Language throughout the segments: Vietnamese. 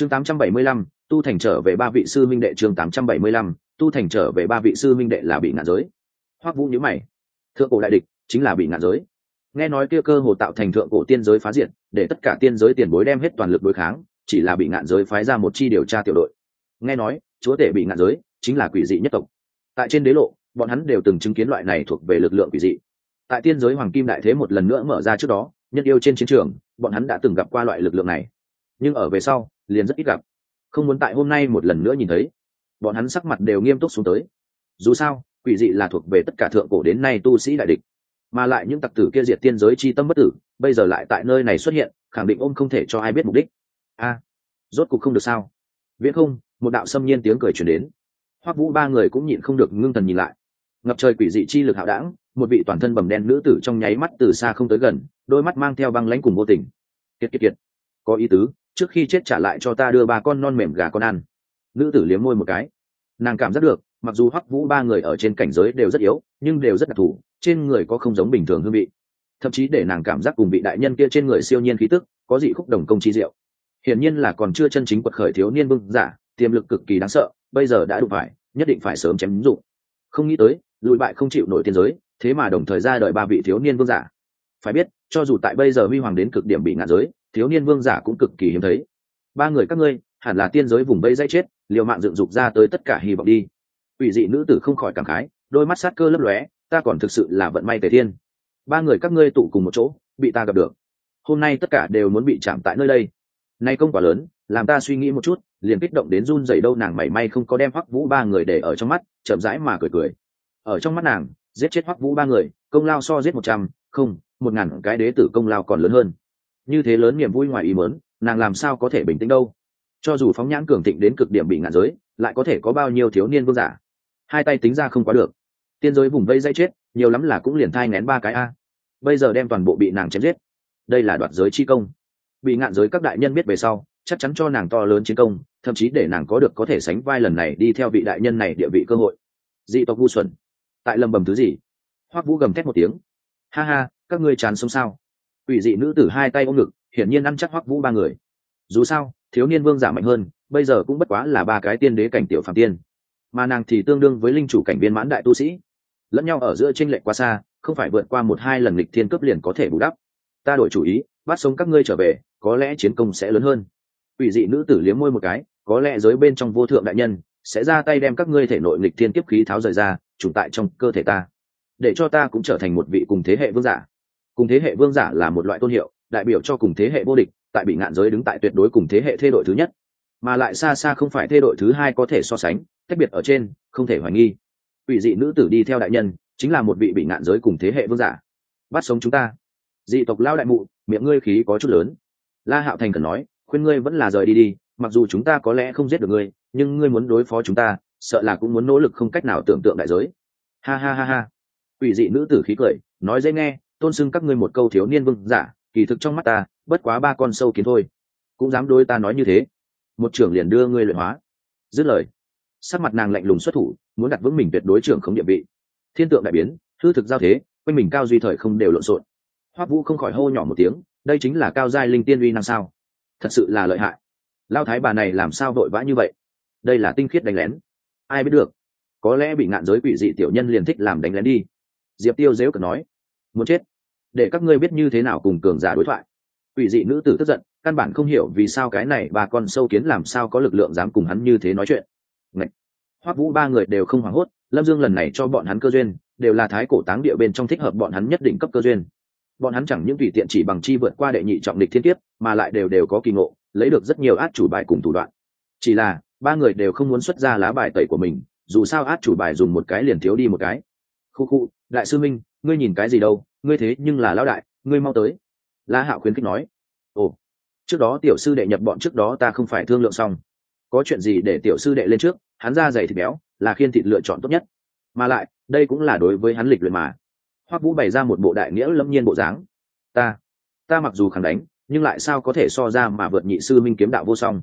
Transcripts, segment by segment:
chương 875, tu thành trở về ba vị sư minh đệ chương 875, tu thành trở về ba vị sư minh đệ là bị ngạn giới. Hoắc vũ nhíu mày. Thượng cổ đại địch chính là bị ngạn giới. Nghe nói kia cơ hồ tạo thành thượng cổ tiên giới phá diệt để tất cả tiên giới tiền bối đem hết toàn lực đối kháng chỉ là bị ngạn giới phái ra một chi điều tra tiểu đội. Nghe nói chúa tể bị ngạn giới chính là quỷ dị nhất tộc. Tại trên đế lộ bọn hắn đều từng chứng kiến loại này thuộc về lực lượng quỷ dị. Tại tiên giới hoàng kim đại thế một lần nữa mở ra trước đó nhân yêu trên chiến trường bọn hắn đã từng gặp qua loại lực lượng này nhưng ở về sau, liền rất ít gặp. Không muốn tại hôm nay một lần nữa nhìn thấy. Bọn hắn sắc mặt đều nghiêm túc xuống tới. Dù sao, quỷ dị là thuộc về tất cả thượng cổ đến nay tu sĩ đại địch. Mà lại những tặc tử kia diệt tiên giới chi tâm bất tử, bây giờ lại tại nơi này xuất hiện, khẳng định ôm không thể cho ai biết mục đích. A, rốt cục không được sao? Viễn không, một đạo xâm nhiên tiếng cười truyền đến. Hoắc vũ ba người cũng nhịn không được ngưng thần nhìn lại. Ngập trời quỷ dị chi lực hạo đảng một vị toàn thân bầm đen nữ tử trong nháy mắt từ xa không tới gần, đôi mắt mang theo băng lãnh cùng vô tình. Kiệt kiệt kiệt. Có ý tứ trước khi chết trả lại cho ta đưa ba con non mềm gà con ăn. Nữ tử liếm môi một cái. Nàng cảm giác được, mặc dù hoắc vũ ba người ở trên cảnh giới đều rất yếu, nhưng đều rất đặc thù, trên người có không giống bình thường hương vị. Thậm chí để nàng cảm giác cùng vị đại nhân kia trên người siêu nhiên khí tức, có dị khúc đồng công chi diệu. Hiển nhiên là còn chưa chân chính quật khởi thiếu niên bưng giả, tiềm lực cực kỳ đáng sợ, bây giờ đã đụng phải, nhất định phải sớm chém ứng dụng. Không nghĩ tới, lùi bại không chịu nổi tiên giới, thế mà đồng thời ra đợi ba vị thiếu niên vương giả. Phải biết, cho dù tại bây giờ huy hoàng đến cực điểm bị ngạn giới thiếu niên vương giả cũng cực kỳ hiếm thấy. Ba người các ngươi, hẳn là tiên giới vùng vây dây chết, liều mạng dựng dục ra tới tất cả hy vọng đi. Ủy dị nữ tử không khỏi cảm khái, đôi mắt sát cơ lấp lóe, ta còn thực sự là vận may tề thiên. Ba người các ngươi tụ cùng một chỗ, bị ta gặp được. Hôm nay tất cả đều muốn bị chạm tại nơi đây. Nay công quả lớn, làm ta suy nghĩ một chút, liền kích động đến run rẩy đâu nàng mảy may không có đem hoắc vũ ba người để ở trong mắt, chậm rãi mà cười cười. Ở trong mắt nàng, giết chết hoắc vũ ba người, công lao so giết một trăm, không, một ngàn cái đế tử công lao còn lớn hơn như thế lớn niềm vui ngoài ý mớn, nàng làm sao có thể bình tĩnh đâu? Cho dù phóng nhãn cường thịnh đến cực điểm bị ngạn giới, lại có thể có bao nhiêu thiếu niên vương giả? Hai tay tính ra không quá được. Tiên giới vùng vây dây chết, nhiều lắm là cũng liền thai ngén ba cái a. Bây giờ đem toàn bộ bị nàng chém giết. Đây là đoạt giới chi công. Bị ngạn giới các đại nhân biết về sau, chắc chắn cho nàng to lớn chiến công, thậm chí để nàng có được có thể sánh vai lần này đi theo vị đại nhân này địa vị cơ hội. Dị tộc vu xuẩn. Tại lầm bầm thứ gì? Hoắc vũ gầm thét một tiếng. Ha ha, các ngươi chán sống sao? Ủy dị nữ tử hai tay ôm ngực, hiển nhiên ăn chắc hoắc vũ ba người. Dù sao, thiếu niên vương giả mạnh hơn, bây giờ cũng bất quá là ba cái tiên đế cảnh tiểu phạm tiên. Mà nàng thì tương đương với linh chủ cảnh viên mãn đại tu sĩ. Lẫn nhau ở giữa tranh lệch quá xa, không phải vượt qua một hai lần lịch thiên cấp liền có thể bù đắp. Ta đổi chủ ý, bắt sống các ngươi trở về, có lẽ chiến công sẽ lớn hơn. Ủy dị nữ tử liếm môi một cái, có lẽ giới bên trong vô thượng đại nhân sẽ ra tay đem các ngươi thể nội lịch thiên tiếp khí tháo rời ra trùng tại trong cơ thể ta. Để cho ta cũng trở thành một vị cùng thế hệ vương giả cùng thế hệ vương giả là một loại tôn hiệu, đại biểu cho cùng thế hệ vô địch, tại bị ngạn giới đứng tại tuyệt đối cùng thế hệ thê đội thứ nhất. Mà lại xa xa không phải thê đội thứ hai có thể so sánh cách biệt ở trên, không thể hoài nghi. Ủy dị nữ tử đi theo đại nhân, chính là một vị bị ngạn giới cùng thế hệ vương giả. Bắt sống chúng ta. Dị tộc lao đại mụ, miệng ngươi khí có chút lớn. La hạo thành cần nói, khuyên ngươi vẫn là rời đi đi, mặc dù chúng ta có lẽ không giết được ngươi, nhưng ngươi muốn đối phó chúng ta, sợ là cũng muốn nỗ lực không cách nào tưởng tượng đại giới. Ha ha ha ha. Ủy dị nữ tử khí cười, nói dễ nghe tôn xưng các ngươi một câu thiếu niên vương giả, kỳ thực trong mắt ta, bất quá ba con sâu kiến thôi. Cũng dám đối ta nói như thế. Một trưởng liền đưa ngươi luyện hóa. Dứt lời, sắc mặt nàng lạnh lùng xuất thủ, muốn đặt vững mình tuyệt đối trưởng không địa vị. Thiên tượng đại biến, hư thực giao thế, quanh mình cao duy thời không đều lộn xộn. Hoắc vũ không khỏi hô nhỏ một tiếng, đây chính là cao giai linh tiên uy năng sao? Thật sự là lợi hại. Lao thái bà này làm sao vội vã như vậy? Đây là tinh khiết đánh lén. Ai biết được? Có lẽ bị ngạn giới quỷ dị tiểu nhân liền thích làm đánh lén đi. Diệp tiêu dễu cần nói muốn chết. Để các ngươi biết như thế nào cùng cường giả đối thoại. Ủy dị nữ tử tức giận, căn bản không hiểu vì sao cái này bà con sâu kiến làm sao có lực lượng dám cùng hắn như thế nói chuyện. Ngậy! hoắc vũ ba người đều không hoảng hốt, lâm dương lần này cho bọn hắn cơ duyên, đều là thái cổ táng địa bên trong thích hợp bọn hắn nhất định cấp cơ duyên. Bọn hắn chẳng những tùy tiện chỉ bằng chi vượt qua đệ nhị trọng địch thiên kiếp, mà lại đều đều có kỳ ngộ, lấy được rất nhiều át chủ bài cùng thủ đoạn. Chỉ là, ba người đều không muốn xuất ra lá bài tẩy của mình, dù sao át chủ bài dùng một cái liền thiếu đi một cái. Khu khu, đại sư minh ngươi nhìn cái gì đâu, ngươi thế nhưng là lão đại, ngươi mau tới. La hạo khuyến khích nói. Ồ, trước đó tiểu sư đệ nhập bọn trước đó ta không phải thương lượng xong. Có chuyện gì để tiểu sư đệ lên trước, hắn ra dày thịt béo, là khiên thịt lựa chọn tốt nhất. Mà lại, đây cũng là đối với hắn lịch luyện mà. Hoắc vũ bày ra một bộ đại nghĩa lâm nhiên bộ dáng. Ta ta mặc dù khẳng đánh, nhưng lại sao có thể so ra mà vượt nhị sư minh kiếm đạo vô song?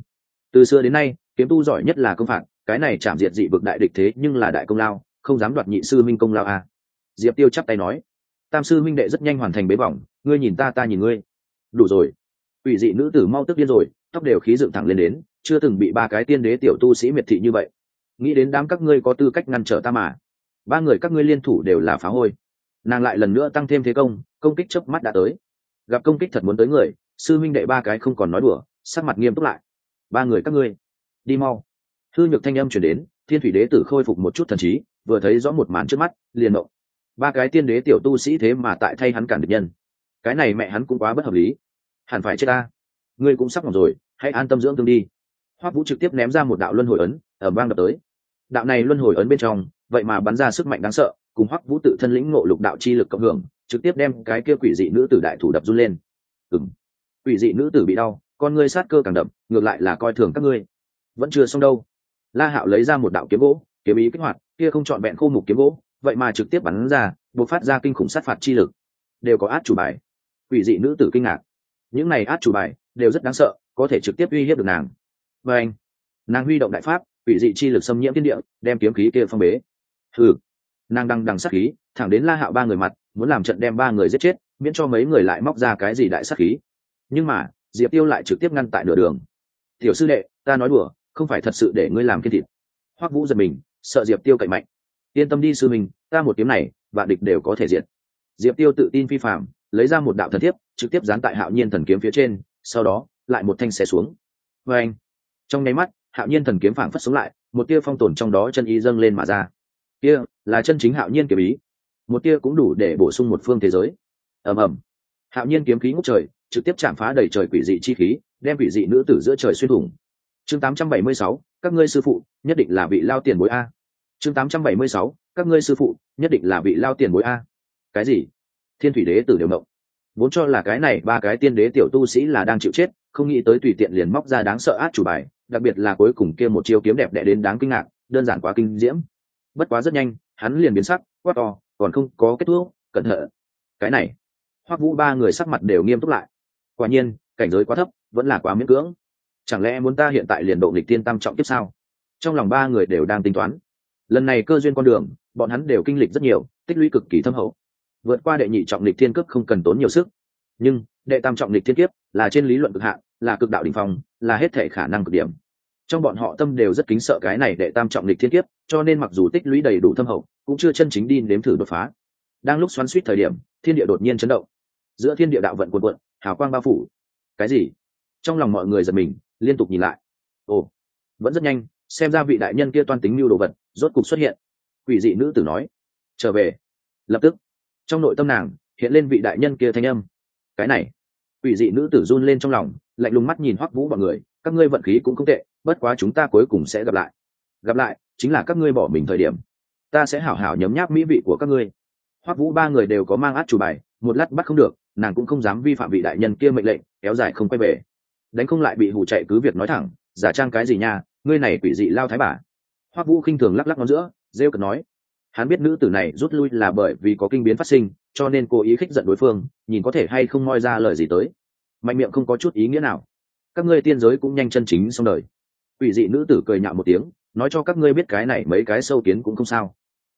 Từ xưa đến nay, kiếm tu giỏi nhất là công phạt, cái này chạm diệt dị vực đại địch thế nhưng là đại công lao, không dám đoạt nhị sư minh công lao à diệp tiêu chắp tay nói, tam sư minh đệ rất nhanh hoàn thành bế bỏng, ngươi nhìn ta ta nhìn ngươi. Đủ rồi. Ủy dị nữ tử mau tức điên rồi, tóc đều khí dựng thẳng lên đến, chưa từng bị ba cái tiên đế tiểu tu sĩ miệt thị như vậy. Nghĩ đến đám các ngươi có tư cách ngăn trở ta mà, ba người các ngươi liên thủ đều là phá hôi. Nàng lại lần nữa tăng thêm thế công công kích chớp mắt đã tới. Gặp công kích thật muốn tới người, sư minh đệ ba cái không còn nói đùa, sắc mặt nghiêm túc lại. Ba người các ngươi, đi mau. Thư nhược thanh âm chuyển đến, thiên thủy đế tử khôi phục một chút thần trí, vừa thấy rõ một màn trước mắt, liền động ba cái tiên đế tiểu tu sĩ thế mà tại thay hắn cản địch nhân. Cái này mẹ hắn cũng quá bất hợp lý. Hẳn phải chết ta. Ngươi cũng sắp lòng rồi, hãy an tâm dưỡng thương đi. Hoắc vũ trực tiếp ném ra một đạo luân hồi ấn, ở bang đập tới. Đạo này luân hồi ấn bên trong, vậy mà bắn ra sức mạnh đáng sợ, cùng hoắc vũ tự thân lĩnh ngộ lục đạo chi lực cộng hưởng, trực tiếp đem cái kia quỷ dị nữ tử đại thủ đập run lên. Ừng quỷ dị nữ tử bị đau, con ngươi sát cơ càng đậm, ngược lại là coi thường các ngươi. Vẫn chưa xong đâu. La hạo lấy ra một đạo kiếm gỗ, kiếm ý kích hoạt, kia không chọn vẹn khô mục kiếm gỗ vậy mà trực tiếp bắn ra, buộc phát ra kinh khủng sát phạt chi lực. Đều có át chủ bài. Quỷ dị nữ tử kinh ngạc. Những này át chủ bài đều rất đáng sợ, có thể trực tiếp uy hiếp được nàng. Và anh, nàng huy động đại pháp, quỷ dị chi lực xâm nhiễm thiên địa, đem kiếm khí kia phong bế. Thử nàng đang đằng sát khí, thẳng đến la hạo ba người mặt, muốn làm trận đem ba người giết chết, miễn cho mấy người lại móc ra cái gì đại sát khí. Nhưng mà, diệp tiêu lại trực tiếp ngăn tại nửa đường. Tiểu sư đệ, ta nói đùa, không phải thật sự để ngươi làm kiên thịt. Hoắc vũ giật mình, sợ diệp tiêu cậy mạnh yên tâm đi sư mình ta một kiếm này vạn địch đều có thể diệt. Diệp tiêu tự tin phi phạm lấy ra một đạo thần thiếp trực tiếp dán tại hạo nhiên thần kiếm phía trên sau đó lại một thanh xe xuống. Vê anh trong nháy mắt hạo nhiên thần kiếm phảng phất xuống lại một tia phong tồn trong đó chân ý dâng lên mà ra. Kia là chân chính hạo nhiên kiếm ý. Một tia cũng đủ để bổ sung một phương thế giới. Ầm ầm. Hạo nhiên kiếm khí ngút trời trực tiếp chạm phá đầy trời quỷ dị chi khí đem quỷ dị nữ tử giữa trời xuyên thủng. Chương 876, các ngươi sư phụ nhất định là vị lao tiền bối a chương 876, các ngươi sư phụ nhất định là vị lao tiền bối a. Cái gì? Thiên thủy đế tử đều động. Vốn cho là cái này ba cái tiên đế tiểu tu sĩ là đang chịu chết không nghĩ tới tùy tiện liền móc ra đáng sợ át chủ bài đặc biệt là cuối cùng kia một chiêu kiếm đẹp đẽ đến đáng kinh ngạc đơn giản quá kinh diễm. Bất quá rất nhanh hắn liền biến sắc quát to còn không có kết thúc cẩn thận. Cái này hoắc vũ ba người sắc mặt đều nghiêm túc lại. Quả nhiên cảnh giới quá thấp vẫn là quá miễn cưỡng. Chẳng lẽ muốn ta hiện tại liền độ nghịch tiên tam trọng tiếp sao? Trong lòng ba người đều đang tính toán lần này cơ duyên con đường, bọn hắn đều kinh lịch rất nhiều, tích lũy cực kỳ thâm hậu. Vượt qua đệ nhị trọng lịch thiên cướp không cần tốn nhiều sức. Nhưng, đệ tam trọng lịch thiên kiếp là trên lý luận cực hạn, là cực đạo đình phong, là hết thể khả năng cực điểm. Trong bọn họ tâm đều rất kính sợ cái này đệ tam trọng lịch thiên kiếp, cho nên mặc dù tích lũy đầy đủ thâm hậu, cũng chưa chân chính đi nếm thử đột phá. Đang lúc xoắn suýt thời điểm, thiên địa đột nhiên chấn động. Giữa thiên địa đạo vận quần cuộn, hào quang bao phủ. Cái gì? Trong lòng mọi người giật mình, liên tục nhìn lại. Ồ, vẫn rất nhanh xem ra vị đại nhân kia toan tính mưu đồ vật, rốt cục xuất hiện. Quỷ dị nữ tử nói. Trở về. Lập tức. Trong nội tâm nàng, hiện lên vị đại nhân kia thanh âm. Cái này. Quỷ dị nữ tử run lên trong lòng, lạnh lùng mắt nhìn hoắc vũ b ọ n người. Các ngươi vận khí cũng không tệ, bất quá chúng ta cuối cùng sẽ gặp lại. Gặp lại, chính là các ngươi bỏ mình thời điểm. Ta sẽ hảo hảo nhấm nháp mỹ vị của các ngươi. Hoắc vũ ba người đều có mang át chủ bài, một lát bắt không được, nàng cũng không dám vi phạm vị đại nhân kia mệnh lệnh, kéo dài không quay về. Đánh không lại bị hù chạy cứ việc nói thẳng, giả trang cái gì nha ngươi này quỷ dị lao thái bà. Hoắc vũ khinh thường lắc lắc ngón giữa, rêu cực nói, hắn biết nữ tử này rút lui là bởi vì có kinh biến phát sinh, cho nên cố ý khích giận đối phương, nhìn có thể hay không moi ra lời gì tới. Mạnh miệng không có chút ý nghĩa nào. Các ngươi tiên giới cũng nhanh chân chính xong đời. Quỷ dị nữ tử cười nhạo một tiếng, nói cho các ngươi biết cái này mấy cái sâu kiến cũng không sao.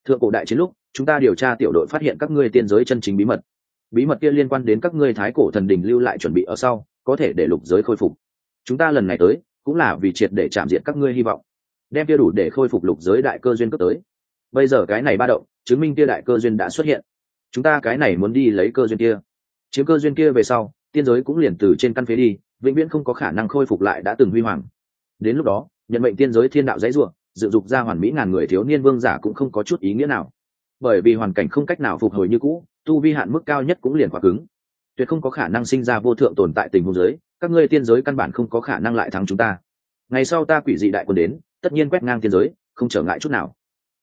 Thượng cổ đại chiến lúc, chúng ta điều tra tiểu đội phát hiện các ngươi tiên giới chân chính bí mật. Bí mật kia liên quan đến các ngươi thái cổ thần đình lưu lại chuẩn bị ở sau, có thể để lục giới khôi phục. Chúng ta lần này tới cũng là vì triệt để chạm diện các ngươi hy vọng, đem kia đủ để khôi phục lục giới đại cơ duyên cấp tới. Bây giờ cái này ba động, chứng minh kia đại cơ duyên đã xuất hiện. Chúng ta cái này muốn đi lấy cơ duyên kia. Chiếm cơ duyên kia về sau, tiên giới cũng liền từ trên căn phế đi, vĩnh viễn không có khả năng khôi phục lại đã từng huy hoàng. Đến lúc đó, nhận mệnh tiên giới thiên đạo dãy ruộng dự dục ra hoàn mỹ ngàn người thiếu niên vương giả cũng không có chút ý nghĩa nào. Bởi vì hoàn cảnh không cách nào phục hồi như cũ, tu vi hạn mức cao nhất cũng liền quá cứng tuyệt không có khả năng sinh ra vô thượng tồn tại tình huống giới, các ngươi tiên giới căn bản không có khả năng lại thắng chúng ta. Ngày sau ta quỷ dị đại quân đến, tất nhiên quét ngang tiên giới, không trở ngại chút nào.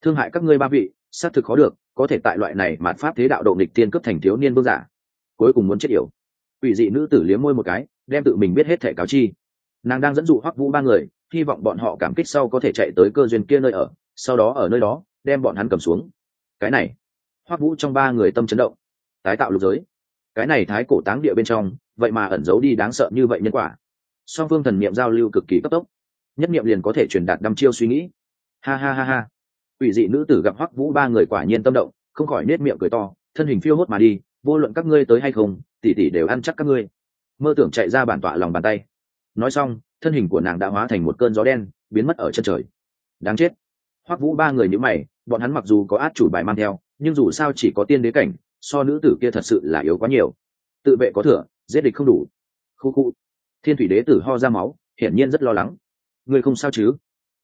Thương hại các ngươi ba vị, xác thực khó được, có thể tại loại này mạt pháp thế đạo độ nghịch tiên cấp thành thiếu niên vương giả. Cuối cùng muốn chết yểu. Quỷ dị nữ tử liếm môi một cái, đem tự mình biết hết thể cáo chi. Nàng đang dẫn dụ hoắc vũ ba người, hy vọng bọn họ cảm kích sau có thể chạy tới cơ duyên kia nơi ở, sau đó ở nơi đó, đem bọn hắn cầm xuống. Cái này, hoắc vũ trong ba người tâm chấn động. Tái tạo lục giới cái này thái cổ táng địa bên trong, vậy mà ẩn giấu đi đáng sợ như vậy nhân quả. Song phương thần niệm giao lưu cực kỳ cấp tốc. Nhất niệm liền có thể truyền đạt năm chiêu suy nghĩ. Ha ha ha ha. Ủy dị nữ tử gặp hoắc vũ ba người quả nhiên tâm động, không khỏi nết miệng cười to, thân hình phiêu hốt mà đi, vô luận các ngươi tới hay không, tỷ tỷ đều ăn chắc các ngươi. Mơ tưởng chạy ra bản tọa lòng bàn tay. Nói xong, thân hình của nàng đã hóa thành một cơn gió đen, biến mất ở chân trời. Đáng chết. Hoắc vũ ba người nhữ mày, bọn hắn mặc dù có át chủ bài mang theo, nhưng dù sao chỉ có tiên đế cảnh so nữ tử kia thật sự là yếu quá nhiều. Tự vệ có thừa, giết địch không đủ. Khu khu. Thiên thủy đế tử ho ra máu, hiển nhiên rất lo lắng. Người không sao chứ?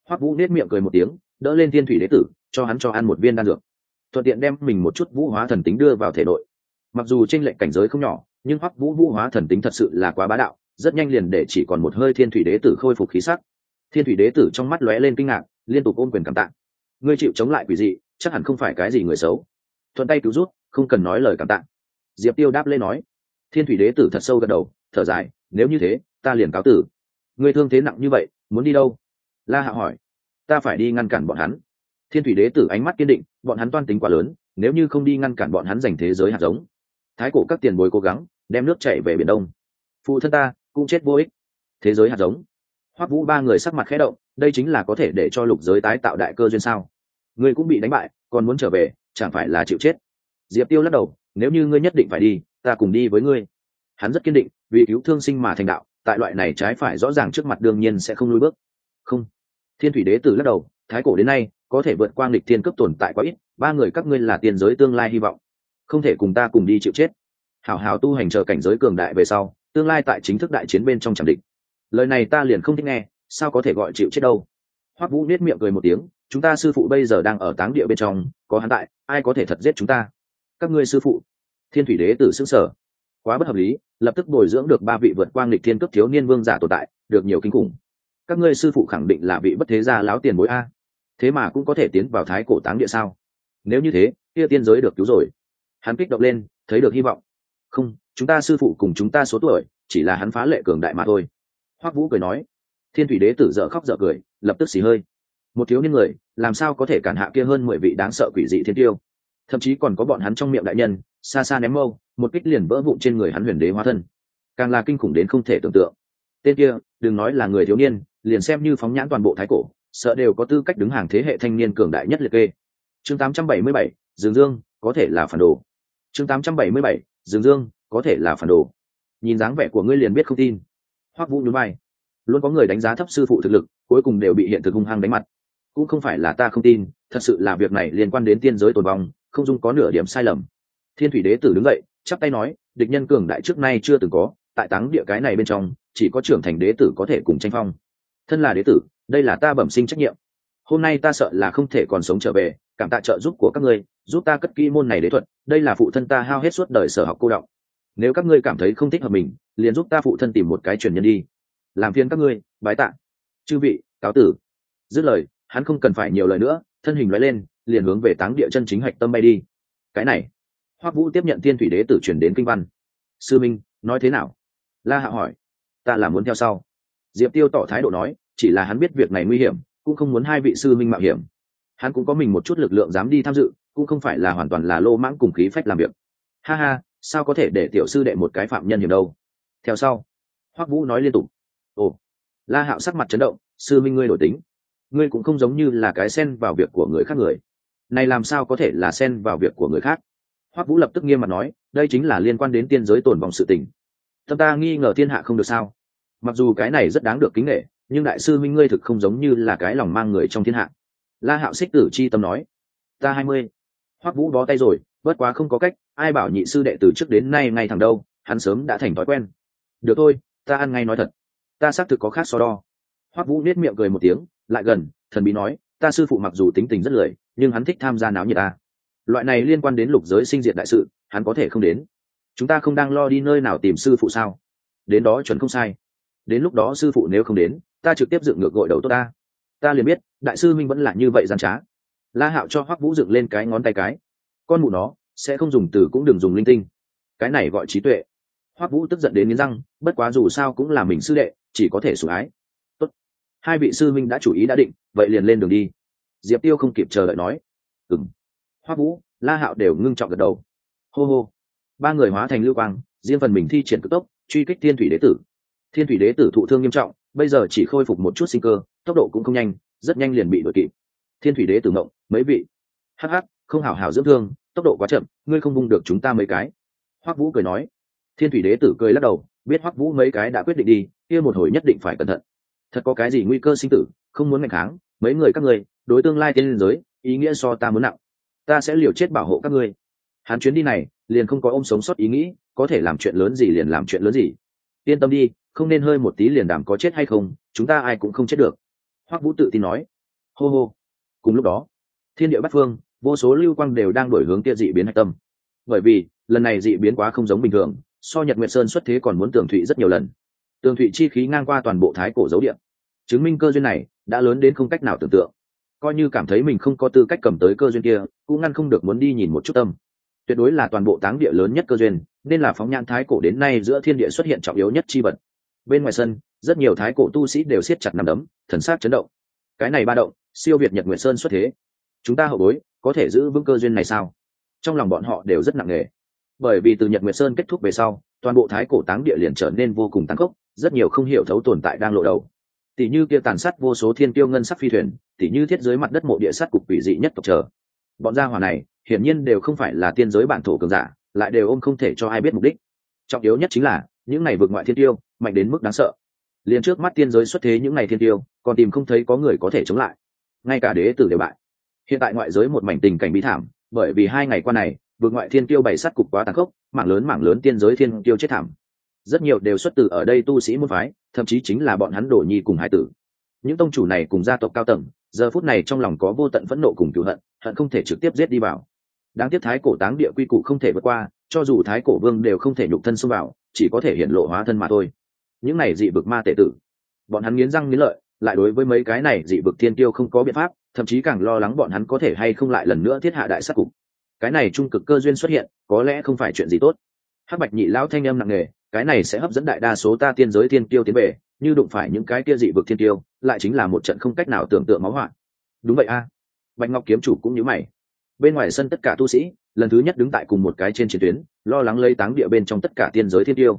Hoắc vũ nết miệng cười một tiếng, đỡ lên thiên thủy đế tử, cho hắn cho ăn một viên đan dược. Thuận tiện đem mình một chút vũ hóa thần tính đưa vào thể nội. Mặc dù tranh lệch cảnh giới không nhỏ, nhưng hoắc vũ vũ hóa thần tính thật sự là quá bá đạo, rất nhanh liền để chỉ còn một hơi thiên thủy đế tử khôi phục khí sắc. Thiên thủy đế tử trong mắt lóe lên kinh ngạc, liên tục ôm quyền cảm tạ. Ngươi chịu chống lại quỷ dị, chắc hẳn không phải cái gì người xấu. Thuận tay cứu rút không cần nói lời cảm tạ. Diệp tiêu đáp lễ nói, thiên thủy đế tử thật sâu gật đầu, thở dài, nếu như thế, ta liền cáo tử. Ngươi thương thế nặng như vậy, muốn đi đâu? La hạ hỏi, ta phải đi ngăn cản bọn hắn. Thiên thủy đế tử ánh mắt kiên định, bọn hắn toan tính quá lớn, nếu như không đi ngăn cản bọn hắn giành thế giới hạt giống. Thái cổ các tiền bối cố gắng, đem nước chảy về biển đông. Phụ thân ta, cũng chết vô ích. Thế giới hạt giống. Hoắc vũ ba người sắc mặt khẽ động, đây chính là có thể để cho lục giới tái tạo đại cơ duyên sao? Ngươi cũng bị đánh bại, còn muốn trở về, chẳng phải là chịu chết? Diệp tiêu lắc đầu, nếu như ngươi nhất định phải đi, ta cùng đi với ngươi. Hắn rất kiên định, vì cứu thương sinh mà thành đạo, tại loại này trái phải rõ ràng trước mặt đương nhiên sẽ không lùi bước. Không. Thiên thủy đế tử lắc đầu, thái cổ đến nay, có thể vượt qua nghịch thiên cấp tồn tại quá ít, ba người các ngươi là tiền giới tương lai hy vọng, không thể cùng ta cùng đi chịu chết. Hảo hảo tu hành chờ cảnh giới cường đại về sau, tương lai tại chính thức đại chiến bên trong chẳng định. Lời này ta liền không thích nghe, sao có thể gọi chịu chết đâu? Hoắc vũ nết miệng cười một tiếng, chúng ta sư phụ bây giờ đang ở táng địa bên trong, có hắn tại, ai có thể thật giết chúng ta? Các ngươi sư phụ. Thiên thủy đế tử xưng sở. Quá bất hợp lý, lập tức bồi dưỡng được ba vị vượt quang lịch thiên cấp thiếu niên vương giả tồn tại, được nhiều kinh khủng. Các ngươi sư phụ khẳng định là vị bất thế gia láo tiền bối a. Thế mà cũng có thể tiến vào thái cổ táng địa sao? Nếu như thế, kia tiên giới được cứu rồi. Hắn kích động lên, thấy được hy vọng. Không, chúng ta sư phụ cùng chúng ta số tuổi, chỉ là hắn phá lệ cường đại mà thôi. Hoắc vũ cười nói. Thiên thủy đế tử dở khóc dở cười, lập tức xì hơi. Một thiếu niên người, làm sao có thể cản hạ kia hơn mười vị đáng sợ quỷ dị thiên tiêu? Thậm chí còn có bọn hắn trong miệng đại nhân xa xa ném mâu một kích liền vỡ vụn trên người hắn huyền đế hóa thân. Càng là kinh khủng đến không thể tưởng tượng. Tên kia đừng nói là người thiếu niên liền xem như phóng nhãn toàn bộ thái cổ sợ đều có tư cách đứng hàng thế hệ thanh niên cường đại nhất liệt kê. Chương 877, dương dương có thể là phản đồ. Chương 877, dương dương có thể là phản đồ. Nhìn dáng vẻ của ngươi liền biết không tin. Hoắc vũ nhún vai. Luôn có người đánh giá thấp sư phụ thực lực cuối cùng đều bị hiện thực hung hăng đánh mặt. Cũng không phải là ta không tin thật sự là việc này liên quan đến tiên giới tồn vong không dung có nửa điểm sai lầm. Thiên thủy đế tử đứng dậy, chắp tay nói, địch nhân cường đại trước nay chưa từng có, tại táng địa cái này bên trong, chỉ có trưởng thành đế tử có thể cùng tranh phong. Thân là đế tử, đây là ta bẩm sinh trách nhiệm. Hôm nay ta sợ là không thể còn sống trở về, cảm tạ trợ giúp của các ngươi, giúp ta cất kỹ môn này đế thuật, đây là phụ thân ta hao hết suốt đời sở học cô động nếu các ngươi cảm thấy không thích hợp mình, liền giúp ta phụ thân tìm một cái truyền nhân đi. Làm phiền các ngươi, bái tạ. Chư vị, cáo tử. Dứt lời, hắn không cần phải nhiều lời nữa, thân hình nói lên liền hướng về táng địa chân chính hạch tâm bay đi. Cái này, hoắc vũ tiếp nhận thiên thủy đế tử truyền đến kinh văn. Sư minh, nói thế nào? La hạ hỏi. Ta là muốn theo sau. Diệp tiêu tỏ thái độ nói, chỉ là hắn biết việc này nguy hiểm, cũng không muốn hai vị sư minh mạo hiểm. Hắn cũng có mình một chút lực lượng dám đi tham dự, cũng không phải là hoàn toàn là lô mãng cùng khí phách làm việc. Ha ha, sao có thể để tiểu sư đệ một cái phạm nhân hiểm đâu? Theo sau, hoắc vũ nói liên tục. Ồ, la hạo sắc mặt chấn động, sư minh ngươi đổi tính. Ngươi cũng không giống như là cái xen vào việc của người khác người này làm sao có thể là xen vào việc của người khác? Hoắc vũ lập tức nghiêm mặt nói, đây chính là liên quan đến tiên giới tồn vong sự tình. Tâm ta nghi ngờ thiên hạ không được sao? Mặc dù cái này rất đáng được kính nghệ nhưng đại sư minh ngươi thực không giống như là cái lòng mang người trong thiên hạ. La hạo xích tử chi tâm nói, ta hai mươi. Hoắc vũ bó tay rồi, bất quá không có cách, ai bảo nhị sư đệ từ trước đến nay ngay thẳng đâu, hắn sớm đã thành thói quen. Được thôi, ta ăn ngay nói thật. Ta xác thực có khác so đo. Hoắc vũ nết miệng cười một tiếng, lại gần, thần bí nói ta sư phụ mặc dù tính tình rất lười, nhưng hắn thích tham gia náo nhiệt ta loại này liên quan đến lục giới sinh diệt đại sự, hắn có thể không đến. Chúng ta không đang lo đi nơi nào tìm sư phụ sao? Đến đó chuẩn không sai. Đến lúc đó sư phụ nếu không đến, ta trực tiếp dựng ngược gội đầu tốt ta. Ta liền biết, đại sư minh vẫn là như vậy gian trá. La hạo cho hoắc vũ dựng lên cái ngón tay cái. Con mụ nó, sẽ không dùng từ cũng đừng dùng linh tinh. Cái này gọi trí tuệ. Hoắc vũ tức giận đến nghiến răng, bất quá dù sao cũng là mình sư đệ, chỉ có thể sủng ái hai vị sư minh đã chủ ý đã định, vậy liền lên đường đi. Diệp tiêu không kịp chờ đợi nói. Ừng Hoa vũ, la hạo đều ngưng trọng gật đầu. Hô hô. Ba người hóa thành lưu quang, riêng phần mình thi triển cực tốc, truy kích thiên thủy đế tử. Thiên thủy đế tử thụ thương nghiêm trọng, bây giờ chỉ khôi phục một chút sinh cơ, tốc độ cũng không nhanh, rất nhanh liền bị đuổi kịp. Thiên thủy đế tử mộng mấy vị. Hắc hắc, không hảo hảo dưỡng thương, tốc độ quá chậm, ngươi không vung được chúng ta mấy cái. Hoắc vũ cười nói. Thiên thủy đế tử cười lắc đầu, biết hoắc vũ mấy cái đã quyết định đi, kia một hồi nhất định phải cẩn thận thật có cái gì nguy cơ sinh tử, không muốn mạnh kháng, mấy người các ngươi, đối tương lai tiên liên giới, ý nghĩa so ta muốn nặng. Ta sẽ liều chết bảo hộ các ngươi. Hắn chuyến đi này, liền không có ôm sống sót ý nghĩ, có thể làm chuyện lớn gì liền làm chuyện lớn gì. Yên tâm đi, không nên hơi một tí liền đảm có chết hay không, chúng ta ai cũng không chết được. Hoắc vũ tự tin nói. Hô hô. Cùng lúc đó, thiên địa bát phương, vô số lưu quang đều đang đổi hướng kia dị biến hạch tâm. Bởi vì, lần này dị biến quá không giống bình thường, so nhật nguyệt sơn xuất thế còn muốn tường thụy rất nhiều lần tường thụy chi khí ngang qua toàn bộ thái cổ dấu điện chứng minh cơ duyên này đã lớn đến không cách nào tưởng tượng. Coi như cảm thấy mình không có tư cách cầm tới cơ duyên kia, cũng ngăn không được muốn đi nhìn một chút tâm. Tuyệt đối là toàn bộ táng địa lớn nhất cơ duyên, nên là phóng nhãn thái cổ đến nay giữa thiên địa xuất hiện trọng yếu nhất chi vật. Bên ngoài sân, rất nhiều thái cổ tu sĩ đều siết chặt nằm đấm, thần sát chấn động. Cái này ba động, siêu việt nhật nguyệt sơn xuất thế. Chúng ta hậu bối, có thể giữ vững cơ duyên này sao? Trong lòng bọn họ đều rất nặng nề. Bởi vì từ nhật nguyệt sơn kết thúc về sau, toàn bộ thái cổ táng địa liền trở nên vô cùng tăng khốc rất nhiều không hiểu thấu tồn tại đang lộ đầu. Tỷ như kia tàn sát vô số thiên tiêu ngân sắc phi thuyền, tỷ như thiết dưới mặt đất mộ địa sát cục quỷ dị nhất tộc chờ bọn gia hỏa này, hiển nhiên đều không phải là tiên giới bản thổ cường giả, lại đều ôm không thể cho ai biết mục đích. Trọng yếu nhất chính là, những này vượt ngoại thiên tiêu mạnh đến mức đáng sợ. Liền trước mắt tiên giới xuất thế những ngày thiên tiêu còn tìm không thấy có người có thể chống lại. Ngay cả đế tử đều bại. Hiện tại ngoại giới một mảnh tình cảnh bí thảm, bởi vì hai ngày qua này, vượt ngoại thiên tiêu bày sát cục quá tàn khốc, mảng lớn mảng lớn tiên giới thiên tiêu chết thảm rất nhiều đều xuất từ ở đây tu sĩ môn phái, thậm chí chính là bọn hắn đổ nhi cùng hai tử. Những tông chủ này cùng gia tộc cao tầng, giờ phút này trong lòng có vô tận phẫn nộ cùng cựu hận hận không thể trực tiếp giết đi vào. Đáng tiếc thái cổ táng địa quy củ không thể vượt qua, cho dù thái cổ vương đều không thể nhục thân xông vào, chỉ có thể hiện lộ hóa thân mà thôi. Những này dị vực ma tệ tử, bọn hắn nghiến răng nghiến lợi, lại đối với mấy cái này dị vực thiên tiêu không có biện pháp, thậm chí càng lo lắng bọn hắn có thể hay không lại lần nữa thiết hạ đại sát cục. Cái này trung cực cơ duyên xuất hiện, có lẽ không phải chuyện gì tốt. Hắc bạch nhị lão thanh âm nặng nề cái này sẽ hấp dẫn đại đa số ta tiên giới thiên tiêu tiến về, như đụng phải những cái kia dị vực thiên tiêu lại chính là một trận không cách nào tưởng tượng máu hoạn đúng vậy a. Bạch ngọc kiếm chủ cũng như mày. Bên ngoài sân tất cả tu sĩ, lần thứ nhất đứng tại cùng một cái trên chiến tuyến, lo lắng lây táng địa bên trong tất cả tiên giới thiên tiêu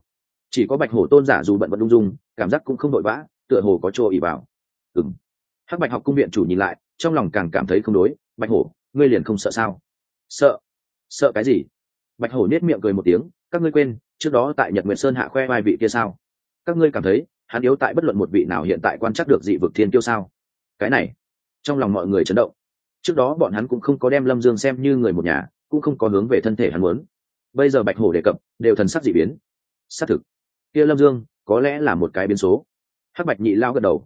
chỉ có bạch hổ tôn giả dù bận vận lung dung, cảm giác cũng không vội vã, tựa hồ có chỗ ỉ vào. Ừng hắc bạch học cung viện chủ nhìn lại, trong lòng càng cảm thấy không đối, bạch hổ, ngươi liền không sợ sao? Sợ. Sợ cái gì? Bạch hổ nết miệng cười một tiếng, các ngươi quên trước đó tại nhật nguyệt sơn hạ khoe vai vị kia sao? Các ngươi cảm thấy, hắn yếu tại bất luận một vị nào hiện tại quan trắc được dị vực thiên tiêu sao? Cái này, trong lòng mọi người chấn động. Trước đó bọn hắn cũng không có đem lâm dương xem như người một nhà, cũng không có hướng về thân thể hắn muốn. Bây giờ bạch hổ đề cập, đều thần sắc dị biến. Xác thực, kia lâm dương, có lẽ là một cái biến số. Hắc bạch nhị lao gật đầu.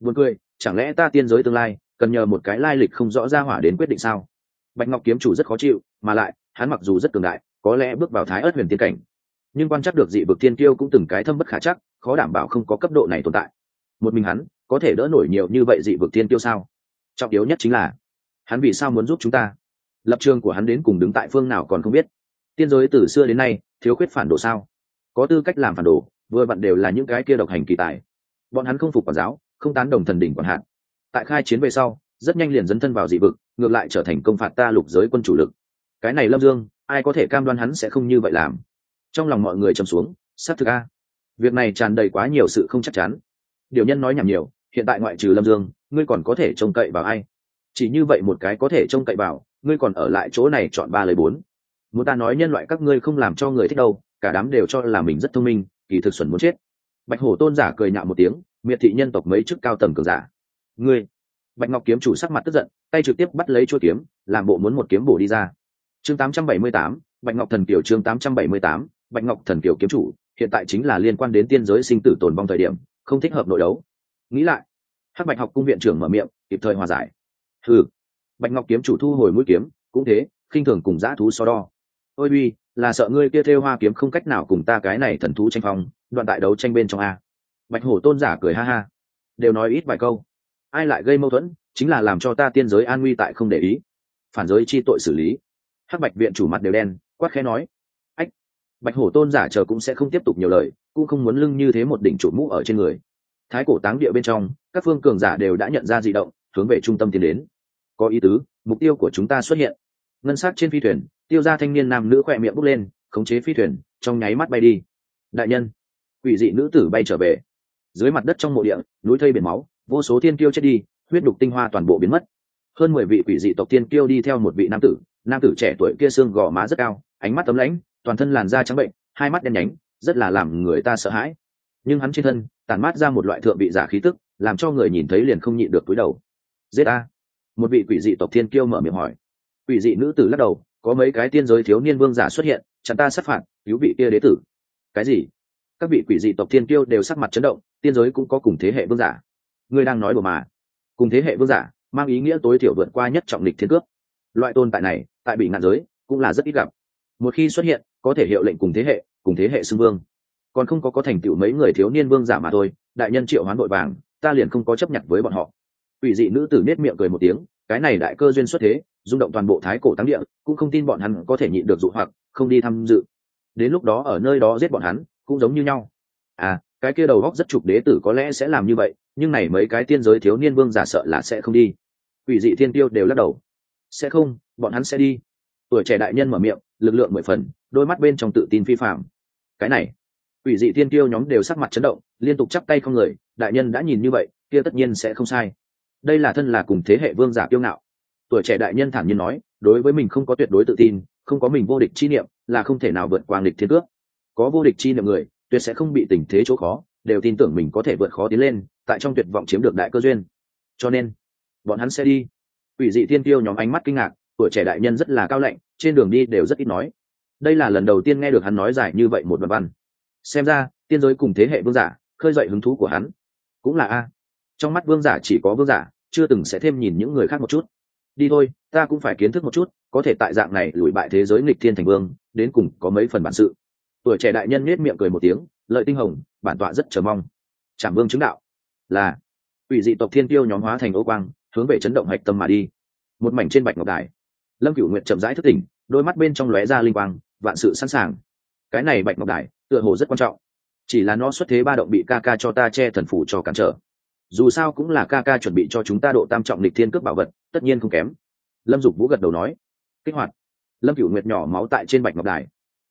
Buồn cười, chẳng lẽ ta tiên giới tương lai, cần nhờ một cái lai lịch không rõ ra hỏa đến quyết định sao? Bạch ngọc kiếm chủ rất khó chịu, mà lại, hắn mặc dù rất cường đại, có lẽ bước vào thái ớt huyền tiên cảnh nhưng quan chắc được dị vực thiên tiêu cũng từng cái thâm bất khả chắc, khó đảm bảo không có cấp độ này tồn tại. Một mình hắn, có thể đỡ nổi nhiều như vậy dị vực thiên tiêu sao? Trọng yếu nhất chính là, hắn vì sao muốn giúp chúng ta? Lập trường của hắn đến cùng đứng tại phương nào còn không biết. Tiên giới từ xưa đến nay, thiếu khuyết phản đồ sao? Có tư cách làm phản đồ, vừa vặn đều là những cái kia độc hành kỳ tài. Bọn hắn không phục quản giáo, không tán đồng thần đỉnh quản hạn tại khai chiến về sau, rất nhanh liền dấn thân vào dị vực, ngược lại trở thành công phạt ta lục giới quân chủ lực. Cái này lâm dương, ai có thể cam đoan hắn sẽ không như vậy làm? Trong lòng mọi người trầm xuống xác thực a việc này tràn đầy quá nhiều sự không chắc chắn. Điều nhân nói nhảm nhiều hiện tại ngoại trừ lâm dương ngươi còn có thể trông cậy vào ai? Chỉ như vậy một cái có thể trông cậy vào ngươi còn ở lại chỗ này chọn ba lời bốn. Muốn ta nói nhân loại các ngươi không làm cho người thích đâu cả đám đều cho là mình rất thông minh kỳ thực xuẩn muốn chết. Bạch hổ tôn giả cười nhạo một tiếng miệt thị nhân tộc mấy chức cao tầng cường giả. Ngươi bạch ngọc kiếm chủ sắc mặt tức giận tay trực tiếp bắt lấy chuôi kiếm làm bộ muốn một kiếm bổ đi ra. Chương 878, bạch ngọc thần tiểu chương 878, bạch ngọc thần Kiều kiếm chủ, hiện tại chính là liên quan đến tiên giới sinh tử tồn vong thời điểm, không thích hợp nội đấu. Nghĩ lại, hắc bạch học cung viện trưởng mở miệng, kịp thời hòa giải. Ừ bạch ngọc kiếm chủ thu hồi mũi kiếm, cũng thế, khinh thường cùng dã thú so đo. Ôi uy, là sợ ngươi kia thêu hoa kiếm không cách nào cùng ta cái này thần thú tranh phong, đoạn tại đấu tranh bên trong a. Bạch hổ tôn giả cười ha ha. Đều nói ít vài câu. Ai lại gây mâu thuẫn, chính là làm cho ta tiên giới an nguy tại không để ý. Phản giới chi tội xử lý. Hắc bạch viện chủ mặt đều đen, quát khẽ nói bạch hổ tôn giả chờ cũng sẽ không tiếp tục nhiều lời, cũng không muốn lưng như thế một đỉnh trụ mũ ở trên người. Thái cổ táng địa bên trong, các phương cường giả đều đã nhận ra di động, hướng về trung tâm tiến đến. Có ý tứ, mục tiêu của chúng ta xuất hiện. Ngân sát trên phi thuyền, tiêu ra thanh niên nam nữ khỏe miệng bốc lên, khống chế phi thuyền, trong nháy mắt bay đi. Đại nhân, quỷ dị nữ tử bay trở về. Dưới mặt đất trong mộ địa, núi thây biển máu, vô số thiên kiêu chết đi, huyết đục tinh hoa toàn bộ biến mất. Hơn mười vị quỷ dị tộc thiên kiêu đi theo một vị nam tử nam tử trẻ tuổi kia xương gò má rất cao, ánh mắt tấm lãnh toàn thân làn da trắng bệnh, hai mắt đen nhánh, rất là làm người ta sợ hãi. Nhưng hắn trên thân, tản mát ra một loại thượng vị giả khí tức, làm cho người nhìn thấy liền không nhịn được túi đầu. Giết a một vị quỷ dị tộc thiên kiêu mở miệng hỏi. Quỷ dị nữ tử lắc đầu, có mấy cái tiên giới thiếu niên vương giả xuất hiện, chặn ta sát phạt, cứu vị kia đế tử. Cái gì? Các vị quỷ dị tộc thiên kiêu đều sắc mặt chấn động, tiên giới cũng có cùng thế hệ vương giả. Ngươi đang nói đùa mà. Cùng thế hệ vương giả, mang ý nghĩa tối thiểu vượt qua nhất trọng lịch thiên cước. Loại tồn tại này, tại bị ngạn giới, cũng là rất ít gặp. Một khi xuất hiện có thể hiệu lệnh cùng thế hệ, cùng thế hệ xưng vương. Còn không có có thành tựu mấy người thiếu niên vương giả mà thôi, đại nhân triệu hoán vội vàng, ta liền không có chấp nhận với bọn họ. Ủy dị nữ tử nết miệng cười một tiếng, cái này đại cơ duyên xuất thế, rung động toàn bộ thái cổ tăng địa, cũng không tin bọn hắn có thể nhịn được dụ hoặc, không đi tham dự. Đến lúc đó ở nơi đó giết bọn hắn, cũng giống như nhau. À cái kia đầu góc rất trục đế tử có lẽ sẽ làm như vậy, nhưng này mấy cái tiên giới thiếu niên vương giả sợ là sẽ không đi. Ủy dị thiên tiêu đều lắc đầu. Sẽ không, bọn hắn sẽ đi. Tuổi trẻ đại nhân mở miệng, lực lượng mười phần đôi mắt bên trong tự tin phi phạm. Cái này ủy dị thiên tiêu nhóm đều sắc mặt chấn động, liên tục chắp tay không người, đại nhân đã nhìn như vậy, kia tất nhiên sẽ không sai. Đây là thân là cùng thế hệ vương giả kiêu ngạo. Tuổi trẻ đại nhân thản nhiên nói, đối với mình không có tuyệt đối tự tin, không có mình vô địch chi niệm, là không thể nào vượt qua nghịch thiên cước. Có vô địch chi niệm người, tuyệt sẽ không bị tình thế chỗ khó, đều tin tưởng mình có thể vượt khó tiến lên, tại trong tuyệt vọng chiếm được đại cơ duyên. Cho nên, bọn hắn sẽ đi. Ủy dị thiên tiêu nhóm ánh mắt kinh ngạc, tuổi trẻ đại nhân rất là cao lạnh, trên đường đi đều rất ít nói đây là lần đầu tiên nghe được hắn nói giải như vậy một đoạn văn. Xem ra, tiên giới cùng thế hệ vương giả, khơi dậy hứng thú của hắn. Cũng là a. Trong mắt vương giả chỉ có vương giả, chưa từng sẽ thêm nhìn những người khác một chút. Đi thôi, ta cũng phải kiến thức một chút, có thể tại dạng này lùi bại thế giới nghịch thiên thành vương, đến cùng có mấy phần bản sự. Tuổi trẻ đại nhân nết miệng cười một tiếng, lợi tinh hồng, bản tọa rất chờ mong. Trảm vương chứng đạo. Là ủy dị tộc thiên tiêu nhóm hóa thành ô quang, hướng về chấn động hạch tâm mà đi. Một mảnh trên bạch ngọc đài. Lâm cửu nguyện chậm rãi thức tỉnh, đôi mắt bên trong lóe ra linh quang vạn sự sẵn sàng. Cái này bạch ngọc đài tựa hồ rất quan trọng. Chỉ là nó xuất thế ba động bị ca ca cho ta che thần phủ cho cản trở. Dù sao cũng là ca ca chuẩn bị cho chúng ta độ tam trọng lịch thiên cước bảo vật, tất nhiên không kém. Lâm dục vũ gật đầu nói, kích hoạt. Lâm cửu nguyệt nhỏ máu tại trên bạch ngọc đài.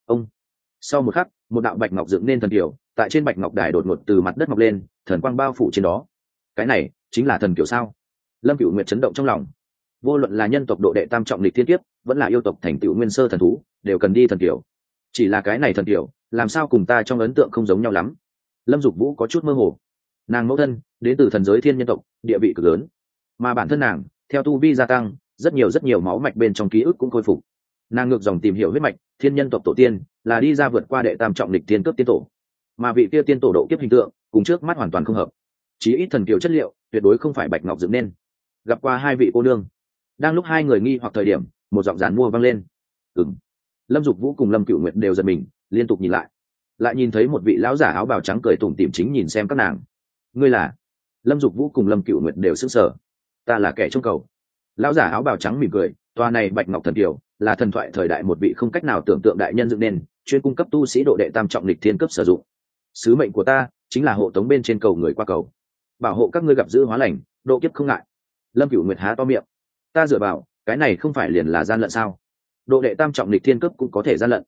Ông. Sau một khắc, một đạo bạch ngọc dựng nên thần kiểu, tại trên bạch ngọc đài đột ngột từ mặt đất mọc lên, thần quang bao phủ trên đó. Cái này chính là thần kiểu sao? Lâm cửu nguyệt chấn động trong lòng. Vô luận là nhân tộc độ đệ tam trọng lịch thiên kiếp vẫn là yêu tộc thành tựu nguyên sơ thần thú, đều cần đi thần kiểu. Chỉ là cái này thần kiểu, làm sao cùng ta trong ấn tượng không giống nhau lắm. Lâm dục vũ có chút mơ hồ. Nàng mẫu thân, đến từ thần giới thiên nhân tộc, địa vị cực lớn. Mà bản thân nàng, theo tu vi gia tăng, rất nhiều rất nhiều máu mạch bên trong ký ức cũng khôi phục. Nàng ngược dòng tìm hiểu huyết mạch, thiên nhân tộc tổ tiên, là đi ra vượt qua đệ tam trọng lịch tiên cướp tiên tổ. Mà vị kia tiên tổ độ kiếp hình tượng, cùng trước mắt hoàn toàn không hợp. Chí ít thần kiểu chất liệu, tuyệt đối không phải bạch ngọc dựng nên. Gặp qua hai vị cô nương. Đang lúc hai người nghi hoặc thời điểm một giọng giàn mua vang lên. Ừng lâm dục vũ cùng lâm cựu nguyệt đều giật mình, liên tục nhìn lại. Lại nhìn thấy một vị lão giả áo bào trắng cười tủm tỉm chính nhìn xem các nàng. Ngươi là? Lâm dục vũ cùng lâm cựu nguyệt đều s ứ n g sở ta là kẻ trông cầu. Lão giả áo bào trắng mỉm cười toa này bạch ngọc thần kiều là thần thoại thời đại một vị không cách nào tưởng tượng đại nhân dựng nên, chuyên cung cấp tu sĩ độ đệ tam trọng lịch thiên cấp sử dụng. Sứ mệnh của ta chính là hộ tống bên trên cầu người qua cầu. Bảo hộ các ngươi gặp giữ hóa lành, độ kiếp không ngại. Lâm cựu nguyệt há to miệng. Ta dựa vào cái này không phải liền là gian lận sao? Độ đệ tam trọng lịch thiên cấp cũng có thể gian lận.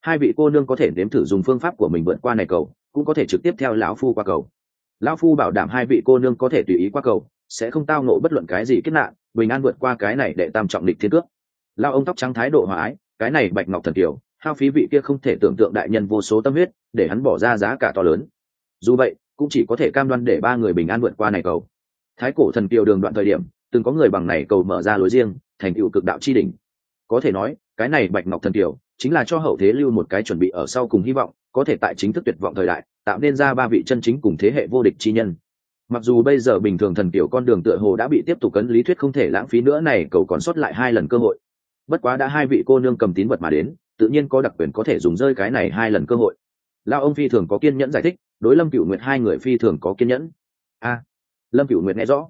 Hai vị cô nương có thể nếm thử dùng phương pháp của mình vượt qua này cầu, cũng có thể trực tiếp theo lão phu qua cầu. Lão phu bảo đảm hai vị cô nương có thể tùy ý qua cầu, sẽ không tao nộ bất luận cái gì kết nạn, bình an vượt qua cái này đệ tam trọng lịch thiên cước. Lao ông tóc trắng thái độ hòa ái, cái này bạch ngọc thần kiều, hao phí vị kia không thể tưởng tượng đại nhân vô số tâm huyết, để hắn bỏ ra giá cả to lớn. Dù vậy, cũng chỉ có thể cam đoan để ba người bình an vượt qua này cầu. Thái cổ thần kiều đường đoạn thời điểm, từng có người bằng này cầu mở ra lối riêng thành tựu cực đạo chi đỉnh. Có thể nói, cái này bạch ngọc thần tiểu chính là cho hậu thế lưu một cái chuẩn bị ở sau cùng hy vọng, có thể tại chính thức tuyệt vọng thời đại, tạo nên ra ba vị chân chính cùng thế hệ vô địch chi nhân. Mặc dù bây giờ bình thường thần tiểu con đường tựa hồ đã bị tiếp tục cấn lý thuyết không thể lãng phí nữa này, cầu còn sót lại hai lần cơ hội. Bất quá đã hai vị cô nương cầm tín vật mà đến, tự nhiên có đặc quyền có thể dùng rơi cái này hai lần cơ hội. Lão ông phi thường có kiên nhẫn giải thích, đối lâm cựu nguyệt hai người phi thường có kiên nhẫn. A, lâm cựu nguyệt nghe rõ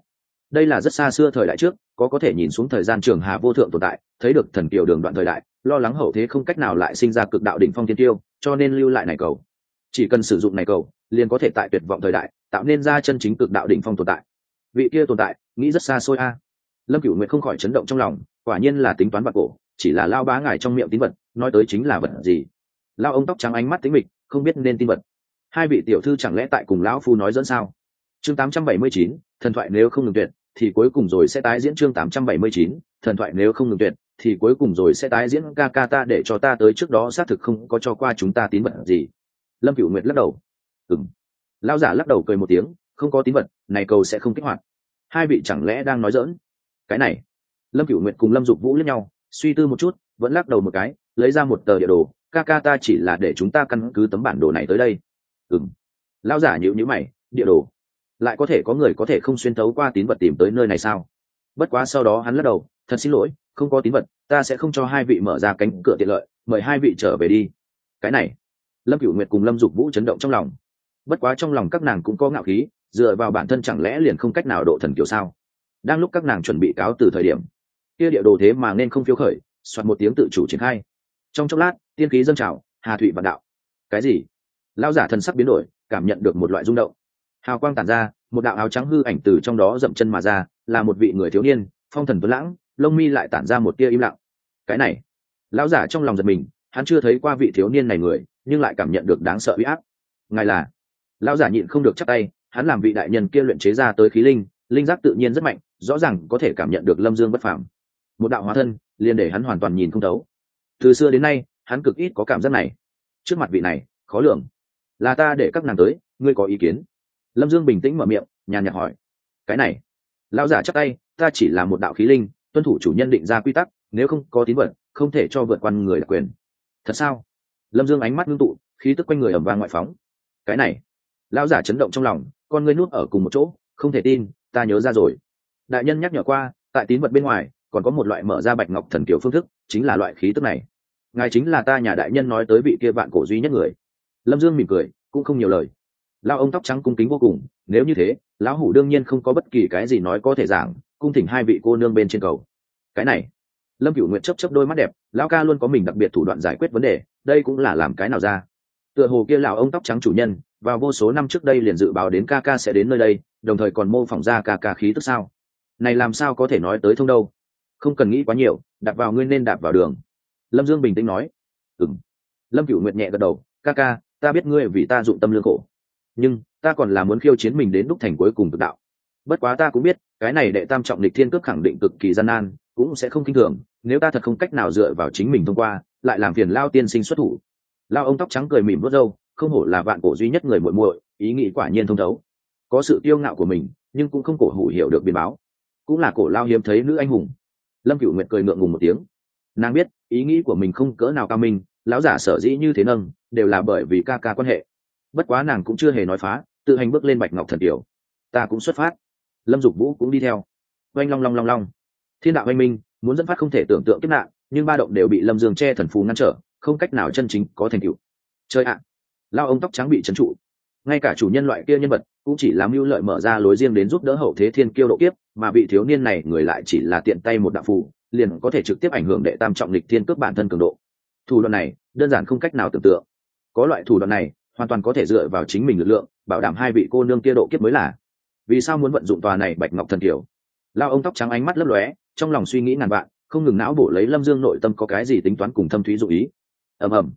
đây là rất xa xưa thời đại trước có có thể nhìn xuống thời gian trường hà vô thượng tồn tại thấy được thần kiều đường đoạn thời đại lo lắng hậu thế không cách nào lại sinh ra cực đạo đỉnh phong tiên tiêu cho nên lưu lại này cầu. Chỉ cần sử dụng này cầu liền có thể tại tuyệt vọng thời đại tạo nên ra chân chính cực đạo đỉnh phong tồn tại. Vị kia tồn tại nghĩ rất xa xôi a. Lâm cửu nguyện không khỏi chấn động trong lòng quả nhiên là tính toán bạc cổ chỉ là lao bá ngài trong miệng tín vật nói tới chính là vật gì? Lao ông tóc trắng ánh mắt tính mịch không biết nên tin vật. Hai vị tiểu thư chẳng lẽ tại cùng lão phu nói dẫn sao? Chương 879, thần thoại nếu không ngừng tuyệt thì cuối cùng rồi sẽ tái diễn chương 879, thần thoại nếu không ngừng tuyệt thì cuối cùng rồi sẽ tái diễn ca ca ta để cho ta tới trước đó xác thực không có cho qua chúng ta tín vật gì. Lâm cửu nguyệt lắc đầu. Ừm. Lão giả lắc đầu cười một tiếng không có tín vật này cầu sẽ không kích hoạt. Hai vị chẳng lẽ đang nói dỡn cái này. Lâm cửu nguyệt cùng lâm dục vũ liếc nhau suy tư một chút vẫn lắc đầu một cái lấy ra một tờ địa đồ ca ca ta chỉ là để chúng ta căn cứ tấm bản đồ này tới đây. Ừm. Lão giả nhíu nhíu mày địa đồ lại có thể có người có thể không xuyên thấu qua tín vật tìm tới nơi này sao? Bất quá sau đó hắn lắc đầu, thật xin lỗi, không có tín vật, ta sẽ không cho hai vị mở ra cánh cửa tiện lợi, mời hai vị trở về đi. Cái này, lâm cửu nguyệt cùng lâm dục vũ chấn động trong lòng. Bất quá trong lòng các nàng cũng có ngạo khí, dựa vào bản thân chẳng lẽ liền không cách nào độ thần kiểu sao? Đang lúc các nàng chuẩn bị cáo từ thời điểm, kia địa đồ thế mà nên không phiếu khởi, soạt một tiếng tự chủ triển khai. Trong chốc lát, tiên khí dâng trào, hà thụy vạn đạo. Cái gì? Lao giả thần sắc biến đổi, cảm nhận được một loại rung động hào quang tản ra, một đạo áo trắng hư ảnh từ trong đó dậm chân mà ra, là một vị người thiếu niên, phong thần tuấn lãng, lông mi lại tản ra một tia im lặng. Cái này, lão giả trong lòng giật mình, hắn chưa thấy qua vị thiếu niên này người, nhưng lại cảm nhận được đáng sợ uy áp. Ngài là? Lão giả nhịn không được chắc tay, hắn làm vị đại nhân kia luyện chế ra tới khí linh linh giác tự nhiên rất mạnh, rõ ràng có thể cảm nhận được lâm dương bất phàm. Một đạo hóa thân, liền để hắn hoàn toàn nhìn không thấu. Từ xưa đến nay, hắn cực ít có cảm giác này. Trước mặt vị này, khó lường. Là ta để các nàng tới, ngươi có ý kiến? Lâm dương bình tĩnh mở miệng, nhàn nhạt hỏi, cái này, lão giả chắc tay, ta chỉ là một đạo khí linh, tuân thủ chủ nhân định ra quy tắc, nếu không có tín vật, không thể cho vượt qua người đặc quyền. Thật sao? Lâm dương ánh mắt ngưng tụ, khí tức quanh người ẩm vang ngoại phóng. Cái này. Lão giả chấn động trong lòng, con ngươi nuốt ở cùng một chỗ, không thể tin, ta nhớ ra rồi. Đại nhân nhắc nhở qua, tại tín vật bên ngoài, còn có một loại mở ra bạch ngọc thần kiểu phương thức, chính là loại khí tức này. Ngài chính là ta nhà đại nhân nói tới vị kia vạn cổ duy nhất người. Lâm dương mỉm cười, cũng không nhiều lời lao ông tóc trắng cung kính vô cùng, nếu như thế, lão hủ đương nhiên không có bất kỳ cái gì nói có thể giảng, cung thỉnh hai vị cô nương bên trên cầu. Cái này, lâm cửu nguyện chấp chấp đôi mắt đẹp, lão ca luôn có mình đặc biệt thủ đoạn giải quyết vấn đề, đây cũng là làm cái nào ra. Tựa hồ kia lão ông tóc trắng chủ nhân, vào vô số năm trước đây liền dự báo đến ca ca sẽ đến nơi đây, đồng thời còn mô phỏng ra ca ca khí tức sao. Này làm sao có thể nói tới thông đâu? Không cần nghĩ quá nhiều, đạp vào ngươi nên đạp vào đường. Lâm dương bình tĩnh nói. Ừng lâm cửu nguyệt nhẹ gật đầu. Ca ca, ta biết ngươi vì ta dụng tâm lương khổ nhưng ta còn là muốn khiêu chiến mình đến đúc thành cuối cùng cực đạo. Bất quá ta cũng biết, cái này đệ tam trọng lịch thiên cước khẳng định cực kỳ gian nan, cũng sẽ không kinh thường, nếu ta thật không cách nào dựa vào chính mình thông qua, lại làm phiền lao tiên sinh xuất thủ. Lao ông tóc trắng cười mỉm vớt râu, không hổ là vạn cổ duy nhất người muội muội, ý nghĩ quả nhiên thông thấu. Có sự tiêu ngạo của mình, nhưng cũng không cổ hủ hiểu được biên báo. Cũng là cổ lao hiếm thấy nữ anh hùng. Lâm cựu nguyệt cười ngượng ngùng một tiếng. Nàng biết, ý nghĩ của mình không cỡ nào cao minh, lão giả sở dĩ như thế nâng, đều là bởi vì ca ca quan hệ bất quá nàng cũng chưa hề nói phá, tự hành bước lên bạch ngọc thần tiểu ta cũng xuất phát. Lâm dục vũ cũng đi theo. Oanh long long long long. Thiên đạo oanh minh, muốn dẫn phát không thể tưởng tượng kiếp nạn, nhưng ba động đều bị lâm dương che thần phù ngăn trở, không cách nào chân chính có thành tựu. Chơi ạ! Lao ông tóc trắng bị trấn trụ. Ngay cả chủ nhân loại kia nhân vật cũng chỉ làm mưu lợi mở ra lối riêng đến giúp đỡ hậu thế thiên kiêu độ kiếp, mà vị thiếu niên này người lại chỉ là tiện tay một đạo phù, liền có thể trực tiếp ảnh hưởng đệ tam trọng lịch thiên cướp bản thân cường độ. Thủ đoạn này, đơn giản không cách nào tưởng tượng. Có loại thủ đoạn này hoàn toàn có thể dựa vào chính mình lực lượng, bảo đảm hai vị cô nương kia độ kiếp mới là. Vì sao muốn vận dụng tòa này bạch ngọc thần kiểu lao ông tóc trắng ánh mắt lấp lóe, trong lòng suy nghĩ ngàn vạn, không ngừng não bổ lấy lâm dương nội tâm có cái gì tính toán cùng thâm thúy dụ ý. Ầm ầm.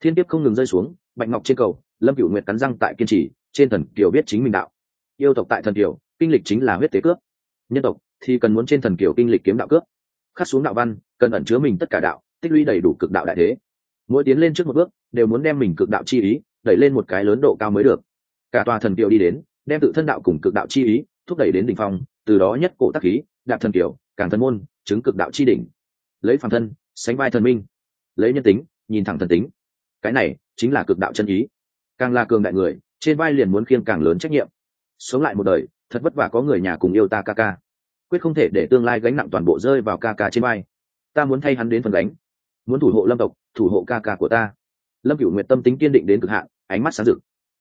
Thiên tiếp không ngừng rơi xuống, bạch ngọc trên cầu, lâm cựu nguyệt cắn răng tại kiên trì, trên thần kiều biết chính mình đạo. Yêu tộc tại thần kiều, kinh lịch chính là huyết tế cướp. Nhân tộc thì cần muốn trên thần kiều kinh lịch kiếm đạo cướp. Khắc xuống đạo văn, cần ẩn chứa mình tất cả đạo, tích lũy đầy đủ cực đạo đại thế. Mỗi tiến lên trước một bước, đều muốn đem mình cực đạo chi ý đẩy lên một cái lớn độ cao mới được. Cả tòa thần kiều đi đến, đem tự thân đạo cùng cực đạo chi ý, thúc đẩy đến đỉnh phong, từ đó nhất cổ tác khí, đạp thần kiều, càng thần môn, chứng cực đạo chi đỉnh. Lấy phàm thân, sánh vai thần minh. Lấy nhân tính, nhìn thẳng thần tính. Cái này chính là cực đạo chân ý. Càng là cường đại người, trên vai liền muốn khiêng càng lớn trách nhiệm. Sống lại một đời, thật vất vả có người nhà cùng yêu ta ca ca. Quyết không thể để tương lai gánh nặng toàn bộ rơi vào ca ca trên vai. Ta muốn thay hắn đến phần gánh. Muốn thủ hộ lâm tộc, thủ hộ ca ca của ta. Lâm cửu nguyệt tâm tính kiên định đến cực hạn ánh mắt sáng rực.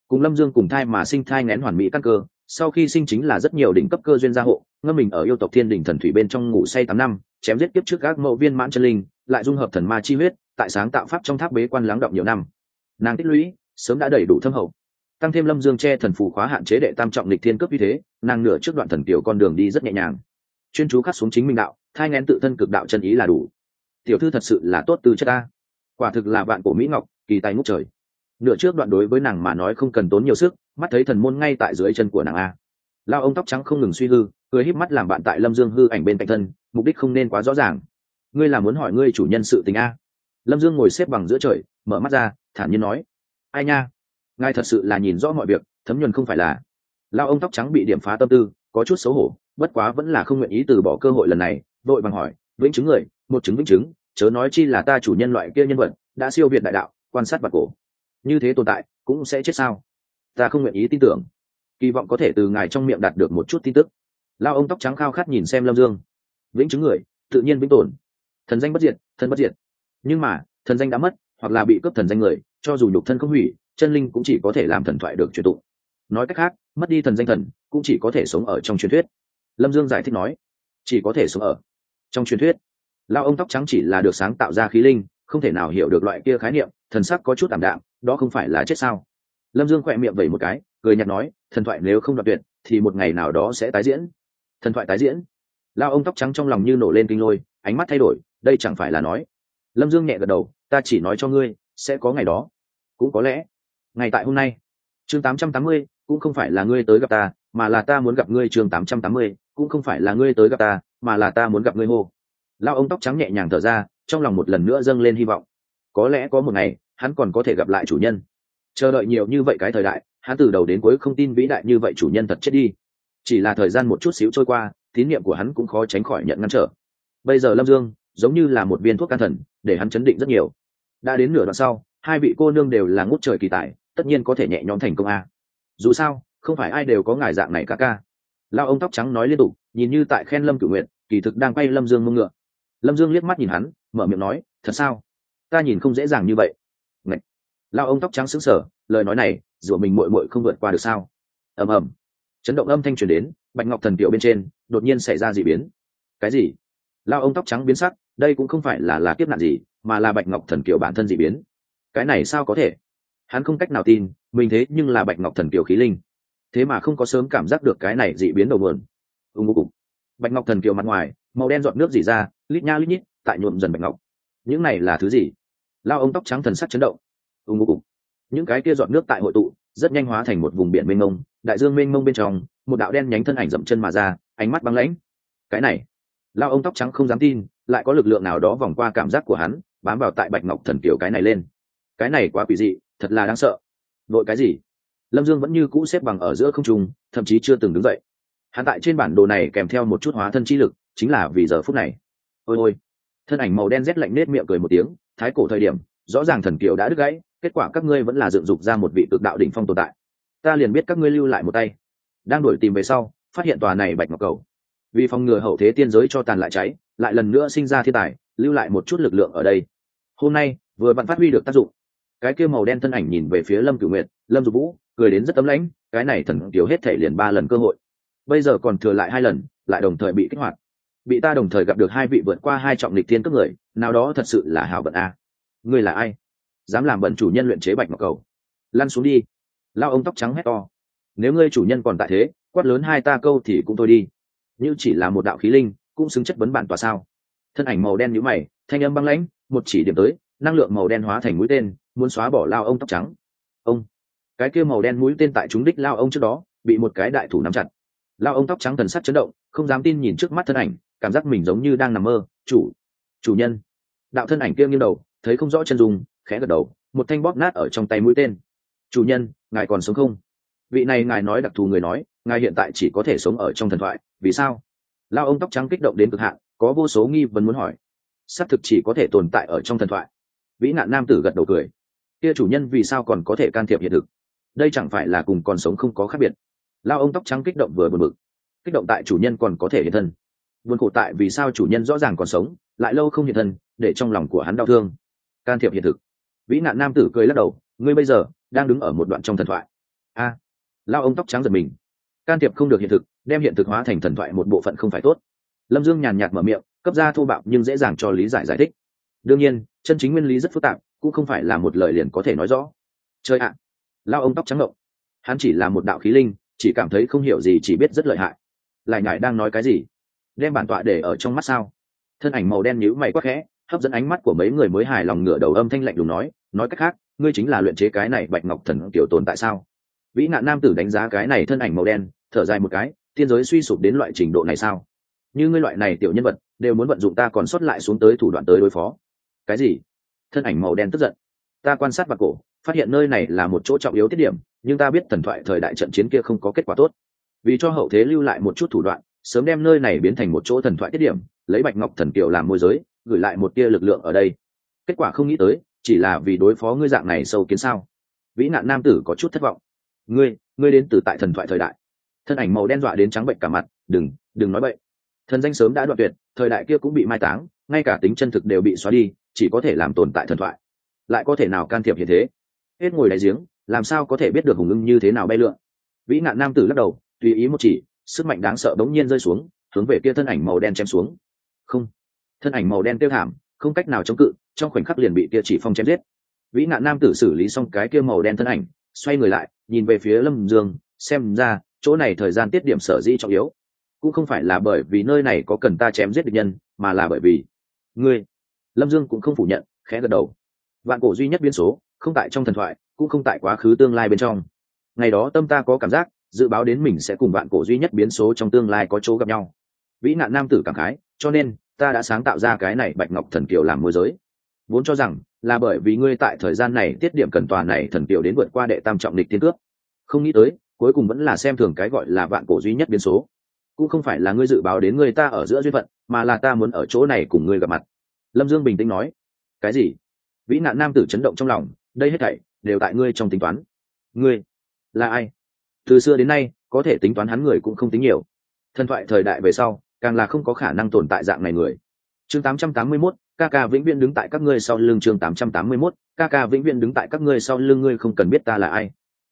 Cùng lâm dương cùng thai mà sinh thai ngén hoàn mỹ căn cơ, sau khi sinh chính là rất nhiều đỉnh cấp cơ duyên gia hộ, ngâm mình ở yêu tộc thiên đỉnh thần thủy bên trong ngủ say tám năm, chém giết kiếp trước các mẫu viên mãn chân linh, lại dung hợp thần ma chi huyết, tại sáng tạo pháp trong tháp bế quan lắng động nhiều năm. Nàng tích lũy, sớm đã đầy đủ thâm hậu. Tăng thêm lâm dương che thần phù khóa hạn chế đệ tam trọng lịch thiên cấp như thế, nàng nửa trước đoạn thần tiểu con đường đi rất nhẹ nhàng. Chuyên chú khắc xuống chính minh đạo, thai ngén tự thân cực đạo chân ý là đủ. Tiểu thư thật sự là tốt từ chất ta. Quả thực là bạn của mỹ ngọc, kỳ tài ngút trời nửa trước đoạn đối với nàng mà nói không cần tốn nhiều sức, mắt thấy thần môn ngay tại dưới chân của nàng a. Lao ông tóc trắng không ngừng suy hư, cười híp mắt làm bạn tại lâm dương hư ảnh bên cạnh thân, mục đích không nên quá rõ ràng. Ngươi là muốn hỏi ngươi chủ nhân sự tình a? Lâm dương ngồi xếp bằng giữa trời, mở mắt ra, thản nhiên nói. Ai nha? Ngài thật sự là nhìn rõ mọi việc, thấm nhuần không phải là. Lao ông tóc trắng bị điểm phá tâm tư, có chút xấu hổ, bất quá vẫn là không nguyện ý từ bỏ cơ hội lần này, vội bằng hỏi, vĩnh chứng người, một chứng vĩnh chứng, chớ nói chi là ta chủ nhân loại kia nhân vật, đã siêu việt đại đạo, quan sát vật cổ như thế tồn tại, cũng sẽ chết sao? Ta không nguyện ý tin tưởng. Kỳ vọng có thể từ ngài trong miệng đạt được một chút tin tức. Lao ông tóc trắng khao khát nhìn xem lâm dương. Vĩnh chứng người, tự nhiên vĩnh tồn. Thần danh bất diệt, thân bất diệt. Nhưng mà, thần danh đã mất, hoặc là bị cướp thần danh người, cho dù nhục thân không hủy, chân linh cũng chỉ có thể làm thần thoại được truyền tụng. Nói cách khác, mất đi thần danh thần, cũng chỉ có thể sống ở trong truyền thuyết. Lâm dương giải thích nói, chỉ có thể sống ở trong truyền thuyết. Lao ông tóc trắng chỉ là được sáng tạo ra khí linh, không thể nào hiểu được loại kia khái niệm thần sắc có chút ảm đạm, đó không phải là chết sao? Lâm dương khỏe miệng vẩy một cái, cười nhạt nói, thần thoại nếu không đoạt tuyệt, thì một ngày nào đó sẽ tái diễn. Thần thoại tái diễn? Lao ông tóc trắng trong lòng như nổ lên kinh lôi, ánh mắt thay đổi, đây chẳng phải là nói. Lâm dương nhẹ gật đầu, ta chỉ nói cho ngươi, sẽ có ngày đó. Cũng có lẽ. Ngày tại hôm nay. Chương tám trăm tám mươi, cũng không phải là ngươi tới gặp ta, mà là ta muốn gặp ngươi chương tám trăm tám mươi, cũng không phải là ngươi tới gặp ta, mà là ta muốn gặp ngươi hô. Lao ông tóc trắng nhẹ nhàng thở ra, trong lòng một lần nữa dâng lên hy vọng. Có lẽ có một ngày hắn còn có thể gặp lại chủ nhân. Chờ đợi nhiều như vậy cái thời đại, hắn từ đầu đến cuối không tin vĩ đại như vậy chủ nhân thật chết đi. Chỉ là thời gian một chút xíu trôi qua, tín nhiệm của hắn cũng khó tránh khỏi nhận ngăn trở. Bây giờ lâm dương giống như là một viên thuốc can thần, để hắn chấn định rất nhiều. Đã đến nửa đoạn sau, hai vị cô nương đều là ngút trời kỳ tài, tất nhiên có thể nhẹ nhõm thành công a. Dù sao, không phải ai đều có ngài dạng này ca ca. Lao ông tóc trắng nói liên tục, nhìn như tại khen lâm cửu nguyện kỳ thực đang quay lâm dương mông ngựa. Lâm dương liếc mắt nhìn hắn, mở miệng nói, thật sao? Ta nhìn không dễ dàng như vậy lao ông tóc trắng xứng sở lời nói này, rủa mình muội muội không vượt qua được sao? Ầm ầm. Chấn động âm thanh truyền đến, bạch ngọc thần tiểu bên trên, đột nhiên xảy ra d ị biến. Cái gì? Lao ông tóc trắng biến sắc, đây cũng không phải là là kiếp nạn gì, mà là bạch ngọc thần kiều bản thân d ị biến. Cái này sao có thể? Hắn không cách nào tin, mình thế nhưng là bạch ngọc thần kiều khí linh. Thế mà không có sớm cảm giác được cái này dị biến đầu vườn ưng vô cùng bạch ngọc thần kiều mặt ngoài, màu đen dọn nước dỉ ra, lít nha lít nhít, tại nhuộm dần bạch ngọc. Những này là thứ gì? Lao ông tóc trắng thần sắc chấn động ưng vô những cái kia dọn nước tại hội tụ, rất nhanh hóa thành một vùng biển mênh mông, đại dương mênh mông bên trong, một đạo đen nhánh thân ảnh dậm chân mà ra, ánh mắt băng lãnh. Cái này lao ông tóc trắng không dám tin, lại có lực lượng nào đó vòng qua cảm giác của hắn, bám vào tại bạch ngọc thần kiểu cái này lên. Cái này quá quỷ dị, thật là đáng sợ. Đội cái gì? Lâm dương vẫn như cũ xếp bằng ở giữa không trung, thậm chí chưa từng đứng dậy. Hắn tại trên bản đồ này kèm theo một chút hóa thân chi lực, chính là vì giờ phút này. Ôi ôi. Thân ảnh màu đen rét lạnh nết miệng cười một tiếng, thái cổ thời điểm, rõ ràng thần kiều đã đứt gãy kết quả các ngươi vẫn là dựng dục ra một vị cực đạo đỉnh phong tồn tại. Ta liền biết các ngươi lưu lại một tay. Đang đổi tìm về sau, phát hiện tòa này bạch ngọc cầu. Vì phòng ngừa hậu thế tiên giới cho tàn lại cháy, lại lần nữa sinh ra thiên tài, lưu lại một chút lực lượng ở đây. Hôm nay, vừa bạn phát huy được tác dụng. Cái kia màu đen thân ảnh nhìn về phía lâm cửu nguyệt, lâm dục vũ, cười đến rất tấm lãnh, cái này thần tiểu hết thể liền ba lần cơ hội. Bây giờ còn thừa lại hai lần, lại đồng thời bị kích hoạt. Bị ta đồng thời gặp được hai vị vượt qua hai trọng lịch thiên các người, nào đó thật sự là hảo vận a. À. ngươi là ai? Dám làm bẩn chủ nhân luyện chế bạch ngọc cầu. Lăn xuống đi. Lao ông tóc trắng hét to. Nếu ngươi chủ nhân còn tại thế, quát lớn hai ta câu thì cũng thôi đi. Như chỉ là một đạo khí linh, cũng xứng chất vấn bản tòa sao. Thân ảnh màu đen nhũ mày, thanh âm băng lãnh, một chỉ điểm tới, năng lượng màu đen hóa thành mũi tên, muốn xóa bỏ lao ông tóc trắng. Ông. Cái kia màu đen mũi tên tại chúng đích lao ông trước đó, bị một cái đại thủ nắm chặt. Lao ông tóc trắng thần sắc chấn động, không dám tin nhìn trước mắt thân ảnh, cảm giác mình giống như đang nằm mơ. Chủ. Chủ nhân. Đạo thân ảnh kia nghiêng đầu thấy không rõ chân dùng khẽ gật đầu, một thanh bóp nát ở trong tay mũi tên. Chủ nhân, ngài còn sống không? Vị này ngài nói đặc thù người nói, ngài hiện tại chỉ có thể sống ở trong thần thoại, vì sao? Lao ông tóc trắng kích động đến cực hạn, có vô số nghi vấn muốn hỏi. Xác thực chỉ có thể tồn tại ở trong thần thoại. Vĩ nạn nam tử gật đầu cười. Kia chủ nhân vì sao còn có thể can thiệp hiện thực? Đây chẳng phải là cùng còn sống không có khác biệt. Lao ông tóc trắng kích động vừa buồn bực. Kích động tại chủ nhân còn có thể hiện thân. Buồn khổ tại vì sao chủ nhân rõ ràng còn sống, lại lâu không hiện thân, để trong lòng của hắn đau thương can thiệp hiện thực. Vĩ nạn nam tử cười lắc đầu ngươi bây giờ đang đứng ở một đoạn trong thần thoại. A à, lao ông tóc trắng giật mình. Can thiệp không được hiện thực đem hiện thực hóa thành thần thoại một bộ phận không phải tốt. Lâm dương nhàn nhạt mở miệng cấp ra thô bạo nhưng dễ dàng cho lý giải giải thích. Đương nhiên chân chính nguyên lý rất phức tạp cũng không phải là một lời liền có thể nói rõ. Chơi ạ lao ông tóc trắng ngộng. Hắn chỉ là một đạo khí linh chỉ cảm thấy không hiểu gì chỉ biết rất lợi hại. Lại ngại đang nói cái gì? Đem bản tọa để ở trong mắt sao? Thân ảnh màu đen nhữ mày quắc khẽ hấp dẫn ánh mắt của mấy người mới hài lòng ngửa đầu âm thanh lạnh lùng nói nói cách khác, ngươi chính là luyện chế cái này bạch ngọc thần tiểu tồn tại sao? Vĩ nạn nam tử đánh giá cái này thân ảnh màu đen, thở dài một cái, tiên giới suy sụp đến loại trình độ này sao? Như ngươi loại này tiểu nhân vật, đều muốn vận dụng ta còn sót lại xuống tới thủ đoạn tới đối phó. Cái gì? Thân ảnh màu đen tức giận. Ta quan sát vào cổ, phát hiện nơi này là một chỗ trọng yếu tiết điểm, nhưng ta biết thần thoại thời đại trận chiến kia không có kết quả tốt. Vì cho hậu thế lưu lại một chút thủ đoạn, sớm đem nơi này biến thành một chỗ thần thoại tiết điểm, lấy bạch ngọc thần kiều làm môi giới gửi lại một tia lực lượng ở đây. Kết quả không nghĩ tới, chỉ là vì đối phó ngươi dạng này sâu kiến sao. Vĩ nạn nam tử có chút thất vọng. Ngươi ngươi đến từ tại thần thoại thời đại. Thân ảnh màu đen dọa đến trắng bệnh cả mặt, đừng đừng nói vậy. thần danh sớm đã đoạn tuyệt, thời đại kia cũng bị mai táng, ngay cả tính chân thực đều bị xóa đi, chỉ có thể làm tồn tại thần thoại. Lại có thể nào can thiệp hiện thế? Hết ngồi đại giếng, làm sao có thể biết được hùng ưng như thế nào bay lượn? Vĩ nạn nam tử lắc đầu, tùy ý một chỉ, sức mạnh đáng sợ bỗng nhiên rơi xuống, hướng về kia thân ảnh màu đen chém xuống. Không thân ảnh màu đen tiêu thảm, không cách nào chống cự, trong khoảnh khắc liền bị kia chỉ phong chém giết. Vĩ nạn nam tử xử lý xong cái kia màu đen thân ảnh, xoay người lại, nhìn về phía lâm dương, xem ra, chỗ này thời gian tiết điểm sở dĩ trọng yếu. Cũng không phải là bởi vì nơi này có cần ta chém giết địch nhân, mà là bởi vì ngươi. Lâm dương cũng không phủ nhận, khẽ gật đầu. Vạn cổ duy nhất biến số, không tại trong thần thoại, cũng không tại quá khứ tương lai bên trong. Ngày đó tâm ta có cảm giác, dự báo đến mình sẽ cùng vạn cổ duy nhất biến số trong tương lai có chỗ gặp nhau. Vĩ nạn nam tử cảm khái, cho nên ta đã sáng tạo ra cái này bạch ngọc thần kiều làm môi giới. Vốn cho rằng là bởi vì ngươi tại thời gian này tiết điểm cần tòa này thần kiều đến vượt qua đệ tam trọng địch tiên cước không nghĩ tới, cuối cùng vẫn là xem thường cái gọi là vạn cổ duy nhất biến số. Cũng không phải là ngươi dự báo đến người ta ở giữa duyên phận, mà là ta muốn ở chỗ này cùng ngươi gặp mặt. Lâm dương bình tĩnh nói. Cái gì? Vĩ nạn nam tử chấn động trong lòng. Đây hết thảy đều tại ngươi trong tính toán. Ngươi là ai? Từ xưa đến nay, có thể tính toán hắn người cũng không tính nhiều. Thần thoại thời đại về sau càng là không có khả năng tồn tại dạng này người. Chương 881, ca ca vĩnh viễn đứng tại các ngươi sau lưng. Chương 881, ca ca vĩnh viễn đứng tại các ngươi sau lưng. Ngươi không cần biết ta là ai.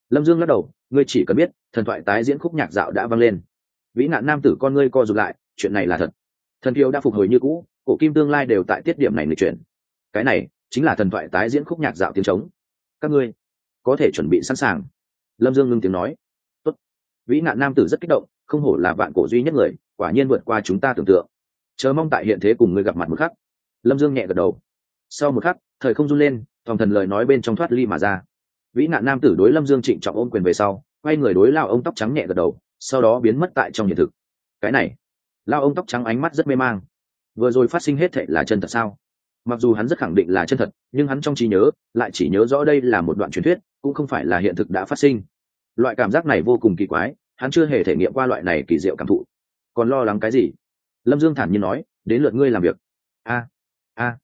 Lâm dương lắc đầu ngươi chỉ cần biết thần thoại tái diễn khúc nhạc dạo đã vang lên. Vĩ nạn nam tử con ngươi co rụt lại chuyện này là thật. Thần kiều đã phục hồi như cũ cổ kim tương lai đều tại tiết điểm này lịch chuyển cái này chính là thần thoại tái diễn khúc nhạc dạo tiếng trống. Các ngươi có thể chuẩn bị sẵn sàng. Lâm dương ngưng tiếng nói. Tốt. vĩ nạn nam tử rất kích động không hổ là vạn cổ duy nhất người, quả nhiên vượt qua chúng ta tưởng tượng. Chờ mong tại hiện thế cùng ngươi gặp mặt một khắc. Lâm dương nhẹ gật đầu. Sau một khắc, thời không run lên, thòng thần lời nói bên trong thoát ly mà ra. Vĩ nạn nam tử đối lâm dương trịnh trọng ôm quyền về sau, quay người đối lao ông tóc trắng nhẹ gật đầu, sau đó biến mất tại trong hiện thực. Cái này. Lao ông tóc trắng ánh mắt rất mê mang. Vừa rồi phát sinh hết thệ là chân thật sao? Mặc dù hắn rất khẳng định là chân thật, nhưng hắn trong trí nhớ, lại chỉ nhớ rõ đây là một đoạn truyền thuyết, cũng không phải là hiện thực đã phát sinh. Loại cảm giác này vô cùng kỳ quái hắn chưa hề thể nghiệm qua loại này kỳ diệu cảm thụ. Còn lo lắng cái gì? Lâm dương thản nhiên nói, đến lượt ngươi làm việc. A a.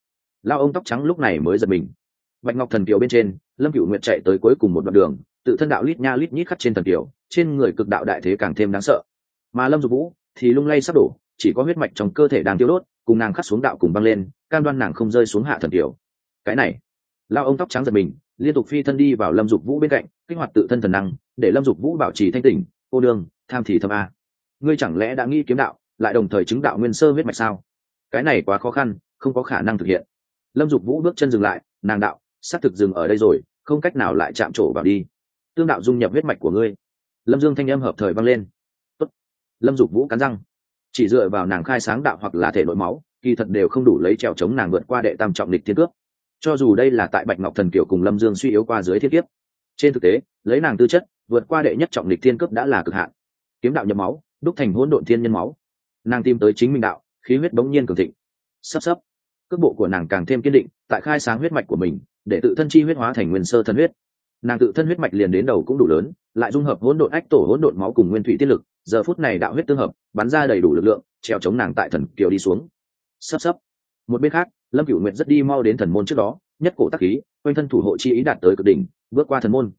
Lao ông tóc trắng lúc này mới giật mình. Bạch ngọc thần kiều bên trên, lâm cựu nguyện chạy tới cuối cùng một đoạn đường, tự thân đạo lít nha lít nhít khắc trên thần kiều, trên người cực đạo đại thế càng thêm đáng sợ. Mà lâm dục vũ thì lung lay sắp đổ, chỉ có huyết mạch trong cơ thể đang tiêu đốt, cùng nàng khắc xuống đạo cùng băng lên, cam đoan nàng không rơi xuống hạ thần kiều. Cái này, lao ông tóc trắng giật mình, liên tục phi thân đi vào lâm dục vũ bên cạnh, kích hoạt tự thân thần năng, để lâm dục vũ bảo trì thanh tỉnh cô đường tham thì thâm a. Ngươi chẳng lẽ đã nghĩ kiếm đạo, lại đồng thời chứng đạo nguyên sơ huyết mạch sao? Cái này quá khó khăn, không có khả năng thực hiện. Lâm dục vũ bước chân dừng lại, nàng đạo, xác thực dừng ở đây rồi, không cách nào lại chạm trổ vào đi. Tương đạo dung nhập huyết mạch của ngươi. Lâm dương thanh âm hợp thời vang lên. Tốt. lâm dục vũ cắn răng. Chỉ dựa vào nàng khai sáng đạo hoặc là thể nội máu, kỳ thật đều không đủ lấy trèo chống nàng vượt qua đệ tam trọng địch thiên cướp cho dù đây là tại bạch ngọc thần kiểu cùng lâm dương suy yếu qua dưới thiết kiếp. Trên thực tế, lấy nàng tư chất vượt qua đệ nhất trọng địch thiên cấp đã là cực hạn. Kiếm đạo nhập máu, đúc thành hỗn độn thiên nhân máu. Nàng tìm tới chính minh đạo, khí huyết bỗng nhiên cường thịnh. Sắp sắp, cước bộ của nàng càng thêm kiên định, tại khai sáng huyết mạch của mình, để tự thân chi huyết hóa thành nguyên sơ thân huyết. Nàng tự thân huyết mạch liền đến đầu cũng đủ lớn, lại dung hợp hỗn độn ách tổ, hỗn độn máu cùng nguyên thủy tiết lực, giờ phút này đạo huyết tương hợp, bắn ra đầy đủ lực lượng treo chống nàng tại thần kiều đi xuống. Sắp sắp. Một bên khác, lâm cửu nguyện rất đi mau đến thần môn trước đó, nhất cổ tắc khí, quanh thân thủ hộ chi ý đạt tới cực đỉnh, bước qua thần môn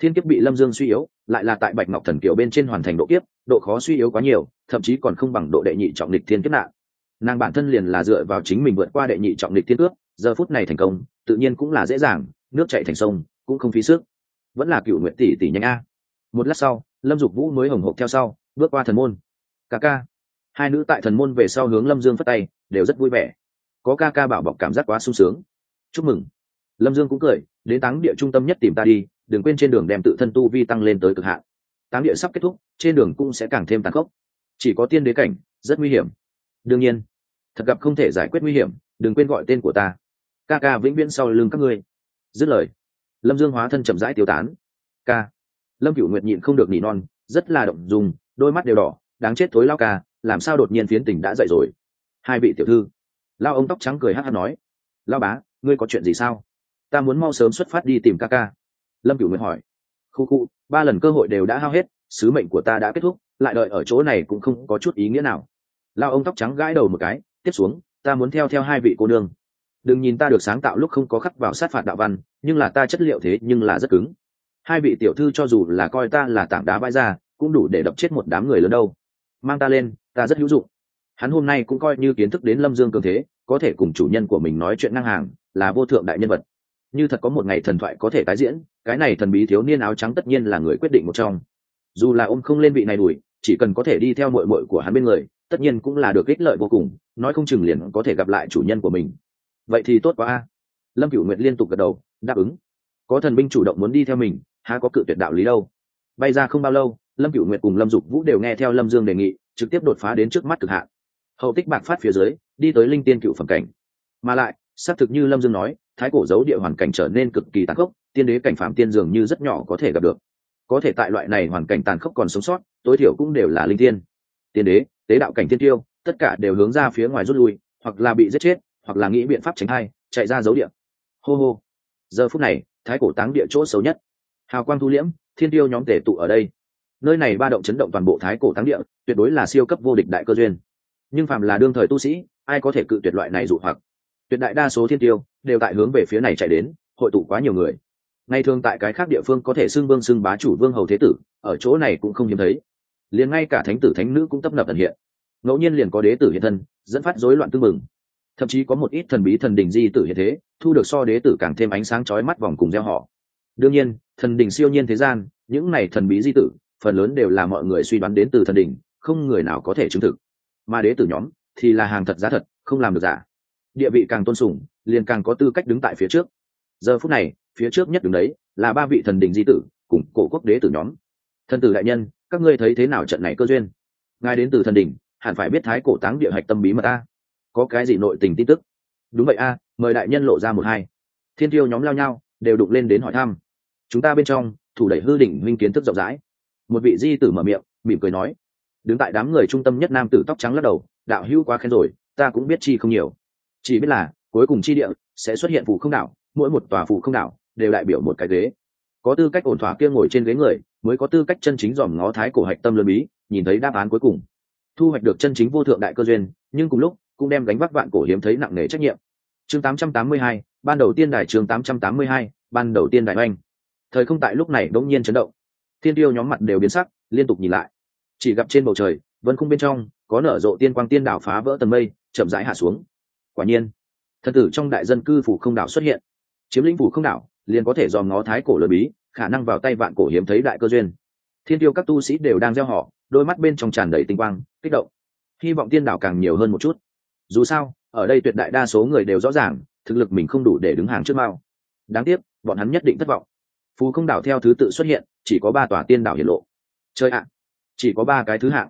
thiên kiếp bị lâm dương suy yếu, lại là tại bạch ngọc thần kiều bên trên hoàn thành độ kiếp, độ khó suy yếu quá nhiều, thậm chí còn không bằng độ đệ nhị trọng địch thiên kiếp nạn. Nàng bản thân liền là dựa vào chính mình vượt qua đệ nhị trọng địch thiên cướp giờ phút này thành công, tự nhiên cũng là dễ dàng, nước chạy thành sông, cũng không phí sức. Vẫn là cựu nguyện tỷ tỷ nhanh a. Một lát sau, lâm dục vũ mới hồng hộp theo sau, bước qua thần môn. Ca ca. Hai nữ tại thần môn về sau hướng lâm dương phất tay, đều rất vui vẻ. Có ca ca bảo bọc cảm giác quá sung sướng. Chúc mừng lâm dương cũng cười, đến táng địa trung tâm nhất tìm ta đi, đừng quên trên đường đem tự thân tu vi tăng lên tới cực hạn. Táng địa sắp kết thúc, trên đường cũng sẽ càng thêm tàn khốc. Chỉ có tiên đế cảnh, rất nguy hiểm. Đương nhiên. Thật gặp không thể giải quyết nguy hiểm, đừng quên gọi tên của ta. Ca ca vĩnh viễn sau lưng các ngươi. Dứt lời, lâm dương hóa thân chậm rãi tiêu tán. Ca. Lâm cựu nguyệt nhịn không được nỉ non, rất là động dùng đôi mắt đều đỏ, đáng chết thối lao ca, làm sao đột nhiên phiến tình đã dậy rồi? Hai vị tiểu thư. Lao ông tóc trắng cười hát hát nói, lao bá, ngươi có chuyện gì sao? Ta muốn mau sớm xuất phát đi tìm ca ca. Lâm Cửu nguyệt hỏi. Khu khu ba lần cơ hội đều đã hao hết, sứ mệnh của ta đã kết thúc, lại đợi ở chỗ này cũng không có chút ý nghĩa nào. Lao ông tóc trắng gãi đầu một cái, tiếp xuống, ta muốn theo theo hai vị cô nương. Đừng nhìn ta được sáng tạo lúc không có khắc vào sát phạt đạo văn, nhưng là ta chất liệu thế nhưng là rất cứng. Hai vị tiểu thư cho dù là coi ta là tảng đá bãi ra, cũng đủ để đập chết một đám người lớn đâu. Mang ta lên, ta rất hữu dụng. Hắn hôm nay cũng coi như kiến thức đến lâm dương cường thế, có thể cùng chủ nhân của mình nói chuyện ngang hàng, là vô thượng đại nhân vật như thật có một ngày thần thoại có thể tái diễn, cái này thần bí thiếu niên áo trắng tất nhiên là người quyết định một trong. Dù là ôm không lên vị này đuổi, chỉ cần có thể đi theo mội mội của hắn bên người, tất nhiên cũng là được ích lợi vô cùng, nói không chừng liền có thể gặp lại chủ nhân của mình. Vậy thì tốt quá a. Lâm cửu nguyệt liên tục gật đầu, đáp ứng. Có thần binh chủ động muốn đi theo mình, há có cự tuyệt đạo lý đâu. Bay ra không bao lâu, lâm cửu nguyệt cùng lâm dục vũ đều nghe theo lâm dương đề nghị, trực tiếp đột phá đến trước mắt cực hạn. Hậu tích bạc phát phía dưới, đi tới linh tiên cựu phẩm cảnh. Mà lại xác thực như lâm dương nói thái cổ giấu địa hoàn cảnh trở nên cực kỳ tàn khốc tiên đế cảnh phạm tiên dường như rất nhỏ có thể gặp được. Có thể tại loại này hoàn cảnh tàn khốc còn sống sót tối thiểu cũng đều là linh tiên. Tiên đế tế đạo cảnh tiên tiêu tất cả đều hướng ra phía ngoài rút lui hoặc là bị giết chết hoặc là nghĩ biện pháp tránh hay, chạy ra giấu địa. Hô hô. Giờ phút này thái cổ táng địa chỗ xấu nhất. Hào quang thu liễm thiên tiêu nhóm tể tụ ở đây. Nơi này ba động chấn động toàn bộ thái cổ táng địa tuyệt đối là siêu cấp vô địch đại cơ duyên. Nhưng phàm là đương thời tu sĩ ai có thể cự tuyệt loại này dụ hoặc? Tuyệt đại đa số thiên tiêu đều tại hướng về phía này chạy đến, hội tụ quá nhiều người. Ngay thường tại cái khác địa phương có thể xưng vương xưng bá chủ vương hầu thế tử, ở chỗ này cũng không hiếm thấy. Liền ngay cả thánh tử thánh nữ cũng tấp nập tận hiện. Ngẫu nhiên liền có đế tử hiện thân, dẫn phát rối loạn tương mừng. Thậm chí có một ít thần bí thần đình di tử hiện thế, thu được so đế tử càng thêm ánh sáng chói mắt vòng cùng gieo họ. Đương nhiên, thần đình siêu nhiên thế gian, những này thần bí di tử, phần lớn đều là mọi người suy đoán đến từ thần đình, không người nào có thể chứng thực. Mà đế tử nhóm thì là hàng thật giá thật, không làm được giả địa vị càng tôn sùng, liền càng có tư cách đứng tại phía trước. Giờ phút này, phía trước nhất đứng đấy là ba vị thần đình di tử cùng cổ quốc đế tử nhóm. Thần tử đại nhân, các ngươi thấy thế nào trận này cơ duyên? Ngài đến từ thần đình hẳn phải biết thái cổ táng địa hạch tâm bí mật a có cái gì nội tình tin tức? Đúng vậy a, mời đại nhân lộ ra một hai. Thiên tiêu nhóm lao nhau, đều đụng lên đến hỏi thăm. Chúng ta bên trong, thủ đẩy hư đỉnh minh kiến thức rộng rãi. Một vị di tử mở miệng, mỉm cười nói. Đứng tại đám người trung tâm nhất nam tử tóc trắng lắc đầu, đạo hữu quá khen rồi, ta cũng biết chi không nhiều chỉ biết là cuối cùng chi địa sẽ xuất hiện phù không đảo mỗi một tòa phù không đảo đều đại biểu một cái ghế. Có tư cách ổn thỏa kia ngồi trên ghế người mới có tư cách chân chính dòm ngó thái cổ hạch tâm lân bí nhìn thấy đáp án cuối cùng. Thu hoạch được chân chính vô thượng đại cơ duyên nhưng cùng lúc cũng đem gánh vác vạn cổ hiếm thấy nặng nề trách nhiệm. Chương 882, ban đầu tiên đài chương 882, ban đầu tiên đại oanh. Thời không tại lúc này đỗng nhiên chấn động. Thiên tiêu nhóm mặt đều biến sắc liên tục nhìn lại. Chỉ gặp trên bầu trời vân khung bên trong có nở rộ tiên quang tiên đảo phá vỡ tầng mây chậm rãi hạ xuống quả nhiên, thần tử trong đại dân cư phủ không đảo xuất hiện. Chiếm lĩnh phủ không đảo, liền có thể dòm ngó thái cổ lớn bí, khả năng vào tay vạn cổ hiếm thấy đại cơ duyên. Thiên tiêu các tu sĩ đều đang gieo họ, đôi mắt bên trong tràn đầy tinh quang, kích động. Hy vọng tiên đảo càng nhiều hơn một chút. Dù sao, ở đây tuyệt đại đa số người đều rõ ràng, thực lực mình không đủ để đứng hàng trước mao. Đáng tiếc, bọn hắn nhất định thất vọng. Phù không đảo theo thứ tự xuất hiện, chỉ có ba tòa tiên đảo hiển lộ. Chơi ạ, chỉ có ba cái thứ hạng.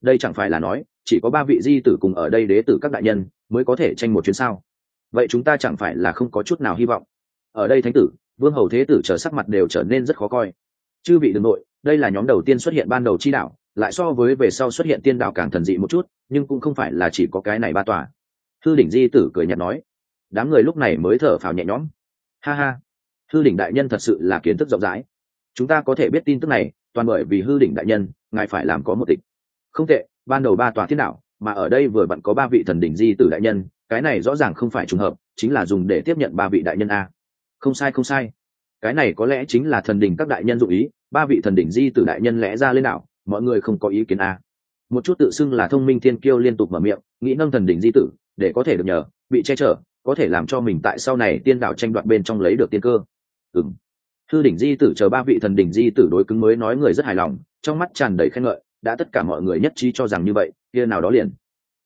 Đây chẳng phải là nói chỉ có ba vị di tử cùng ở đây đế tử các đại nhân mới có thể tranh một chuyến sao? Vậy chúng ta chẳng phải là không có chút nào hy vọng? Ở đây thánh tử, vương hầu thế tử trở sắc mặt đều trở nên rất khó coi. Chư vị đường nội, đây là nhóm đầu tiên xuất hiện ban đầu chi đạo, lại so với về sau xuất hiện tiên đạo càng thần dị một chút, nhưng cũng không phải là chỉ có cái này ba tòa. Thư đỉnh di tử cười nhạt nói, đám người lúc này mới thở phào nhẹ nhõm. Ha ha, thư đỉnh đại nhân thật sự là kiến thức rộng rãi. Chúng ta có thể biết tin tức này, toàn bởi vì hư đỉnh đại nhân, ngài phải làm có một tịch không tệ ban đầu ba tòa thiên đạo, mà ở đây vừa vặn có ba vị thần đỉnh di tử đại nhân, cái này rõ ràng không phải trùng hợp, chính là dùng để tiếp nhận ba vị đại nhân a. Không sai không sai. Cái này có lẽ chính là thần đỉnh các đại nhân dụ ý, ba vị thần đỉnh di tử đại nhân lẽ ra lên đạo, mọi người không có ý kiến a. Một chút tự xưng là thông minh thiên kiêu liên tục mở miệng, nghĩ nâng thần đỉnh di tử, để có thể được nhờ, bị che chở, có thể làm cho mình tại sau này tiên đạo tranh đoạt bên trong lấy được tiên cơ. Ừng thư đỉnh di tử chờ ba vị thần đỉnh di tử đối cứng mới nói người rất hài lòng, trong mắt tràn đầy khen ngợi đã tất cả mọi người nhất trí cho rằng như vậy, kia nào đó liền.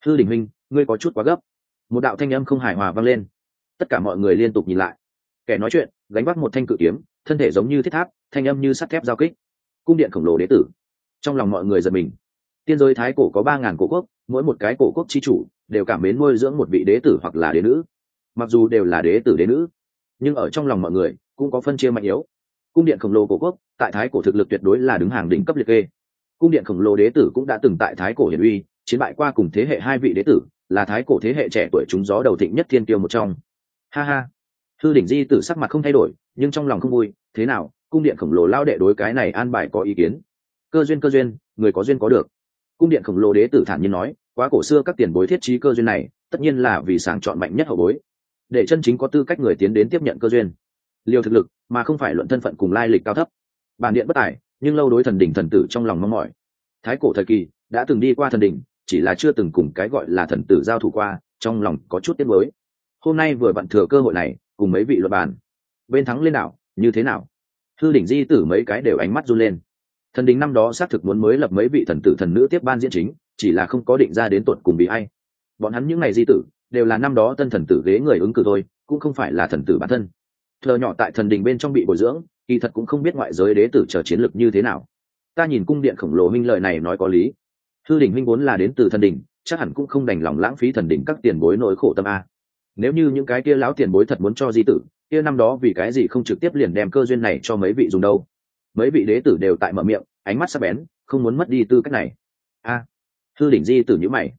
Hư đỉnh minh ngươi có chút quá gấp. Một đạo thanh âm không hài hòa vang lên. Tất cả mọi người liên tục nhìn lại. Kẻ nói chuyện, gánh vác một thanh cự kiếm, thân thể giống như thiết tháp, thanh âm như sắt thép giao kích. Cung điện khổng lồ đế tử. Trong lòng mọi người giật mình. Tiên giới thái cổ có ba ngàn cổ quốc, mỗi một cái cổ quốc chi chủ đều cảm mến nuôi dưỡng một vị đế tử hoặc là đế nữ. Mặc dù đều là đế tử đế nữ, nhưng ở trong lòng mọi người cũng có phân chia mạnh yếu. Cung điện khổng lồ cổ quốc, tại thái cổ thực lực tuyệt đối là đứng hàng đỉnh cấp liệt kê cung điện khổng lồ đế tử cũng đã từng tại thái cổ hiển uy, chiến bại qua cùng thế hệ hai vị đế tử, là thái cổ thế hệ trẻ tuổi chúng gió đầu thịnh nhất thiên tiêu một trong. Ha ha. Thư đỉnh di tử sắc mặt không thay đổi, nhưng trong lòng không vui, thế nào, cung điện khổng lồ lao đệ đối cái này an bài có ý kiến? Cơ duyên cơ duyên, người có duyên có được. Cung điện khổng lồ đế tử thản nhiên nói, quá cổ xưa các tiền bối thiết trí cơ duyên này, tất nhiên là vì sàng chọn mạnh nhất hậu bối. Để chân chính có tư cách người tiến đến tiếp nhận cơ duyên. Liều thực lực, mà không phải luận thân phận cùng lai lịch cao thấp. Bản điện bất tài nhưng lâu đối thần đỉnh thần tử trong lòng mong mỏi. Thái cổ thời kỳ, đã từng đi qua thần đỉnh, chỉ là chưa từng cùng cái gọi là thần tử giao thủ qua, trong lòng có chút tiếc mới hôm nay vừa vặn thừa cơ hội này, cùng mấy vị luật bàn. Bên thắng lên đảo, như thế nào? Thư đỉnh di tử mấy cái đều ánh mắt run lên. Thần đỉnh năm đó xác thực muốn mới lập mấy vị thần tử thần nữ tiếp ban diễn chính, chỉ là không có định ra đến tuột cùng bị hay bọn hắn những ngày di tử, đều là năm đó tân thần tử ghế người ứng cử thôi, cũng không phải là thần tử bản thân. Thờ nhỏ tại thần đình bên trong bị bồi dưỡng kỳ thật cũng không biết ngoại giới đế tử chờ chiến lược như thế nào. Ta nhìn cung điện khổng lồ minh lợi này nói có lý. Thư đình minh vốn là đến từ thần đình, chắc hẳn cũng không đành lòng lãng phí thần đình các tiền bối nỗi khổ tâm a. Nếu như những cái kia lão tiền bối thật muốn cho di tử, kia năm đó vì cái gì không trực tiếp liền đem cơ duyên này cho mấy vị dùng đâu? Mấy vị đế tử đều tại mở miệng, ánh mắt sắc bén, không muốn mất đi tư cách này. A, thư đỉnh di tử nhữ mày.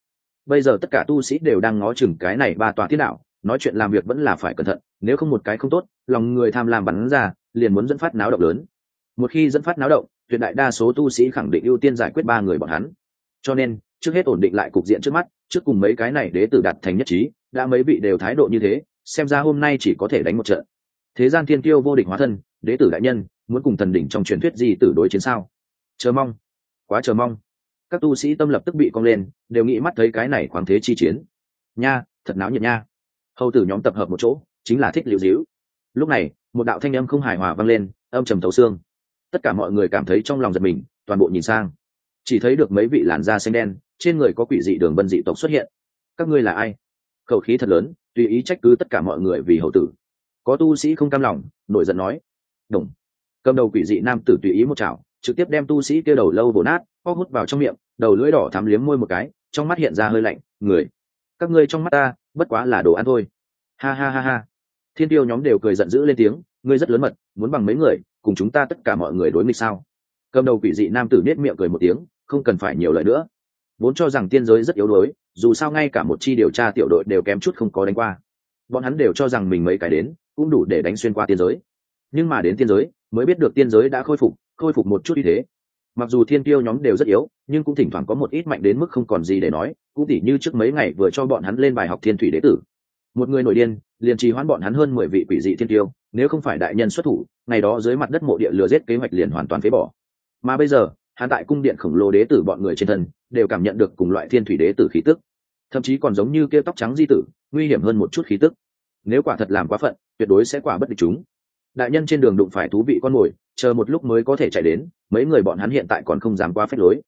Bây giờ tất cả tu sĩ đều đang ngó chừng cái này ba tòa thiên đạo, nói chuyện làm việc vẫn là phải cẩn thận, nếu không một cái không tốt, lòng người tham lam bắn ra liền muốn dẫn phát náo động lớn. Một khi dẫn phát náo động, tuyệt đại đa số tu sĩ khẳng định ưu tiên giải quyết ba người bọn hắn. Cho nên, trước hết ổn định lại cục diện trước mắt, trước cùng mấy cái này đế tử đặt thành nhất trí, đã mấy vị đều thái độ như thế, xem ra hôm nay chỉ có thể đánh một trận. Thế gian thiên tiêu vô địch hóa thân, đế tử đại nhân, muốn cùng thần đỉnh trong truyền thuyết gì tử đối chiến sao? Chờ mong. Quá chờ mong. Các tu sĩ tâm lập tức bị cong lên, đều nghĩ mắt thấy cái này khoáng thế chi chiến. Nha, thật náo nhiệt nha. Hầu tử nhóm tập hợp một chỗ, chính là thích liều díu. lúc này một đạo thanh âm không hài hòa vang lên, âm trầm thấu xương. Tất cả mọi người cảm thấy trong lòng giật mình, toàn bộ nhìn sang. Chỉ thấy được mấy vị làn da xanh đen, trên người có quỷ dị đường vân dị tộc xuất hiện. Các ngươi là ai? Khẩu khí thật lớn, tùy ý trách cứ tất cả mọi người vì hậu tử. Có tu sĩ không cam lòng, nổi giận nói. Đồng cầm đầu quỷ dị nam tử tùy ý một chảo, trực tiếp đem tu sĩ kia đầu lâu vồ nát ho hút vào trong miệng, đầu lưỡi đỏ thắm liếm môi một cái, trong mắt hiện ra hơi lạnh. Người, các ngươi trong mắt ta, bất quá là đồ ăn thôi. Ha ha ha ha thiên tiêu nhóm đều cười giận dữ lên tiếng, ngươi rất lớn mật, muốn bằng mấy người, cùng chúng ta tất cả mọi người đối nghịch sao? Cầm đầu quỷ dị nam tử nết miệng cười một tiếng, không cần phải nhiều lời nữa. Vốn cho rằng tiên giới rất yếu đuối, dù sao ngay cả một chi điều tra tiểu đội đều kém chút không có đánh qua. Bọn hắn đều cho rằng mình mấy cái đến, cũng đủ để đánh xuyên qua tiên giới. Nhưng mà đến tiên giới, mới biết được tiên giới đã khôi phục khôi phục một chút như thế. Mặc dù thiên tiêu nhóm đều rất yếu, nhưng cũng thỉnh thoảng có một ít mạnh đến mức không còn gì để nói, cũng tỉ như trước mấy ngày vừa cho bọn hắn lên bài học thiên thủy đế tử. Một người nổi điên liền trì hoãn bọn hắn hơn mười vị quỷ dị thiên tiêu, nếu không phải đại nhân xuất thủ, ngày đó dưới mặt đất mộ địa lừa giết kế hoạch liền hoàn toàn phế bỏ. Mà bây giờ, hắn tại cung điện khổng lồ đế tử bọn người trên thân, đều cảm nhận được cùng loại thiên thủy đế tử khí tức. Thậm chí còn giống như kia tóc trắng di tử, nguy hiểm hơn một chút khí tức. Nếu quả thật làm quá phận, tuyệt đối sẽ quả bất địch chúng. Đại nhân trên đường đụng phải thú vị con mồi, chờ một lúc mới có thể chạy đến, mấy người bọn hắn hiện tại còn không dám qua phép lối.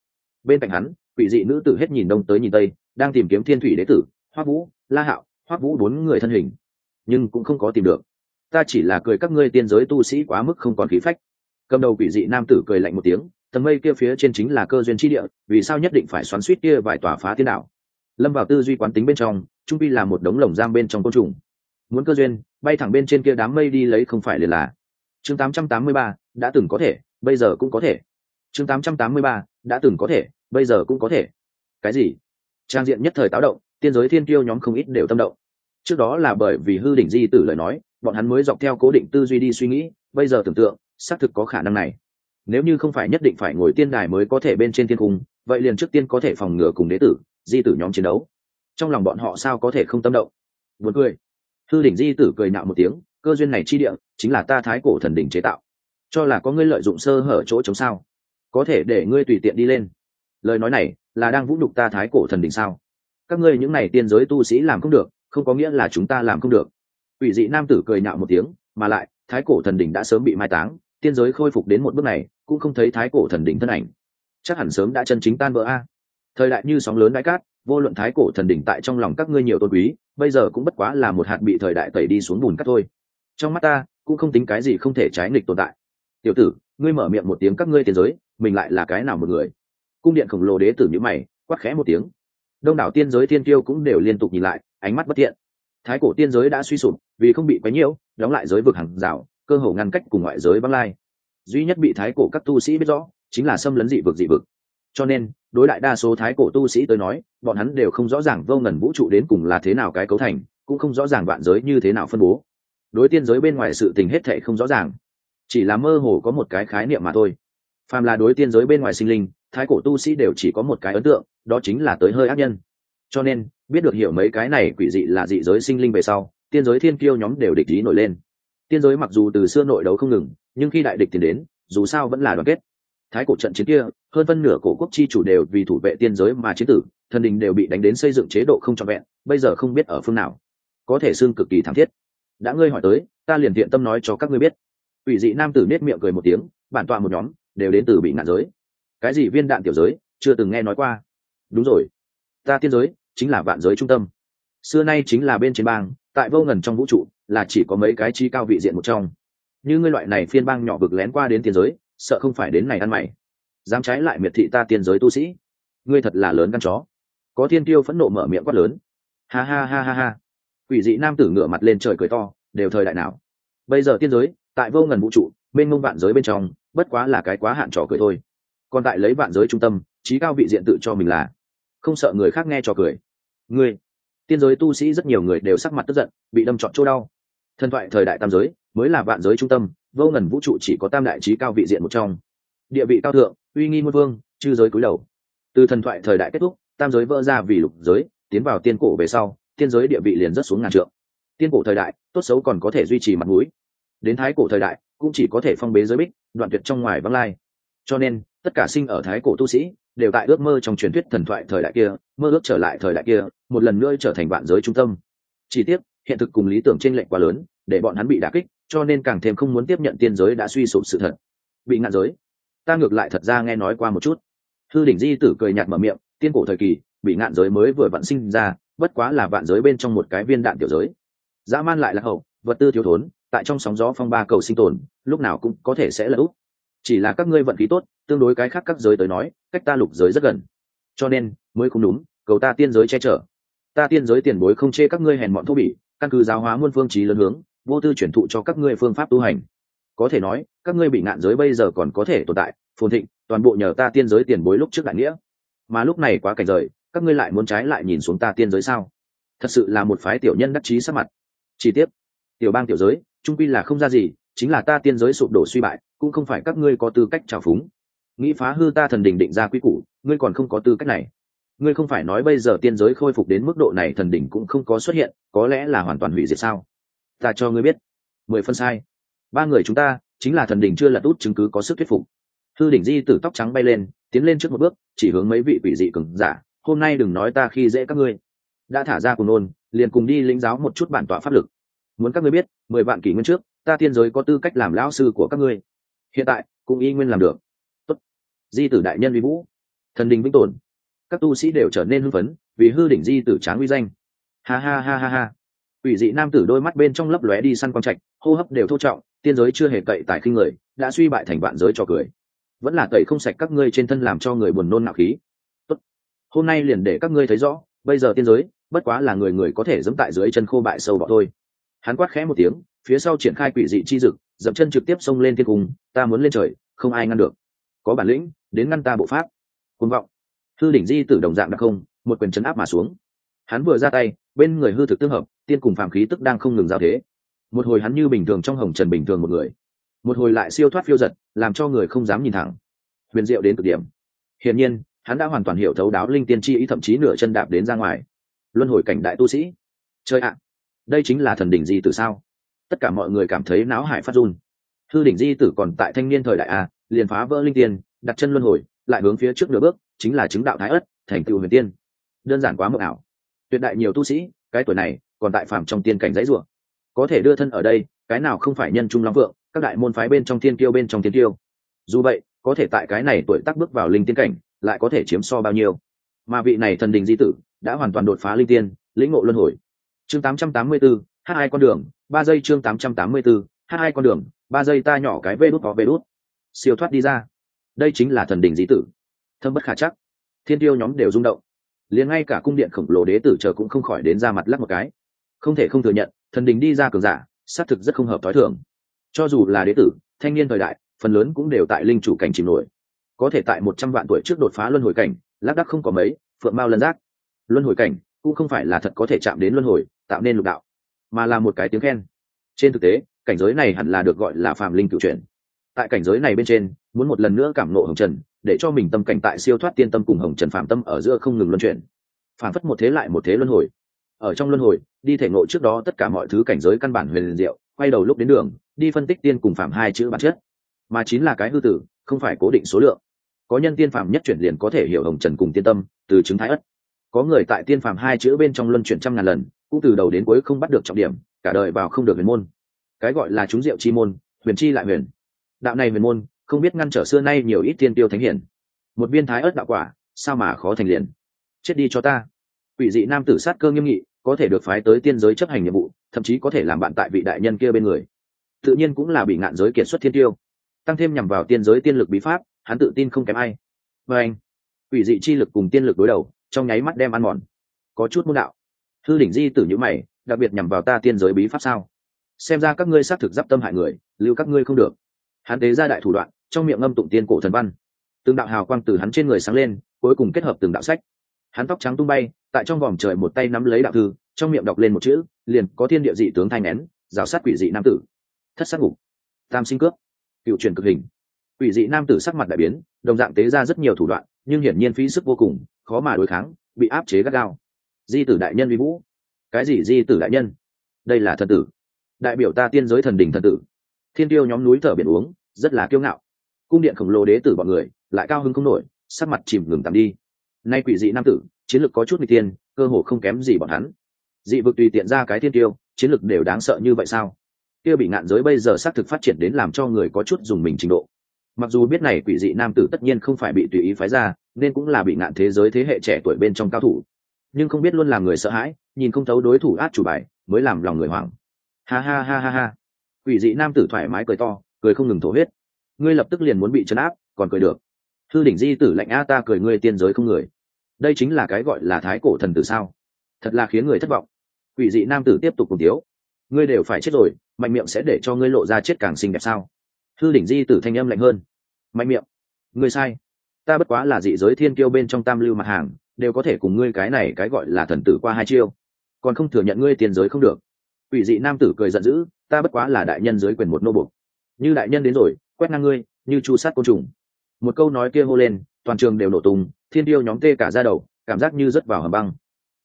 Bên cạnh hắn, quỷ dị nữ tử hết nhìn đông tới nhìn tây, đang tìm kiếm thiên thủy đế tử, hoắc vũ, la hạo, hoắc vũ bốn người thân hình nhưng cũng không có tìm được. Ta chỉ là cười các ngươi tiên giới tu sĩ quá mức không còn khí phách. Cầm đầu quỷ dị nam tử cười lạnh một tiếng tầng mây kia phía trên chính là cơ duyên chi địa vì sao nhất định phải xoắn suýt kia vài tòa phá thiên đạo lâm vào tư duy quán tính bên trong trung vi là một đống lồng giam bên trong côn trùng. Muốn cơ duyên bay thẳng bên trên kia đám mây đi lấy không phải liền là. Chương 883, đã từng có thể bây giờ cũng có thể. Chương 883, đã từng có thể bây giờ cũng có thể. Cái gì? Trang diện nhất thời táo động tiên giới thiên tiêu nhóm không ít đều tâm động trước đó là bởi vì hư đỉnh di tử lời nói, bọn hắn mới dọc theo cố định tư duy đi suy nghĩ, bây giờ tưởng tượng, xác thực có khả năng này. Nếu như không phải nhất định phải ngồi tiên đài mới có thể bên trên thiên cung, vậy liền trước tiên có thể phòng ngừa cùng đế tử, di tử nhóm chiến đấu. Trong lòng bọn họ sao có thể không tâm động? Buồn cười. Hư đỉnh di tử cười nạo một tiếng, cơ duyên này chi địa, chính là ta thái cổ thần đỉnh chế tạo. Cho là có ngươi lợi dụng sơ hở chỗ chống sao? Có thể để ngươi tùy tiện đi lên. Lời nói này, là đang vũ nhục ta thái cổ thần đỉnh sao? Các ngươi những này tiên giới tu sĩ làm không được không có nghĩa là chúng ta làm không được. Ủy dị nam tử cười nhạo một tiếng, mà lại, thái cổ thần đỉnh đã sớm bị mai táng, tiên giới khôi phục đến một bước này, cũng không thấy thái cổ thần đỉnh thân ảnh. Chắc hẳn sớm đã chân chính tan vỡ a. Thời đại như sóng lớn bãi cát, vô luận thái cổ thần đỉnh tại trong lòng các ngươi nhiều tôn quý, bây giờ cũng bất quá là một hạt bị thời đại tẩy đi xuống bùn cát thôi. Trong mắt ta, cũng không tính cái gì không thể trái nghịch tồn tại. Tiểu tử, ngươi mở miệng một tiếng các ngươi tiền giới, mình lại là cái nào một người? Cung điện khổng lồ đế tử nhữ mày, quát khẽ một tiếng. Đông đảo tiên giới tiên tiêu cũng đều liên tục nhìn lại ánh mắt bất thiện. Thái cổ tiên giới đã suy sụp, vì không bị quấy nhiễu, đóng lại giới vực hàng rào, cơ hồ ngăn cách cùng ngoại giới băng lai. Duy nhất bị thái cổ các tu sĩ biết rõ, chính là xâm lấn dị vực dị vực. Cho nên, đối đại đa số thái cổ tu sĩ tới nói, bọn hắn đều không rõ ràng vô ngần vũ trụ đến cùng là thế nào cái cấu thành, cũng không rõ ràng vạn giới như thế nào phân bố. Đối tiên giới bên ngoài sự tình hết thệ không rõ ràng, chỉ là mơ hồ có một cái khái niệm mà thôi. Phàm là đối tiên giới bên ngoài sinh linh, thái cổ tu sĩ đều chỉ có một cái ấn tượng, đó chính là tới hơi ác nhân cho nên, biết được hiểu mấy cái này quỷ dị là dị giới sinh linh về sau, tiên giới thiên kiêu nhóm đều địch ý nổi lên. Tiên giới mặc dù từ xưa nội đấu không ngừng, nhưng khi đại địch tiến đến, dù sao vẫn là đoàn kết. Thái cổ trận chiến kia, hơn phân nửa cổ quốc chi chủ đều vì thủ vệ tiên giới mà chiến tử, thần đình đều bị đánh đến xây dựng chế độ không trọn vẹn, bây giờ không biết ở phương nào. Có thể xương cực kỳ thảm thiết. Đã ngươi hỏi tới, ta liền thiện tâm nói cho các ngươi biết. Ủy dị nam tử nết miệng cười một tiếng, bản tọa một nhóm, đều đến từ bị ngạn giới. Cái gì viên đạn tiểu giới, chưa từng nghe nói qua. Đúng rồi ta tiên giới chính là vạn giới trung tâm. Xưa nay chính là bên trên bang, tại vô ngần trong vũ trụ là chỉ có mấy cái chi cao vị diện một trong. Như ngươi loại này phiên bang nhỏ vực lén qua đến tiên giới, sợ không phải đến này ăn mày. Dám trái lại miệt thị ta tiên giới tu sĩ. Ngươi thật là lớn căn chó. Có thiên tiêu phẫn nộ mở miệng quát lớn. Ha ha ha ha ha. Quỷ dị nam tử ngửa mặt lên trời cười to, đều thời đại nào. Bây giờ tiên giới, tại vô ngần vũ trụ bên ngông vạn giới bên trong, bất quá là cái quá hạn trò cười thôi. Còn tại lấy vạn giới trung tâm, trí cao vị diện tự cho mình là không sợ người khác nghe trò cười. Ngươi, tiên giới tu sĩ rất nhiều người đều sắc mặt tức giận, bị đâm trọn chỗ đau. Thần thoại thời đại tam giới, mới là vạn giới trung tâm, vô ngần vũ trụ chỉ có tam đại trí cao vị diện một trong. Địa vị cao thượng, uy nghi muôn vương, chư giới cúi đầu. Từ thần thoại thời đại kết thúc, tam giới vỡ ra vì lục giới, tiến vào tiên cổ về sau, tiên giới địa vị liền rất xuống ngàn trượng. Tiên cổ thời đại, tốt xấu còn có thể duy trì mặt mũi. Đến thái cổ thời đại, cũng chỉ có thể phong bế giới bích, đoạn tuyệt trong ngoài vắng lai. Cho nên, tất cả sinh ở thái cổ tu sĩ đều tại ước mơ trong truyền thuyết thần thoại thời đại kia, mơ ước trở lại thời đại kia, một lần nữa trở thành vạn giới trung tâm. Chỉ tiếc, hiện thực cùng lý tưởng t r ê n lệch quá lớn, để bọn hắn bị đả kích, cho nên càng thêm không muốn tiếp nhận tiên giới đã suy sụp sự thật. Bị ngạn giới. Ta ngược lại thật ra nghe nói qua một chút. Thư đỉnh di tử cười nhạt mở miệng, tiên cổ thời kỳ, bị ngạn giới mới vừa vặn sinh ra, bất quá là vạn giới bên trong một cái viên đạn tiểu giới. Dã man lại là hậu, vật tư thiếu thốn, tại trong sóng gió phong ba cầu sinh tồn, lúc nào cũng có thể sẽ là úp. Chỉ là các ngươi vận khí tốt tương đối cái khác các giới tới nói, cách ta lục giới rất gần. Cho nên, mới không đúng, cầu ta tiên giới che chở. Ta tiên giới tiền bối không chê các ngươi hèn mọn thô bỉ, căn cứ giáo hóa muôn phương trí lớn hướng, vô tư chuyển thụ cho các ngươi phương pháp tu hành. Có thể nói, các ngươi bị ngạn giới bây giờ còn có thể tồn tại, phồn thịnh, toàn bộ nhờ ta tiên giới tiền bối lúc trước đại nghĩa. Mà lúc này quá cảnh rời, các ngươi lại muốn trái lại nhìn xuống ta tiên giới sao? Thật sự là một phái tiểu nhân đắc chí sắc mặt. Chi tiết tiểu bang tiểu giới trung quy là không ra gì, chính là ta tiên giới sụp đổ suy bại, cũng không phải các ngươi có tư cách trào phúng nghĩ phá hư ta thần đình định ra quy củ, ngươi còn không có tư cách này. Ngươi không phải nói bây giờ tiên giới khôi phục đến mức độ này thần đỉnh cũng không có xuất hiện, có lẽ là hoàn toàn hủy diệt sao? Ta cho ngươi biết. Mười phân sai. Ba người chúng ta, chính là thần đỉnh chưa lật út chứng cứ có sức thuyết phục. Thư đỉnh di tử tóc trắng bay lên, tiến lên trước một bước, chỉ hướng mấy vị quỷ dị cừng giả, hôm nay đừng nói ta khi dễ các ngươi. Đã thả ra cùng nôn, liền cùng đi lĩnh giáo một chút bản tọa pháp lực. Muốn các ngươi biết, mười vạn kỷ nguyên trước, ta tiên giới có tư cách làm lão sư của các ngươi. Hiện tại, cũng y nguyên làm được di tử đại nhân vi vũ, thần đình vĩnh tồn. Các tu sĩ đều trở nên hưng phấn, vì hư đỉnh di tử tráng uy danh. Ha ha ha ha ha. Ủy dị nam tử đôi mắt bên trong lấp lóe đi săn quang trạch, hô hấp đều thô trọng, tiên giới chưa hề cậy tại khinh người, đã suy bại thành vạn giới cho cười. Vẫn là tẩy không sạch các ngươi trên thân làm cho người buồn nôn nạo khí. Tốt. hôm nay liền để các ngươi thấy rõ, bây giờ tiên giới, bất quá là người người có thể dẫm tại dưới chân khô bại sâu bọ thôi. Hắn quát khẽ một tiếng, phía sau triển khai quỷ dị chi dực, dậm chân trực tiếp xông lên thiên cung, ta muốn lên trời, không ai ngăn được có bản lĩnh, đến ngăn ta bộ pháp. Côn vọng. Hư đỉnh di tử đồng dạng đặc không, một quyền chấn áp mà xuống. Hắn vừa ra tay, bên người hư thực tương hợp, tiên cùng phàm khí tức đang không ngừng giao thế. Một hồi hắn như bình thường trong hồng trần bình thường một người. Một hồi lại siêu thoát phiêu giật, làm cho người không dám nhìn thẳng. Huyền diệu đến cực điểm. Hiển nhiên, hắn đã hoàn toàn hiểu thấu đáo linh tiên chi ý, thậm chí nửa chân đạp đến ra ngoài. Luân hồi cảnh đại tu sĩ. Chơi ạ. À, đây chính là thần đỉnh di tử sao? Tất cả mọi người cảm thấy náo hải phát run. Hư đỉnh di tử còn tại thanh niên thời đại a liền phá vỡ linh tiên đặt chân luân hồi lại hướng phía trước nửa bước chính là chứng đạo thái ất thành tựu huyền tiên. Đơn giản quá mộng ảo. Tuyệt đại nhiều tu sĩ cái tuổi này còn tại phạm trong tiên cảnh dãy rủa. Có thể đưa thân ở đây cái nào không phải nhân trung long vượng các đại môn phái bên trong tiên tiêu bên trong tiên tiêu dù vậy có thể tại cái này tuổi tác bước vào linh tiên cảnh lại có thể chiếm so bao nhiêu? Mà vị này thần đình di tử đã hoàn toàn đột phá linh tiên lĩnh ngộ luân hồi. Chương 884, h hai con đường ba giây chương 884, h hai con đường ba giây ta nhỏ cái vê đút có vê đút siêu thoát đi ra. Đây chính là thần đình di tử. Thâm bất khả chắc. Thiên tiêu nhóm đều rung động. Liền ngay cả cung điện khổng lồ đế tử chờ cũng không khỏi đến ra mặt lắc một cái. Không thể không thừa nhận, thần đình đi ra cường giả, xác thực rất không hợp t h ó i thường. Cho dù là đế tử, thanh niên thời đại, phần lớn cũng đều tại linh chủ cảnh chìm nổi. Có thể tại một trăm vạn tuổi trước đột phá luân hồi cảnh, lác đắc không có mấy, phượng mao lân giác. Luân hồi cảnh, cũng không phải là thật có thể chạm đến luân hồi, tạo nên lục đạo, mà là một cái tiếng khen. Trên thực tế, cảnh giới này hẳn là được gọi là phàm linh cựu chuyển tại cảnh giới này bên trên, muốn một lần nữa cảm nộ hồng trần, để cho mình tâm cảnh tại siêu thoát tiên tâm cùng hồng trần phạm tâm ở giữa không ngừng luân chuyển. Phản phất một thế lại một thế luân hồi. Ở trong luân hồi, đi thể ngộ trước đó tất cả mọi thứ cảnh giới căn bản huyền diệu, quay đầu lúc đến đường, đi phân tích tiên cùng phạm hai chữ bản chất. Mà chính là cái hư tử, không phải cố định số lượng. Có nhân tiên phạm nhất chuyển liền có thể hiểu hồng trần cùng tiên tâm, từ chứng thái ất. Có người tại tiên phạm hai chữ bên trong luân chuyển trăm ngàn lần, cũng từ đầu đến cuối không bắt được trọng điểm, cả đời vào không được huyền môn. Cái gọi là chúng diệu chi môn, huyền chi lại huyền đạo này huyền môn, không biết ngăn trở xưa nay nhiều ít tiên tiêu thánh hiển. Một viên thái ớt đạo quả, sao mà khó thành liền? Chết đi cho ta. Quỷ dị nam tử sát cơ nghiêm nghị, có thể được phái tới tiên giới chấp hành nhiệm vụ, thậm chí có thể làm bạn tại vị đại nhân kia bên người. Tự nhiên cũng là bị ngạn giới kiệt xuất thiên tiêu. Tăng thêm nhằm vào tiên giới tiên lực bí pháp, hắn tự tin không kém ai. Và anh, quỷ dị chi lực cùng tiên lực đối đầu, trong nháy mắt đem ăn mòn. Có chút môn đạo. Thư đỉnh di tử nhữ mày, đặc biệt nhằm vào ta tiên giới bí pháp sao? Xem ra các ngươi xác thực d i p tâm hại người, lưu các ngươi không được hắn tế ra đại thủ đoạn, trong miệng ngâm tụng tiên cổ thần văn. Từng đạo hào quang từ hắn trên người sáng lên, cuối cùng kết hợp từng đạo sách. Hắn tóc trắng tung bay, tại trong vòng trời một tay nắm lấy đạo thư, trong miệng đọc lên một chữ, liền có thiên địa dị tướng thanh nén, rào sát quỷ dị nam tử. Thất sát ngục. Tam sinh cướp. Cựu truyền cực hình. Quỷ dị nam tử sắc mặt đại biến, đồng dạng tế ra rất nhiều thủ đoạn, nhưng hiển nhiên phí sức vô cùng, khó mà đối kháng, bị áp chế gắt gao. Di tử đại nhân vi vũ. Cái gì di tử đại nhân? Đây là thần tử. Đại biểu ta tiên giới thần đình thần tử. Thiên tiêu nhóm núi thở biển uống rất là kiêu ngạo. Cung điện khổng lồ đế tử bọn người lại cao hứng không nổi, sắc mặt chìm ngừng tạm đi. Nay quỷ dị nam tử, chiến lược có chút n tiên cơ hồ không kém gì bọn hắn. Dị vực tùy tiện ra cái thiên tiêu chiến lược đều đáng sợ như vậy sao? Kia bị ngạn giới bây giờ xác thực phát triển đến làm cho người có chút dùng mình trình độ. Mặc dù biết này quỷ dị nam tử tất nhiên không phải bị tùy ý phái ra, nên cũng là bị ngạn thế giới thế hệ trẻ tuổi bên trong cao thủ. Nhưng không biết luôn làm người sợ hãi, nhìn không thấu đối thủ át chủ bài, mới làm lòng người hoảng. Ha ha ha ha ha. Quỷ dị nam tử thoải mái cười to cười không ngừng thổ huyết. Ngươi lập tức liền muốn bị chấn áp, còn cười được. Thư đỉnh di tử lạnh a ta cười ngươi tiên giới không người. Đây chính là cái gọi là thái cổ thần tử sao? Thật là khiến người thất vọng. Quỷ dị nam tử tiếp tục cùng tiếu. Ngươi đều phải chết rồi, mạnh miệng sẽ để cho ngươi lộ ra chết càng xinh đẹp sao? Thư đỉnh di tử thanh âm lạnh hơn. Mạnh miệng. Ngươi sai. Ta bất quá là dị giới thiên kiêu bên trong tam lưu mặt hàng, đều có thể cùng ngươi cái này cái gọi là thần tử qua hai chiêu. Còn không thừa nhận ngươi tiền giới không được. Quỷ dị nam tử cười giận dữ, ta bất quá là đại nhân dưới quyền một nô bục như đại nhân đến rồi, quét ngang ngươi, như chu sát côn trùng. Một câu nói kia hô lên, toàn trường đều nổ tung, thiên tiêu nhóm tê cả ra đầu, cảm giác như rớt vào hầm băng.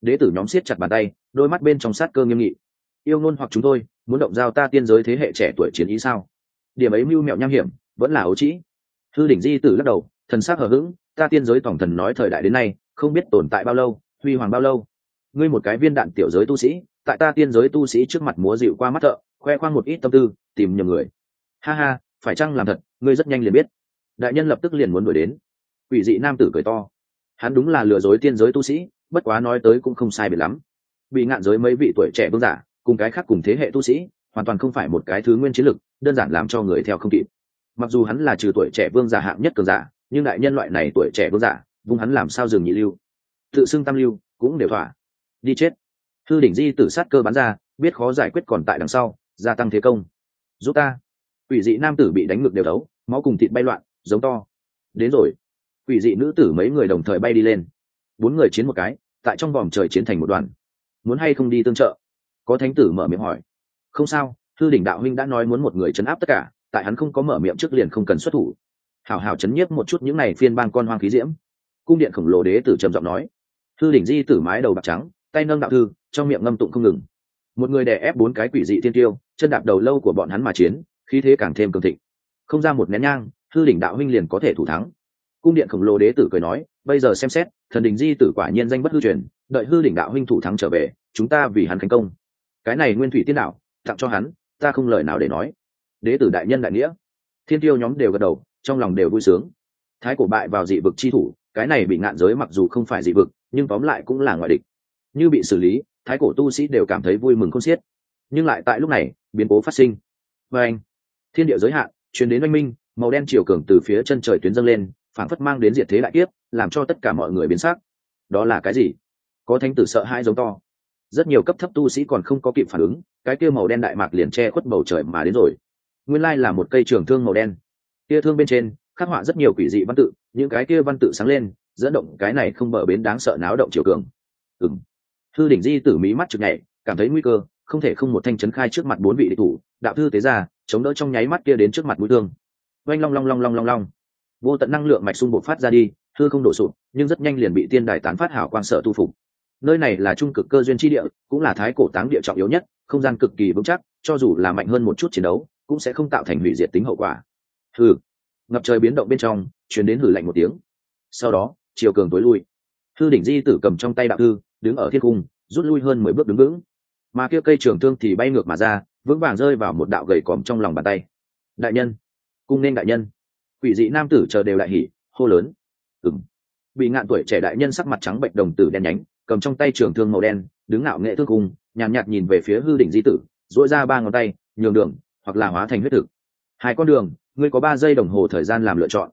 Đế tử nhóm siết chặt bàn tay, đôi mắt bên trong sát cơ nghiêm nghị. Yêu ngôn hoặc chúng tôi, muốn động giao ta tiên giới thế hệ trẻ tuổi chiến ý sao? Điểm ấy mưu mẹo nham hiểm, vẫn là ấu trĩ. Thư đỉnh di tử lắc đầu, thần sắc hờ hững, ta tiên giới tổng thần nói thời đại đến nay, không biết tồn tại bao lâu, huy hoàng bao lâu. Ngươi một cái viên đạn tiểu giới tu sĩ, tại ta tiên giới tu sĩ trước mặt múa dịu qua mắt thợ, khoe khoang một ít tâm tư, tìm nhầm người ha ha, phải chăng làm thật, ngươi rất nhanh liền biết. Đại nhân lập tức liền muốn đuổi đến. Quỷ dị nam tử cười to. Hắn đúng là lừa dối tiên giới tu sĩ, bất quá nói tới cũng không sai biệt lắm. Bị ngạn giới mấy vị tuổi trẻ vương giả, cùng cái khác cùng thế hệ tu sĩ, hoàn toàn không phải một cái thứ nguyên chiến lực, đơn giản làm cho người theo không kịp. Mặc dù hắn là trừ tuổi trẻ vương giả hạng nhất cường giả, nhưng đại nhân loại này tuổi trẻ vương giả, vung hắn làm sao dừng nhị lưu. Tự xưng tam lưu, cũng đều thỏa. Đi chết. Thư đỉnh di tử sát cơ bắn ra, biết khó giải quyết còn tại đằng sau, gia tăng thế công. Giúp ta quỷ dị nam tử bị đánh ngực đều đấu máu cùng thịt bay loạn, giống to. Đến rồi. Quỷ dị nữ tử mấy người đồng thời bay đi lên. Bốn người chiến một cái, tại trong vòng trời chiến thành một đoàn. Muốn hay không đi tương trợ? Có thánh tử mở miệng hỏi. Không sao, thư đỉnh đạo huynh đã nói muốn một người chấn áp tất cả, tại hắn không có mở miệng trước liền không cần xuất thủ. Hào hào chấn nhiếp một chút những này phiên bang con hoang khí diễm. Cung điện khổng lồ đế tử trầm giọng nói. Thư đỉnh di tử mái đầu bạc trắng, tay nâng đạo thư, trong miệng ngâm tụng không ngừng. Một người đè ép bốn cái quỷ dị thiên tiêu, chân đạp đầu lâu của bọn hắn mà chiến khí thế càng thêm cường thịnh. Không ra một nén nhang thư đỉnh đạo huynh liền có thể thủ thắng. Cung điện khổng lồ đế tử cười nói, bây giờ xem xét, thần đình di tử quả nhiên danh bất hư truyền, đợi hư đỉnh đạo huynh thủ thắng trở về, chúng ta vì hắn thành công. Cái này nguyên thủy tiên đạo, tặng cho hắn, ta không lời nào để nói. Đế tử đại nhân đại nghĩa. Thiên tiêu nhóm đều gật đầu, trong lòng đều vui sướng. Thái cổ bại vào dị vực chi thủ, cái này bị ngạn giới mặc dù không phải dị vực, nhưng tóm lại cũng là ngoại địch. Như bị xử lý, thái cổ tu sĩ đều cảm thấy vui mừng không xiết. Nhưng lại tại lúc này, biến cố phát sinh. Và anh thiên địa giới hạn chuyển đến oanh minh, màu đen chiều cường từ phía chân trời tuyến dâng lên, phảng phất mang đến diệt thế đại kiếp, làm cho tất cả mọi người biến sắc. Đó là cái gì? Có thánh tử sợ hai giống to. Rất nhiều cấp thấp tu sĩ còn không có kịp phản ứng, cái kia màu đen đại mạc liền che khuất bầu trời mà đến rồi. Nguyên lai là một cây trường thương màu đen. Kia thương bên trên, khắc họa rất nhiều quỷ dị văn tự, những cái kia văn tự sáng lên, dẫn động cái này không bờ bến đáng sợ náo động chiều cường. Ừng thư đỉnh di tử mí mắt chực nhảy cảm thấy nguy cơ, không thể không một thanh chấn khai trước mặt bốn vị địch thủ, đạo thư tế ra chống đỡ trong nháy mắt kia đến trước mặt mũi thương. Oanh long long long long long long. Vô tận năng lượng mạch xung bộc phát ra đi, hư không đổ sụp, nhưng rất nhanh liền bị tiên đài tán phát hảo quang sở tu phục. Nơi này là trung cực cơ duyên tri địa, cũng là thái cổ táng địa trọng yếu nhất, không gian cực kỳ vững chắc, cho dù là mạnh hơn một chút chiến đấu, cũng sẽ không tạo thành hủy diệt tính hậu quả. Hừ. Ngập trời biến động bên trong chuyển đến hử lạnh một tiếng. Sau đó, chiều cường tối lui. Thư đỉnh di tử cầm trong tay đạo thư, đứng ở thiên cung, rút lui hơn mười bước đứng vững. Mà kia cây trường thương thì bay ngược mà ra vững vàng rơi vào một đạo gầy còm trong lòng bàn tay. Đại nhân cung nên đại nhân. Quỷ dị nam tử chờ đều lại hỉ hô lớn. Ừng bị ngạn tuổi trẻ đại nhân sắc mặt trắng bệnh đồng tử đen nhánh cầm trong tay trường thương màu đen đứng ngạo nghệ thương cung nhàn nhạt, nhạt nhìn về phía hư đỉnh di tử dỗi ra ba ngón tay nhường đường hoặc là hóa thành huyết thực. Hai con đường ngươi có ba giây đồng hồ thời gian làm lựa chọn.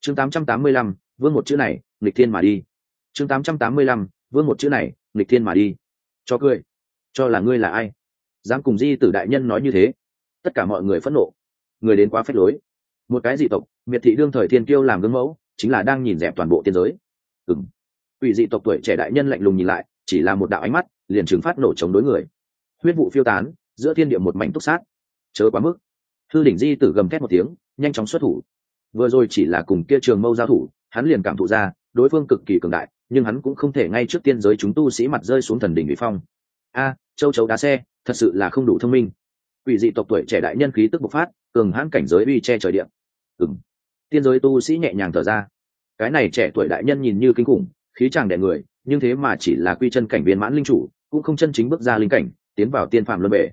Chương 885, vương một chữ này nghịch thiên mà đi. Chương 885, vương một chữ này nghịch thiên mà đi. Cho cười. Cho là ngươi là ai? Dám cùng di tử đại nhân nói như thế. Tất cả mọi người phẫn nộ. Người đến quá phép lối. Một cái dị tộc, miệt thị đương thời thiên kiêu làm gương mẫu, chính là đang nhìn dẹp toàn bộ tiên giới. Ừng ủy dị tộc tuổi trẻ đại nhân lạnh lùng nhìn lại, chỉ là một đạo ánh mắt, liền trừng phát nổ chống đối người. Huyết vụ phiêu tán, giữa thiên địa một mảnh túc sát. Chớ quá mức. Thư đỉnh di tử gầm thét một tiếng, nhanh chóng xuất thủ. Vừa rồi chỉ là cùng kia trường mâu giao thủ, hắn liền cảm thụ ra, đối phương cực kỳ cường đại, nhưng hắn cũng không thể ngay trước tiên giới chúng tu sĩ mặt rơi xuống thần đỉnh bị phong. A châu chấu đá xe, thật sự là không đủ thông minh. Quỷ dị tộc tuổi trẻ đại nhân khí tức bộc phát, cường hãn cảnh giới uy che trời điện ừng tiên giới tu sĩ nhẹ nhàng thở ra. Cái này trẻ tuổi đại nhân nhìn như kinh khủng, khí chàng đẻ người, nhưng thế mà chỉ là quy chân cảnh viên mãn linh chủ, cũng không chân chính bước ra linh cảnh, tiến vào tiên phạm luân bể.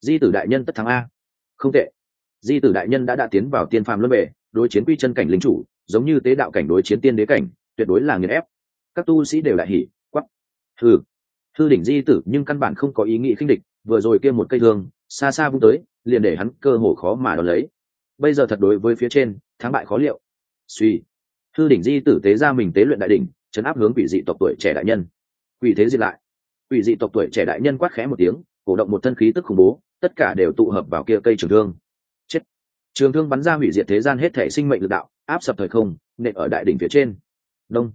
Di tử đại nhân tất thắng a. Không tệ. Di tử đại nhân đã đã tiến vào tiên phạm luân bể, đối chiến quy chân cảnh linh chủ, giống như tế đạo cảnh đối chiến tiên đế cảnh, tuyệt đối là nghiền ép. Các tu sĩ đều lại hỉ quắp thử thư đỉnh di tử nhưng căn bản không có ý nghĩ khinh địch, vừa rồi kia một cây thương, xa xa vung tới, liền để hắn cơ hồ khó mà đón lấy. Bây giờ thật đối với phía trên, thắng bại khó liệu. Suy. Thư đỉnh di tử tế ra mình tế luyện đại đỉnh chấn áp hướng quỷ dị tộc tuổi trẻ đại nhân. Quỷ thế diệt lại. Quỷ dị tộc tuổi trẻ đại nhân quát khẽ một tiếng, cổ động một thân khí tức khủng bố, tất cả đều tụ hợp vào kia cây trường thương. Chết. Trường thương bắn ra hủy diệt thế gian hết thể sinh mệnh lực đạo, áp sập thời không, nện ở đại đỉnh phía trên. Đông.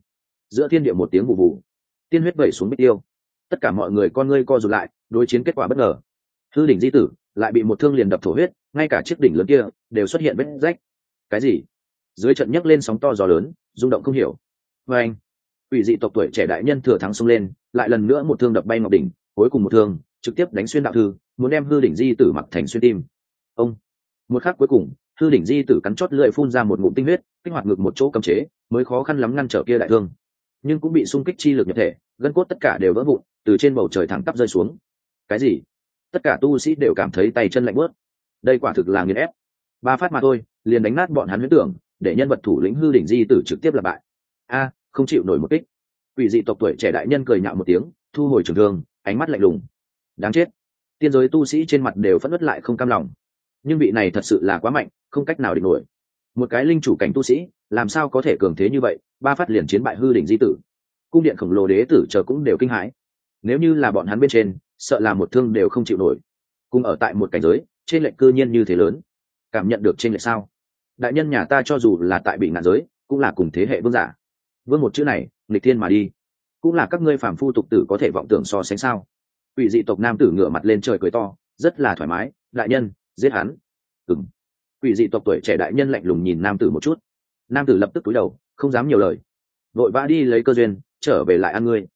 Giữa thiên địa một tiếng vụ vụ. Tiên huyết vẩy xuống bích tiêu tất cả mọi người con ngươi co rụt lại, đối chiến kết quả bất ngờ. Hư đỉnh di tử lại bị một thương liền đập thổ huyết, ngay cả chiếc đỉnh lớn kia đều xuất hiện vết rách. Cái gì? Dưới trận nhấc lên sóng to gió lớn, rung động không hiểu. Vê anh ủy dị tộc tuổi trẻ đại nhân thừa thắng xông lên, lại lần nữa một thương đập bay ngọc đỉnh, cuối cùng một thương, trực tiếp đánh xuyên đạo thư, muốn đem hư đỉnh di tử mặc thành xuyên tim. Ông, một khắc cuối cùng, hư đỉnh di tử cắn chót lưỡi phun ra một ngụm tinh huyết, kích hoạt ngược một chỗ cấm chế, mới khó khăn lắm ngăn trở kia đại thương. Nhưng cũng bị xung kích chi lực nhập thể, gân cốt tất cả đều vỡ vụn từ trên bầu trời thẳng tắp rơi xuống. Cái gì? Tất cả tu sĩ đều cảm thấy tay chân lạnh bớt đây quả thực là nghiền ép. Ba phát mà thôi, liền đánh nát bọn hắn huyết tưởng, để nhân vật thủ lĩnh hư đỉnh di tử trực tiếp là bại. A, không chịu nổi một kích. Quỷ dị tộc tuổi trẻ đại nhân cười nhạo một tiếng, thu hồi trường thương, ánh mắt lạnh lùng. Đáng chết. Tiên giới tu sĩ trên mặt đều phất nộ lại không cam lòng. Nhưng vị này thật sự là quá mạnh, không cách nào địch nổi. Một cái linh chủ cảnh tu sĩ, làm sao có thể cường thế như vậy? Ba phát liền chiến bại hư đỉnh di tử. Cung điện khổng lồ đế tử chờ cũng đều kinh hãi nếu như là bọn hắn bên trên, sợ là một thương đều không chịu nổi. Cùng ở tại một cảnh giới, trên lệnh cư nhiên như thế lớn. Cảm nhận được trên lệnh sao? Đại nhân nhà ta cho dù là tại bị ngạn giới, cũng là cùng thế hệ vương giả. Vương một chữ này, nghịch thiên mà đi. Cũng là các ngươi phàm phu tục tử có thể vọng tưởng so sánh sao? Ủy dị tộc nam tử ngửa mặt lên trời cười to, rất là thoải mái, đại nhân, giết hắn. Ừng quỷ dị tộc tuổi trẻ đại nhân lạnh lùng nhìn nam tử một chút. Nam tử lập tức cúi đầu, không dám nhiều lời. Vội vã đi lấy cơ duyên, trở về lại ăn ngươi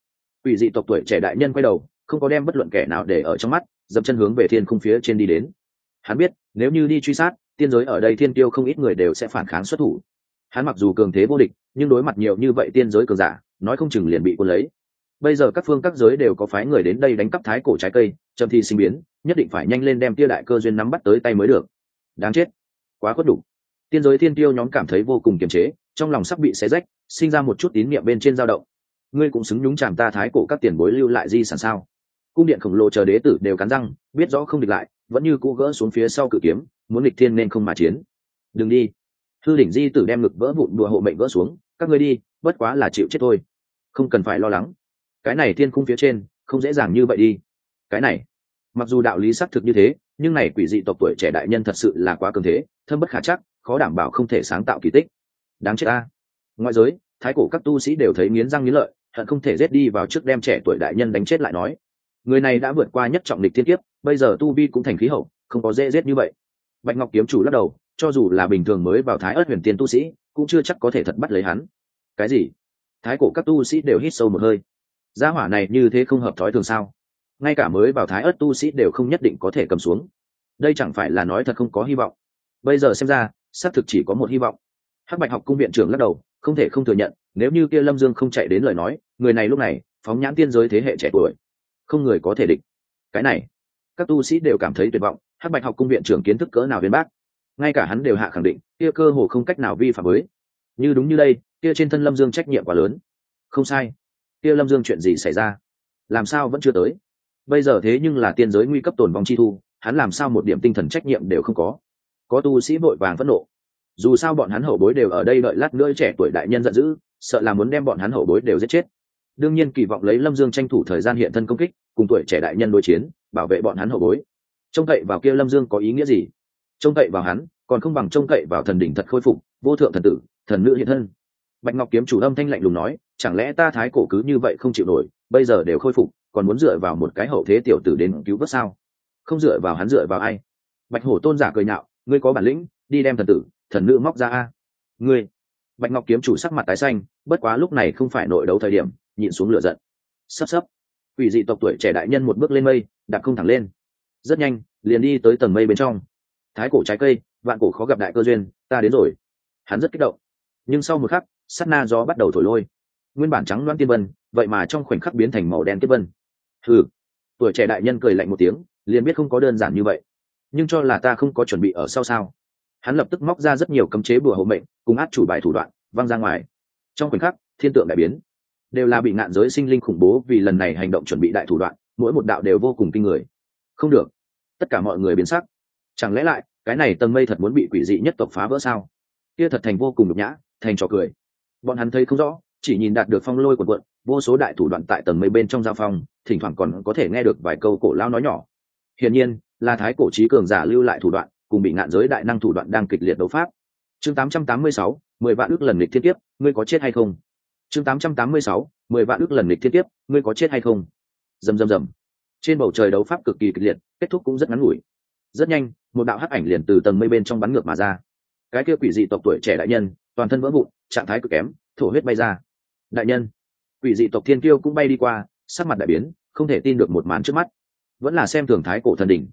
quỷ dị tộc tuổi trẻ đại nhân quay đầu, không có đem bất luận kẻ nào để ở trong mắt, dậm chân hướng về thiên không phía trên đi đến. Hắn biết, nếu như đi truy sát, tiên giới ở đây thiên tiêu không ít người đều sẽ phản kháng xuất thủ. Hắn mặc dù cường thế vô địch, nhưng đối mặt nhiều như vậy tiên giới cường giả, nói không chừng liền bị quân lấy. Bây giờ các phương các giới đều có phái người đến đây đánh cắp thái cổ trái cây, chậm thi sinh biến, nhất định phải nhanh lên đem tia đại cơ duyên nắm bắt tới tay mới được. Đáng chết. Quá khuất đủ. Tiên giới thiên tiêu nhóm cảm thấy vô cùng kiềm chế, trong lòng sắp bị xé rách, sinh ra một chút tín niệm bên trên dao động ngươi cũng xứng nhúng chàng ta thái cổ các tiền bối lưu lại di sản sao? Cung điện khổng lồ chờ đế tử đều cắn răng, biết rõ không địch lại, vẫn như cũ gỡ xuống phía sau cự kiếm, muốn địch thiên nên không mà chiến. Đừng đi. Thư đỉnh di tử đem ngực vỡ vụn đùa hộ mệnh vỡ xuống, các ngươi đi, bất quá là chịu chết thôi. Không cần phải lo lắng. Cái này thiên cung phía trên, không dễ dàng như vậy đi. Cái này, mặc dù đạo lý xác thực như thế, nhưng này quỷ dị tộc tuổi trẻ đại nhân thật sự là quá cường thế, thâm bất khả chắc, khó đảm bảo không thể sáng tạo kỳ tích. Đáng chết ta. Ngoại giới, thái cổ các tu sĩ đều thấy nghiến răng nghiến lợi hận không thể giết đi vào trước đem trẻ tuổi đại nhân đánh chết lại nói. Người này đã vượt qua nhất trọng lịch thiên kiếp, bây giờ tu vi cũng thành khí hậu, không có dễ giết như vậy. Bạch ngọc kiếm chủ lắc đầu, cho dù là bình thường mới vào thái ớt huyền tiên tu sĩ, cũng chưa chắc có thể thật bắt lấy hắn. Cái gì? Thái cổ các tu sĩ đều hít sâu một hơi. Gia hỏa này như thế không hợp thói thường sao? Ngay cả mới vào thái ớt tu sĩ đều không nhất định có thể cầm xuống. Đây chẳng phải là nói thật không có hy vọng? Bây giờ xem ra, xác thực chỉ có một hy vọng. Hắc bạch học cung viện trưởng lắc đầu không thể không thừa nhận, nếu như kia lâm dương không chạy đến lời nói, người này lúc này, phóng nhãn tiên giới thế hệ trẻ tuổi. Không người có thể địch. Cái này, các tu sĩ đều cảm thấy tuyệt vọng, hắc bạch học cung viện trưởng kiến thức cỡ nào viên bác? Ngay cả hắn đều hạ khẳng định, kia cơ hồ không cách nào vi phạm với. Như đúng như đây, kia trên thân lâm dương trách nhiệm quá lớn. Không sai. Kia lâm dương chuyện gì xảy ra? Làm sao vẫn chưa tới? Bây giờ thế nhưng là tiên giới nguy cấp tồn vong chi thu, hắn làm sao một điểm tinh thần trách nhiệm đều không có? Có tu sĩ vội vàng phẫn nộ dù sao bọn hắn hậu bối đều ở đây đợi lát nữa trẻ tuổi đại nhân giận dữ, sợ là muốn đem bọn hắn hậu bối đều giết chết. Đương nhiên kỳ vọng lấy lâm dương tranh thủ thời gian hiện thân công kích, cùng tuổi trẻ đại nhân đối chiến, bảo vệ bọn hắn hậu bối. Trông cậy vào kia lâm dương có ý nghĩa gì? Trông cậy vào hắn, còn không bằng trông cậy vào thần đỉnh thật khôi phục, vô thượng thần tử, thần nữ hiện thân. Bạch ngọc kiếm chủ âm thanh lạnh lùng nói, chẳng lẽ ta thái cổ cứ như vậy không chịu nổi, bây giờ đều khôi phục, còn muốn dựa vào một cái hậu thế tiểu tử đến cứu vớt sao? Không dựa vào hắn dựa vào ai? Bạch hổ tôn giả cười nhạo, ngươi có bản lĩnh đi đem thần tử, thần nữ móc ra a. Ngươi, bạch ngọc kiếm chủ sắc mặt tái xanh, bất quá lúc này không phải nội đấu thời điểm, nhịn xuống lửa giận. Sắp sắp. Quỷ dị tộc tuổi trẻ đại nhân một bước lên mây, đạp không thẳng lên. Rất nhanh, liền đi tới tầng mây bên trong. Thái cổ trái cây, vạn cổ khó gặp đại cơ duyên, ta đến rồi. Hắn rất kích động. Nhưng sau một khắc, sát na gió bắt đầu thổi lôi. Nguyên bản trắng loan tiên vân, vậy mà trong khoảnh khắc biến thành màu đen tiếp vân. Ừ tuổi trẻ đại nhân cười lạnh một tiếng, liền biết không có đơn giản như vậy. Nhưng cho là ta không có chuẩn bị ở sau sao? Hắn lập tức móc ra rất nhiều cấm chế bùa hộ mệnh, cùng át chủ bài thủ đoạn, văng ra ngoài. Trong khoảnh khắc, thiên tượng đại biến. Đều là bị ngạn giới sinh linh khủng bố vì lần này hành động chuẩn bị đại thủ đoạn, mỗi một đạo đều vô cùng kinh người. Không được. Tất cả mọi người biến sắc. Chẳng lẽ lại, cái này tầng mây thật muốn bị quỷ dị nhất tộc phá vỡ sao? Kia thật thành vô cùng nhục nhã, thành trò cười. Bọn hắn thấy không rõ, chỉ nhìn đạt được phong lôi của quận vô số đại thủ đoạn tại tầng mây bên trong giao phong, thỉnh thoảng còn có thể nghe được vài câu cổ lao nói nhỏ. Hiển nhiên, là thái cổ trí cường giả lưu lại thủ đoạn cùng bị ngạn giới đại năng thủ đoạn đang kịch liệt đấu pháp. Chương 886, mười vạn ước lần lịch thiên tiếp ngươi có chết hay không? Chương 886, mười vạn ước lần lịch thiên tiếp ngươi có chết hay không? Rầm rầm rầm. Trên bầu trời đấu pháp cực kỳ kịch liệt kết thúc cũng rất ngắn ngủi. Rất nhanh một đạo hắc ảnh liền từ tầng mây bên trong bắn ngược mà ra. Cái kia quỷ dị tộc tuổi trẻ đại nhân toàn thân vỡ vụn trạng thái cực kém thổ huyết bay ra. Đại nhân quỷ dị tộc thiên kiêu cũng bay đi qua sắc mặt đại biến không thể tin được một màn trước mắt. Vẫn là xem thường thái cổ thần đỉnh.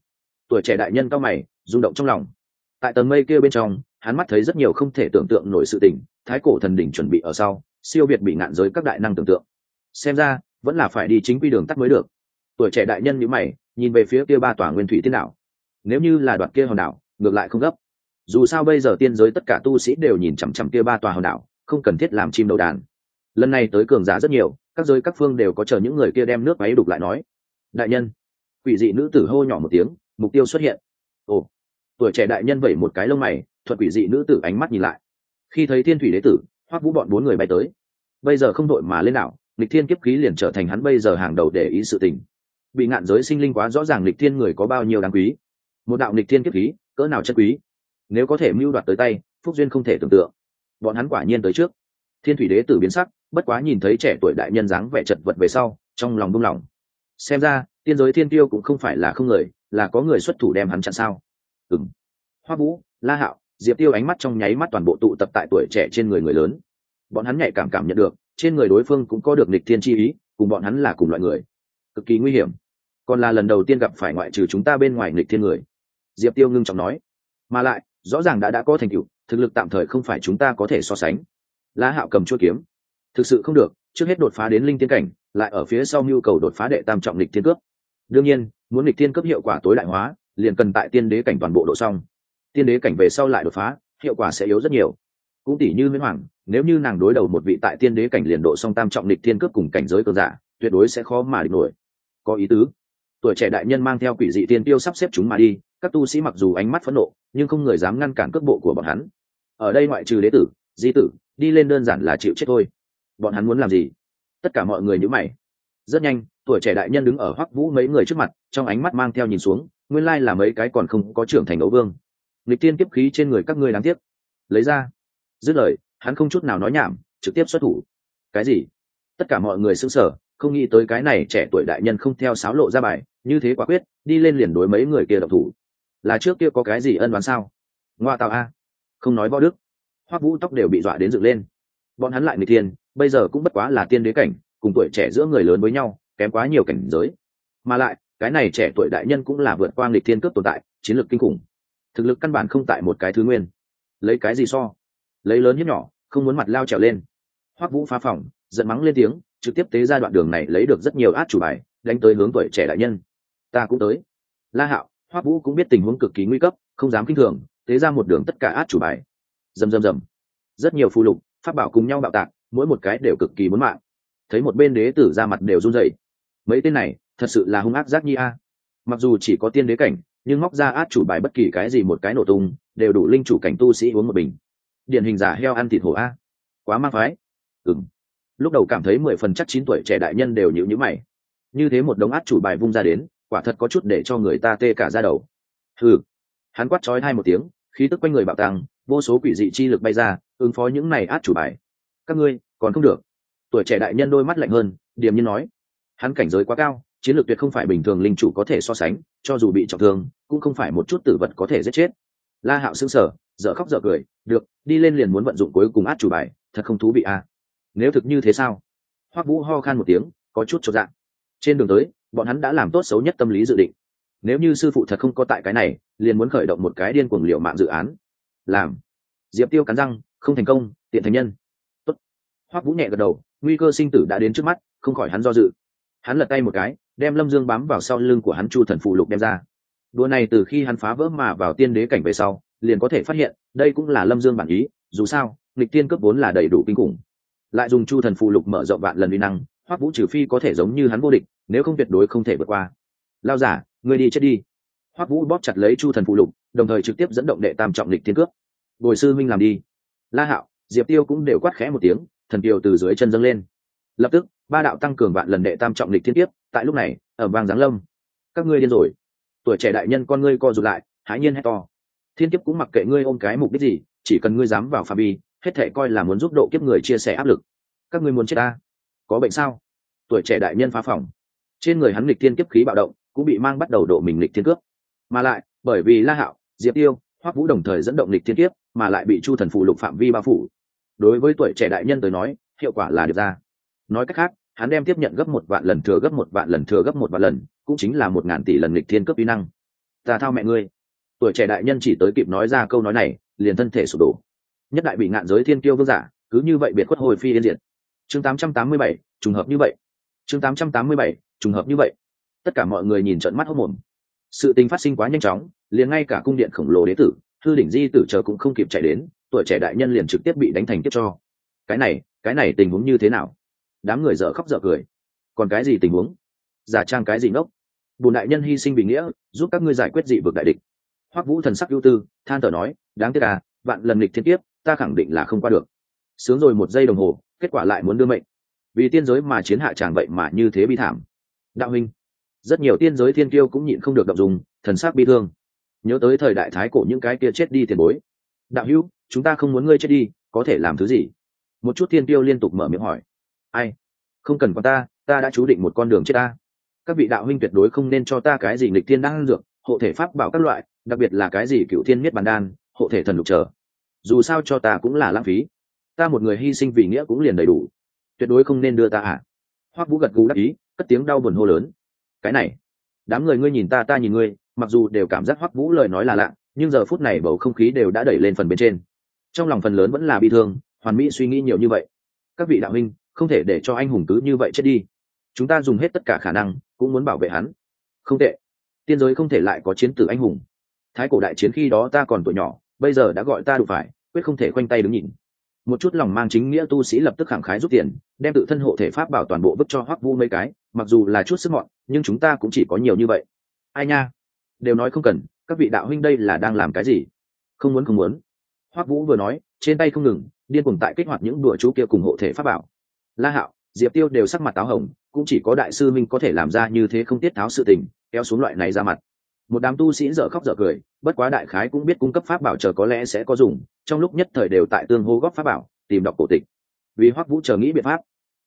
Tuổi trẻ đại nhân cao mày rung động trong lòng. Tại tầng mây kia bên trong, hắn mắt thấy rất nhiều không thể tưởng tượng nổi sự tình, thái cổ thần đỉnh chuẩn bị ở sau, siêu việt bị ngạn giới các đại năng tưởng tượng. Xem ra, vẫn là phải đi chính quy đường tắt mới được. Tuổi trẻ đại nhân nhíu mày, nhìn về phía kia ba tòa nguyên thủy tiên đảo. Nếu như là đoạt kia hòn đảo, ngược lại không gấp. Dù sao bây giờ tiên giới tất cả tu sĩ đều nhìn chằm chằm kia ba tòa hòn đảo, không cần thiết làm chim đầu đàn. Lần này tới cường giả rất nhiều, các giới các phương đều có chờ những người kia đem nước máy đục lại nói. Đại nhân, quỷ dị nữ tử hô nhỏ một tiếng, mục tiêu xuất hiện tuổi trẻ đại nhân vẩy một cái lông mày, thuận quỷ dị nữ tử ánh mắt nhìn lại. Khi thấy thiên thủy đế tử, hoắc vũ bọn bốn người bay tới. Bây giờ không đội mà lên đảo, lịch thiên kiếp khí liền trở thành hắn bây giờ hàng đầu để ý sự tình. Bị ngạn giới sinh linh quá rõ ràng lịch thiên người có bao nhiêu đáng quý. Một đạo lịch thiên kiếp khí, cỡ nào chất quý. Nếu có thể mưu đoạt tới tay, phúc duyên không thể tưởng tượng. Bọn hắn quả nhiên tới trước. Thiên thủy đế tử biến sắc, bất quá nhìn thấy trẻ tuổi đại nhân dáng vẻ chật vật về sau, trong lòng buông lòng. Xem ra, tiên giới thiên tiêu cũng không phải là không người, là có người xuất thủ đem hắn chặn sao? Ừng hoa vũ, la hạo, diệp tiêu ánh mắt trong nháy mắt toàn bộ tụ tập tại tuổi trẻ trên người người lớn. Bọn hắn nhạy cảm cảm nhận được, trên người đối phương cũng có được nịch thiên chi ý, cùng bọn hắn là cùng loại người. Cực kỳ nguy hiểm. Còn là lần đầu tiên gặp phải ngoại trừ chúng ta bên ngoài nịch thiên người. Diệp tiêu ngưng trọng nói. Mà lại, rõ ràng đã đã có thành tựu, thực lực tạm thời không phải chúng ta có thể so sánh. La hạo cầm chuỗi kiếm. Thực sự không được, trước hết đột phá đến linh tiên cảnh, lại ở phía sau nhu cầu đột phá đệ tam trọng lịch thiên cướp. Đương nhiên, muốn lịch thiên cấp hiệu quả tối đại hóa liền cần tại tiên đế cảnh toàn bộ độ xong. Tiên đế cảnh về sau lại đột phá, hiệu quả sẽ yếu rất nhiều. Cũng tỷ như nguyễn hoàng, nếu như nàng đối đầu một vị tại tiên đế cảnh liền độ song tam trọng địch thiên cướp cùng cảnh giới cơ giả, tuyệt đối sẽ khó mà địch nổi. Có ý tứ. Tuổi trẻ đại nhân mang theo quỷ dị tiên tiêu sắp xếp chúng mà đi, các tu sĩ mặc dù ánh mắt phẫn nộ, nhưng không người dám ngăn cản cước bộ của bọn hắn. Ở đây ngoại trừ đế tử, di tử, đi lên đơn giản là chịu chết thôi. Bọn hắn muốn làm gì? Tất cả mọi người nhữ mày. Rất nhanh, tuổi trẻ đại nhân đứng ở hoắc vũ mấy người trước mặt, trong ánh mắt mang theo nhìn xuống nguyên lai là mấy cái còn không có trưởng thành ấu vương. Lịch tiên kiếp khí trên người các ngươi đáng tiếc. Lấy ra. Dứt lời, hắn không chút nào nói nhảm, trực tiếp xuất thủ. Cái gì? Tất cả mọi người xứng sở không nghĩ tới cái này trẻ tuổi đại nhân không theo sáo lộ ra bài, như thế quả quyết, đi lên liền đối mấy người kia độc thủ. Là trước kia có cái gì ân đoán sao? Ngoa tạo a. Không nói võ đức. Hoắc vũ tóc đều bị dọa đến dựng lên. Bọn hắn lại người tiên, bây giờ cũng bất quá là tiên đế cảnh, cùng tuổi trẻ giữa người lớn với nhau, kém quá nhiều cảnh giới. Mà lại cái này trẻ tuổi đại nhân cũng là vượt qua nghịch thiên cướp tồn tại, chiến lược kinh khủng. Thực lực căn bản không tại một cái thứ nguyên. Lấy cái gì so? Lấy lớn nhất nhỏ, không muốn mặt lao trèo lên. Hoắc vũ phá phòng, giận mắng lên tiếng, trực tiếp tế ra đoạn đường này lấy được rất nhiều át chủ bài, đánh tới hướng tuổi trẻ đại nhân. Ta cũng tới. La hạo, hoắc vũ cũng biết tình huống cực kỳ nguy cấp, không dám kinh thường, tế ra một đường tất cả át chủ bài. Rầm rầm rầm. Rất nhiều phù lục, pháp bảo cùng nhau bạo tạc, mỗi một cái đều cực kỳ muốn mạng. Thấy một bên đế tử ra mặt đều run rẩy. Mấy tên này thật sự là hung ác giác nhi a. Mặc dù chỉ có tiên đế cảnh, nhưng móc ra át chủ bài bất kỳ cái gì một cái nổ tung, đều đủ linh chủ cảnh tu sĩ uống một bình. Điển hình giả heo ăn thịt hổ a. Quá mang phái. Ừng lúc đầu cảm thấy mười phần chắc chín tuổi trẻ đại nhân đều nhịu nhữ mày. Như thế một đống át chủ bài vung ra đến, quả thật có chút để cho người ta tê cả ra đầu. Ừ hắn quát trói hai một tiếng, khí tức quanh người bạo tăng, vô số quỷ dị chi lực bay ra, ứng phó những này át chủ bài. Các ngươi, còn không được. Tuổi trẻ đại nhân đôi mắt lạnh hơn, điềm nhiên nói. Hắn cảnh giới quá cao chiến lược tuyệt không phải bình thường linh chủ có thể so sánh, cho dù bị trọng thương, cũng không phải một chút tử vật có thể giết chết. La hạo xương sở dở khóc dở cười, được, đi lên liền muốn vận dụng cuối cùng át chủ bài, thật không thú vị à. Nếu thực như thế sao? Hoắc vũ ho khan một tiếng, có chút cho dạng trên đường tới, bọn hắn đã làm tốt xấu nhất tâm lý dự định. Nếu như sư phụ thật không có tại cái này, liền muốn khởi động một cái điên cuồng liệu mạng dự án. Làm. Diệp tiêu cắn răng, không thành công, tiện thành nhân. Tốt. hoắc vũ nhẹ gật đầu, nguy cơ sinh tử đã đến trước mắt, không khỏi hắn do dự hắn lật tay một cái, đem lâm dương bám vào sau lưng của hắn chu thần phụ lục đem ra. Đùa này từ khi hắn phá vỡ mà vào tiên đế cảnh về sau, liền có thể phát hiện, đây cũng là lâm dương bản ý, dù sao, nghịch tiên cấp vốn là đầy đủ kinh khủng. Lại dùng chu thần phụ lục mở rộng vạn lần uy năng, hoắc vũ trừ phi có thể giống như hắn vô địch, nếu không tuyệt đối không thể vượt qua. Lao giả người đi chết đi. Hoắc vũ bóp chặt lấy chu thần phụ lục, đồng thời trực tiếp dẫn động đệ tam trọng lịch tiên cướp. Bồi sư minh làm đi. La hạo, diệp tiêu cũng đều quát khẽ một tiếng, thần kiều từ dưới chân dâng lên lập tức, ba đạo tăng cường vạn lần đệ tam trọng lịch thiên tiếp tại lúc này ở vang giáng lâm. Các ngươi điên rồi. Tuổi trẻ đại nhân con ngươi co rụt lại, hãi nhiên hét to. Thiên kiếp cũng mặc kệ ngươi ôm cái mục đích gì, chỉ cần ngươi dám vào phạm vi, hết thể coi là muốn giúp độ kiếp người chia sẻ áp lực. Các ngươi muốn chết ta? Có bệnh sao? Tuổi trẻ đại nhân phá phòng. Trên người hắn lịch thiên kiếp khí bạo động, cũng bị mang bắt đầu độ mình lịch thiên cướp. Mà lại, bởi vì la hạo, diệp tiêu, hoắc vũ đồng thời dẫn động lịch thiên kiếp, mà lại bị chu thần phụ lục phạm vi bao phủ. Đối với tuổi trẻ đại nhân tới nói, hiệu quả là được ra nói cách khác hắn đem tiếp nhận gấp một vạn lần thừa gấp một vạn lần thừa gấp một vạn lần cũng chính là một ngàn tỷ lần lịch thiên cấp uy năng. Ta thao mẹ ngươi. Tuổi trẻ đại nhân chỉ tới kịp nói ra câu nói này liền thân thể sụp đổ. Nhất đại bị ngạn giới thiên kiêu vương giả cứ như vậy biệt khuất hồi phi yên diệt. Chương 887, trùng hợp như vậy. Chương 887, trùng hợp như vậy. Tất cả mọi người nhìn trận mắt hốc mồm sự tình phát sinh quá nhanh chóng liền ngay cả cung điện khổng lồ đế tử thư đỉnh di tử chờ cũng không kịp chạy đến tuổi trẻ đại nhân liền trực tiếp bị đánh thành tiếp cho. Cái này cái này tình huống như thế nào? Đám người dở khóc dở cười. Còn cái gì tình huống? Giả trang cái gì ngốc? Bùn đại nhân hy sinh vì nghĩa, giúp các ngươi giải quyết dị vực đại địch. Hoắc vũ thần sắc ưu tư, than thở nói, đáng tiếc à vạn lần lịch thiên tiếp ta khẳng định là không qua được. Sướng rồi một giây đồng hồ, kết quả lại muốn đưa mệnh. Vì tiên giới mà chiến hạ chàng vậy mà như thế bi thảm. Đạo huynh, rất nhiều tiên giới thiên kiêu cũng nhịn không được động dùng thần sắc bi thương. Nhớ tới thời đại thái cổ những cái kia chết đi tiền bối. Đạo hữu, chúng ta không muốn ngươi chết đi, có thể làm thứ gì? Một chút thiên kiêu liên tục mở miệng hỏi ai? Không cần quan ta ta đã chú định một con đường chết ta. Các vị đạo huynh tuyệt đối không nên cho ta cái gì nghịch thiên đang dược, hộ thể pháp bảo các loại, đặc biệt là cái gì cựu thiên miết bàn đan, hộ thể thần lục trở. Dù sao cho ta cũng là lãng phí. Ta một người hy sinh vì nghĩa cũng liền đầy đủ. Tuyệt đối không nên đưa ta à? Hoắc vũ gật gù đắc ý, cất tiếng đau buồn hô lớn. Cái này, đám người ngươi nhìn ta ta nhìn ngươi, mặc dù đều cảm giác hoắc vũ lời nói là lạ, nhưng giờ phút này bầu không khí đều đã đẩy lên phần bên trên. Trong lòng phần lớn vẫn là bi thương, hoàn mỹ suy nghĩ nhiều như vậy. Các vị đạo huynh không thể để cho anh hùng cứ như vậy chết đi. Chúng ta dùng hết tất cả khả năng, cũng muốn bảo vệ hắn. Không tệ. Tiên giới không thể lại có chiến tử anh hùng. Thái cổ đại chiến khi đó ta còn tuổi nhỏ, bây giờ đã gọi ta đủ phải, quyết không thể khoanh tay đứng nhìn. Một chút lòng mang chính nghĩa tu sĩ lập tức khẳng khái rút tiền, đem tự thân hộ thể pháp bảo toàn bộ vứt cho hoắc vu mấy cái, mặc dù là chút sức mọn, nhưng chúng ta cũng chỉ có nhiều như vậy. Ai nha? Đều nói không cần, các vị đạo huynh đây là đang làm cái gì? Không muốn không muốn. Hoắc vũ vừa nói, trên tay không ngừng, điên cuồng tại kích hoạt những đùa chú kia cùng hộ thể pháp bảo la hạo, diệp tiêu đều sắc mặt táo hồng, cũng chỉ có đại sư minh có thể làm ra như thế không tiết tháo sự tình, kéo xuống loại này ra mặt. Một đám tu sĩ dở khóc dở cười, bất quá đại khái cũng biết cung cấp pháp bảo chờ có lẽ sẽ có dùng, trong lúc nhất thời đều tại tương hô góp pháp bảo, tìm đọc cổ tịch. Vì hoắc vũ chờ nghĩ biện pháp.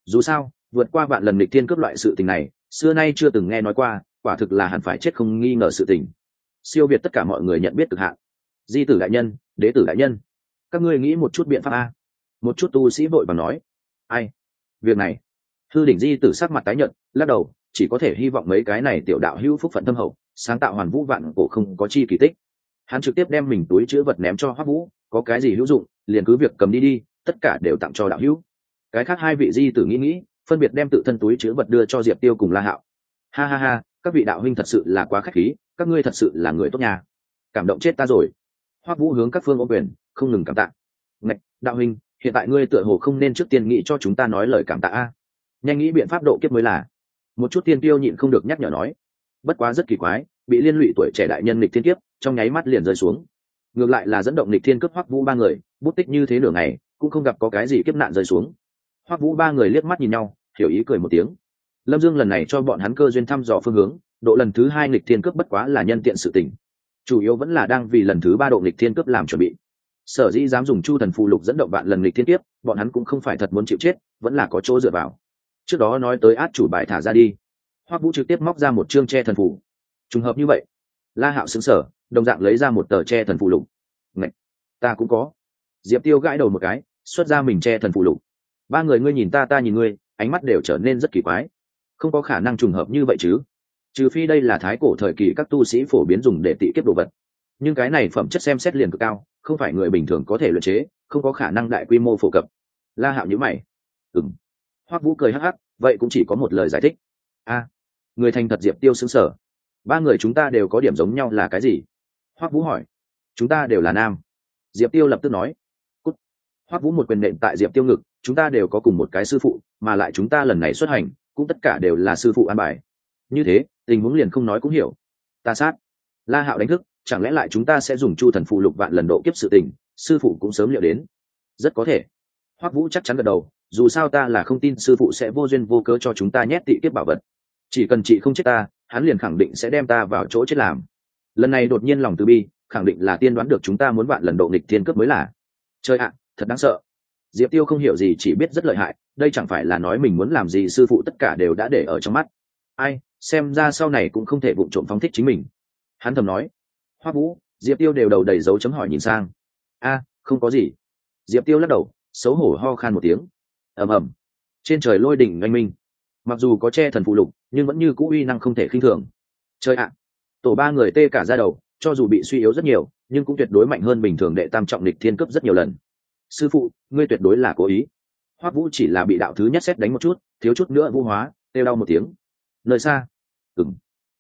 Dù sao, vượt qua vạn lần lịch thiên cướp loại sự tình này, xưa nay chưa từng nghe nói qua, quả thực là hẳn phải chết không nghi ngờ sự tình. Siêu việt tất cả mọi người nhận biết cực hạn. Di tử đại nhân, đế tử đại nhân. Các ngươi nghĩ một chút biện pháp a. Một chút tu sĩ vội và nói. Ai? Việc này, thư đỉnh di tử sắc mặt tái nhợt, lắc đầu, chỉ có thể hy vọng mấy cái này tiểu đạo hữu phúc phận thâm hậu, sáng tạo hoàn vũ vạn cổ không có chi kỳ tích. Hắn trực tiếp đem mình túi chữ vật ném cho hoắc vũ, có cái gì hữu dụng, liền cứ việc cầm đi đi, tất cả đều tặng cho đạo hữu. Cái khác hai vị di tử nghĩ nghĩ, phân biệt đem tự thân túi chữ vật đưa cho diệp tiêu cùng la hạo. Ha ha ha, các vị đạo huynh thật sự là quá khách khí, các ngươi thật sự là người tốt nhà. Cảm động chết ta rồi. Hoắc vũ hướng các phương ô quyền, không ngừng cảm tạ. Ngạch, đạo huynh hiện tại ngươi tựa hồ không nên trước tiên nghĩ cho chúng ta nói lời cảm tạ a. Nhanh nghĩ biện pháp độ kiếp mới là. Một chút tiên tiêu nhịn không được nhắc nhở nói. Bất quá rất kỳ quái, bị liên lụy tuổi trẻ đại nhân lịch thiên kiếp, trong nháy mắt liền rơi xuống. Ngược lại là dẫn động lịch thiên cướp hoắc vũ ba người, bút tích như thế nửa ngày, cũng không gặp có cái gì kiếp nạn rơi xuống. Hoắc vũ ba người liếc mắt nhìn nhau, hiểu ý cười một tiếng. Lâm dương lần này cho bọn hắn cơ duyên thăm dò phương hướng, độ lần thứ hai lịch thiên cướp bất quá là nhân tiện sự tình. Chủ yếu vẫn là đang vì lần thứ ba độ lịch thiên cướp làm chuẩn bị sở dĩ dám dùng chu thần phù lục dẫn động bạn lần lịch thiên tiếp, bọn hắn cũng không phải thật muốn chịu chết vẫn là có chỗ dựa vào. Trước đó nói tới át chủ bài thả ra đi. Hoắc vũ trực tiếp móc ra một chương che thần phù, trùng hợp như vậy la hạo xứng sở đồng dạng lấy ra một tờ che thần phù lục. Ngạch! ta cũng có. Diệp tiêu gãi đầu một cái xuất ra mình che thần phụ lục. Ba người ngươi nhìn ta ta nhìn ngươi ánh mắt đều trở nên rất kỳ quái. Không có khả năng trùng hợp như vậy chứ. Trừ phi đây là thái cổ thời kỳ các tu sĩ phổ biến dùng để tị kiếp đồ vật nhưng cái này phẩm chất xem xét liền cực cao, không phải người bình thường có thể luyện chế, không có khả năng đại quy mô phổ cập. La hạo nhữ mày. Ừng hoắc vũ cười hắc hắc, vậy cũng chỉ có một lời giải thích. A, người thành thật diệp tiêu xứng sở. Ba người chúng ta đều có điểm giống nhau là cái gì? Hoắc vũ hỏi. Chúng ta đều là nam. Diệp tiêu lập tức nói. Cút. hoắc vũ một quyền nện tại diệp tiêu ngực, chúng ta đều có cùng một cái sư phụ, mà lại chúng ta lần này xuất hành, cũng tất cả đều là sư phụ an bài. Như thế, tình huống liền không nói cũng hiểu. Ta sát. La hạo đánh thức chẳng lẽ lại chúng ta sẽ dùng chu thần phụ lục vạn lần độ kiếp sự tình? Sư phụ cũng sớm liệu đến. Rất có thể. Hoắc vũ chắc chắn gật đầu, dù sao ta là không tin sư phụ sẽ vô duyên vô cớ cho chúng ta nhét tị kiếp bảo vật. Chỉ cần chị không chết ta, hắn liền khẳng định sẽ đem ta vào chỗ chết làm. Lần này đột nhiên lòng từ bi, khẳng định là tiên đoán được chúng ta muốn vạn lần độ nghịch thiên cướp mới là. Chơi ạ, thật đáng sợ. Diệp tiêu không hiểu gì, chỉ biết rất lợi hại, đây chẳng phải là nói mình muốn làm gì sư phụ tất cả đều đã để ở trong mắt. Ai, xem ra sau này cũng không thể vụng trộm phóng thích chính mình. Hắn thầm nói hoa vũ, diệp tiêu đều đầu đầy dấu chấm hỏi nhìn sang. A, không có gì. Diệp tiêu lắc đầu, xấu hổ ho khan một tiếng. Ầm ầm. Trên trời lôi đỉnh oanh minh. Mặc dù có che thần phụ lục, nhưng vẫn như cũ uy năng không thể khinh thường. Chơi ạ. Tổ ba người tê cả ra đầu, cho dù bị suy yếu rất nhiều, nhưng cũng tuyệt đối mạnh hơn bình thường đệ tam trọng địch thiên cấp rất nhiều lần. Sư phụ, ngươi tuyệt đối là cố ý. Hoắc vũ chỉ là bị đạo thứ nhất xét đánh một chút, thiếu chút nữa vũ hóa têu đau một tiếng. Nơi xa. Ừng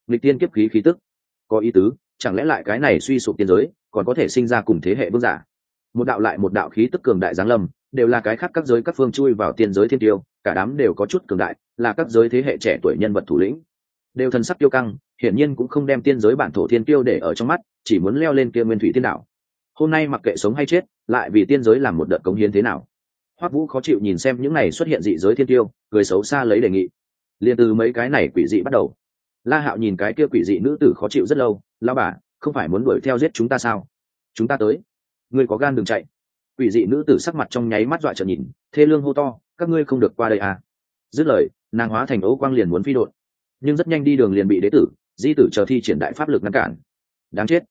nghịch tiên kiếp khí khí tức. Có ý tứ chẳng lẽ lại cái này suy sụp tiên giới, còn có thể sinh ra cùng thế hệ vương giả? Một đạo lại một đạo khí tức cường đại giáng lâm, đều là cái khác các giới các phương chui vào tiên giới thiên tiêu, cả đám đều có chút cường đại, là các giới thế hệ trẻ tuổi nhân vật thủ lĩnh. Đều thần sắc tiêu căng, hiển nhiên cũng không đem tiên giới bản thổ thiên tiêu để ở trong mắt, chỉ muốn leo lên kia nguyên thủy tiên đạo. Hôm nay mặc kệ sống hay chết, lại vì tiên giới làm một đợt cống hiến thế nào? Hoắc vũ khó chịu nhìn xem những này xuất hiện dị giới thiên tiêu, cười xấu xa lấy đề nghị. Liền từ mấy cái này quỷ dị bắt đầu. La hạo nhìn cái kia quỷ dị nữ tử khó chịu rất lâu lao bà, không phải muốn đuổi theo giết chúng ta sao? Chúng ta tới. Ngươi có gan đừng chạy. Quỷ dị nữ tử sắc mặt trong nháy mắt dọa trợ nhìn, thê lương hô to, các ngươi không được qua đây à? Dứt lời, nàng hóa thành ấu quang liền muốn phi đột nhưng rất nhanh đi đường liền bị đế tử, di tử chờ thi triển đại pháp lực ngăn cản. Đáng chết,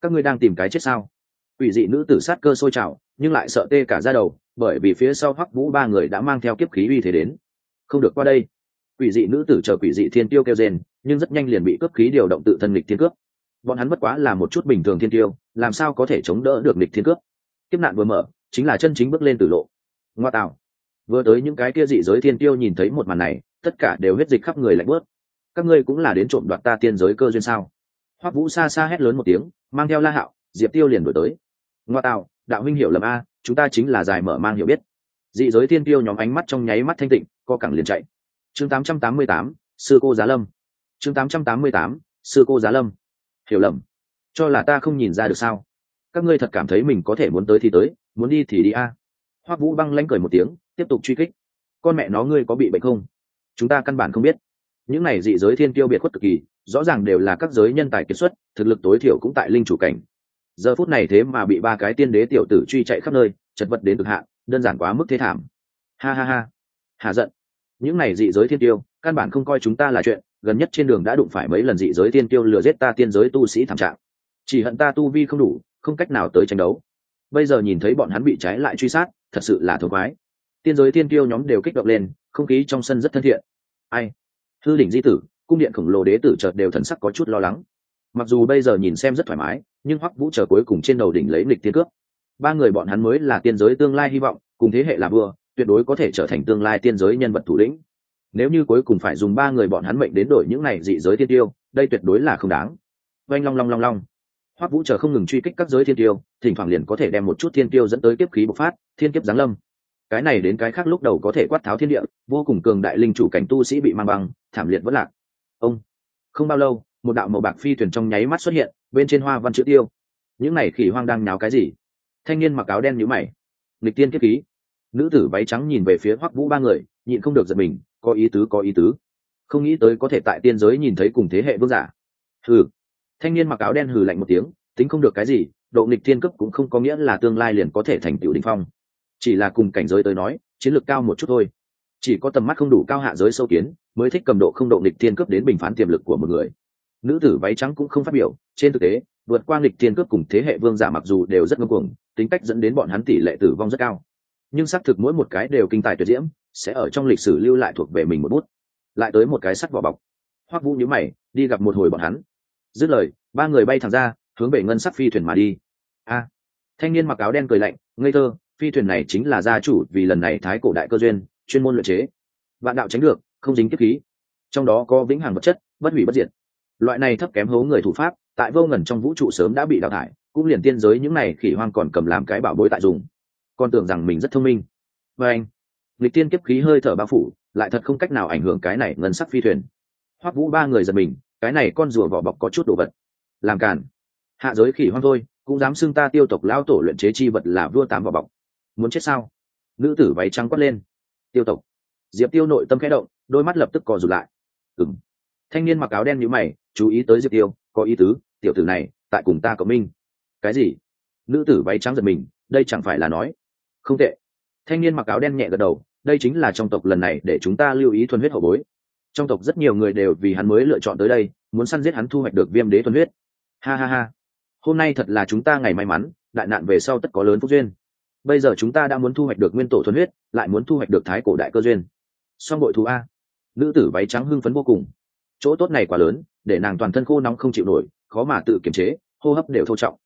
các ngươi đang tìm cái chết sao? Quỷ dị nữ tử sát cơ sôi trào, nhưng lại sợ tê cả ra đầu, bởi vì phía sau hoắc vũ ba người đã mang theo kiếp khí uy thế đến. Không được qua đây. Quỷ dị nữ tử chờ quỷ dị thiên tiêu kêu rên, nhưng rất nhanh liền bị cướp khí điều động tự thân lịch thiên cướp bọn hắn bất quá là một chút bình thường thiên tiêu làm sao có thể chống đỡ được địch thiên cướp? Kiếp nạn vừa mở chính là chân chính bước lên từ lộ. Ngoa tạo. Vừa tới những cái kia dị giới thiên tiêu nhìn thấy một màn này tất cả đều huyết dịch khắp người lạnh bớt các ngươi cũng là đến trộm đoạt ta tiên giới cơ duyên sao? Hoắc vũ xa xa hét lớn một tiếng mang theo la hạo diệp tiêu liền đổi tới. Ngoa tạo đạo huynh hiểu lầm a chúng ta chính là giải mở mang hiểu biết. Dị giới thiên tiêu nhóm ánh mắt trong nháy mắt thanh tịnh co cẳng liền chạy. Chương 888, sư cô giá lâm. Chương 888, sư cô giá lâm hiểu lầm. Cho là ta không nhìn ra được sao? Các ngươi thật cảm thấy mình có thể muốn tới thì tới, muốn đi thì đi a. Hoắc vũ băng lanh cười một tiếng, tiếp tục truy kích. Con mẹ nó ngươi có bị bệnh không? Chúng ta căn bản không biết. Những này dị giới thiên tiêu biệt khuất cực kỳ, rõ ràng đều là các giới nhân tài kiệt xuất, thực lực tối thiểu cũng tại linh chủ cảnh. Giờ phút này thế mà bị ba cái tiên đế tiểu tử truy chạy khắp nơi, chật vật đến cực hạn, đơn giản quá mức thế thảm. Ha ha ha. Hà giận. Những này dị giới thiên tiêu căn bản không coi chúng ta là chuyện, gần nhất trên đường đã đụng phải mấy lần dị giới tiên tiêu lừa giết ta tiên giới tu sĩ thảm trạng. Chỉ hận ta tu vi không đủ, không cách nào tới tranh đấu. Bây giờ nhìn thấy bọn hắn bị trái lại truy sát, thật sự là thống quái tiên giới tiên tiêu nhóm đều kích động lên, không khí trong sân rất thân thiện. Ai? Thư đỉnh di tử, cung điện khổng lồ đế tử chợt đều thần sắc có chút lo lắng. Mặc dù bây giờ nhìn xem rất thoải mái, nhưng hoắc vũ chờ cuối cùng trên đầu đỉnh lấy lịch tiên cướp ba người bọn hắn mới là tiên giới tương lai hy vọng, cùng thế hệ là vừa tuyệt đối có thể trở thành tương lai tiên giới nhân vật thủ lĩnh nếu như cuối cùng phải dùng ba người bọn hắn mệnh đến đổi những này dị giới thiên tiêu, đây tuyệt đối là không đáng. Oanh long long long long. Hoắc vũ chờ không ngừng truy kích các giới thiên tiêu, thỉnh thoảng liền có thể đem một chút thiên tiêu dẫn tới kiếp khí bộc phát, thiên kiếp giáng lâm. Cái này đến cái khác lúc đầu có thể quát tháo thiên địa, vô cùng cường đại linh chủ cảnh tu sĩ bị mang băng, thảm liệt vất lạc. Ông. Không bao lâu, một đạo màu bạc phi thuyền trong nháy mắt xuất hiện, bên trên hoa văn chữ tiêu. Những này khỉ hoang đang nháo cái gì? Thanh niên mặc áo đen nhíu mày. Lịch tiên kiếp khí. Nữ tử váy trắng nhìn về phía hoắc vũ ba người, nhịn không được giật mình có ý tứ, có ý tứ. Không nghĩ tới có thể tại tiên giới nhìn thấy cùng thế hệ vương giả. Hừ. Thanh niên mặc áo đen hừ lạnh một tiếng, tính không được cái gì, độ nghịch thiên cấp cũng không có nghĩa là tương lai liền có thể thành tựu đỉnh phong. Chỉ là cùng cảnh giới tới nói, chiến lược cao một chút thôi. Chỉ có tầm mắt không đủ cao hạ giới sâu kiến, mới thích cầm độ không độ nghịch thiên cấp đến bình phán tiềm lực của một người. Nữ tử váy trắng cũng không phát biểu, trên thực tế, vượt qua nghịch thiên cấp cùng thế hệ vương giả mặc dù đều rất ngưng cuồng, tính cách dẫn đến bọn hắn tỷ lệ tử vong rất cao. Nhưng xác thực mỗi một cái đều kinh tài tuyệt diễm sẽ ở trong lịch sử lưu lại thuộc về mình một bút. Lại tới một cái sắt vỏ bọc. Hoắc vũ nhíu mày, đi gặp một hồi bọn hắn. Dứt lời, ba người bay thẳng ra, hướng về ngân sắc phi thuyền mà đi. A! Thanh niên mặc áo đen cười lạnh, ngây thơ, phi thuyền này chính là gia chủ vì lần này thái cổ đại cơ duyên, chuyên môn luyện chế. Vạn đạo tránh được, không dính kiếp khí. Trong đó có vĩnh hằng vật chất, bất hủy bất diệt. Loại này thấp kém hố người thủ pháp, tại vô ngần trong vũ trụ sớm đã bị đào thải, cũng liền tiên giới những này khỉ hoang còn cầm làm cái bảo bối tại dùng. Còn tưởng rằng mình rất thông minh. Và anh lịch tiên kiếp khí hơi thở bao phủ, lại thật không cách nào ảnh hưởng cái này ngân sắc phi thuyền. Hoắc vũ ba người giật mình, cái này con rùa vỏ bọc có chút đồ vật. Làm cản hạ giới khỉ hoang thôi, cũng dám xưng ta tiêu tộc lao tổ luyện chế chi vật là vua tám vỏ bọc. Muốn chết sao? Nữ tử váy trắng quát lên. Tiêu tộc. Diệp tiêu nội tâm khẽ động, đôi mắt lập tức co rụt lại. Ừng thanh niên mặc áo đen như mày, chú ý tới diệp tiêu, có ý tứ, tiểu tử này, tại cùng ta cộng minh. Cái gì? Nữ tử váy trắng giật mình, đây chẳng phải là nói. Không tệ thanh niên mặc áo đen nhẹ gật đầu, đây chính là trong tộc lần này để chúng ta lưu ý thuần huyết hậu bối. Trong tộc rất nhiều người đều vì hắn mới lựa chọn tới đây, muốn săn giết hắn thu hoạch được viêm đế thuần huyết. Ha ha ha. Hôm nay thật là chúng ta ngày may mắn, đại nạn về sau tất có lớn phúc duyên. Bây giờ chúng ta đã muốn thu hoạch được nguyên tổ thuần huyết, lại muốn thu hoạch được thái cổ đại cơ duyên. Song bội thú a. Nữ tử váy trắng hưng phấn vô cùng. Chỗ tốt này quá lớn, để nàng toàn thân khô nóng không chịu nổi, khó mà tự kiềm chế, hô hấp đều thô trọng.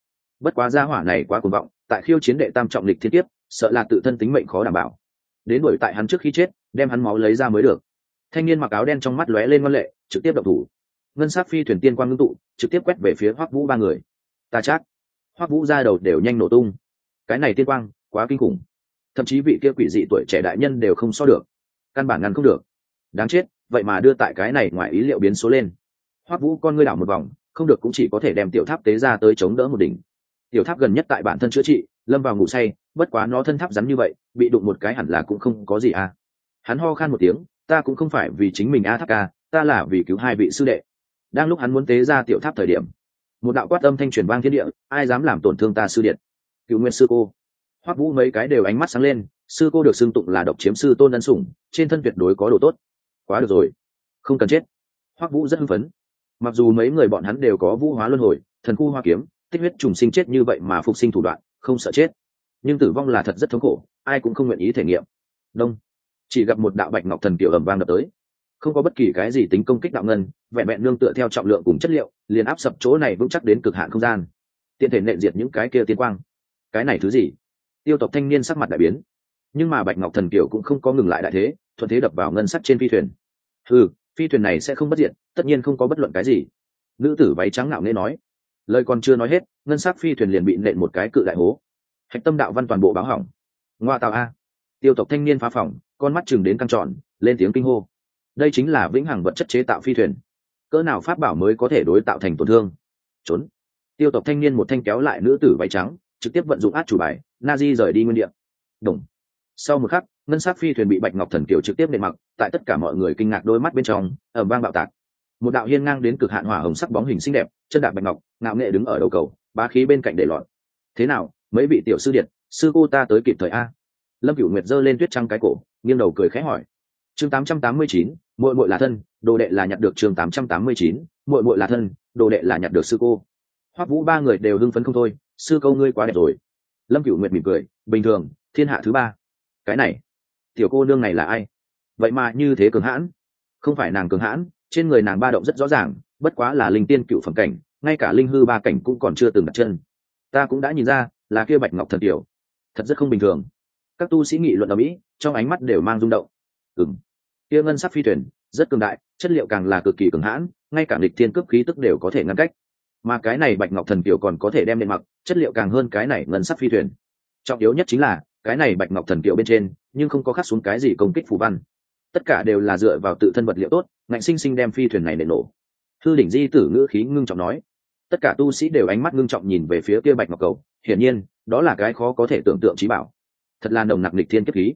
Bất quá gia hỏa này quá cuồng vọng, tại khiêu chiến đệ tam trọng lịch thiên tiếp sợ là tự thân tính mệnh khó đảm bảo. Đến đuổi tại hắn trước khi chết, đem hắn máu lấy ra mới được. Thanh niên mặc áo đen trong mắt lóe lên ngân lệ, trực tiếp đập thủ. Ngân sát phi thuyền tiên quang ngưng tụ, trực tiếp quét về phía hoắc vũ ba người. Ta chắc, hoắc vũ ra đầu đều nhanh nổ tung. Cái này tiên quang, quá kinh khủng. Thậm chí vị kia quỷ dị tuổi trẻ đại nhân đều không so được. Căn bản ngăn không được. Đáng chết, vậy mà đưa tại cái này ngoài ý liệu biến số lên. Hoắc vũ con ngươi đảo một vòng, không được cũng chỉ có thể đem tiểu tháp tế ra tới chống đỡ một đỉnh. Tiểu tháp gần nhất tại bản thân chữa trị lâm vào ngủ say, bất quá nó thân tháp rắn như vậy, bị đụng một cái hẳn là cũng không có gì à. Hắn ho khan một tiếng, ta cũng không phải vì chính mình a tháp ca, ta là vì cứu hai vị sư đệ. Đang lúc hắn muốn tế ra tiểu tháp thời điểm, một đạo quát âm thanh truyền vang thiên địa, ai dám làm tổn thương ta sư điện? Cựu nguyên sư cô. Hoắc vũ mấy cái đều ánh mắt sáng lên, sư cô được xưng tụng là độc chiếm sư tôn ân sủng, trên thân tuyệt đối có đồ tốt. Quá được rồi. Không cần chết. Hoắc vũ rất hưng phấn. Mặc dù mấy người bọn hắn đều có vũ hóa luân hồi, thần khu hoa kiếm, tích huyết trùng sinh chết như vậy mà phục sinh thủ đoạn không sợ chết. Nhưng tử vong là thật rất thống khổ, ai cũng không nguyện ý thể nghiệm. Đông. Chỉ gặp một đạo bạch ngọc thần kiểu ẩm vang đập tới. Không có bất kỳ cái gì tính công kích đạo ngân, vẹn vẹn nương tựa theo trọng lượng cùng chất liệu, liền áp sập chỗ này vững chắc đến cực hạn không gian. Tiện thể nện diệt những cái kia tiên quang. Cái này thứ gì? Tiêu tộc thanh niên sắc mặt đại biến. Nhưng mà bạch ngọc thần kiều cũng không có ngừng lại đại thế, thuận thế đập vào ngân sắc trên phi thuyền. Ừ phi thuyền này sẽ không bất diệt, tất nhiên không có bất luận cái gì. Nữ tử váy trắng ngạo nghễ nói lời còn chưa nói hết, ngân sắc phi thuyền liền bị nện một cái cự đại hố. Hạch tâm đạo văn toàn bộ báo hỏng. Ngoa tạo a. Tiêu tộc thanh niên phá phòng, con mắt chừng đến căng tròn, lên tiếng kinh hô. Đây chính là vĩnh hằng vật chất chế tạo phi thuyền. Cỡ nào pháp bảo mới có thể đối tạo thành tổn thương? Trốn. Tiêu tộc thanh niên một thanh kéo lại nữ tử váy trắng, trực tiếp vận dụng át chủ bài na di rời đi nguyên địa. ị đồng sau một khắc, ngân sắc phi thuyền bị bạch ngọc thần kiều trực tiếp nệ mặc, tại tất cả mọi người kinh ngạc đôi mắt bên trong ẩm vang bạo tạc một đạo hiên ngang đến cực hạn hỏa hồng sắc bóng hình xinh đẹp, chân đạp bạch ngọc, ngạo nghệ đứng ở đầu cầu, ba khí bên cạnh để lọt. Thế nào, mấy vị tiểu sư điện, sư cô ta tới kịp thời a? Lâm cửu nguyệt giơ lên tuyết trăng cái cổ, nghiêng đầu cười khẽ hỏi. Chương tám trăm tám mươi chín, muội muội là thân, đồ đệ là nhặt được chương tám trăm tám mươi chín, muội muội là thân, đồ đệ là nhặt được sư cô. Hoắc vũ ba người đều hưng phấn không thôi, sư câu ngươi quá đẹp rồi. Lâm cửu nguyệt mỉm cười, bình thường, thiên hạ thứ ba. Cái này, tiểu cô nương này là ai? Vậy mà như thế cường hãn. Không phải nàng cường hãn trên người nàng ba động rất rõ ràng, bất quá là linh tiên cựu phẩm cảnh, ngay cả linh hư ba cảnh cũng còn chưa từng đặt chân. Ta cũng đã nhìn ra, là kia bạch ngọc thần tiểu. Thật rất không bình thường. Các tu sĩ nghị luận ở mỹ, trong ánh mắt đều mang rung động. Ừng kia ngân sắc phi thuyền, rất cường đại, chất liệu càng là cực kỳ cường hãn, ngay cả lịch thiên cướp khí tức đều có thể ngăn cách. Mà cái này bạch ngọc thần tiểu còn có thể đem lên mặc, chất liệu càng hơn cái này ngân sắc phi thuyền. Trọng yếu nhất chính là, cái này bạch ngọc thần tiểu bên trên, nhưng không có khắc xuống cái gì công kích phù văn tất cả đều là dựa vào tự thân vật liệu tốt, ngạnh sinh sinh đem phi thuyền này nổ nổ. Thư đỉnh di tử ngữ khí ngưng trọng nói. Tất cả tu sĩ đều ánh mắt ngưng trọng nhìn về phía kia bạch ngọc cầu, hiển nhiên, đó là cái khó có thể tưởng tượng trí bảo. Thật là nồng nặc lịch thiên kiếp khí.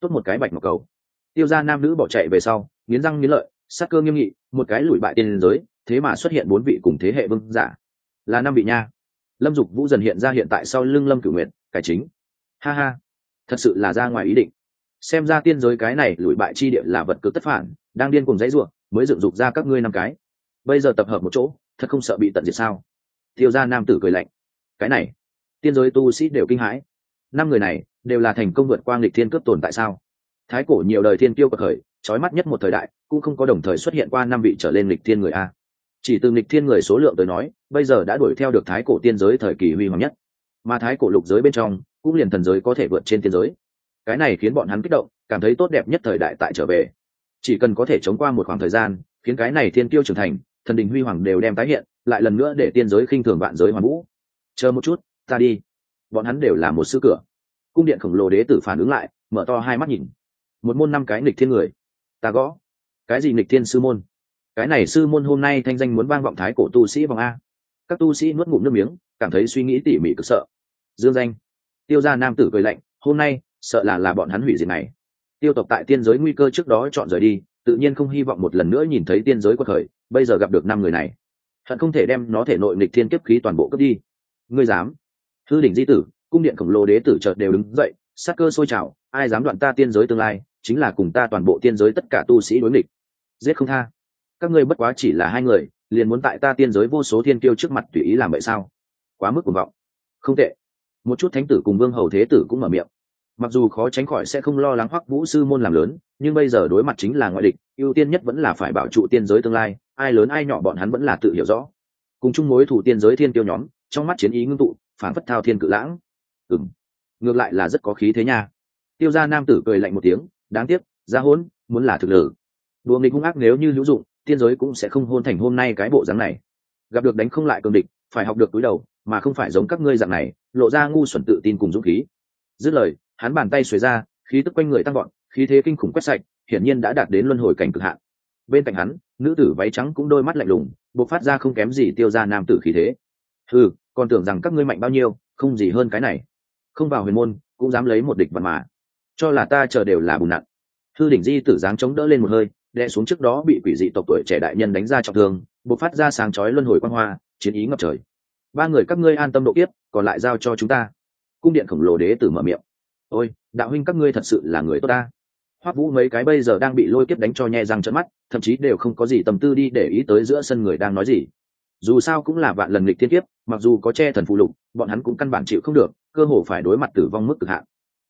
Tốt một cái bạch ngọc cầu. Tiêu ra nam nữ bỏ chạy về sau, nghiến răng nghiến lợi sát cơ nghiêm nghị, một cái lùi bại tiên giới, thế mà xuất hiện bốn vị cùng thế hệ vương giả. Là năm vị nha. Lâm dục vũ dần hiện ra hiện tại sau lưng lâm cửu nguyện cải chính. Ha ha. Thật sự là ra ngoài ý định xem ra tiên giới cái này lùi bại chi địa là vật cực tất phản, đang điên cùng dãy ruộng mới dựng dục ra các ngươi năm cái. Bây giờ tập hợp một chỗ, thật không sợ bị tận diệt sao? Tiêu ra nam tử cười lạnh. Cái này, tiên giới tu sĩ đều kinh hãi. Năm người này, đều là thành công vượt qua nghịch thiên cướp tồn tại sao? Thái cổ nhiều đời thiên tiêu bậc khởi, trói mắt nhất một thời đại, cũng không có đồng thời xuất hiện qua năm vị trở lên lịch thiên người a. Chỉ từ lịch thiên người số lượng tới nói, bây giờ đã đuổi theo được thái cổ tiên giới thời kỳ huy hoàng nhất. Mà thái cổ lục giới bên trong, cũng liền thần giới có thể vượt trên tiên giới cái này khiến bọn hắn kích động, cảm thấy tốt đẹp nhất thời đại tại trở về. Chỉ cần có thể chống qua một khoảng thời gian, khiến cái này thiên tiêu trưởng thành, thần đình huy hoàng đều đem tái hiện, lại lần nữa để tiên giới khinh thường vạn giới hoàn vũ. Chờ một chút, ta đi. Bọn hắn đều là một sư cửa. Cung điện khổng lồ đế tử phản ứng lại, mở to hai mắt nhìn. Một môn năm cái nghịch thiên người. Ta gõ. Cái gì nghịch thiên sư môn? Cái này sư môn hôm nay thanh danh muốn vang vọng thái cổ tu sĩ vòng a. Các tu sĩ nuốt ngụm nước miếng, cảm thấy suy nghĩ tỉ mỉ cực sợ. Dương danh. Tiêu gia nam tử cười lạnh, hôm nay sợ là là bọn hắn hủy diệt này. Tiêu tộc tại tiên giới nguy cơ trước đó chọn rời đi, tự nhiên không hy vọng một lần nữa nhìn thấy tiên giới quật khởi, bây giờ gặp được năm người này. Hận không thể đem nó thể nội nghịch thiên kiếp khí toàn bộ cướp đi. Ngươi dám? Thư đỉnh di tử, cung điện khổng lồ đế tử chợt đều đứng dậy, sát cơ sôi trào, ai dám đoạn ta tiên giới tương lai, chính là cùng ta toàn bộ tiên giới tất cả tu sĩ đối nghịch. Giết không tha. Các ngươi bất quá chỉ là hai người, liền muốn tại ta tiên giới vô số thiên kiêu trước mặt tùy ý làm vậy sao? Quá mức cuồng vọng. Không tệ. Một chút thánh tử cùng vương hầu thế tử cũng mở miệng mặc dù khó tránh khỏi sẽ không lo lắng hoắc vũ sư môn làm lớn, nhưng bây giờ đối mặt chính là ngoại địch, ưu tiên nhất vẫn là phải bảo trụ tiên giới tương lai, ai lớn ai nhỏ bọn hắn vẫn là tự hiểu rõ. Cùng chung mối thủ tiên giới thiên tiêu nhóm, trong mắt chiến ý ngưng tụ, phản phất thao thiên cự lãng. Ừ ngược lại là rất có khí thế nha. Tiêu gia nam tử cười lạnh một tiếng, đáng tiếc ra hôn muốn là thực lử. Đùa nghịch hung ác nếu như hữu dụng, tiên giới cũng sẽ không hôn thành hôm nay cái bộ dáng này. Gặp được đánh không lại cường địch, phải học được túi đầu, mà không phải giống các ngươi dạng này, lộ ra ngu xuẩn tự tin cùng dũng khí. Dứt lời hắn bàn tay xuề ra, khí tức quanh người tăng gọn khí thế kinh khủng quét sạch, hiển nhiên đã đạt đến luân hồi cảnh cực hạn. Bên cạnh hắn, nữ tử váy trắng cũng đôi mắt lạnh lùng, bộc phát ra không kém gì tiêu ra nam tử khí thế. Ừ còn tưởng rằng các ngươi mạnh bao nhiêu, không gì hơn cái này. Không vào huyền môn, cũng dám lấy một địch vật mà. Cho là ta chờ đều là bùn nặng thư đỉnh di tử dáng chống đỡ lên một hơi đe xuống trước đó bị quỷ dị tộc tuổi trẻ đại nhân đánh ra trọng thương, bộc phát ra sáng chói luân hồi quan hoa, chiến ý ngập trời. Ba người các ngươi an tâm độ kiếp, còn lại giao cho chúng ta. Cung điện khổng lồ đế tử mở miệng ôi, đạo huynh các ngươi thật sự là người tốt ta. Hoắc vũ mấy cái bây giờ đang bị lôi kiếp đánh cho nhe răng trận mắt, thậm chí đều không có gì tâm tư đi để ý tới giữa sân người đang nói gì. Dù sao cũng là vạn lần lịch thiên kiếp, mặc dù có che thần phụ lục, bọn hắn cũng căn bản chịu không được, cơ hồ phải đối mặt tử vong mức cực hạn.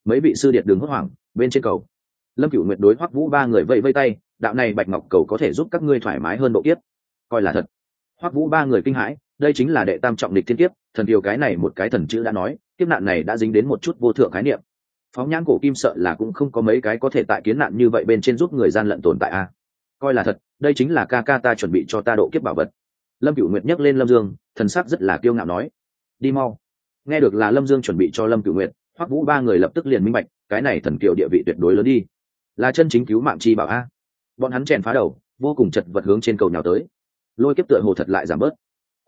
Mấy vị sư điệt đường hốt hoảng, bên trên cầu. Lâm cửu nguyệt đối hoắc vũ ba người vẫy vây tay, đạo này bạch ngọc cầu có thể giúp các ngươi thoải mái hơn độ kiếp. Coi là thật. Hoắc vũ ba người kinh hãi, đây chính là đệ tam trọng lịch thiên kiếp, thần điều cái này một cái thần chữ đã nói, kiếp nạn này đã dính đến một chút vô thượng khái niệm phóng nhãn cổ kim sợ là cũng không có mấy cái có thể tại kiến nạn như vậy bên trên giúp người gian lận tồn tại a. Coi là thật, đây chính là ca ca ta chuẩn bị cho ta độ kiếp bảo vật. Lâm cựu nguyệt nhấc lên lâm dương, thần sắc rất là kiêu ngạo nói, đi mau. Nghe được là lâm dương chuẩn bị cho lâm cựu nguyệt, hoắc vũ ba người lập tức liền minh bạch, cái này thần kiều địa vị tuyệt đối lớn đi. Là chân chính cứu mạng chi bảo a. Bọn hắn chèn phá đầu, vô cùng chật vật hướng trên cầu nhào tới. Lôi kiếp tựa hồ thật lại giảm bớt.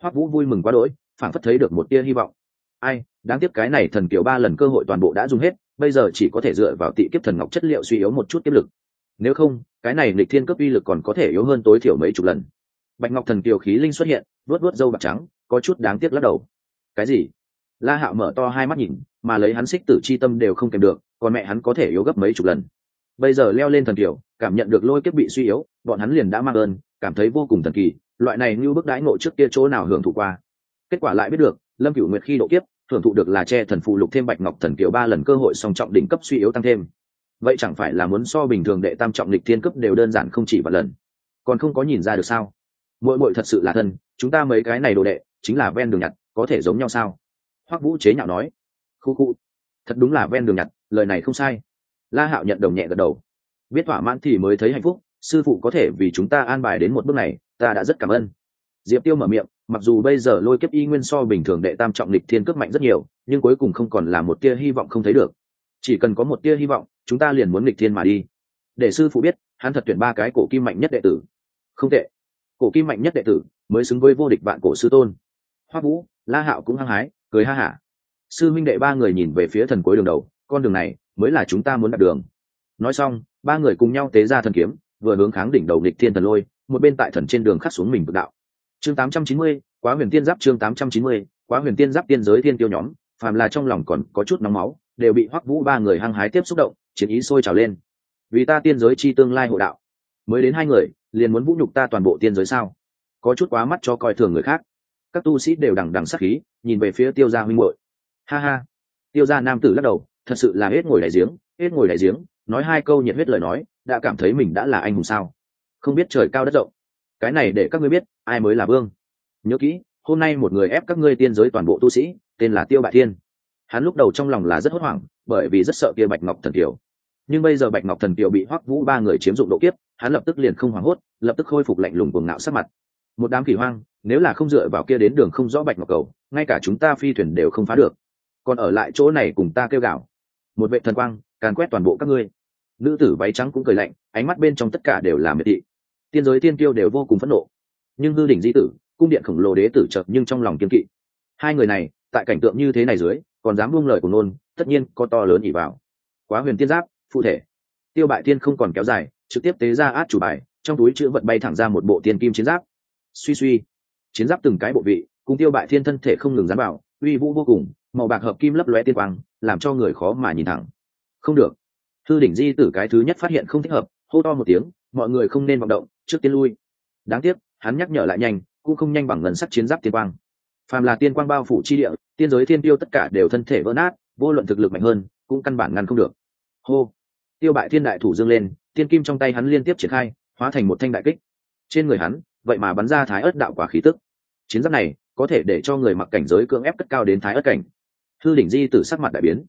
Hoắc vũ vui mừng quá đỗi phản phất thấy được một tia hy vọng. Ai, đáng tiếc cái này thần kiều ba lần cơ hội toàn bộ đã dùng hết bây giờ chỉ có thể dựa vào tị kiếp thần ngọc chất liệu suy yếu một chút tiếp lực. Nếu không, cái này lịch thiên cấp uy lực còn có thể yếu hơn tối thiểu mấy chục lần. Bạch ngọc thần kiều khí linh xuất hiện, vuốt vuốt râu bạc trắng, có chút đáng tiếc lắc đầu. Cái gì? La hạo mở to hai mắt nhìn, mà lấy hắn xích tử chi tâm đều không kèm được, còn mẹ hắn có thể yếu gấp mấy chục lần. Bây giờ leo lên thần kiều, cảm nhận được lôi kiếp bị suy yếu, bọn hắn liền đã mang ơn, cảm thấy vô cùng thần kỳ, loại này như bức đãi ngộ trước kia chỗ nào hưởng thụ qua. Kết quả lại biết được, lâm cửu nguyệt khi độ kiếp thưởng thụ được là che thần phụ lục thêm bạch ngọc thần kiều ba lần cơ hội song trọng đỉnh cấp suy yếu tăng thêm. Vậy chẳng phải là muốn so bình thường đệ tam trọng lịch thiên cấp đều đơn giản không chỉ một lần? Còn không có nhìn ra được sao? Mỗi mỗi thật sự là thân, chúng ta mấy cái này đồ đệ, chính là ven đường nhặt, có thể giống nhau sao? Hoắc vũ chế nhạo nói. Khu khu. Thật đúng là ven đường nhặt, lời này không sai. La hạo nhận đồng nhẹ gật đầu. Biết thỏa mãn thì mới thấy hạnh phúc, sư phụ có thể vì chúng ta an bài đến một bước này, ta đã rất cảm ơn diệp tiêu mở miệng, mặc dù bây giờ lôi kiếp y nguyên so bình thường đệ tam trọng lịch thiên cướp mạnh rất nhiều, nhưng cuối cùng không còn là một tia hy vọng không thấy được. Chỉ cần có một tia hy vọng, chúng ta liền muốn lịch thiên mà đi. Để sư phụ biết, hắn thật tuyển ba cái cổ kim mạnh nhất đệ tử. Không tệ. Cổ kim mạnh nhất đệ tử mới xứng với vô địch vạn cổ sư tôn. Hoa vũ, la hạo cũng hăng hái, cười ha hả. Sư minh đệ ba người nhìn về phía thần cuối đường đầu, con đường này mới là chúng ta muốn đặt đường. Nói xong, ba người cùng nhau tế ra thần kiếm, vừa hướng kháng đỉnh đầu địch thiên thần lôi, một bên tại thần trên đường khắc xuống mình vực đạo chương 890, quá huyền tiên giáp chương 890, quá huyền tiên giáp tiên giới thiên tiêu nhóm phàm là trong lòng còn có chút nóng máu đều bị hoắc vũ ba người hăng hái tiếp xúc động chiến ý sôi trào lên. Vì ta tiên giới chi tương lai hộ đạo mới đến hai người liền muốn vũ nhục ta toàn bộ tiên giới sao? Có chút quá mắt cho coi thường người khác. Các tu sĩ đều đằng đằng sắc khí nhìn về phía tiêu gia huynh hội ha ha. Tiêu gia nam tử lắc đầu thật sự là hết ngồi đại giếng hết ngồi đại giếng nói hai câu nhiệt huyết lời nói đã cảm thấy mình đã là anh hùng sao? Không biết trời cao đất rộng cái này để các ngươi biết, ai mới là vương. Nhớ kỹ, hôm nay một người ép các ngươi tiên giới toàn bộ tu sĩ, tên là tiêu bại thiên. Hắn lúc đầu trong lòng là rất hốt hoảng, bởi vì rất sợ kia bạch ngọc thần kiều. Nhưng bây giờ bạch ngọc thần kiều bị hoắc vũ ba người chiếm dụng độ kiếp, hắn lập tức liền không hoảng hốt, lập tức khôi phục lạnh lùng cuồng ngạo sắc mặt. Một đám kỳ hoang, nếu là không dựa vào kia đến đường không rõ bạch ngọc cầu, ngay cả chúng ta phi thuyền đều không phá được. Còn ở lại chỗ này cùng ta kêu gạo một vệ thần quang, càn quét toàn bộ các ngươi. Nữ tử váy trắng cũng cười lạnh, ánh mắt bên trong tất cả đều là miệt thị tiên giới tiên tiêu đều vô cùng phẫn nộ. Nhưng hư đỉnh di tử, cung điện khổng lồ đế tử chợt nhưng trong lòng kiên kỵ. Hai người này, tại cảnh tượng như thế này dưới, còn dám buông lời của nôn tất nhiên có to lớn ỉ vào. Quá huyền tiên giáp, phụ thể. Tiêu bại tiên không còn kéo dài, trực tiếp tế ra át chủ bài, trong túi chữ vật bay thẳng ra một bộ tiên kim chiến giáp. Suy suy. Chiến giáp từng cái bộ vị, cùng tiêu bại thiên thân thể không ngừng dán vào, uy vũ vô cùng, màu bạc hợp kim lấp lóe tiên quang, làm cho người khó mà nhìn thẳng. Không được. Thư đỉnh di tử cái thứ nhất phát hiện không thích hợp, hô to một tiếng mọi người không nên vọng động, trước tiên lui. Đáng tiếc, hắn nhắc nhở lại nhanh, cũng không nhanh bằng ngân sắc chiến giáp tiên quang. Phàm là tiên quang bao phủ chi địa, tiên giới thiên tiêu tất cả đều thân thể vỡ nát, vô luận thực lực mạnh hơn, cũng căn bản ngăn không được. Hô! Tiêu bại thiên đại thủ dương lên, tiên kim trong tay hắn liên tiếp triển khai, hóa thành một thanh đại kích. Trên người hắn, vậy mà bắn ra thái ớt đạo quả khí tức. Chiến giáp này, có thể để cho người mặc cảnh giới cưỡng ép cất cao đến thái ớt cảnh. Thư đỉnh di tử sắc mặt đại biến.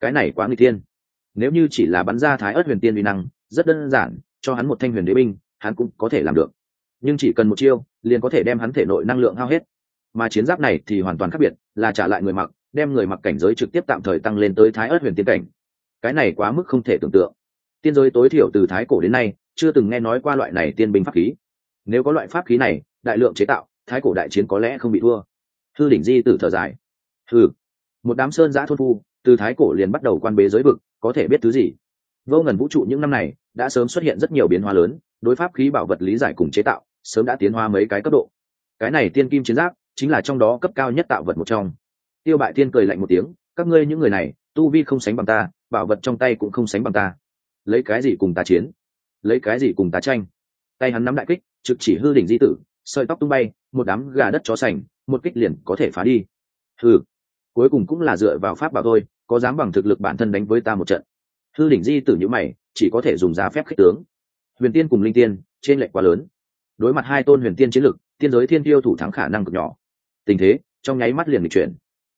Cái này quá nguy thiên. Nếu như chỉ là bắn ra thái ớt huyền tiên uy năng, rất đơn giản cho hắn một thanh huyền đế binh, hắn cũng có thể làm được. Nhưng chỉ cần một chiêu, liền có thể đem hắn thể nội năng lượng hao hết. Mà chiến giáp này thì hoàn toàn khác biệt, là trả lại người mặc, đem người mặc cảnh giới trực tiếp tạm thời tăng lên tới thái ớt huyền tiên cảnh. Cái này quá mức không thể tưởng tượng. Tiên giới tối thiểu từ thái cổ đến nay, chưa từng nghe nói qua loại này tiên binh pháp khí. Nếu có loại pháp khí này, đại lượng chế tạo, thái cổ đại chiến có lẽ không bị thua. Thư đỉnh di tử thở dài. Thư một đám sơn giã thôn phu, từ thái cổ liền bắt đầu quan bế giới vực, có thể biết thứ gì? Vô ngần vũ trụ những năm này đã sớm xuất hiện rất nhiều biến hóa lớn, đối pháp khí bảo vật lý giải cùng chế tạo sớm đã tiến hóa mấy cái cấp độ. Cái này tiên kim chiến giáp chính là trong đó cấp cao nhất tạo vật một trong. Tiêu bại tiên cười lạnh một tiếng, các ngươi những người này, tu vi không sánh bằng ta, bảo vật trong tay cũng không sánh bằng ta. Lấy cái gì cùng ta chiến? Lấy cái gì cùng ta tranh? Tay hắn nắm đại kích, trực chỉ hư đỉnh di tử, sợi tóc tung bay, một đám gà đất chó sành, một kích liền có thể phá đi. Ừ cuối cùng cũng là dựa vào pháp bảo thôi, có dám bằng thực lực bản thân đánh với ta một trận hư đỉnh di tử nhữ mày, chỉ có thể dùng giá phép khích tướng. Huyền tiên cùng linh tiên, trên lệch quá lớn. Đối mặt hai tôn huyền tiên chiến lực, tiên giới thiên tiêu thủ thắng khả năng cực nhỏ. Tình thế, trong nháy mắt liền bị chuyển.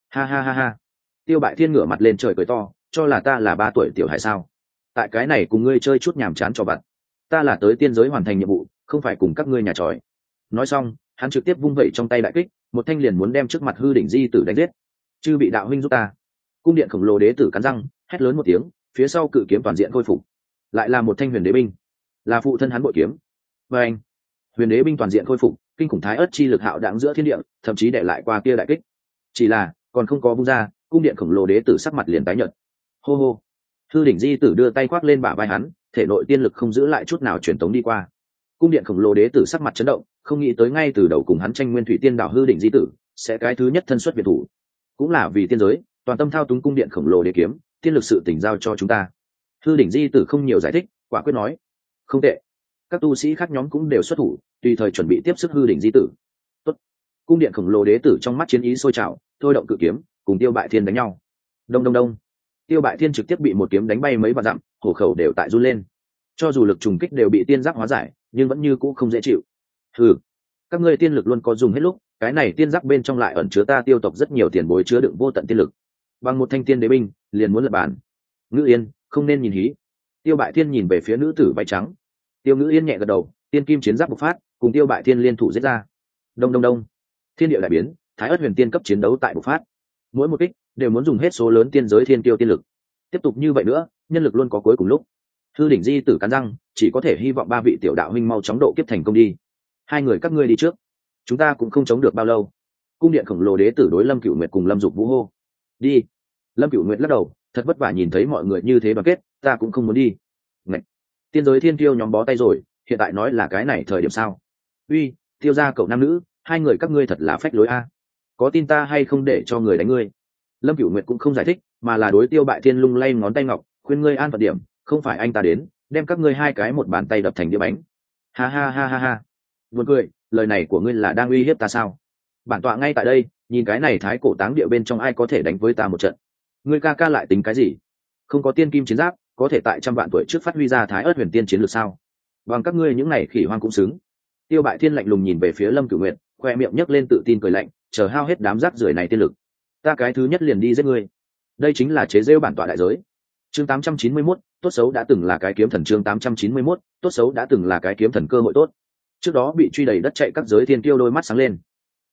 Ha ha ha ha. Tiêu bại thiên ngửa mặt lên trời cười to, cho là ta là ba tuổi tiểu hải sao? Tại cái này cùng ngươi chơi chút nhàm chán cho vặt. Ta là tới tiên giới hoàn thành nhiệm vụ, không phải cùng các ngươi nhà tròi. Nói xong, hắn trực tiếp vung vẩy trong tay đại kích, một thanh liền muốn đem trước mặt hư đỉnh di tử đánh giết. Chư bị đạo huynh giúp ta. Cung điện khổng lồ đế tử cắn răng, hét lớn một tiếng phía sau cự kiếm toàn diện khôi phục. Lại là một thanh huyền đế binh. Là phụ thân hắn bội kiếm. Và anh, huyền đế binh toàn diện khôi phục, kinh khủng thái ớt chi lực hạo đáng giữa thiên địa, thậm chí để lại qua kia đại kích. Chỉ là, còn không có vung ra, cung điện khổng lồ đế tử sắc mặt liền tái nhợt. Hô hô. Thư đỉnh di tử đưa tay khoác lên bả vai hắn, thể nội tiên lực không giữ lại chút nào truyền tống đi qua. Cung điện khổng lồ đế tử sắc mặt chấn động, không nghĩ tới ngay từ đầu cùng hắn tranh nguyên thủy tiên đảo hư đỉnh di tử, sẽ cái thứ nhất thân xuất biệt thủ. Cũng là vì tiên giới, toàn tâm thao túng cung điện khổng lồ đế kiếm tiên lực sự tỉnh giao cho chúng ta. Hư đỉnh di tử không nhiều giải thích, quả quyết nói, không tệ. Các tu sĩ khác nhóm cũng đều xuất thủ, tùy thời chuẩn bị tiếp sức hư đỉnh di tử. Tốt. cung điện khổng lồ đế tử trong mắt chiến ý sôi trào, thôi động cự kiếm, cùng tiêu bại thiên đánh nhau. Đông đông đông. Tiêu bại thiên trực tiếp bị một kiếm đánh bay mấy vạn dặm, hổ khẩu đều tại run lên. Cho dù lực trùng kích đều bị tiên giác hóa giải, nhưng vẫn như cũ không dễ chịu. Ừ các ngươi tiên lực luôn có dùng hết lúc, cái này tiên giác bên trong lại ẩn chứa ta tiêu tộc rất nhiều tiền bối chứa đựng vô tận tiên lực bằng một thanh tiên đế binh, liền muốn lập bàn. Ngữ yên, không nên nhìn hí. Tiêu bại thiên nhìn về phía nữ tử váy trắng. Tiêu ngữ yên nhẹ gật đầu, tiên kim chiến giáp bộc phát, cùng tiêu bại thiên liên thủ giết ra. Đông đông đông. Thiên địa đại biến, thái ất huyền tiên cấp chiến đấu tại bộc phát. Mỗi một kích, đều muốn dùng hết số lớn tiên giới thiên tiêu tiên lực. Tiếp tục như vậy nữa, nhân lực luôn có cuối cùng lúc. Thư đỉnh di tử cắn răng, chỉ có thể hy vọng ba vị tiểu đạo huynh mau chóng độ kiếp thành công đi. Hai người các ngươi đi trước. Chúng ta cũng không chống được bao lâu. Cung điện khổng lồ đế tử đối lâm cựu nguyệt cùng lâm dục vũ hô. Đi lâm cựu nguyệt lắc đầu, thật vất vả nhìn thấy mọi người như thế đoàn kết, ta cũng không muốn đi. Ngậy! tiên giới thiên tiêu nhóm bó tay rồi, hiện tại nói là cái này thời điểm sao? Uy, tiêu ra cậu nam nữ, hai người các ngươi thật là phách lối a. Có tin ta hay không để cho người đánh ngươi? Lâm cửu nguyệt cũng không giải thích, mà là đối tiêu bại thiên lung lay ngón tay ngọc, khuyên ngươi an phận điểm, không phải anh ta đến, đem các ngươi hai cái một bàn tay đập thành đĩa bánh. Ha ha ha ha ha. Vượt cười, lời này của ngươi là đang uy hiếp ta sao? Bản tọa ngay tại đây, nhìn cái này thái cổ táng địa bên trong ai có thể đánh với ta một trận? Ngươi ca ca lại tính cái gì? Không có tiên kim chiến giáp có thể tại trăm vạn tuổi trước phát huy ra thái ớt huyền tiên chiến lược sao? Bằng các ngươi những này khỉ hoang cũng xứng. Tiêu bại thiên lạnh lùng nhìn về phía lâm cửu nguyện khoe miệng nhấc lên tự tin cười lạnh chờ hao hết đám rác rưởi này tiên lực. Ta cái thứ nhất liền đi giết ngươi. Đây chính là chế rêu bản tọa đại giới. Chương 891, tốt xấu đã từng là cái kiếm thần chương 891, tốt xấu đã từng là cái kiếm thần cơ hội tốt. Trước đó bị truy đầy đất chạy các giới thiên tiêu đôi mắt sáng lên.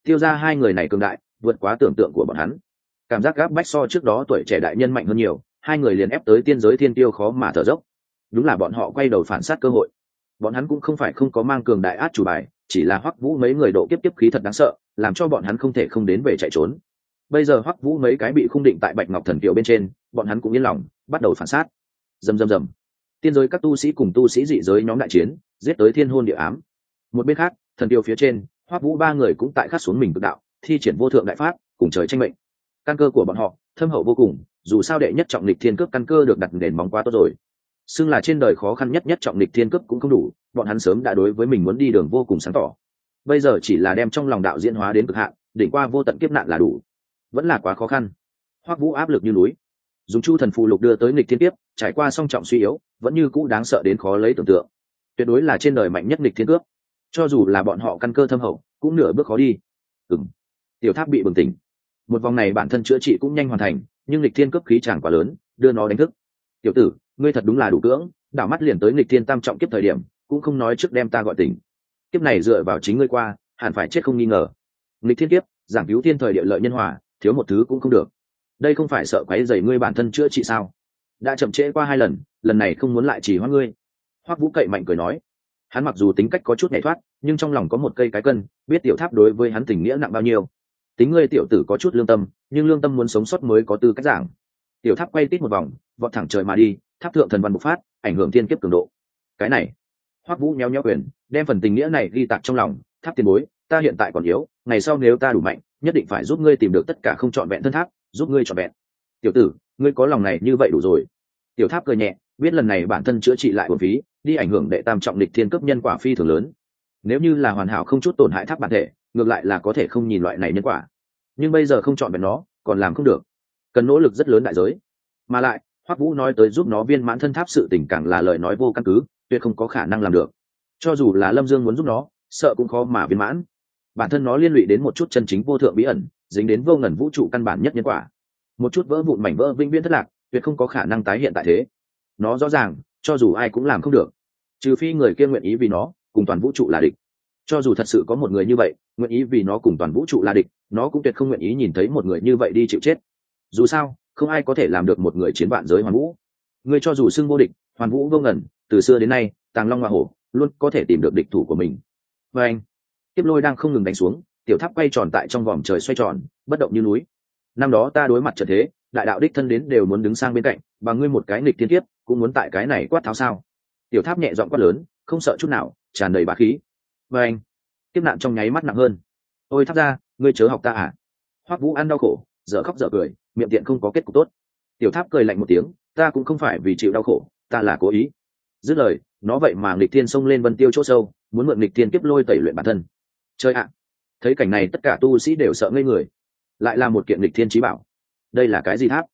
Tiêu ra hai người này cường đại vượt quá tưởng tượng của bọn hắn cảm giác gáp bách so trước đó tuổi trẻ đại nhân mạnh hơn nhiều, hai người liền ép tới tiên giới thiên tiêu khó mà thở dốc. Đúng là bọn họ quay đầu phản sát cơ hội. Bọn hắn cũng không phải không có mang cường đại át chủ bài, chỉ là hoắc vũ mấy người độ kiếp kiếp khí thật đáng sợ, làm cho bọn hắn không thể không đến về chạy trốn. Bây giờ hoắc vũ mấy cái bị khung định tại bạch ngọc thần kiều bên trên, bọn hắn cũng yên lòng, bắt đầu phản sát. Dầm dầm dầm tiên giới các tu sĩ cùng tu sĩ dị giới nhóm đại chiến, giết tới thiên hôn địa ám. Một bên khác, thần kiều phía trên, hoắc vũ ba người cũng tại khắc xuống mình cực đạo, thi triển vô thượng đại pháp, cùng trời tranh mệnh căn cơ của bọn họ, thâm hậu vô cùng, dù sao đệ nhất trọng lịch thiên cước căn cơ được đặt nền móng quá tốt rồi. Xưng là trên đời khó khăn nhất nhất trọng lịch thiên cước cũng không đủ, bọn hắn sớm đã đối với mình muốn đi đường vô cùng sáng tỏ. Bây giờ chỉ là đem trong lòng đạo diễn hóa đến cực hạn, đỉnh qua vô tận kiếp nạn là đủ. Vẫn là quá khó khăn. Hoắc vũ áp lực như núi. Dùng chu thần phù lục đưa tới nghịch thiên tiếp trải qua song trọng suy yếu, vẫn như cũ đáng sợ đến khó lấy tưởng tượng. Tuyệt đối là trên đời mạnh nhất nghịch thiên cướp. Cho dù là bọn họ căn cơ thâm hậu, cũng nửa bước khó đi. Ừng tiểu tháp bị bừng tỉnh một vòng này bản thân chữa trị cũng nhanh hoàn thành, nhưng lịch thiên cướp khí chẳng quá lớn, đưa nó đánh thức. Tiểu tử, ngươi thật đúng là đủ cưỡng, đảo mắt liền tới lịch thiên tam trọng kiếp thời điểm, cũng không nói trước đem ta gọi tỉnh. Kiếp này dựa vào chính ngươi qua, hẳn phải chết không nghi ngờ. Lịch thiên kiếp, giảng cứu thiên thời địa lợi nhân hòa, thiếu một thứ cũng không được. Đây không phải sợ quấy dày ngươi bản thân chữa trị sao? Đã chậm trễ qua hai lần lần này không muốn lại chỉ hoa ngươi. Hoắc vũ cậy mạnh cười nói. Hắn mặc dù tính cách có chút nhảy thoát, nhưng trong lòng có một cây cái cân, biết tiểu tháp đối với hắn tình nghĩa nặng bao nhiêu tính ngươi tiểu tử có chút lương tâm, nhưng lương tâm muốn sống sót mới có tư cách giảng. Tiểu tháp quay tít một vòng, vọt thẳng trời mà đi, tháp thượng thần văn bộc phát, ảnh hưởng thiên kiếp cường độ. Cái này, hoắc vũ nheo nheo quyền, đem phần tình nghĩa này ghi tạc trong lòng, tháp tiền bối, ta hiện tại còn yếu, ngày sau nếu ta đủ mạnh, nhất định phải giúp ngươi tìm được tất cả không trọn vẹn thân tháp, giúp ngươi trọn vẹn. Tiểu tử, ngươi có lòng này như vậy đủ rồi. Tiểu tháp cười nhẹ, biết lần này bản thân chữa trị lại một phí, đi ảnh hưởng đệ tam trọng địch thiên cấp nhân quả phi thường lớn. Nếu như là hoàn hảo không chút tổn hại tháp bản thể, ngược lại là có thể không nhìn loại này nhân quả nhưng bây giờ không chọn vẹn nó, còn làm không được. Cần nỗ lực rất lớn đại giới. Mà lại, hoắc vũ nói tới giúp nó viên mãn thân tháp sự tình càng là lời nói vô căn cứ, tuyệt không có khả năng làm được. Cho dù là lâm dương muốn giúp nó, sợ cũng khó mà viên mãn. Bản thân nó liên lụy đến một chút chân chính vô thượng bí ẩn, dính đến vô ngần vũ trụ căn bản nhất nhân quả. Một chút vỡ vụn mảnh vỡ vĩnh viễn thất lạc, tuyệt không có khả năng tái hiện tại thế. Nó rõ ràng, cho dù ai cũng làm không được. Trừ phi người kia nguyện ý vì nó, cùng toàn vũ trụ là địch. Cho dù thật sự có một người như vậy nguyện ý vì nó cùng toàn vũ trụ là địch, nó cũng tuyệt không nguyện ý nhìn thấy một người như vậy đi chịu chết. Dù sao, không ai có thể làm được một người chiến vạn giới hoàn vũ. Người cho dù xưng vô địch, hoàn vũ vô ngẩn từ xưa đến nay, tàng long hoa hổ luôn có thể tìm được địch thủ của mình. Và anh tiếp lôi đang không ngừng đánh xuống, tiểu tháp quay tròn tại trong vòng trời xoay tròn, bất động như núi. Năm đó ta đối mặt trở thế, đại đạo đích thân đến đều muốn đứng sang bên cạnh, và ngươi một cái nghịch thiên tiếp cũng muốn tại cái này quát tháo sao? Tiểu tháp nhẹ giọng quát lớn, không sợ chút nào, tràn đầy bá khí. Và anh tiếp nạn trong nháy mắt nặng hơn. Ôi, tháp ra ngươi chớ học ta à? Hoắc vũ ăn đau khổ, dở khóc dở cười, miệng tiện không có kết cục tốt. Tiểu tháp cười lạnh một tiếng, ta cũng không phải vì chịu đau khổ, ta là cố ý. Dứt lời, nó vậy mà nghịch thiên xông lên vân tiêu chỗ sâu, muốn mượn nghịch thiên kiếp lôi tẩy luyện bản thân. Chơi ạ! Thấy cảnh này tất cả tu sĩ đều sợ ngây người. Lại là một kiện nghịch thiên trí bảo. Đây là cái gì tháp?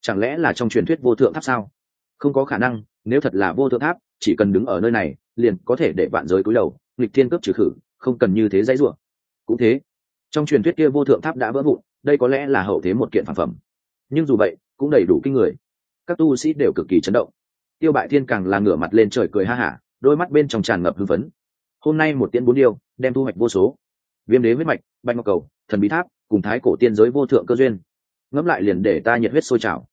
Chẳng lẽ là trong truyền thuyết vô thượng tháp sao? Không có khả năng, nếu thật là vô thượng tháp, chỉ cần đứng ở nơi này, liền có thể để vạn giới cúi đầu, nghịch thiên cướp trừ khử không cần như thế dãy rủa. Cũng thế, trong truyền thuyết kia vô thượng tháp đã vỡ vụn, đây có lẽ là hậu thế một kiện phản phẩm. Nhưng dù vậy, cũng đầy đủ kinh người. Các tu sĩ đều cực kỳ chấn động. Tiêu bại thiên càng là ngửa mặt lên trời cười ha hả, đôi mắt bên trong tràn ngập hưng phấn. Hôm nay một tiễn bốn điêu đem thu hoạch vô số. Viêm đế huyết mạch, bạch ngọc cầu, thần bí tháp, cùng thái cổ tiên giới vô thượng cơ duyên. Ngẫm lại liền để ta nhiệt huyết sôi trào.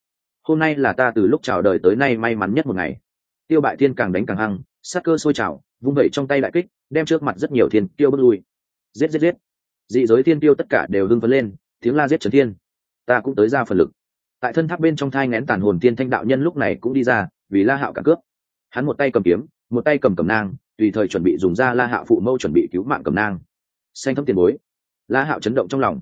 Hôm nay là ta từ lúc chào đời tới nay may mắn nhất một ngày. Tiêu bại thiên càng đánh càng hăng sát cơ sôi trào, vung vẩy trong tay đại kích đem trước mặt rất nhiều thiên tiêu bước lui. Giết giết giết. Dị giới thiên tiêu tất cả đều hưng phấn lên, tiếng la giết trấn thiên. Ta cũng tới ra phần lực. Tại thân tháp bên trong thai ngén tàn hồn tiên thanh đạo nhân lúc này cũng đi ra, vì la hạo cả cướp hắn một tay cầm kiếm, một tay cầm cầm nang, tùy thời chuẩn bị dùng ra la hạo phụ mâu chuẩn bị cứu mạng cầm nang. Xanh thấm tiền bối. La hạo chấn động trong lòng.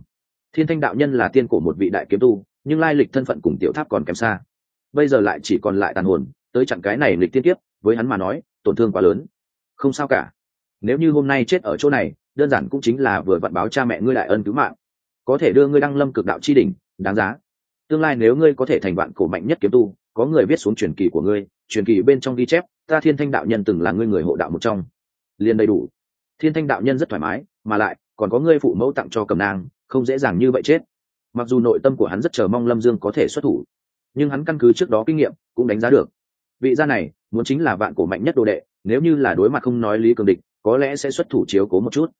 Thiên thanh đạo nhân là tiên cổ một vị đại kiếm tu, nhưng lai lịch thân phận cùng tiểu tháp còn kém xa. Bây giờ lại chỉ còn lại tàn hồn, tới chặn cái này lịch tiên tiếp với hắn mà nói, tổn thương quá lớn. Không sao cả nếu như hôm nay chết ở chỗ này, đơn giản cũng chính là vừa vặn báo cha mẹ ngươi đại ân cứu mạng. Có thể đưa ngươi đăng lâm cực đạo chi đỉnh, đáng giá. Tương lai nếu ngươi có thể thành vạn cổ mạnh nhất kiếm tu, có người viết xuống truyền kỳ của ngươi, truyền kỳ bên trong ghi chép, ta thiên thanh đạo nhân từng là ngươi người hộ đạo một trong. Liền đầy đủ. Thiên thanh đạo nhân rất thoải mái, mà lại, còn có ngươi phụ mẫu tặng cho cầm nang, không dễ dàng như vậy chết. Mặc dù nội tâm của hắn rất chờ mong lâm dương có thể xuất thủ, nhưng hắn căn cứ trước đó kinh nghiệm, cũng đánh giá được. Vị gia này, muốn chính là vạn cổ mạnh nhất đồ đệ, nếu như là đối mặt không nói lý cường địch có lẽ sẽ xuất thủ chiếu cố một chút.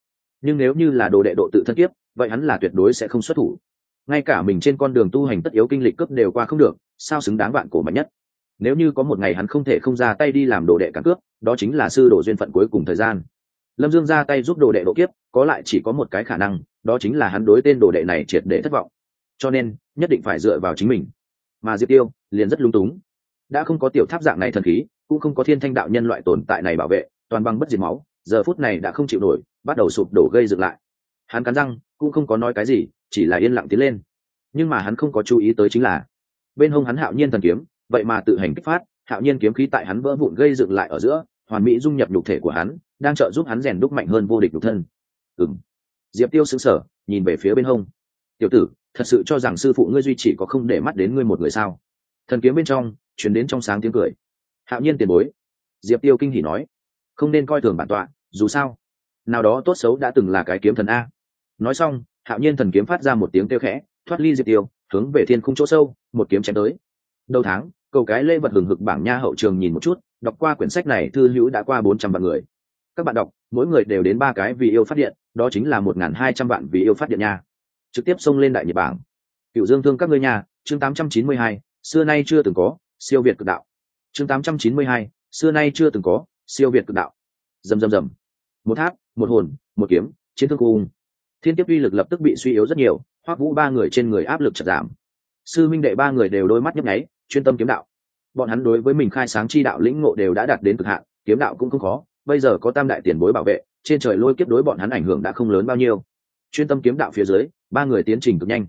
Nhưng nếu như là đồ đệ độ tự thân kiếp, vậy hắn là tuyệt đối sẽ không xuất thủ. Ngay cả mình trên con đường tu hành tất yếu kinh lịch cấp đều qua không được, sao xứng đáng bạn cổ mạnh nhất? Nếu như có một ngày hắn không thể không ra tay đi làm đồ đệ cắn cướp, đó chính là sư đồ duyên phận cuối cùng thời gian. Lâm dương ra tay giúp đồ đệ độ kiếp, có lại chỉ có một cái khả năng, đó chính là hắn đối tên đồ đệ này triệt để thất vọng. Cho nên, nhất định phải dựa vào chính mình. Mà diệp tiêu, liền rất lung túng. Đã không có tiểu tháp dạng này thần khí, cũng không có thiên thanh đạo nhân loại tồn tại này bảo vệ, toàn bằng bất diệt máu giờ phút này đã không chịu nổi, bắt đầu sụp đổ gây dựng lại. Hắn cắn răng, cũng không có nói cái gì, chỉ là yên lặng tiến lên. Nhưng mà hắn không có chú ý tới chính là, bên hông hắn hạo nhiên thần kiếm, vậy mà tự hành kích phát, hạo nhiên kiếm khí tại hắn vỡ vụn gây dựng lại ở giữa, hoàn mỹ dung nhập nhục thể của hắn, đang trợ giúp hắn rèn đúc mạnh hơn vô địch nhục thân. Ừng diệp tiêu xứng sở nhìn về phía bên hông. Tiểu tử, thật sự cho rằng sư phụ ngươi duy chỉ có không để mắt đến ngươi một người sao? Thần kiếm bên trong, chuyển đến trong sáng tiếng cười. Hạo nhiên tiền bối. Diệp tiêu kinh hỉ nói không nên coi thường bản tọa, dù sao, nào đó tốt xấu đã từng là cái kiếm thần a. Nói xong, hạo nhiên thần kiếm phát ra một tiếng kêu khẽ, thoát ly diệt tiêu, hướng về thiên khung chỗ sâu, một kiếm chém tới. Đầu tháng, cầu cái lê vật hừng hực bảng nha hậu trường nhìn một chút, đọc qua quyển sách này thư hữu đã qua bốn trăm vạn người. Các bạn đọc, mỗi người đều đến ba cái vì yêu phát điện, đó chính là một n g h n hai trăm vạn vì yêu phát điện nha. Trực tiếp xông lên đại nhật bảng. Cựu dương thương các ngươi nhà chương tám trăm chín mươi hai, xưa nay chưa từng có, siêu việt cực đạo. Chương tám trăm chín mươi hai, xưa nay chưa từng có siêu việt cực đạo. Dầm dầm dầm một tháp, một hồn, một kiếm, chiến thương cung. Thiên tiếp uy lực lập tức bị suy yếu rất nhiều, hoắc vũ ba người trên người áp lực chật giảm. Sư minh đệ ba người đều đôi mắt nhấp nháy, chuyên tâm kiếm đạo. Bọn hắn đối với mình khai sáng chi đạo lĩnh ngộ đều đã đạt đến cực hạn, kiếm đạo cũng không khó, bây giờ có tam đại tiền bối bảo vệ, trên trời lôi kiếp đối bọn hắn ảnh hưởng đã không lớn bao nhiêu. Chuyên tâm kiếm đạo phía dưới, ba người tiến trình cực nhanh.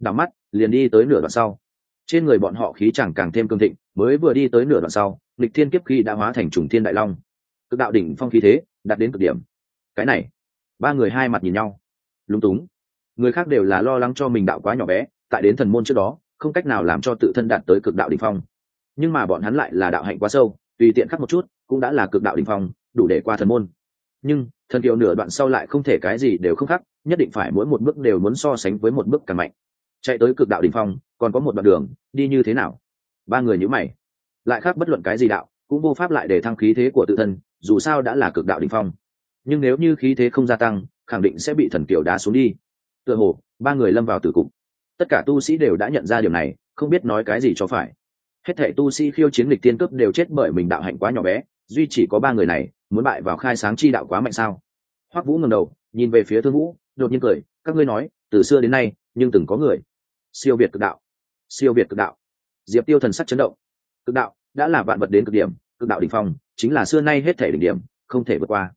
Đảo mắt, liền đi tới nửa đoạn sau. Trên người bọn họ khí chẳng càng thêm cương thịnh, mới vừa đi tới nửa đoạn sau lịch thiên kiếp khi đã hóa thành trùng thiên đại long. Cực đạo đỉnh phong khí thế, đạt đến cực điểm. Cái này, ba người hai mặt nhìn nhau. Lúng túng. Người khác đều là lo lắng cho mình đạo quá nhỏ bé, tại đến thần môn trước đó, không cách nào làm cho tự thân đạt tới cực đạo đỉnh phong. Nhưng mà bọn hắn lại là đạo hạnh quá sâu, tùy tiện khắc một chút, cũng đã là cực đạo đỉnh phong, đủ để qua thần môn. Nhưng, thần kiều nửa đoạn sau lại không thể cái gì đều không khắc, nhất định phải mỗi một bước đều muốn so sánh với một bước càng mạnh. Chạy tới cực đạo đỉnh phong, còn có một đoạn đường, đi như thế nào? Ba người nhữ mày lại khác bất luận cái gì đạo, cũng vô pháp lại để thăng khí thế của tự thân, dù sao đã là cực đạo đỉnh phong. Nhưng nếu như khí thế không gia tăng, khẳng định sẽ bị thần kiều đá xuống đi. Tựa hồ, ba người lâm vào tử cục. Tất cả tu sĩ đều đã nhận ra điều này, không biết nói cái gì cho phải. Hết thể tu sĩ khiêu chiến lịch tiên cướp đều chết bởi mình đạo hạnh quá nhỏ bé, duy chỉ có ba người này, muốn bại vào khai sáng chi đạo quá mạnh sao? Hoắc vũ ngẩng đầu, nhìn về phía thương vũ, đột nhiên cười, các ngươi nói, từ xưa đến nay, nhưng từng có người. Siêu việt cực đạo. Siêu việt cực đạo. Diệp tiêu thần sắc chấn động. Cực đạo đã là vạn vật đến cực điểm, cực đạo đỉnh phong, chính là xưa nay hết thể đỉnh điểm, không thể vượt qua.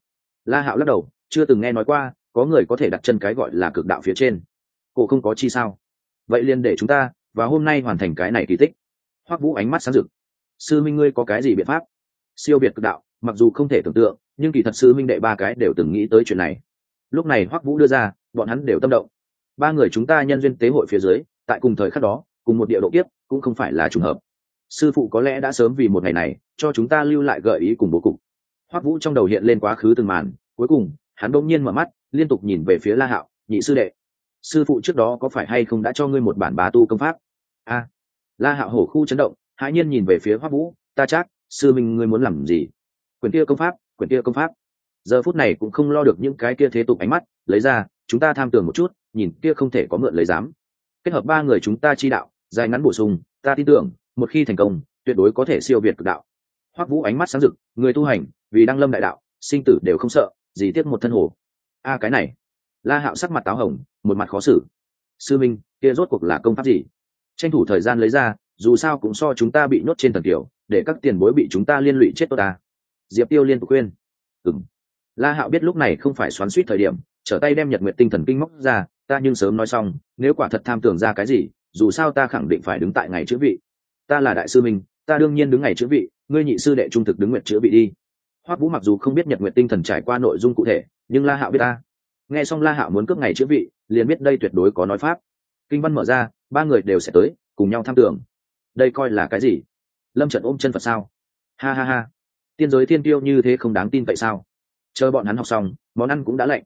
La hạo lắc đầu, chưa từng nghe nói qua, có người có thể đặt chân cái gọi là cực đạo phía trên. Cổ không có chi sao? Vậy liền để chúng ta, và hôm nay hoàn thành cái này kỳ tích. Hoắc vũ ánh mắt sáng rực. Sư minh ngươi có cái gì biện pháp? Siêu việt cực đạo, mặc dù không thể tưởng tượng, nhưng kỳ thật sư minh đệ ba cái đều từng nghĩ tới chuyện này. Lúc này hoắc vũ đưa ra, bọn hắn đều tâm động. Ba người chúng ta nhân duyên tế hội phía dưới, tại cùng thời khắc đó, cùng một địa độ kiếp, cũng không phải là trùng hợp sư phụ có lẽ đã sớm vì một ngày này, cho chúng ta lưu lại gợi ý cùng bố cục. Hoắc vũ trong đầu hiện lên quá khứ từng màn, cuối cùng, hắn đ nhiên mở mắt, liên tục nhìn về phía la hạo, nhị sư đệ, sư phụ trước đó có phải hay không đã cho ngươi một bản bá tu công pháp? A. La hạo hổ khu chấn động, hãi nhiên nhìn về phía hoắc vũ, ta chắc, sư minh ngươi muốn làm gì? Quyền kia công pháp, quyền kia công pháp. Giờ phút này cũng không lo được những cái kia thế tục ánh mắt, lấy ra, chúng ta tham tưởng một chút, nhìn kia không thể có mượn lấy dám. Kết hợp ba người chúng ta chi đạo, dài ngắn bổ sung, ta tin tưởng một khi thành công, tuyệt đối có thể siêu việt cực đạo. Hoắc vũ ánh mắt sáng rực, người tu hành, vì đăng lâm đại đạo, sinh tử đều không sợ, gì tiếc một thân hồ. A, cái này. La hạo sắc mặt táo hồng, một mặt khó xử. Sư minh, kia rốt cuộc là công pháp gì? Tranh thủ thời gian lấy ra, dù sao cũng so chúng ta bị nhốt trên thần kiểu, để các tiền bối bị chúng ta liên lụy chết tốt ta. Diệp tiêu liên tục khuyên. Ừng la hạo biết lúc này không phải xoắn suýt thời điểm, trở tay đem nhật nguyện tinh thần kinh móc ra, ta nhưng sớm nói xong, nếu quả thật tham tưởng ra cái gì, dù sao ta khẳng định phải đứng tại ngày chữ vị ta là đại sư minh, ta đương nhiên đứng ngày chữ vị, ngươi nhị sư đệ trung thực đứng nguyện chữ vị đi. Hoắc vũ mặc dù không biết nhật nguyện tinh thần trải qua nội dung cụ thể, nhưng la hạo biết ta. Nghe xong la hạo muốn cướp ngày chữ vị, liền biết đây tuyệt đối có nói pháp. Kinh văn mở ra, ba người đều sẽ tới, cùng nhau tham tưởng. Đây coi là cái gì? Lâm trận ôm chân phật sao? Ha ha ha. Tiên giới thiên tiêu như thế không đáng tin vậy sao? Chờ bọn hắn học xong, món ăn cũng đã lạnh.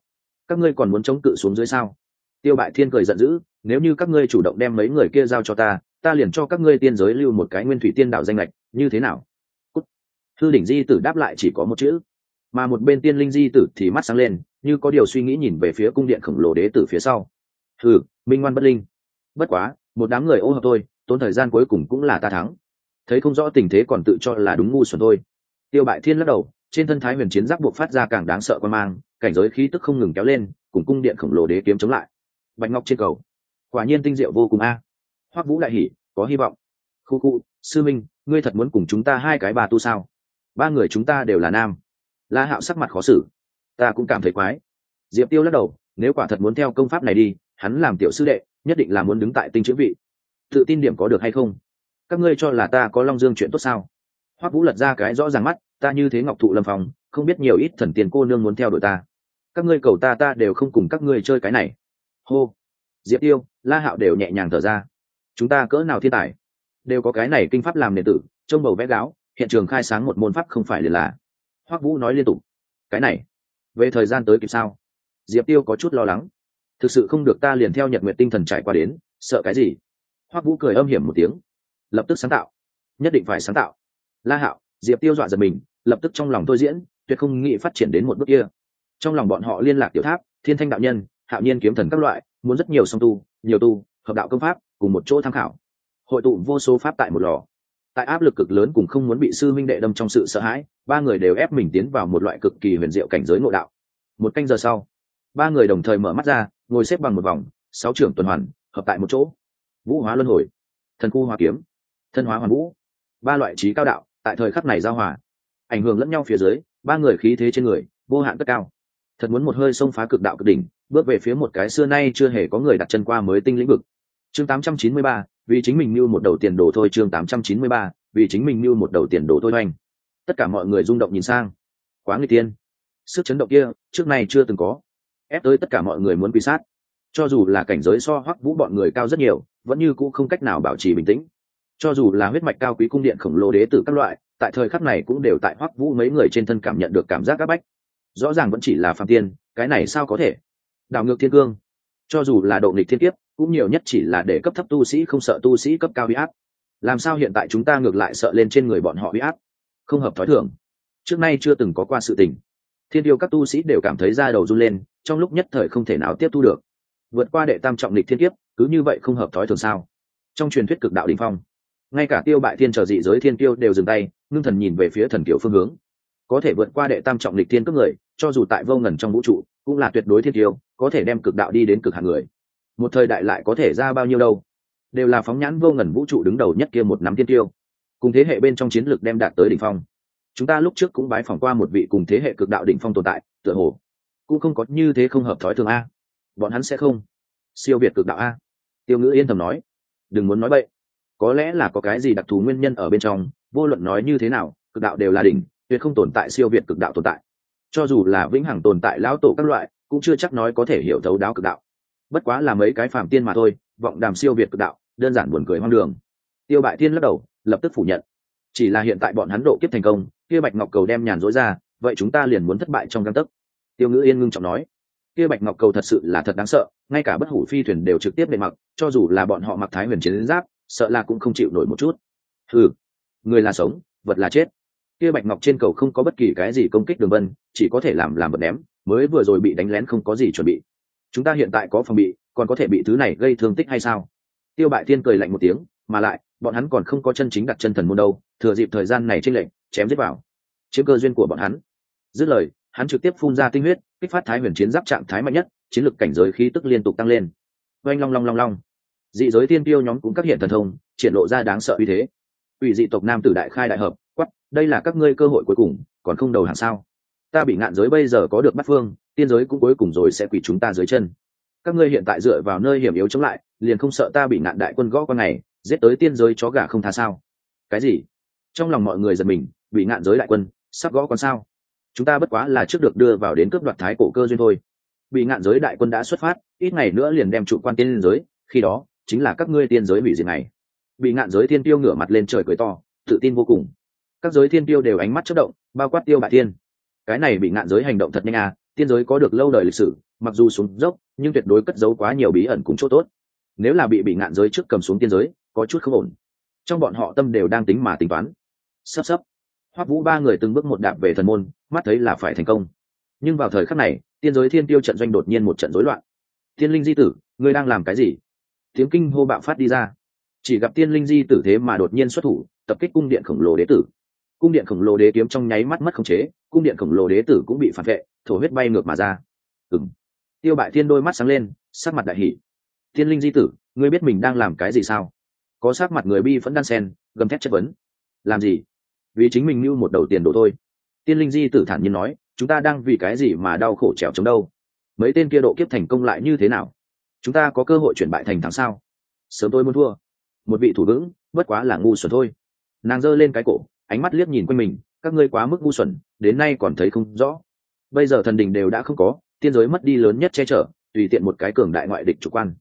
Các ngươi còn muốn chống cự xuống dưới sao? Tiêu bại thiên cười giận dữ, nếu như các ngươi chủ động đem mấy người kia giao cho ta ta liền cho các ngươi tiên giới lưu một cái nguyên thủy tiên đạo danh lệch, như thế nào? Cút. thư đỉnh di tử đáp lại chỉ có một chữ. Mà một bên tiên linh di tử thì mắt sáng lên, như có điều suy nghĩ nhìn về phía cung điện khổng lồ đế tử phía sau. Hừ, minh ngoan bất linh. Bất quá, một đám người ô hợp tôi tốn thời gian cuối cùng cũng là ta thắng. Thấy không rõ tình thế còn tự cho là đúng ngu xuẩn thôi. Tiêu bại thiên lắc đầu, trên thân thái huyền chiến giáp buộc phát ra càng đáng sợ quan mang, cảnh giới khí tức không ngừng kéo lên, cùng cung điện khổng lồ đế kiếm chống lại. Bạch ngọc trên cầu. Quả nhiên tinh diệu vô cùng a hoắc vũ đại hỉ, có hy vọng. Khu khu, sư minh, ngươi thật muốn cùng chúng ta hai cái bà tu sao? Ba người chúng ta đều là nam. La hạo sắc mặt khó xử. Ta cũng cảm thấy quái. Diệp tiêu lắc đầu, nếu quả thật muốn theo công pháp này đi, hắn làm tiểu sư đệ, nhất định là muốn đứng tại tinh chữ vị. Tự tin điểm có được hay không? Các ngươi cho là ta có long dương chuyện tốt sao? Hoắc vũ lật ra cái rõ ràng mắt, ta như thế ngọc thụ lâm phòng không biết nhiều ít thần tiền cô nương muốn theo đuổi ta. Các ngươi cầu ta ta đều không cùng các ngươi chơi cái này. Hô. Diệp tiêu, la hạo đều nhẹ nhàng thở ra chúng ta cỡ nào thiên tài? Đều có cái này kinh pháp làm nền tử, trông bầu vẽ gáo, hiện trường khai sáng một môn pháp không phải liền là. Hoắc vũ nói liên tục. Cái này, về thời gian tới kịp sao? Diệp tiêu có chút lo lắng. Thực sự không được ta liền theo nhật nguyện tinh thần trải qua đến, sợ cái gì? Hoắc vũ cười âm hiểm một tiếng. Lập tức sáng tạo. Nhất định phải sáng tạo. La hạo, diệp tiêu dọa giật mình, lập tức trong lòng tôi diễn, tuyệt không nghĩ phát triển đến một bước kia. Trong lòng bọn họ liên lạc tiểu tháp, thiên thanh đạo nhân, hạo nhiên kiếm thần các loại, muốn rất nhiều song tu, nhiều tu, hợp đạo công pháp cùng một chỗ tham khảo. Hội tụ vô số pháp tại một lò. Tại áp lực cực lớn cùng không muốn bị sư minh đệ đâm trong sự sợ hãi, ba người đều ép mình tiến vào một loại cực kỳ huyền diệu cảnh giới ngộ đạo. Một canh giờ sau, ba người đồng thời mở mắt ra, ngồi xếp bằng một vòng, sáu trưởng tuần hoàn, hợp tại một chỗ. Vũ hóa luân hồi, thần khu hóa kiếm, thân hóa hoàn vũ. Ba loại trí cao đạo, tại thời khắc này giao hòa. Ảnh hưởng lẫn nhau phía dưới, ba người khí thế trên người, vô hạn cất cao. Thật muốn một hơi xông phá cực đạo cực đỉnh, bước về phía một cái xưa nay chưa hề có người đặt chân qua mới tinh lĩnh vực chương 893, vì chính mình như một đầu tiền đồ thôi. Chương 893, vì chính mình như một đầu tiền đồ thôi hoành tất cả mọi người rung động nhìn sang. Quá người tiên sức chấn động kia trước nay chưa từng có. Ép tới tất cả mọi người muốn quy sát. Cho dù là cảnh giới so hoắc vũ bọn người cao rất nhiều vẫn như cũ không cách nào bảo trì bình tĩnh. Cho dù là huyết mạch cao quý cung điện khổng lồ đế tử các loại tại thời khắc này cũng đều tại hoắc vũ mấy người trên thân cảm nhận được cảm giác áp bách. Rõ ràng vẫn chỉ là phạm tiên cái này sao có thể? Đảo ngược thiên cương. Cho dù là độ nghịch thiên kiếp cũng nhiều nhất chỉ là để cấp thấp tu sĩ không sợ tu sĩ cấp cao huy áp. Làm sao hiện tại chúng ta ngược lại sợ lên trên người bọn họ huy áp? Không hợp thói thường. Trước nay chưa từng có qua sự tình. Thiên tiêu các tu sĩ đều cảm thấy da đầu run lên, trong lúc nhất thời không thể nào tiếp thu được. Vượt qua đệ tam trọng lịch thiên kiếp, cứ như vậy không hợp thói thường sao? Trong truyền thuyết cực đạo đình phong, ngay cả tiêu bại thiên chờ dị giới thiên tiêu đều dừng tay, ngưng thần nhìn về phía thần kiểu phương hướng. Có thể vượt qua đệ tam trọng lịch thiên cấp người, cho dù tại vô ngần trong vũ trụ, cũng là tuyệt đối thiên tiêu, có thể đem cực đạo đi đến cực hạng người một thời đại lại có thể ra bao nhiêu đâu. Đều là phóng nhãn vô ngần vũ trụ đứng đầu nhất kia một nắm tiên tiêu. Cùng thế hệ bên trong chiến lược đem đạt tới đỉnh phong. Chúng ta lúc trước cũng bái phỏng qua một vị cùng thế hệ cực đạo đỉnh phong tồn tại, tựa hồ cũng không có như thế không hợp thói thường a. Bọn hắn sẽ không. Siêu việt cực đạo a. Tiêu ngữ yên thầm nói. Đừng muốn nói bậy. Có lẽ là có cái gì đặc thù nguyên nhân ở bên trong, vô luận nói như thế nào, cực đạo đều là đỉnh, tuyệt không tồn tại siêu việt cực đạo tồn tại. Cho dù là vĩnh hằng tồn tại lão tổ các loại, cũng chưa chắc nói có thể hiểu thấu đáo cực đạo bất quá là mấy cái phàm tiên mà thôi, vọng đàm siêu việt cực đạo, đơn giản buồn cười hoang đường. Tiêu bại thiên lắc đầu, lập tức phủ nhận. Chỉ là hiện tại bọn hắn độ kiếp thành công, kia bạch ngọc cầu đem nhàn rỗi ra, vậy chúng ta liền muốn thất bại trong găng tấc. Tiêu ngữ yên ngưng trọng nói. Kia bạch ngọc cầu thật sự là thật đáng sợ, ngay cả bất hủ phi thuyền đều trực tiếp lên mặc cho dù là bọn họ mặc thái huyền chiến giáp, sợ là cũng không chịu nổi một chút. Ừ người là sống, vật là chết. Kia bạch ngọc trên cầu không có bất kỳ cái gì công kích đường vân, chỉ có thể làm làm vật ném, mới vừa rồi bị đánh lén không có gì chuẩn bị chúng ta hiện tại có phòng bị, còn có thể bị thứ này gây thương tích hay sao? Tiêu bại thiên cười lạnh một tiếng, mà lại, bọn hắn còn không có chân chính đặt chân thần môn đâu, thừa dịp thời gian này trên lệnh chém giết vào. Chiếm cơ duyên của bọn hắn. Dứt lời, hắn trực tiếp phun ra tinh huyết, kích phát thái huyền chiến giáp trạng thái mạnh nhất, chiến lược cảnh giới khí tức liên tục tăng lên. Oanh long long long long. Dị giới tiên tiêu nhóm cũng các hiện thần thông, triển lộ ra đáng sợ uy thế. Ủy dị tộc nam tử đại khai đại hợp quắp đây là các ngươi cơ hội cuối cùng, còn không đầu hàng sao? Ta bị ngạn giới bây giờ có được bắt phương, tiên giới cũng cuối cùng rồi sẽ quỳ chúng ta dưới chân. Các ngươi hiện tại dựa vào nơi hiểm yếu chống lại, liền không sợ ta bị ngạn đại quân gõ con này giết tới tiên giới chó gà không tha sao? Cái gì? Trong lòng mọi người giật mình, bị ngạn giới đại quân sắp gõ con sao? Chúng ta bất quá là trước được đưa vào đến cướp đoạt thái cổ cơ duyên thôi. Bị ngạn giới đại quân đã xuất phát, ít ngày nữa liền đem trụ quan tiên giới, khi đó, chính là các ngươi tiên giới hủy diệt này bị ngạn giới thiên tiêu ngửa mặt lên trời cười to, tự tin vô cùng. Các giới thiên tiêu đều ánh mắt chất động, bao quát tiêu bại tiên cái này bị ngạn giới hành động thật nhanh à tiên giới có được lâu đời lịch sử, mặc dù xuống dốc, nhưng tuyệt đối cất giấu quá nhiều bí ẩn cũng chỗ tốt. Nếu là bị bị ngạn giới trước cầm xuống tiên giới, có chút không ổn. Trong bọn họ tâm đều đang tính mà tính toán. Sắp sắp. Hoắc vũ ba người từng bước một đạp về thần môn, mắt thấy là phải thành công. Nhưng vào thời khắc này, tiên giới thiên tiêu trận doanh đột nhiên một trận rối loạn. Tiên linh di tử, ngươi đang làm cái gì? Tiếng kinh hô bạo phát đi ra. Chỉ gặp tiên linh di tử thế mà đột nhiên xuất thủ, tập kích cung điện khổng lồ đế tử. Cung điện khổng lồ đế kiếm trong nháy mắt mất khống chế cung điện khổng lồ đế tử cũng bị phản vệ, thổ huyết bay ngược mà ra. Ừng tiêu bại thiên đôi mắt sáng lên, sắc mặt đại hỷ Thiên linh di tử, ngươi biết mình đang làm cái gì sao? Có sắc mặt người bi vẫn đan sen, gầm thét chất vấn. Làm gì? Vì chính mình mưu một đầu tiền đồ thôi. Tiên linh di tử thản nhiên nói, chúng ta đang vì cái gì mà đau khổ trèo chống đâu? Mấy tên kia độ kiếp thành công lại như thế nào? Chúng ta có cơ hội chuyển bại thành thắng sao? Sớm tôi muốn thua. Một vị thủ vững, bất quá là ngu xuẩn thôi. Nàng giơ lên cái cổ, ánh mắt liếc nhìn quanh mình các ngươi quá mức ngu xuẩn, đến nay còn thấy không rõ. Bây giờ thần đình đều đã không có, tiên giới mất đi lớn nhất che chở, tùy tiện một cái cường đại ngoại địch chủ quan.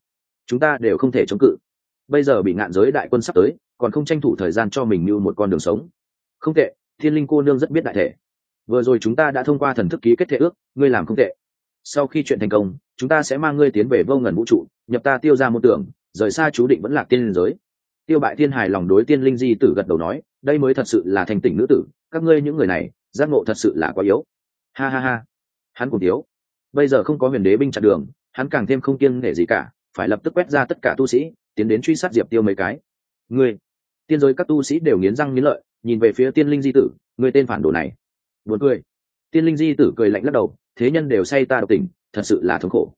Chúng ta đều không thể chống cự. Bây giờ bị ngạn giới đại quân sắp tới, còn không tranh thủ thời gian cho mình như một con đường sống. Không tệ, thiên linh cô nương rất biết đại thể. Vừa rồi chúng ta đã thông qua thần thức ký kết thể ước, ngươi làm không tệ. Sau khi chuyện thành công, chúng ta sẽ mang ngươi tiến về vô ngần vũ trụ, nhập ta tiêu ra một tưởng, rời xa chú định vẫn là tiên linh giới. Tiêu bại thiên hài lòng đối tiên linh di tử gật đầu nói, đây mới thật sự là thành tỉnh nữ tử các ngươi những người này, giác ngộ thật sự là quá yếu. Ha ha ha. Hắn cùng thiếu. Bây giờ không có huyền đế binh chặn đường, hắn càng thêm không kiêng nể gì cả, phải lập tức quét ra tất cả tu sĩ, tiến đến truy sát diệp tiêu mấy cái. Ngươi, tiên giới các tu sĩ đều nghiến răng nghiến lợi, nhìn về phía tiên linh di tử người tên phản đồ này. Buồn cười. Tiên linh di tử cười lạnh lắc đầu, thế nhân đều say ta độc tình, thật sự là thống khổ.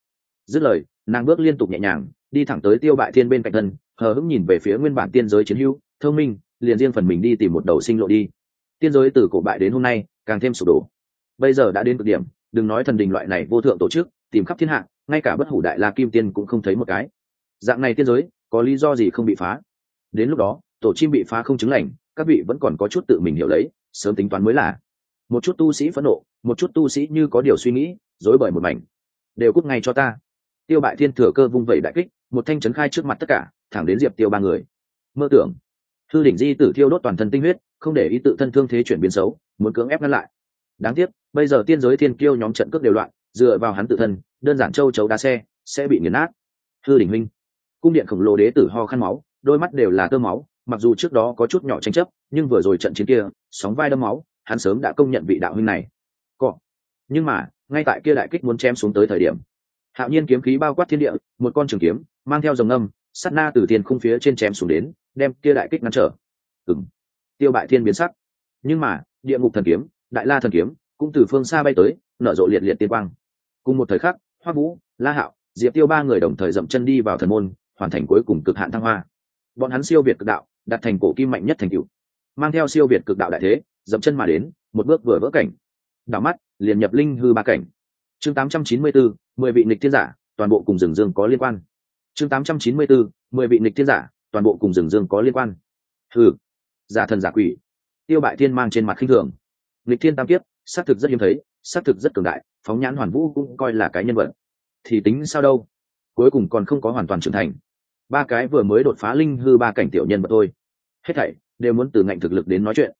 Dứt lời, nàng bước liên tục nhẹ nhàng, đi thẳng tới tiêu bại thiên bên cạnh thân, hờ hững nhìn về phía nguyên bản tiên giới chiến hữu, thông minh, liền riêng phần mình đi tìm một đầu sinh lộ đi tiên giới từ cổ bại đến hôm nay, càng thêm sụp đổ. Bây giờ đã đến cực điểm, đừng nói thần đình loại này vô thượng tổ chức, tìm khắp thiên hạ, ngay cả bất hủ đại la kim tiên cũng không thấy một cái. Dạng này tiên giới, có lý do gì không bị phá? Đến lúc đó, tổ chim bị phá không chứng lành, các vị vẫn còn có chút tự mình hiểu lấy, sớm tính toán mới là. Một chút tu sĩ phẫn nộ, một chút tu sĩ như có điều suy nghĩ dối bởi một mảnh. Đều cút ngay cho ta. Tiêu bại thiên thừa cơ vung vẩy đại kích, một thanh trấn khai trước mặt tất cả, thẳng đến diệp tiêu ba người. Mơ tưởng. Thư đỉnh di tử thiêu đốt toàn thân tinh huyết không để ý tự thân thương thế chuyển biến xấu, muốn cưỡng ép ngăn lại. Đáng tiếc, bây giờ tiên giới thiên kiêu nhóm trận cước đều loạn, dựa vào hắn tự thân, đơn giản châu chấu đá xe, sẽ bị nghiền nát. Thư đỉnh minh, cung điện khổng lồ đế tử ho khăn máu, đôi mắt đều là tơ máu, mặc dù trước đó có chút nhỏ tranh chấp, nhưng vừa rồi trận chiến kia, sóng vai đâm máu, hắn sớm đã công nhận vị đạo huynh này. Cọ. Nhưng mà, ngay tại kia đại kích muốn chém xuống tới thời điểm, hạo nhiên kiếm khí bao quát thiên địa, một con trường kiếm, mang theo dòng âm sắt na từ tiền khung phía trên chém xuống đến, đem kia đại kích ngăn trở. Ừng tiêu bại thiên biến sắc. Nhưng mà địa ngục thần kiếm đại la thần kiếm cũng từ phương xa bay tới nở rộ liệt liệt tiên quang. Cùng một thời khắc hoa vũ la hạo diệp tiêu ba người đồng thời dậm chân đi vào thần môn hoàn thành cuối cùng cực hạn thăng hoa. Bọn hắn siêu việt cực đạo đặt thành cổ kim mạnh nhất thành cựu mang theo siêu việt cực đạo đại thế dậm chân mà đến một bước vừa vỡ cảnh. Đảo mắt liền nhập linh hư ba cảnh. Chương 894, mười vị nịch thiên giả toàn bộ cùng rừng dương có liên quan. Chương 894, mười vị nịch thiên giả toàn bộ cùng rừng dương có liên quan. Hừ giả thần giả quỷ. Tiêu bại thiên mang trên mặt khinh thường. Lịch thiên tam kiếp, xác thực rất hiếm thấy, xác thực rất cường đại, phóng nhãn hoàn vũ cũng coi là cái nhân vật. Thì tính sao đâu? Cuối cùng còn không có hoàn toàn trưởng thành. Ba cái vừa mới đột phá linh hư ba cảnh tiểu nhân vật thôi. Hết thảy đều muốn từ ngạnh thực lực đến nói chuyện.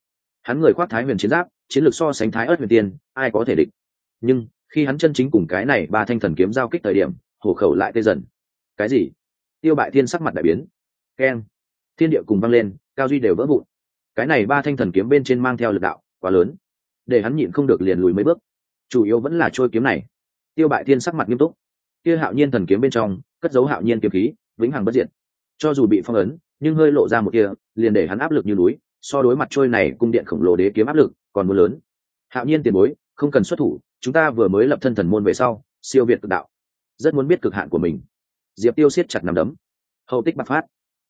Hắn người khoác thái huyền chiến giáp, chiến lược so sánh thái ớt huyền tiên, ai có thể địch? Nhưng, khi hắn chân chính cùng cái này ba thanh thần kiếm giao kích thời điểm, hổ khẩu lại tê dần. Cái gì? Tiêu bại thiên sắc mặt đại biến. Keng. Thiên địa cùng văng lên, cao duy đều vỡ vụn cái này ba thanh thần kiếm bên trên mang theo lực đạo quá lớn, để hắn nhịn không được liền lùi mấy bước. Chủ yếu vẫn là trôi kiếm này. Tiêu bại thiên sắc mặt nghiêm túc. Kia hạo nhiên thần kiếm bên trong, cất dấu hạo nhiên kiếm khí, vĩnh hằng bất diệt. Cho dù bị phong ấn, nhưng hơi lộ ra một kia, liền để hắn áp lực như núi, so đối mặt trôi này cung điện khổng lồ đế kiếm áp lực còn mưa lớn. Hạo nhiên tiền bối, không cần xuất thủ, chúng ta vừa mới lập thân thần môn về sau, siêu việt cực đạo. Rất muốn biết cực hạn của mình. Diệp tiêu siết chặt nằm đấm. Hậu tích bạc phát.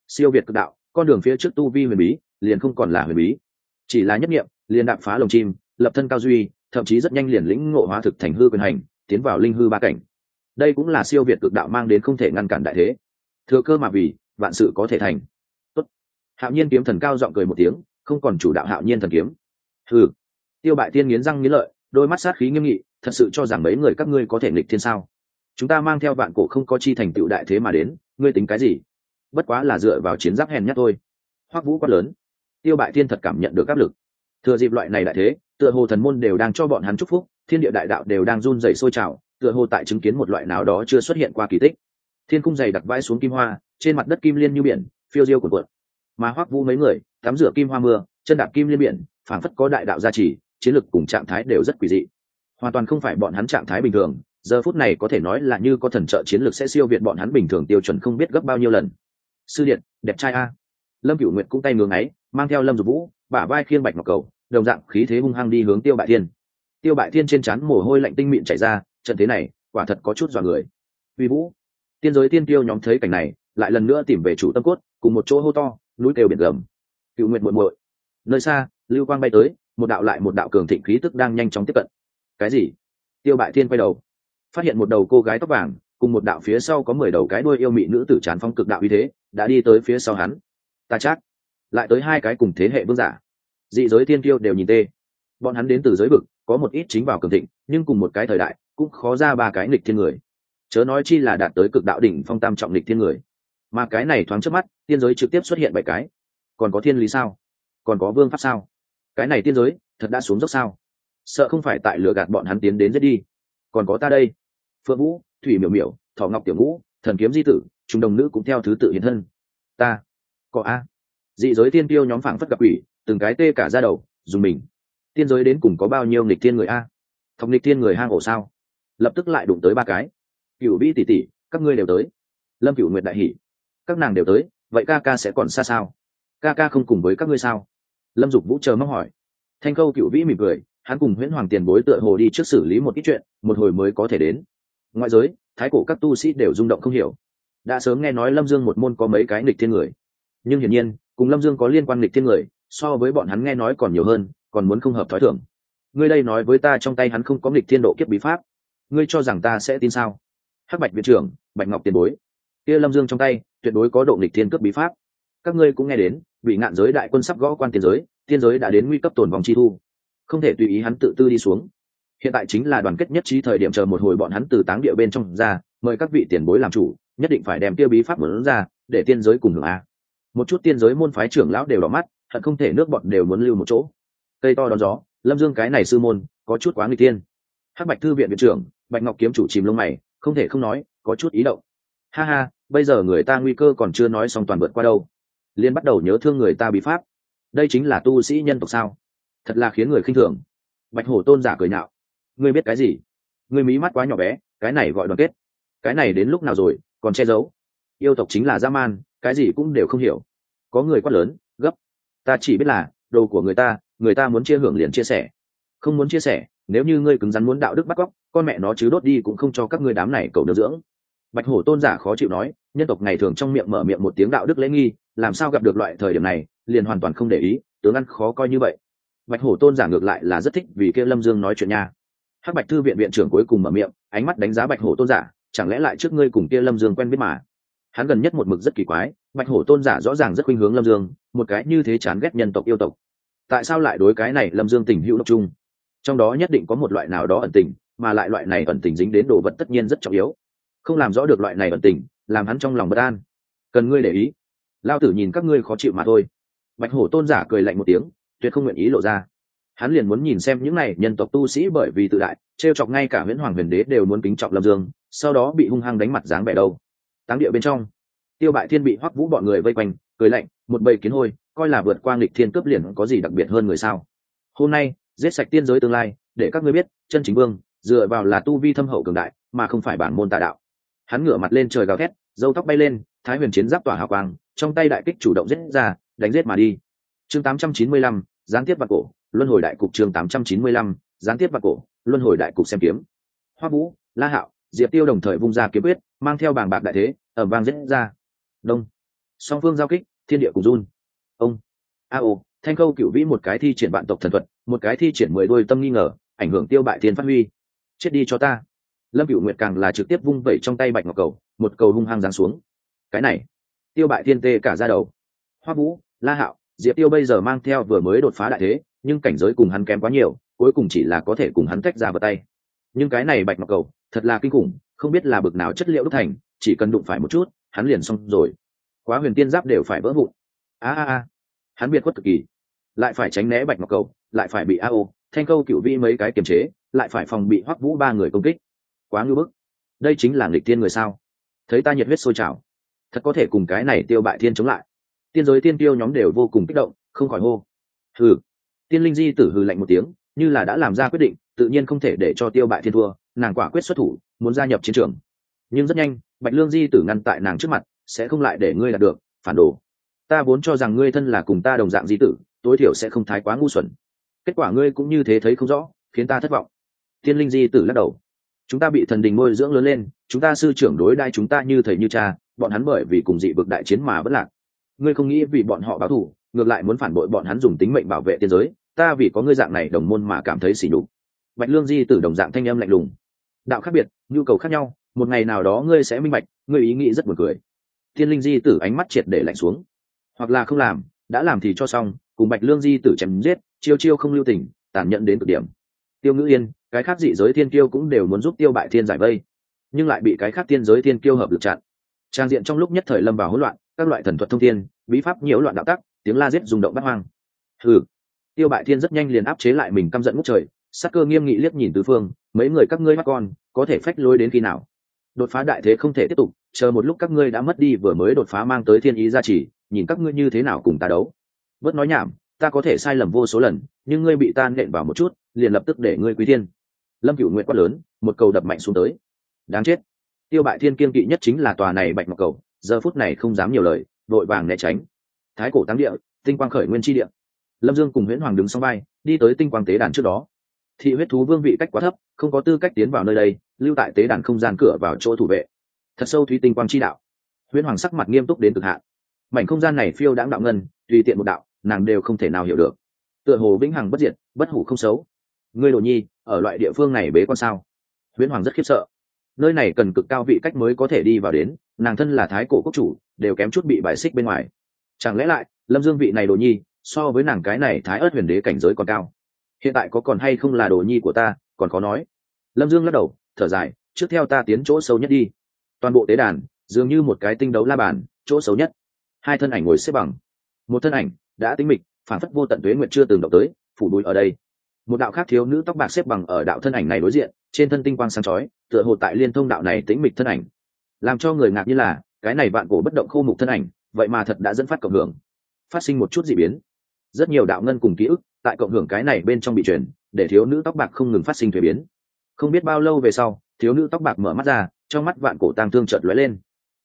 Siêu việt cực đạo, con đường phía trước tu vi huyền bí liền không còn là huyền bí. Chỉ là nhất nghiệm, liền đạp phá lồng chim, lập thân cao duy, thậm chí rất nhanh liền lĩnh ngộ hóa thực thành hư quyền hành, tiến vào linh hư ba cảnh. Đây cũng là siêu việt cực đạo mang đến không thể ngăn cản đại thế. Thừa cơ mà vì, vạn sự có thể thành. Tốt. hạo nhiên kiếm thần cao giọng cười một tiếng, không còn chủ đạo hạo nhiên thần kiếm. Hừ. Tiêu bại tiên nghiến răng nghiến lợi, đôi mắt sát khí nghiêm nghị, thật sự cho rằng mấy người các ngươi có thể nghịch thiên sao? Chúng ta mang theo vạn cổ không có chi thành tựu đại thế mà đến, ngươi tính cái gì? Bất quá là dựa vào chiến giáp hèn nhất thôi. Hoắc vũ quát lớn tiêu bại thiên thật cảm nhận được áp lực. Thừa dịp loại này đại thế, tựa hồ thần môn đều đang cho bọn hắn chúc phúc, thiên địa đại đạo đều đang run rẩy sôi trào, tựa hồ tại chứng kiến một loại nào đó chưa xuất hiện qua kỳ tích. Thiên cung dày đặc vãi xuống kim hoa, trên mặt đất kim liên như biển, phiêu diêu cuộn cuộn. Mà hoắc vũ mấy người, tắm rửa kim hoa mưa, chân đạp kim liên biển, phảng phất có đại đạo gia trì, chiến lực cùng trạng thái đều rất quỷ dị. Hoàn toàn không phải bọn hắn trạng thái bình thường, giờ phút này có thể nói là như có thần trợ chiến lược sẽ siêu việt bọn hắn bình thường tiêu chuẩn không biết gấp bao nhiêu lần. Sư điện, đẹp trai a. Lâm cửu nguyệt cũng tay ngưỡng ấy mang theo lâm dục vũ, bả vai khiêng bạch ngọc cầu, đồng dạng khí thế hung hăng đi hướng tiêu bại thiên. Tiêu bại thiên trên chắn mồ hôi lạnh tinh mịn chảy ra, trận thế này, quả thật có chút dọa người. Uy vũ, tiên giới tiên tiêu nhóm thấy cảnh này, lại lần nữa tìm về chủ tâm cốt, cùng một chỗ hô to, núi kêu biển gầm. Cựu nguyện muộn muội. Nơi xa, lưu quang bay tới, một đạo lại một đạo cường thịnh khí tức đang nhanh chóng tiếp cận. Cái gì? Tiêu bại thiên quay đầu, phát hiện một đầu cô gái tóc vàng, cùng một đạo phía sau có mười đầu cái đuôi yêu mị nữ tử chán phong cực đạo uy thế, đã đi tới phía sau hắn. Ta chắc lại tới hai cái cùng thế hệ vương giả. Dị giới thiên tiêu đều nhìn tê. Bọn hắn đến từ giới vực, có một ít chính vào cường thịnh, nhưng cùng một cái thời đại, cũng khó ra ba cái nghịch thiên người. Chớ nói chi là đạt tới cực đạo đỉnh phong tam trọng nghịch thiên người. Mà cái này thoáng trước mắt, tiên giới trực tiếp xuất hiện bảy cái. Còn có thiên lý sao? Còn có vương pháp sao? Cái này tiên giới, thật đã xuống dốc sao? Sợ không phải tại lừa gạt bọn hắn tiến đến giết đi. Còn có ta đây. Phượng vũ, thủy miểu miểu thọ ngọc tiểu ngũ, thần kiếm di tử, chúng đồng nữ cũng theo thứ tự hiện thân. Ta. Có a dị giới tiên tiêu nhóm phảng phất gặp ủy từng cái tê cả ra đầu, dùng mình. Tiên giới đến cùng có bao nhiêu nghịch tiên người a? Thọc nghịch tiên người hang ổ sao? Lập tức lại đụng tới ba cái. Cựu vĩ tỷ tỷ, các ngươi đều tới. Lâm cựu nguyệt đại hỉ. Các nàng đều tới, vậy ca ca sẽ còn xa sao? Ca ca không cùng với các ngươi sao? Lâm dục vũ chờ mong hỏi. Thanh khâu cựu vĩ mỉm cười, hắn cùng huyễn hoàng tiền bối tựa hồ đi trước xử lý một ít chuyện, một hồi mới có thể đến. Ngoại giới, thái cổ các tu sĩ đều rung động không hiểu. Đã sớm nghe nói lâm dương một môn có mấy cái nghịch thiên người. Nhưng hiển nhiên cùng lâm dương có liên quan lịch thiên người, so với bọn hắn nghe nói còn nhiều hơn, còn muốn không hợp thói thường. Ngươi đây nói với ta trong tay hắn không có lịch thiên độ kiếp bí pháp. Ngươi cho rằng ta sẽ tin sao? Hắc bạch viện trưởng, bạch ngọc tiền bối. Kia lâm dương trong tay, tuyệt đối có độ lịch thiên cướp bí pháp. Các ngươi cũng nghe đến, bị ngạn giới đại quân sắp gõ quan tiền giới, tiên giới đã đến nguy cấp tồn vòng chi thu. Không thể tùy ý hắn tự tư đi xuống. Hiện tại chính là đoàn kết nhất trí thời điểm chờ một hồi bọn hắn từ táng địa bên trong ra, mời các vị tiền bối làm chủ, nhất định phải đem tiêu bí pháp mở ra, để tiên giới cùng hưởng a một chút tiên giới môn phái trưởng lão đều đỏ mắt, hận không thể nước bọn đều muốn lưu một chỗ. Cây to đón gió, lâm dương cái này sư môn, có chút quá người tiên hắc bạch thư viện viện trưởng, bạch ngọc kiếm chủ chìm lông mày, không thể không nói, có chút ý động. Ha ha, bây giờ người ta nguy cơ còn chưa nói xong toàn vượt qua đâu. Liên bắt đầu nhớ thương người ta bị pháp. Đây chính là tu sĩ nhân tộc sao? Thật là khiến người khinh thường. Bạch hổ tôn giả cười nhạo. Ngươi biết cái gì? Ngươi mí mắt quá nhỏ bé, cái này gọi đoàn kết. Cái này đến lúc nào rồi, còn che giấu. Yêu tộc chính là dã man cái gì cũng đều không hiểu. Có người quát lớn, gấp, ta chỉ biết là đồ của người ta người ta muốn chia hưởng liền chia sẻ. Không muốn chia sẻ, nếu như ngươi cứng rắn muốn đạo đức bắt cóc, con mẹ nó chứ đốt đi cũng không cho các ngươi đám này cầu được dưỡng. Bạch hổ tôn giả khó chịu nói, nhân tộc ngày thường trong miệng mở miệng một tiếng đạo đức lễ nghi, làm sao gặp được loại thời điểm này, liền hoàn toàn không để ý, tướng ăn khó coi như vậy. Bạch hổ tôn giả ngược lại là rất thích vì kia lâm dương nói chuyện nha. Hắc bạch thư viện viện trưởng cuối cùng mở miệng, ánh mắt đánh giá bạch hổ tôn giả, chẳng lẽ lại trước ngươi cùng kia lâm dương quen biết mà? Hắn gần nhất một mực rất kỳ quái, bạch hổ tôn giả rõ ràng rất khuynh hướng lâm dương, một cái như thế chán ghét nhân tộc yêu tộc. Tại sao lại đối cái này lâm dương tình hữu độc trung trong đó nhất định có một loại nào đó ẩn tình, mà lại loại này ẩn tình dính đến đồ vật tất nhiên rất trọng yếu. Không làm rõ được loại này ẩn tình, làm hắn trong lòng bất an. Cần ngươi để ý. Lao tử nhìn các ngươi khó chịu mà thôi. Bạch hổ tôn giả cười lạnh một tiếng, tuyệt không nguyện ý lộ ra. Hắn liền muốn nhìn xem những này nhân tộc tu sĩ bởi vì tự đại t r e o chọc ngay cả nguyễn hoàng huyền đế đều muốn kính trọng lâm dương, sau đó bị hung hăng đánh mặt dáng vẻ đâu táng địa bên trong. Tiêu bại thiên bị hoắc vũ bọn người vây quanh cười lạnh một bầy kiến hôi coi là vượt qua nghịch thiên cướp liền có gì đặc biệt hơn người sao? Hôm nay giết sạch tiên giới tương lai để các ngươi biết chân chính vương dựa vào là tu vi thâm hậu cường đại mà không phải bản môn tà đạo. Hắn ngửa mặt lên trời gào thét dâu tóc bay lên thái huyền chiến giáp tỏa hào quang trong tay đại kích chủ động giết ra đánh giết mà đi. Chương 895, gián tiếp và cổ luân hồi đại cục chương 895, gián tiếp và cổ luân hồi đại cục xem kiếm. Hoa vũ la hạo diệp tiêu đồng thời vung ra kiếm quyết mang theo bảng bạc đại thế ở vang giết ra. Đông. Song phương giao kích, thiên địa cùng run. Ông. A ô, thanh khâu cựu vĩ một cái thi triển vạn tộc thần thuật, một cái thi triển mười đôi tâm nghi ngờ, ảnh hưởng tiêu bại thiên phát huy. Chết đi cho ta. Lâm cựu nguyệt càng là trực tiếp vung vẩy trong tay bạch ngọc cầu, một cầu hung hăng giáng xuống. Cái này, tiêu bại thiên tê cả ra đầu. Hoa vũ, la hạo, diệp tiêu bây giờ mang theo vừa mới đột phá đại thế, nhưng cảnh giới cùng hắn kém quá nhiều, cuối cùng chỉ là có thể cùng hắn tách ra vào tay. Nhưng cái này bạch ngọc cầu thật là kinh khủng, không biết là bực nào chất liệu đúc thành, chỉ cần đụng phải một chút, hắn liền xong rồi. Quá huyền tiên giáp đều phải vỡ vụn. A a a. Hắn biệt khuất cực kỳ. Lại phải tránh né bạch ngọc cầu, lại phải bị a ô thanh câu cựu vi mấy cái kiềm chế, lại phải phòng bị hoắc vũ ba người công kích. Quá ngưỡng bức. Đây chính là nghịch tiên người sao? Thấy ta nhiệt huyết sôi trào, thật có thể cùng cái này tiêu bại thiên chống lại. Tiên giới tiên tiêu nhóm đều vô cùng kích động, không khỏi hô. Hừ. Tiên linh di tử hừ lạnh một tiếng, như là đã làm ra quyết định, tự nhiên không thể để cho tiêu bại thiên thua nàng quả quyết xuất thủ, muốn gia nhập chiến trường. Nhưng rất nhanh, bạch lương di tử ngăn tại nàng trước mặt, sẽ không lại để ngươi đạt được, phản đồ. Ta vốn cho rằng ngươi thân là cùng ta đồng dạng di tử, tối thiểu sẽ không thái quá ngu xuẩn. Kết quả ngươi cũng như thế thấy không rõ, khiến ta thất vọng. Thiên linh di tử lắc đầu. Chúng ta bị thần đình môi dưỡng lớn lên, chúng ta sư trưởng đối đai chúng ta như thầy như cha, bọn hắn bởi vì cùng dị vực đại chiến mà bất lạc. Ngươi không nghĩ vì bọn họ báo thù, ngược lại muốn phản bội bọn hắn dùng tính mệnh bảo vệ tiên giới, ta vì có ngươi dạng này đồng môn mà cảm thấy xỉ nhục. Bạch lương di tử đồng dạng thanh âm lạnh lùng đạo khác biệt, nhu cầu khác nhau, một ngày nào đó ngươi sẽ minh bạch, ngươi ý nghĩ rất buồn cười. Thiên linh di tử ánh mắt triệt để lạnh xuống. Hoặc là không làm, đã làm thì cho xong, cùng bạch lương di tử chém giết, chiêu chiêu không lưu tình, tàn nhẫn đến cực điểm. Tiêu ngữ yên, cái khác dị giới thiên kiêu cũng đều muốn giúp tiêu bại thiên giải vây, nhưng lại bị cái khác thiên giới thiên kiêu hợp lực chặn. Trang diện trong lúc nhất thời lâm vào hỗn loạn, các loại thần thuật thông thiên, bí pháp nhiễu loạn đạo tắc, tiếng la giết rung động bắt hoang. Hừ. Tiêu bại thiên rất nhanh liền áp chế lại mình căm giận ngút trời sắc cơ nghiêm nghị liếc nhìn tứ phương, mấy người các ngươi mắc con, có thể phách lối đến khi nào? Đột phá đại thế không thể tiếp tục, chờ một lúc các ngươi đã mất đi vừa mới đột phá mang tới thiên ý gia trì, nhìn các ngươi như thế nào cùng ta đấu. Bớt nói nhảm, ta có thể sai lầm vô số lần, nhưng ngươi bị ta nện vào một chút, liền lập tức để ngươi quý thiên. Lâm cựu nguyện quát lớn, một cầu đập mạnh xuống tới. Đáng chết! Tiêu bại thiên kiên kỵ nhất chính là tòa này bạch mặc cầu, giờ phút này không dám nhiều lời, vội vàng né tránh. Thái cổ tăng địa, tinh quang khởi nguyên tri địa. Lâm dương cùng nguyễn hoàng đứng sau vai, đi tới tinh quang tế đàn trước đó thị huyết thú vương vị cách quá thấp, không có tư cách tiến vào nơi đây, lưu tại tế đàn không gian cửa vào chỗ thủ vệ. Thật sâu thúy tinh quang chi đạo. Huyễn hoàng sắc mặt nghiêm túc đến cực hạn. Mảnh không gian này phiêu đãng đạo ngân, tùy tiện một đạo, nàng đều không thể nào hiểu được. Tựa hồ vĩnh hằng bất diệt, bất hủ không xấu. Ngươi đồ nhi, ở loại địa phương này bế con sao? Huyễn hoàng rất khiếp sợ. Nơi này cần cực cao vị cách mới có thể đi vào đến, nàng thân là thái cổ quốc chủ, đều kém chút bị bài xích bên ngoài. Chẳng lẽ lại, lâm dương vị này đồ nhi, so với nàng cái này thái ớt huyền đế cảnh giới còn cao? Hiện tại có còn hay không là đồ nhi của ta, còn có nói. Lâm dương lắc đầu, thở dài, trước theo ta tiến chỗ sâu nhất đi. Toàn bộ tế đàn, dường như một cái tinh đấu la bàn, chỗ xấu nhất. Hai thân ảnh ngồi xếp bằng. Một thân ảnh đã tính mịch, phản phất vô tận tuế nguyện chưa từng động tới, phủ đuôi ở đây. Một đạo khác thiếu nữ tóc bạc xếp bằng ở đạo thân ảnh này đối diện, trên thân tinh quang sáng chói, tựa hồ tại liên thông đạo này tính mịch thân ảnh. Làm cho người ngạc như là, cái này vạn cổ bất động khô mục thân ảnh, vậy mà thật đã dẫn phát cộng hưởng. Phát sinh một chút dị biến. Rất nhiều đạo ngân cùng ký ức tại cộng hưởng cái này bên trong bị truyền, để thiếu nữ tóc bạc không ngừng phát sinh thuế biến. Không biết bao lâu về sau, thiếu nữ tóc bạc mở mắt ra, trong mắt vạn cổ tang thương chợt lóe lên.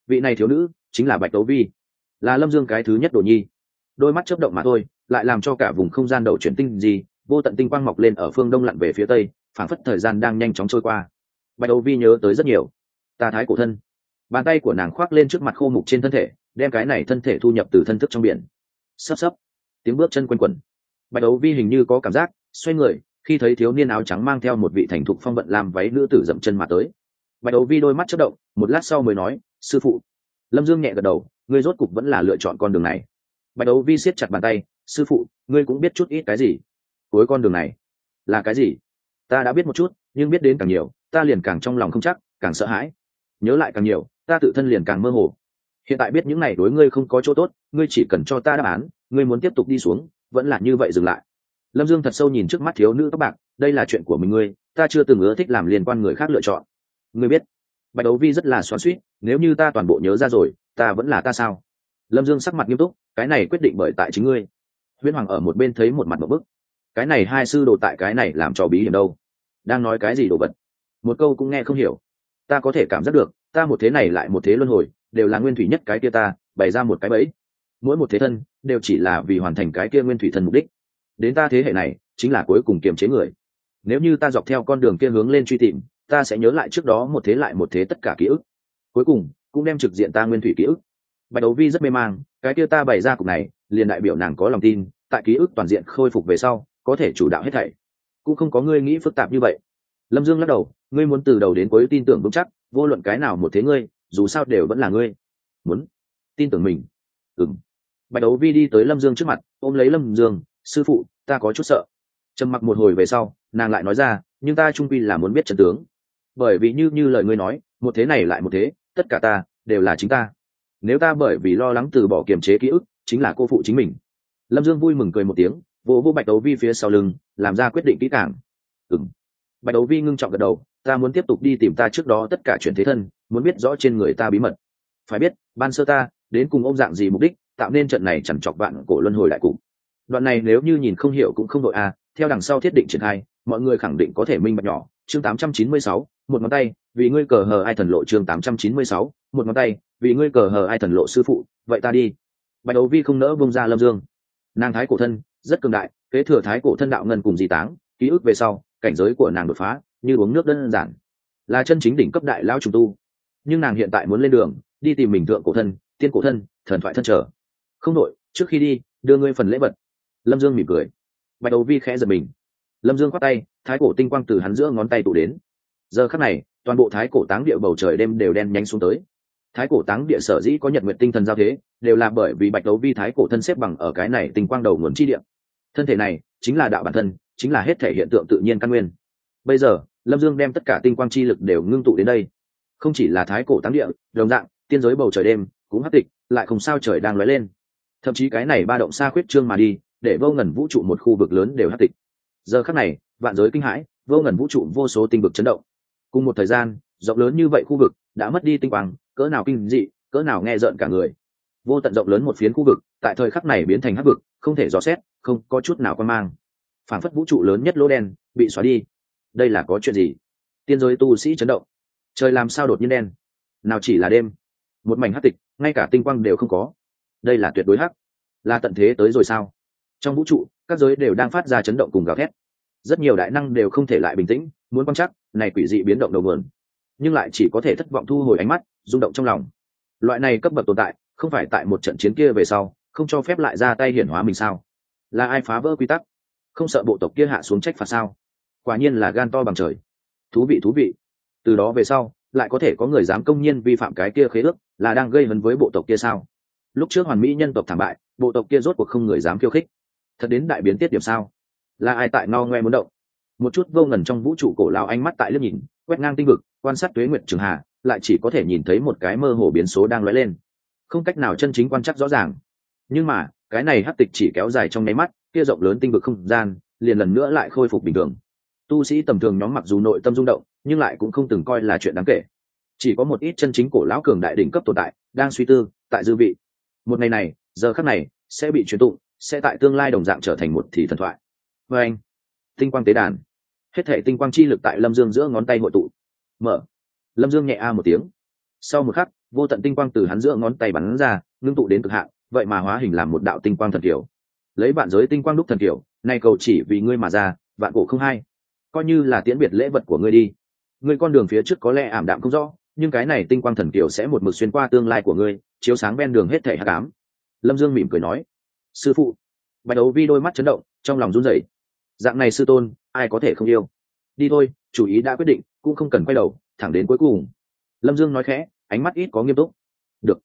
Vị này thiếu nữ chính là bạch tấu vi, là lâm dương cái thứ nhất đồ nhi. Đôi mắt chớp động mà thôi, lại làm cho cả vùng không gian đầu chuyển tinh gì, vô tận tinh quang mọc lên ở phương đông lặn về phía tây, phảng phất thời gian đang nhanh chóng trôi qua. Bạch tấu vi nhớ tới rất nhiều. Ta thái cổ thân. Bàn tay của nàng khoác lên trước mặt khô mục trên thân thể, đem cái này thân thể thu nhập từ thân thức trong biển. Sắp sắp tiếng bước chân quanh quẩn bạch đấu vi hình như có cảm giác, xoay người, khi thấy thiếu niên áo trắng mang theo một vị thành thục phong vận làm váy nữ tử dậm chân mà tới. Bạch đấu vi đôi mắt chất động, một lát sau mới nói, sư phụ. Lâm dương nhẹ gật đầu, ngươi rốt cục vẫn là lựa chọn con đường này. Bạch đấu vi siết chặt bàn tay, sư phụ, ngươi cũng biết chút ít cái gì? Cuối con đường này. Là cái gì? Ta đã biết một chút, nhưng biết đến càng nhiều, ta liền càng trong lòng không chắc, càng sợ hãi. Nhớ lại càng nhiều, ta tự thân liền càng mơ hồ. Hiện tại biết những này đối ngươi không có chỗ tốt, ngươi chỉ cần cho ta đáp án, ngươi muốn tiếp tục đi xuống vẫn là như vậy dừng lại. Lâm dương thật sâu nhìn trước mắt thiếu nữ các bạn đây là chuyện của mình ngươi, ta chưa từng ưa thích làm liên quan người khác lựa chọn. Ngươi biết, bạch đấu vi rất là xoắn suýt nếu như ta toàn bộ nhớ ra rồi, ta vẫn là ta sao? Lâm dương sắc mặt nghiêm túc, cái này quyết định bởi tại chính ngươi. Huyễn hoàng ở một bên thấy một mặt một bức. Cái này hai sư đồ tại cái này làm trò bí hiểm đâu? Đang nói cái gì đồ vật? Một câu cũng nghe không hiểu. Ta có thể cảm giác được, ta một thế này lại một thế luân hồi, đều là nguyên thủy nhất cái kia ta, bày ra một cái bẫy mỗi một thế thân đều chỉ là vì hoàn thành cái kia nguyên thủy thần mục đích. Đến ta thế hệ này, chính là cuối cùng kiềm chế người. Nếu như ta dọc theo con đường kia hướng lên truy tìm, ta sẽ nhớ lại trước đó một thế lại một thế tất cả ký ức. Cuối cùng, cũng đem trực diện ta nguyên thủy ký ức. Bạch đấu vi rất mê mang, cái kia ta bày ra cục này, liền đại biểu nàng có lòng tin, tại ký ức toàn diện khôi phục về sau, có thể chủ đạo hết thảy. Cũng không có ngươi nghĩ phức tạp như vậy. Lâm dương lắc đầu, ngươi muốn từ đầu đến cuối tin tưởng vững chắc, vô luận cái nào một thế ngươi, dù sao đều vẫn là ngươi. Muốn tin tưởng mình. Ừng bạch đấu vi đi tới lâm dương trước mặt, ôm lấy lâm dương, sư phụ, ta có chút sợ. Trầm mặc một hồi về sau, nàng lại nói ra, nhưng ta trung quy là muốn biết trần tướng. Bởi vì như như lời ngươi nói, một thế này lại một thế, tất cả ta đều là chính ta. Nếu ta bởi vì lo lắng từ bỏ kiềm chế ký ức, chính là cô phụ chính mình. Lâm dương vui mừng cười một tiếng, vỗ vỗ bạch đấu vi phía sau lưng, làm ra quyết định kỹ càng. Ừng bạch đấu vi ngưng trọng gật đầu, ta muốn tiếp tục đi tìm ta trước đó tất cả chuyện thế thân, muốn biết rõ trên người ta bí mật. Phải biết, ban sơ ta đến cùng ôm dạng gì mục đích tạo nên trận này chẳng chọc vạn cổ luân hồi đại cục. Đoạn này nếu như nhìn không hiểu cũng không đội a theo đằng sau thiết định triển khai mọi người khẳng định có thể minh bạch nhỏ. Chương 896, một ngón tay vì ngươi cờ hờ ai thần lộ chương 896, một ngón tay vì ngươi cờ hờ ai thần lộ sư phụ vậy ta đi. Bạch đấu vi không nỡ bông ra lâm dương. Nàng thái cổ thân rất cường đại kế thừa thái cổ thân đạo ngân cùng di táng ký ức về sau cảnh giới của nàng đột phá như uống nước đơn giản. Là chân chính đỉnh cấp đại lao trùng tu. Nhưng nàng hiện tại muốn lên đường đi tìm mình thượng cổ thân tiên cổ thân thần thoại thân trở không đội trước khi đi, đưa ngươi phần lễ vật. Lâm dương mỉm cười. Bạch đầu vi khẽ giật mình. Lâm dương khoác tay, thái cổ tinh quang từ hắn giữa ngón tay tụ đến. Giờ khắc này, toàn bộ thái cổ táng địa bầu trời đêm đều đen nhánh xuống tới. Thái cổ táng địa sở dĩ có nhật nguyện tinh thần giao thế, đều là bởi vì bạch đấu vi thái cổ thân xếp bằng ở cái này tinh quang đầu nguồn chi địa. Thân thể này, chính là đạo bản thân, chính là hết thể hiện tượng tự nhiên căn nguyên. Bây giờ, lâm dương đem tất cả tinh quang chi lực đều ngưng tụ đến đây. Không chỉ là thái cổ táng địa, đồng dạng, tiên giới bầu trời đêm cũng hấp tịch, lại không sao trời đang lóe lên thậm chí cái này ba động xa khuyết trương mà đi, để vô ngần vũ trụ một khu vực lớn đều hát tịch. Giờ khắc này, vạn giới kinh hãi, vô ngần vũ trụ vô số tinh vực chấn động. Cùng một thời gian, rộng lớn như vậy khu vực đã mất đi tinh quang, cỡ nào kinh dị, cỡ nào nghe rợn cả người. Vô tận rộng lớn một phiến khu vực, tại thời khắc này biến thành hắc vực, không thể dò xét, không có chút nào quan mang. Phản phất vũ trụ lớn nhất lỗ đen, bị xóa đi. Đây là có chuyện gì? Tiên giới tu sĩ chấn động. Trời làm sao đột nhiên đen? Nào chỉ là đêm. Một mảnh hắc tịch, ngay cả tinh quang đều không có đây là tuyệt đối hắc. Là tận thế tới rồi sao? Trong vũ trụ, các giới đều đang phát ra chấn động cùng gào thét. Rất nhiều đại năng đều không thể lại bình tĩnh, muốn quan chắc này quỷ dị biến động đầu nguồn. Nhưng lại chỉ có thể thất vọng thu hồi ánh mắt, rung động trong lòng. Loại này cấp bậc tồn tại, không phải tại một trận chiến kia về sau, không cho phép lại ra tay hiển hóa mình sao? Là ai phá vỡ quy tắc? Không sợ bộ tộc kia hạ xuống trách phạt sao? Quả nhiên là gan to bằng trời. Thú vị thú vị. Từ đó về sau, lại có thể có người dám công nhiên vi phạm cái kia khế ước, là đang gây hấn với bộ tộc kia sao? Lúc trước hoàn mỹ nhân tộc thảm bại, bộ tộc kia rốt cuộc không người dám khiêu khích. Thật đến đại biến tiết điểm sao? Là ai tại no ngoe muốn động? Một chút vô ngần trong vũ trụ cổ lao ánh mắt tại liếc nhìn, quét ngang tinh vực, quan sát tuế nguyệt trường hà lại chỉ có thể nhìn thấy một cái mơ hồ biến số đang lóe lên. Không cách nào chân chính quan chắc rõ ràng. Nhưng mà, cái này hắc tịch chỉ kéo dài trong nháy mắt, kia rộng lớn tinh vực không gian, liền lần nữa lại khôi phục bình thường. Tu sĩ tầm thường nhóm mặc dù nội tâm rung động, nhưng lại cũng không từng coi là chuyện đáng kể. Chỉ có một ít chân chính cổ lão cường đại đỉnh cấp tồn tại, đang suy tư, tại dư vị một ngày này, giờ khắc này, sẽ bị truyền tụng, sẽ tại tương lai đồng dạng trở thành một thì thần thoại. Vê anh, tinh quang tế đàn. Hết thể tinh quang chi lực tại lâm dương giữa ngón tay hội tụ. Mở. Lâm dương nhẹ a một tiếng. Sau một khắc, vô tận tinh quang từ hắn giữa ngón tay bắn ra, ngưng tụ đến cực hạn, vậy mà hóa hình làm một đạo tinh quang thần kiểu. Lấy bạn giới tinh quang đúc thần kiểu nay cầu chỉ vì ngươi mà ra, vạn cổ không hay coi như là tiễn biệt lễ vật của ngươi đi. Ngươi con đường phía trước có lẽ ảm đạm không rõ nhưng cái này tinh quang thần kiều sẽ một mực xuyên qua tương lai của ngươi, chiếu sáng ven đường hết thể hạ cám lâm dương mỉm cười nói. Sư phụ. Bạch đấu vi đôi mắt chấn động, trong lòng run rẩy. Dạng này sư tôn, ai có thể không yêu? Đi thôi, chủ ý đã quyết định, cũng không cần quay đầu, thẳng đến cuối cùng. Lâm dương nói khẽ, ánh mắt ít có nghiêm túc. Được.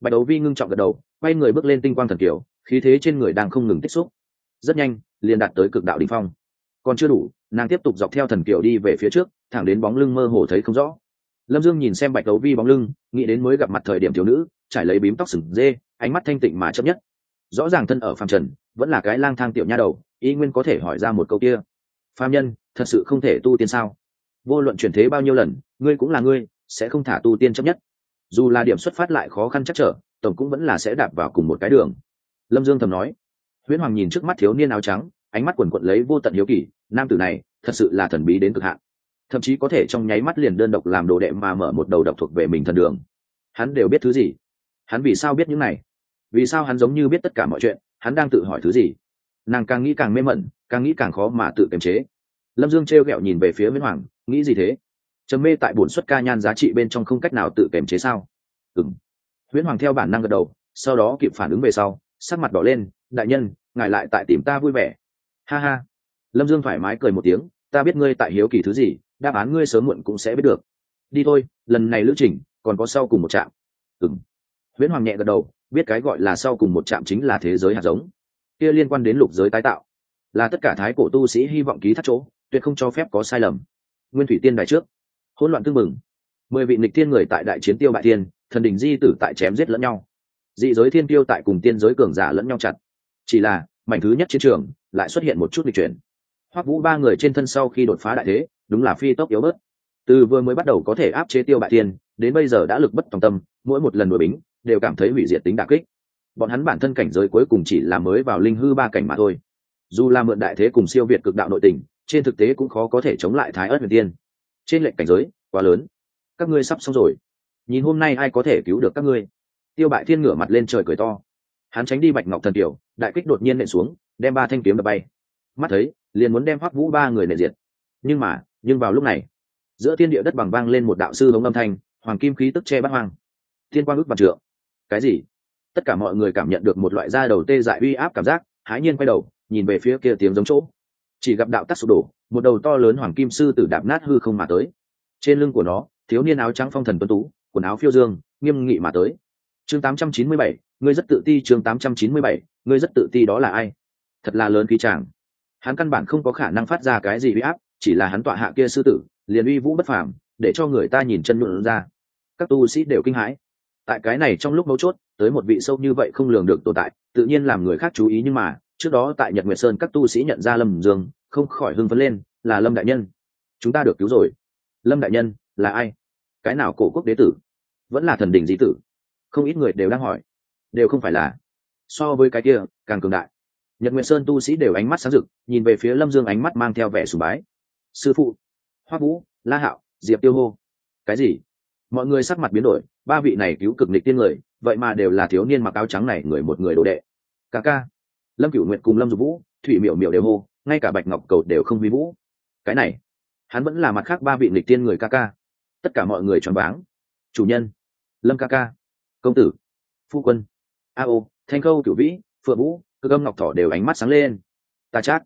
Bạch đấu vi ngưng trọng gật đầu, quay người bước lên tinh quang thần kiều, khí thế trên người đang không ngừng tích xúc. Rất nhanh, liền đạt tới cực đạo đình phong. Còn chưa đủ, nàng tiếp tục dọc theo thần kiều đi về phía trước, thẳng đến bóng lưng mơ hồ thấy không rõ lâm dương nhìn xem bạch đấu vi bóng lưng, nghĩ đến mới gặp mặt thời điểm thiếu nữ, trải lấy bím tóc sừng dê, ánh mắt thanh tịnh mà chấp nhất. Rõ ràng thân ở phàm trần, vẫn là cái lang thang tiểu nha đầu, y nguyên có thể hỏi ra một câu kia. Phàm nhân, thật sự không thể tu tiên sao? Vô luận chuyển thế bao nhiêu lần, ngươi cũng là ngươi, sẽ không thả tu tiên chấp nhất. Dù là điểm xuất phát lại khó khăn chắc trở, tổng cũng vẫn là sẽ đạp vào cùng một cái đường. Lâm dương thầm nói. Huyễn hoàng nhìn trước mắt thiếu niên áo trắng, ánh mắt quần quận lấy vô tận hiếu kỳ, nam tử này, thật sự là thần bí đến cực hạn thậm chí có thể trong nháy mắt liền đơn độc làm đồ đệ mà mở một đầu độc thuộc về mình thần đường. Hắn đều biết thứ gì? Hắn vì sao biết những này? Vì sao hắn giống như biết tất cả mọi chuyện? Hắn đang tự hỏi thứ gì? Nàng càng nghĩ càng mê mẩn, càng nghĩ càng khó mà tự kiềm chế. Lâm dương t r e o g ẹ o nhìn về phía nguyễn hoàng, nghĩ gì thế? Trầm mê tại bổn xuất ca nhan giá trị bên trong không cách nào tự kiềm chế sao? Ừng nguyễn hoàng theo bản năng gật đầu, sau đó kịp phản ứng về sau, sắc mặt đỏ lên, đại nhân, ngài lại tại tìm ta vui vẻ. Ha ha. Lâm dương thoải mái cười một tiếng, ta biết ngươi tại hiếu kỳ thứ gì đáp án ngươi sớm muộn cũng sẽ biết được. Đi thôi, lần này lữ trình, còn có sau cùng một trạm. Ừng huyễn hoàng nhẹ gật đầu, biết cái gọi là sau cùng một trạm chính là thế giới hạt giống. Kia liên quan đến lục giới tái tạo. Là tất cả thái cổ tu sĩ hy vọng ký thắt chỗ, tuyệt không cho phép có sai lầm. Nguyên thủy tiên đại trước. Hỗn loạn tương mừng. Mười vị nịch tiên người tại đại chiến tiêu bại tiên thần đình di tử tại chém giết lẫn nhau. Dị giới thiên tiêu tại cùng tiên giới cường giả lẫn nhau chặt. Chỉ là, mảnh thứ nhất chiến trường, lại xuất hiện một chút lịch chuyển. Hoắc vũ ba người trên thân sau khi đột phá đại thế đúng là phi tốc yếu bớt. Từ vừa mới bắt đầu có thể áp chế tiêu bại tiên đến bây giờ đã lực bất tòng tâm, mỗi một lần đuổi bính, đều cảm thấy hủy diệt tính đả kích. Bọn hắn bản thân cảnh giới cuối cùng chỉ là mới vào linh hư ba cảnh mà thôi. Dù là mượn đại thế cùng siêu việt cực đạo nội tình, trên thực tế cũng khó có thể chống lại thái ớt huyền tiên. Trên lệnh cảnh giới, quá lớn. Các ngươi sắp xong rồi. Nhìn hôm nay ai có thể cứu được các ngươi? Tiêu bại thiên ngửa mặt lên trời cười to. Hắn tránh đi bạch ngọc thần tiểu đại kích đột nhiên nện xuống, đem ba thanh kiếm đập bay. Mắt thấy, liền muốn đem hoắc vũ ba người nện diệt nhưng mà nhưng vào lúc này giữa thiên địa đất bằng vang lên một đạo sư hống âm thanh hoàng kim khí tức che bắt hoang. Thiên quang ước bằng trượng. Cái gì? Tất cả mọi người cảm nhận được một loại da đầu tê dại uy áp cảm giác hái nhiên quay đầu nhìn về phía kia tiếng giống chỗ. Chỉ gặp đạo tắc sụp đổ một đầu to lớn hoàng kim sư tử đạp nát hư không mà tới. Trên lưng của nó thiếu niên áo trắng phong thần tuấn tú quần áo phiêu dương nghiêm nghị mà tới. Chương 897, ngươi rất tự ti chương 897, ngươi rất tự ti đó là ai? Thật là lớn khí chàng. Hắn căn bản không có khả năng phát ra cái gì uy áp chỉ là hắn tọa hạ kia sư tử, liền uy vũ bất phàm, để cho người ta nhìn chân nhuận ra. Các tu sĩ đều kinh hãi. Tại cái này trong lúc mấu chốt, tới một vị sâu như vậy không lường được tồn tại, tự nhiên làm người khác chú ý nhưng mà, trước đó tại nhật nguyệt sơn các tu sĩ nhận ra lâm dương, không khỏi hưng phấn lên, là lâm đại nhân. Chúng ta được cứu rồi. Lâm đại nhân, là ai? Cái nào cổ quốc đế tử? Vẫn là thần đình di tử? Không ít người đều đang hỏi. Đều không phải là. So với cái kia, càng cường đại. Nhật nguyệt sơn tu sĩ đều ánh mắt sáng rực, nhìn về phía lâm dương ánh mắt mang theo vẻ sùng bái sư phụ hoa vũ, la hạo, diệp tiêu hô. Cái gì? Mọi người sắc mặt biến đổi, ba vị này cứu cực nịch tiên người, vậy mà đều là thiếu niên mặc áo trắng này người một người đồ đệ. Ca ca, lâm cửu nguyện cùng lâm dục vũ, thủy miểu miểu đều hô, ngay cả bạch ngọc cầu đều không vi vũ. Cái này, hắn vẫn là mặt khác ba vị nịch tiên người ca ca. Tất cả mọi người choáng váng. Chủ nhân, lâm ca ca, công tử, phu quân, a ô, thanh khâu cửu vĩ, phượng vũ, cơ âm ngọc thỏ đều ánh mắt sáng lên. Ta chắc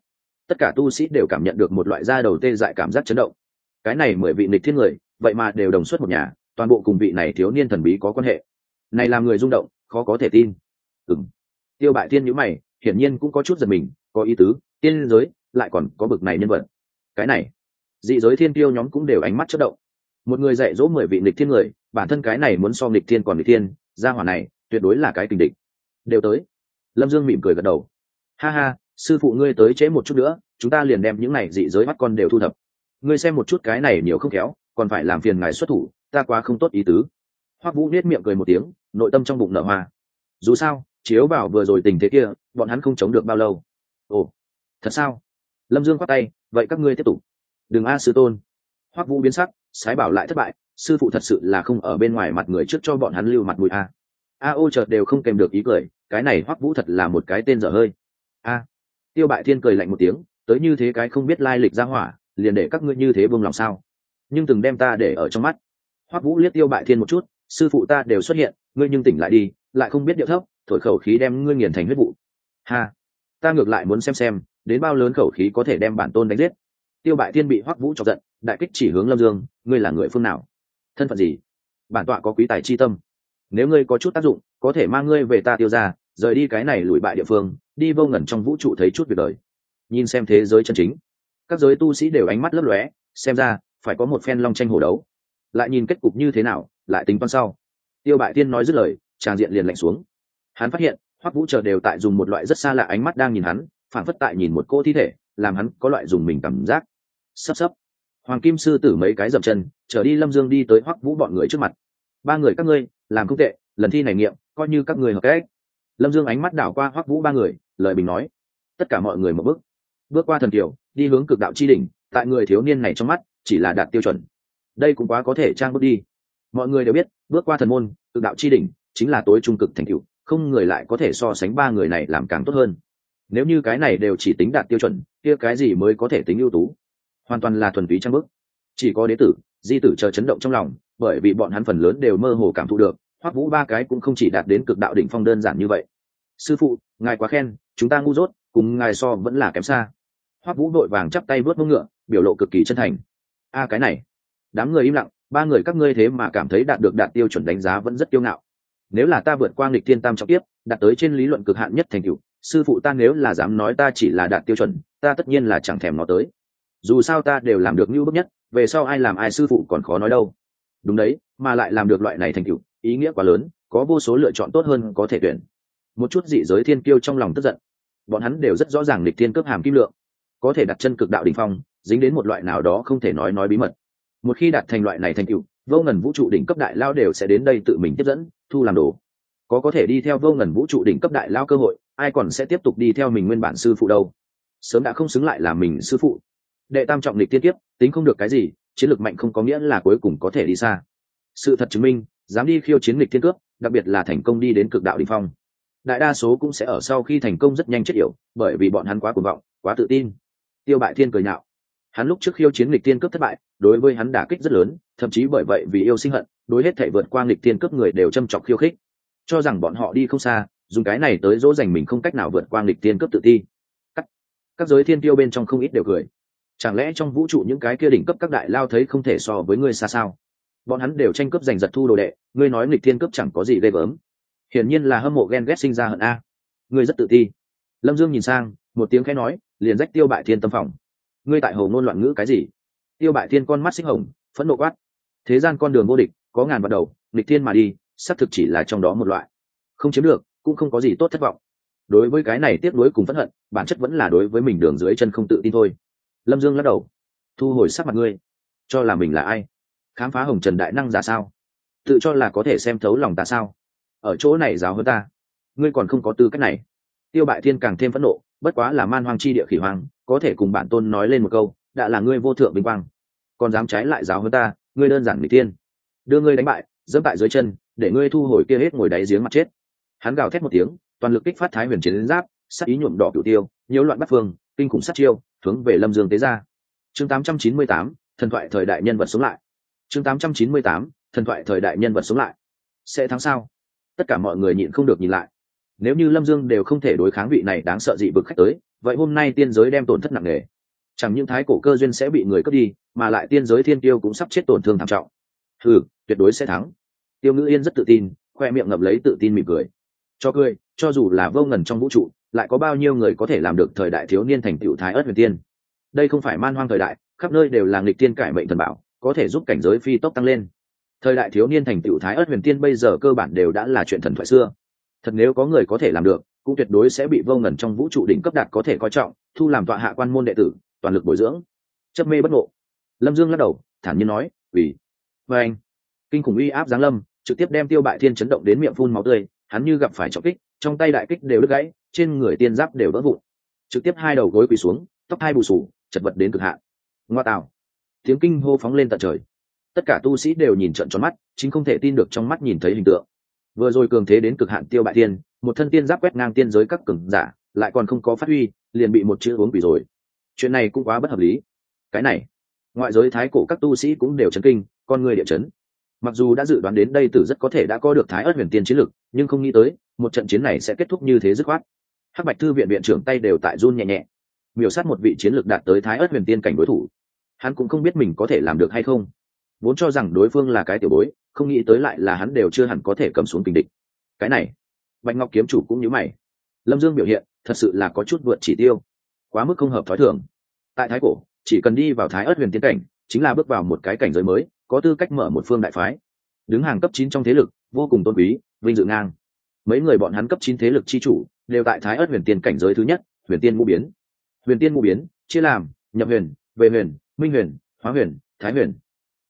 tất cả tu sĩ đều cảm nhận được một loại da đầu tê dại cảm giác chấn động. Cái này mười vị nịch thiên người, vậy mà đều đồng xuất một nhà, toàn bộ cùng vị này thiếu niên thần bí có quan hệ. Này làm người rung động, khó có thể tin. Ừng tiêu bại tiên nhữ mày, hiển nhiên cũng có chút giật mình, có ý tứ, tiên giới lại còn có bực này nhân vật. Cái này, dị giới thiên tiêu nhóm cũng đều ánh mắt chất động. Một người dạy dỗ mười vị nịch thiên người, bản thân cái này muốn so nịch thiên còn nịch thiên, gia hỏa này tuyệt đối là cái tình địch. Đều tới. Lâm dương mỉm cười gật đầu. Ha ha sư phụ ngươi tới chế một chút nữa, chúng ta liền đem những này dị giới bắt con đều thu thập. Ngươi xem một chút cái này nhiều không khéo, còn phải làm phiền ngài xuất thủ, ta quá không tốt ý tứ. Hoắc vũ nết miệng cười một tiếng, nội tâm trong bụng nở hoa. Dù sao, chiếu vào vừa rồi tình thế kia, bọn hắn không chống được bao lâu. Ồ, thật sao? Lâm dương khoát tay, vậy các ngươi tiếp tục. Đừng a, sư tôn. Hoắc vũ biến sắc, sái bảo lại thất bại, sư phụ thật sự là không ở bên ngoài mặt người trước cho bọn hắn lưu mặt mũi a. A ô chợt đều không kèm được ý cười, cái này hoắc vũ thật là một cái tên dở hơi. A tiêu bại thiên cười lạnh một tiếng, tới như thế cái không biết lai lịch ra hỏa, liền để các ngươi như thế buông lòng sao? Nhưng từng đem ta để ở trong mắt. Hoắc vũ liếc tiêu bại thiên một chút, sư phụ ta đều xuất hiện, ngươi nhưng tỉnh lại đi, lại không biết điệu thấp, thổi khẩu khí đem ngươi nghiền thành huyết vụ. Ha, ta ngược lại muốn xem xem, đến bao lớn khẩu khí có thể đem bản tôn đánh giết. Tiêu bại thiên bị hoắc vũ chọc giận, đại kích chỉ hướng lâm dương, ngươi là người phương nào? Thân phận gì? Bản tọa có quý tài chi tâm. Nếu ngươi có chút tác dụng, có thể mang ngươi về ta tiêu ra rời đi cái này lùi bại địa phương, đi vô ngẩn trong vũ trụ thấy chút việc đời. Nhìn xem thế giới chân chính, các giới tu sĩ đều ánh mắt lấp lóe, xem ra, phải có một phen long tranh hổ đấu. Lại nhìn kết cục như thế nào, lại tính toán sau. Tiêu bại tiên nói dứt lời, tràng diện liền lạnh xuống. Hắn phát hiện, hoắc vũ chờ đều tại dùng một loại rất xa lạ ánh mắt đang nhìn hắn phản phất tại nhìn một cô thi thể, làm hắn có loại dùng mình cảm giác. Sắp sắp. Hoàng kim sư tử mấy cái dậm chân, trở đi lâm dương đi tới hoắc vũ bọn người trước mặt. Ba người các ngươi, làm không tệ, lần thi này nghiệm, coi như các người hợp cách lâm dương ánh mắt đảo qua hoắc vũ ba người, lời bình nói. Tất cả mọi người một bước. Bước qua thần kiều, đi hướng cực đạo chi đỉnh, tại người thiếu niên này trong mắt, chỉ là đạt tiêu chuẩn. Đây cũng quá có thể trang bước đi. Mọi người đều biết, bước qua thần môn, cực đạo chi đỉnh, chính là tối trung cực thành cựu không người lại có thể so sánh ba người này làm càng tốt hơn. Nếu như cái này đều chỉ tính đạt tiêu chuẩn, kia cái gì mới có thể tính ưu tú? Hoàn toàn là thuần túy trang bức chỉ có đế tử, di tử chờ chấn động trong lòng, bởi vì bọn hắn phần lớn đều mơ hồ cảm thụ được hoắc vũ ba cái cũng không chỉ đạt đến cực đạo đỉnh phong đơn giản như vậy. Sư phụ, ngài quá khen, chúng ta ngu dốt, cùng ngài so vẫn là kém xa. Hoắc vũ vội vàng chắp tay vớt mông ngựa, biểu lộ cực kỳ chân thành. A, cái này. Đám người im lặng, ba người các ngươi thế mà cảm thấy đạt được đạt tiêu chuẩn đánh giá vẫn rất kiêu ngạo. Nếu là ta vượt qua nghịch thiên tam trọng tiếp đạt tới trên lý luận cực hạn nhất thành cựu sư phụ ta nếu là dám nói ta chỉ là đạt tiêu chuẩn, ta tất nhiên là chẳng thèm nó tới. Dù sao ta đều làm được như bước nhất, về sau ai làm ai sư phụ còn khó nói đâu. Đúng đấy, mà lại làm được loại này thành cựu ý nghĩa quá lớn, có vô số lựa chọn tốt hơn có thể tuyển. Một chút dị giới thiên kiêu trong lòng tức giận. Bọn hắn đều rất rõ ràng lịch thiên cướp hàm kim lượng. Có thể đặt chân cực đạo đ ỉ n h phong, dính đến một loại nào đó không thể nói nói bí mật. Một khi đạt thành loại này thành cựu vô ngần vũ trụ đỉnh cấp đại lao đều sẽ đến đây tự mình tiếp dẫn, thu làm đồ. Có có thể đi theo vô ngần vũ trụ đỉnh cấp đại lao cơ hội, ai còn sẽ tiếp tục đi theo mình nguyên bản sư phụ đâu? Sớm đã không xứng lại là mình sư phụ. Đệ tam trọng lịch tiên tiếp tính không được cái gì, chiến lược mạnh không có nghĩa là cuối cùng có thể đi xa. Sự thật chứng minh dám đi khiêu chiến lịch thiên cướp đặc biệt là thành công đi đến cực đạo đ ỉ n h phong. Đại đa số cũng sẽ ở sau khi thành công rất nhanh chết yểu bởi vì bọn hắn quá cuồng vọng quá tự tin. Tiêu bại thiên cười nhạo. Hắn lúc trước khiêu chiến lịch thiên cướp thất bại đối với hắn đả kích rất lớn thậm chí bởi vậy vì yêu sinh hận đối hết thể vượt qua lịch thiên cướp người đều châm chọc khiêu khích. Cho rằng bọn họ đi không xa dùng cái này tới dỗ dành mình không cách nào vượt qua lịch thiên cướp tự ti. Các, các giới thiên tiêu bên trong không ít đều cười. Chẳng lẽ trong vũ trụ những cái kia đỉnh cấp các đại lao thấy không thể so với ngươi xa sao? Bọn hắn đều tranh cướp giành giật thu đồ đệ, ngươi nói nghịch thiên cướp chẳng có gì ghê gớm. Hiển nhiên là hâm mộ ghen ghét sinh ra hận a. Ngươi rất tự ti. Lâm dương nhìn sang, một tiếng khẽ nói, liền rách tiêu bại thiên tâm phòng. Ngươi tại hồ ngôn loạn ngữ cái gì? Tiêu bại thiên con mắt xích hồng, phẫn nộ quát. Thế gian con đường vô địch, có ngàn bắt đầu, nghịch thiên mà đi, xác thực chỉ là trong đó một loại. Không chiếm được, cũng không có gì tốt thất vọng. Đối với cái này tiếc nuối cùng phẫn hận, bản chất vẫn là đối với mình đường dưới chân không tự tin thôi. Lâm dương lắc đầu. Thu hồi sắc mặt ngươi. Cho là mình là ai? Khám phá hồng trần đại năng giả sao? Tự cho là có thể xem thấu lòng ta sao? Ở chỗ này giáo hơn ta ngươi còn không có tư cách này. Tiêu bại thiên càng thêm phẫn nộ bất quá là man hoang chi địa khỉ hoang có thể cùng bản tôn nói lên một câu đã là ngươi vô thượng vinh quang. Còn dám trái lại giáo hơn ta ngươi đơn giản người tiên đưa ngươi đánh bại dẫm tại dưới chân để ngươi thu hồi kia hết ngồi đáy giếng mặt chết. Hắn gào thét một tiếng toàn lực kích phát thái huyền chiến giáp sắc ý nhuộm đỏ cửu tiêu nhiễu loạn bắt phương kinh khủng sát chiêu hướng về lâm dương tế ra. Chương 898, thần thoại thời đại nhân vật sống lại chương 898, thần thoại thời đại nhân vật sống lại. Sẽ thắng sao? Tất cả mọi người nhịn không được nhìn lại. Nếu như lâm dương đều không thể đối kháng vị này đáng sợ dị vực khách tới vậy hôm nay tiên giới đem tổn thất nặng nề. Chẳng những thái cổ cơ duyên sẽ bị người cướp đi mà lại tiên giới thiên tiêu cũng sắp chết tổn thương thảm trọng. Ừ tuyệt đối sẽ thắng. Tiêu ngữ yên rất tự tin khoe miệng ngậm lấy tự tin mỉm cười. Cho cười cho dù là vô ngần trong vũ trụ lại có bao nhiêu người có thể làm được thời đại thiếu niên thành tựu thái ớt huyền tiên? Đây không phải man hoang thời đại khắp nơi đều là nghịch tiên cải mệnh thần bảo có thể giúp cảnh giới phi tốc tăng lên. Thời đại thiếu niên thành tựu thái ớt huyền tiên bây giờ cơ bản đều đã là chuyện thần thoại xưa. Thật nếu có người có thể làm được, cũng tuyệt đối sẽ bị vô ngần trong vũ trụ đỉnh cấp đạt có thể coi trọng, thu làm tọa hạ quan môn đệ tử, toàn lực bồi dưỡng. Chấp mê bất ngộ. Lâm dương lắc đầu, thản nhiên nói, vì và anh. Kinh khủng uy áp giáng lâm, trực tiếp đem tiêu bại thiên chấn động đến miệng phun máu tươi, hắn như gặp phải trọng kích, trong tay đại kích đều đứt gãy, trên người tiên giáp đều vỡ vụn. Trực tiếp hai đầu gối quỳ xuống, tóc hai bù sù, chật vật đến cực hạn. Ngoa tạo tiếng kinh hô phóng lên tận trời. Tất cả tu sĩ đều nhìn trận tròn mắt, chính không thể tin được trong mắt nhìn thấy hình tượng. Vừa rồi cường thế đến cực hạn tiêu bại tiên, một thân tiên giáp quét ngang tiên giới các cường giả, lại còn không có phát huy, liền bị một chữ uống quỷ rồi. Chuyện này cũng quá bất hợp lý. Cái này, ngoại giới thái cổ các tu sĩ cũng đều chấn kinh, con người địa chấn. Mặc dù đã dự đoán đến đây tử rất có thể đã có được thái ớt huyền tiên chiến lực, nhưng không nghĩ tới, một trận chiến này sẽ kết thúc như thế dứt khoát. Hắc bạch thư viện viện trưởng tay đều tại run nhẹ nhẹ. Miểu sát một vị chiến lược đạt tới thái ớt huyền tiên cảnh đối thủ hắn cũng không biết mình có thể làm được hay không. Vốn cho rằng đối phương là cái tiểu bối, không nghĩ tới lại là hắn đều chưa hẳn có thể cầm xuống tình địch. Cái này, bạch ngọc kiếm chủ cũng nhớ mày. Lâm dương biểu hiện, thật sự là có chút vượt chỉ tiêu. Quá mức không hợp thói thường. Tại thái cổ, chỉ cần đi vào thái ớt huyền tiến cảnh, chính là bước vào một cái cảnh giới mới, có tư cách mở một phương đại phái. Đứng hàng cấp chín trong thế lực, vô cùng tôn quý, vinh dự ngang. Mấy người bọn hắn cấp chín thế lực chi chủ, đều tại thái ớt huyền tiên cảnh giới thứ nhất, huyền tiên ngũ biến. Huyền tiên ngũ biến, chia làm, nhập huyền, về huyền minh huyền, hóa huyền, thái huyền.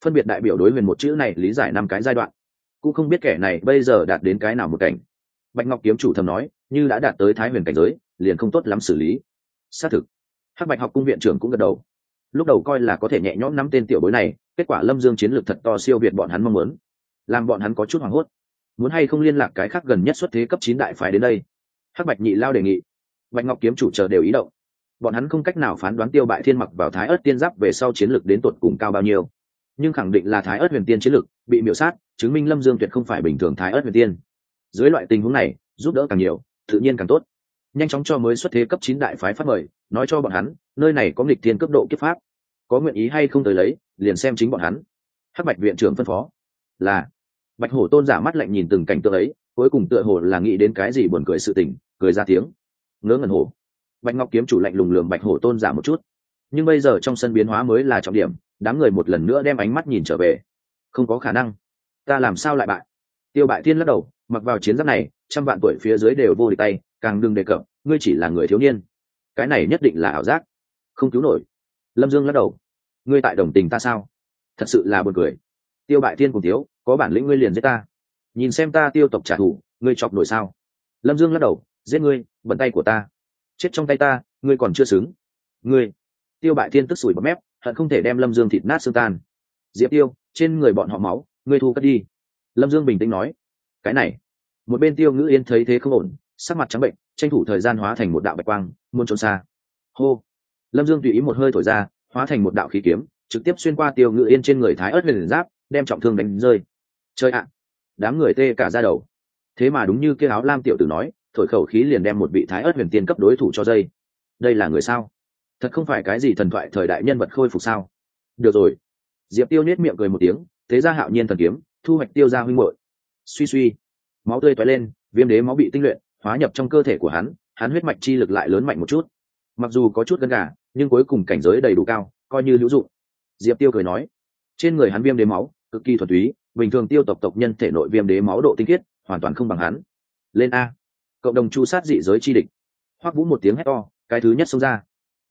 Phân biệt đại biểu đối huyền một chữ này lý giải năm cái giai đoạn. Cũng không biết kẻ này bây giờ đạt đến cái nào một cảnh. Bạch ngọc kiếm chủ thầm nói, như đã đạt tới thái huyền cảnh giới, liền không tốt lắm xử lý. Xác thực. Hắc bạch học cung viện trưởng cũng gật đầu. Lúc đầu coi là có thể nhẹ nhõm nắm tên tiểu bối này, kết quả lâm dương chiến lược thật to siêu việt bọn hắn mong muốn. Làm bọn hắn có chút hoảng hốt. Muốn hay không liên lạc cái khác gần nhất xuất thế cấp chín đại phái đến đây? Hắc bạch nhị lao đề nghị. Bạch ngọc kiếm chủ chờ đều ý động bọn hắn không cách nào phán đoán tiêu bại thiên mặc vào thái ớt tiên giáp về sau chiến lược đến tột cùng cao bao nhiêu. Nhưng khẳng định là thái ớt huyền tiên chiến lược bị miễu sát, chứng minh lâm dương tuyệt không phải bình thường thái ớt huyền tiên. Dưới loại tình huống này, giúp đỡ càng nhiều, tự nhiên càng tốt. Nhanh chóng cho mới xuất thế cấp chín đại phái phát mời, nói cho bọn hắn, nơi này có nghịch thiên cấp độ kiếp pháp. Có nguyện ý hay không tới lấy, liền xem chính bọn hắn. Hắc bạch viện trưởng phân phó. Là. Bạch hổ tôn giả mắt lạnh nhìn từng cảnh tượng ấy, cuối cùng tựa hồ là nghĩ đến cái gì buồn cười sự tình, cười ra tiếng. Ngớ ngẩn hổ bạch ngọc kiếm chủ lạnh lùng lường bạch hổ tôn giả một chút. Nhưng bây giờ trong sân biến hóa mới là trọng điểm, đám người một lần nữa đem ánh mắt nhìn trở về. Không có khả năng. Ta làm sao lại bại? Tiêu bại thiên lắc đầu, mặc vào chiến giáp này, trăm vạn tuổi phía dưới đều vô địch tay, càng đừng đề cập, ngươi chỉ là người thiếu niên. Cái này nhất định là ảo giác. Không cứu nổi. Lâm dương lắc đầu. Ngươi tại đồng tình ta sao? Thật sự là buồn cười. Tiêu bại thiên cùng thiếu, có bản lĩnh ngươi liền giết ta. Nhìn xem ta tiêu tộc trả thù, ngươi chọc nổi sao? Lâm dương lắc đầu. Giết ngươi bận tay của ta chết trong tay ta, ngươi còn chưa xứng. Ngươi, tiêu bại thiên tức sủi bọt mép, hận không thể đem lâm dương thịt nát xương tan. Diệp tiêu, trên người bọn họ máu, ngươi thu cất đi. Lâm dương bình tĩnh nói, cái này, một bên tiêu ngữ yên thấy thế không ổn, sắc mặt trắng bệnh, tranh thủ thời gian hóa thành một đạo bạch quang, muốn trốn xa. Hô, lâm dương tùy ý một hơi thổi ra, hóa thành một đạo khí kiếm, trực tiếp xuyên qua tiêu ngữ yên trên người thái ớt huyền giáp, đem trọng thương đánh rơi. Chơi ạ, đám người tê cả ra đầu. Thế mà đúng như kia áo lam tiểu tử nói thổi khẩu khí liền đem một vị thái ớt huyền tiên cấp đối thủ cho dây. Đây là người sao? Thật không phải cái gì thần thoại thời đại nhân vật khôi phục sao? Được rồi. Diệp tiêu nết miệng cười một tiếng, thế ra hạo nhiên thần kiếm, thu hoạch tiêu ra huynh hội suy suy. Máu tươi toái lên, viêm đế máu bị tinh luyện, hóa nhập trong cơ thể của hắn hắn huyết mạch chi lực lại lớn mạnh một chút. Mặc dù có chút gân gà, nhưng cuối cùng cảnh giới đầy đủ cao, coi như hữu dụng. Diệp tiêu cười nói. Trên người hắn viêm đế máu, cực kỳ thuần túy, bình thường tiêu tộc tộc nhân thể nội viêm đế máu độ tinh khiết, hoàn toàn không bằng hắn. Lên a cộng đồng chu sát dị giới chi địch. Hoắc vũ một tiếng hét to, cái thứ nhất xông ra.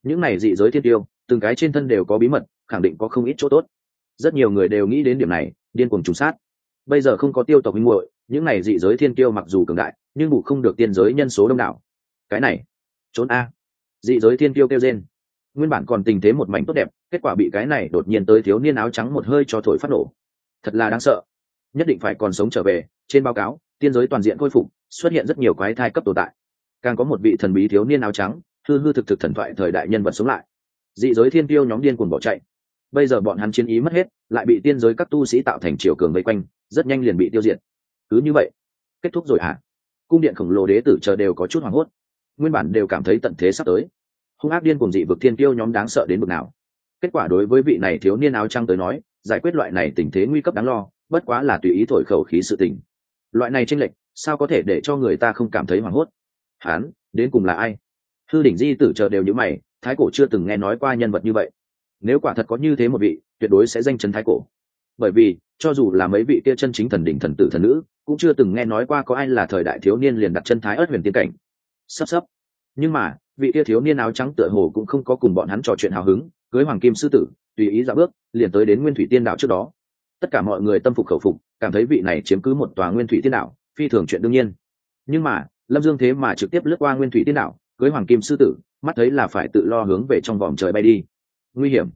Những này dị giới thiên tiêu, từng cái trên thân đều có bí mật, khẳng định có không ít chỗ tốt. Rất nhiều người đều nghĩ đến điểm này, điên cuồng trùng sát. Bây giờ không có tiêu tộc minh muội, những này dị giới thiên tiêu mặc dù cường đại, nhưng bù không được tiên giới nhân số đông đảo. Cái này, trốn a. Dị giới thiên tiêu kêu trên nguyên bản còn tình thế một mảnh tốt đẹp, kết quả bị cái này đột nhiên tới thiếu niên áo trắng một hơi cho thổi phát nổ. Thật là đáng sợ nhất định phải còn sống trở về, trên báo cáo, tiên giới toàn diện khôi phục, xuất hiện rất nhiều quái thai cấp tồn tại. Càng có một vị thần bí thiếu niên áo trắng, hư hư thực thực thần thoại thời đại nhân vật sống lại. Dị giới thiên tiêu nhóm điên cuồng bỏ chạy. Bây giờ bọn hắn chiến ý mất hết, lại bị tiên giới các tu sĩ tạo thành triều cường vây quanh, rất nhanh liền bị tiêu diệt. Cứ như vậy, kết thúc rồi hả? À? cung điện khổng lồ đế tử chờ đều có chút hoảng hốt. Nguyên bản đều cảm thấy tận thế sắp tới. Hung ác điên cùng dị vực thiên tiêu nhóm đáng sợ đến mức nào? Kết quả đối với vị này thiếu niên áo trăng tới nói, giải quyết loại này tình thế nguy cấp đáng lo bất quá là tùy ý thổi khẩu khí sự tình. Loại này tranh lệch, sao có thể để cho người ta không cảm thấy hoảng hốt? Hán, đến cùng là ai? Thư đỉnh di tử chờ đều như mày, thái cổ chưa từng nghe nói qua nhân vật như vậy. Nếu quả thật có như thế một vị, tuyệt đối sẽ danh chân thái cổ. Bởi vì, cho dù là mấy vị kia chân chính thần đỉnh thần tử thần nữ, cũng chưa từng nghe nói qua có ai là thời đại thiếu niên liền đặt chân thái ớt huyền tiên cảnh. Sắp sắp. Nhưng mà, vị kia thiếu niên áo trắng tựa hồ cũng không có cùng bọn hắn trò chuyện hào hứng, cưới hoàng kim sư tử, tùy ý ra bước, liền tới đến nguyên thủy tiên đạo trước đó tất cả mọi người tâm phục khẩu phục cảm thấy vị này chiếm cứ một tòa nguyên thủy tiên đạo phi thường chuyện đương nhiên. Nhưng mà lâm dương thế mà trực tiếp lướt qua nguyên thủy tiên đạo cưới hoàng kim sư tử mắt thấy là phải tự lo hướng về trong vòng trời bay đi. Nguy hiểm.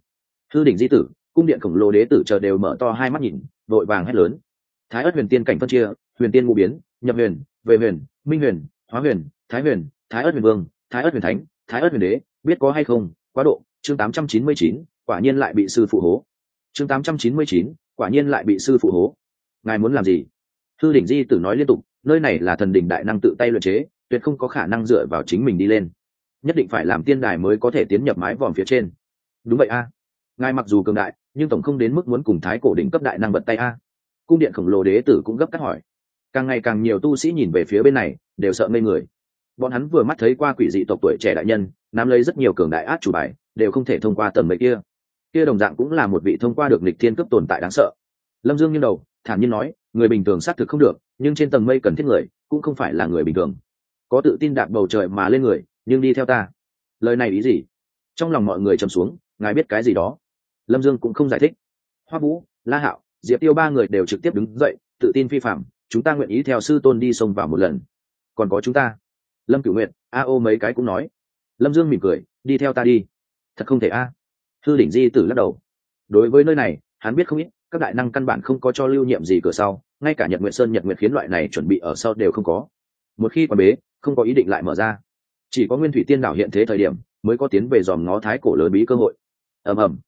Thư đỉnh di tử cung điện khổng lồ đế tử chờ đều mở to hai mắt nhìn vội vàng hét lớn. Thái ớt huyền tiên cảnh phân chia huyền tiên ngũ biến nhập huyền về huyền minh huyền hóa huyền thái huyền thái ớt huyền vương thái ớt huyền thánh thái ớt huyền đế biết có hay không? Quá độ chương 899, quả nhiên lại bị sư phụ hố. Chương 899, quả nhiên lại bị sư phụ hố. Ngài muốn làm gì? Thư đỉnh di tử nói liên tục, nơi này là thần đỉnh đại năng tự tay luyện chế, tuyệt không có khả năng dựa vào chính mình đi lên. Nhất định phải làm tiên đài mới có thể tiến nhập mái vòm phía trên. Đúng vậy a. Ngài mặc dù cường đại, nhưng tổng không đến mức muốn cùng thái cổ đỉnh cấp đại năng bật tay a. Cung điện khổng lồ đế tử cũng gấp cắt hỏi. Càng ngày càng nhiều tu sĩ nhìn về phía bên này, đều sợ ngây người. Bọn hắn vừa mắt thấy qua quỷ dị tộc tuổi trẻ đại nhân, nắm lấy rất nhiều cường đại át chủ bài, đều không thể thông qua tầm mấy kia kia đồng dạng cũng là một vị thông qua được lịch thiên cấp tồn tại đáng sợ. Lâm dương nghiêng đầu, thản nhiên nói, người bình thường xác thực không được, nhưng trên tầng mây cần thiết người, cũng không phải là người bình thường. Có tự tin đạp bầu trời mà lên người, nhưng đi theo ta. Lời này ý gì? Trong lòng mọi người trầm xuống, ngài biết cái gì đó? Lâm dương cũng không giải thích. Hoa vũ, la hạo, diệp tiêu ba người đều trực tiếp đứng dậy, tự tin phi phạm, chúng ta nguyện ý theo sư tôn đi sông vào một lần. Còn có chúng ta? Lâm cửu nguyện a ô mấy cái cũng nói. Lâm dương mỉm cười, đi theo ta đi. Thật không thể a. à thư đỉnh di tử lắc đầu. Đối với nơi này, hắn biết không ít, các đại năng căn bản không có cho lưu nhiệm gì cửa sau, ngay cả nhật nguyện sơn, nhật nguyện khiến loại này chuẩn bị ở sau đều không có. Một khi còn bế, không có ý định lại mở ra. Chỉ có nguyên thủy tiên đảo hiện thế thời điểm, mới có tiến về dòm ngó thái cổ lớn bí cơ hội. Ầm ầm.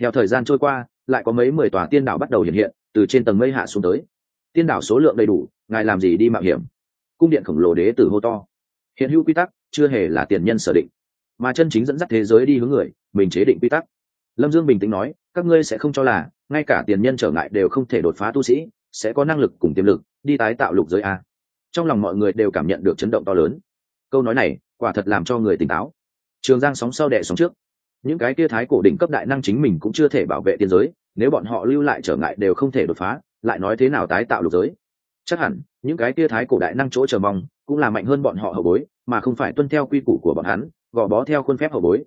Theo thời gian trôi qua, lại có mấy mười tòa tiên đảo bắt đầu hiện hiện, từ trên tầng mây hạ xuống tới. Tiên đảo số lượng đầy đủ, ngài làm gì đi mạo hiểm? Cung điện khổng lồ đế tử hô to. Hiện hữu quy tắc, chưa hề là tiền nhân sở định. Mà chân chính dẫn dắt thế giới đi hướng người, mình chế định quy tắc lâm dương bình tĩnh nói, các ngươi sẽ không cho là, ngay cả tiền nhân trở ngại đều không thể đột phá tu sĩ, sẽ có năng lực cùng tiềm lực, đi tái tạo lục giới a. Trong lòng mọi người đều cảm nhận được chấn động to lớn. Câu nói này, quả thật làm cho người tỉnh táo. Trường giang sóng sau đẻ sóng trước. Những cái kia thái cổ đỉnh cấp đại năng chính mình cũng chưa thể bảo vệ tiên giới, nếu bọn họ lưu lại trở ngại đều không thể đột phá, lại nói thế nào tái tạo lục giới? Chắc hẳn, những cái kia thái cổ đại năng chỗ chờ mong, cũng là mạnh hơn bọn họ hậu bối, mà không phải tuân theo quy củ của bọn hắn, gò bó theo khuôn phép hậu bối.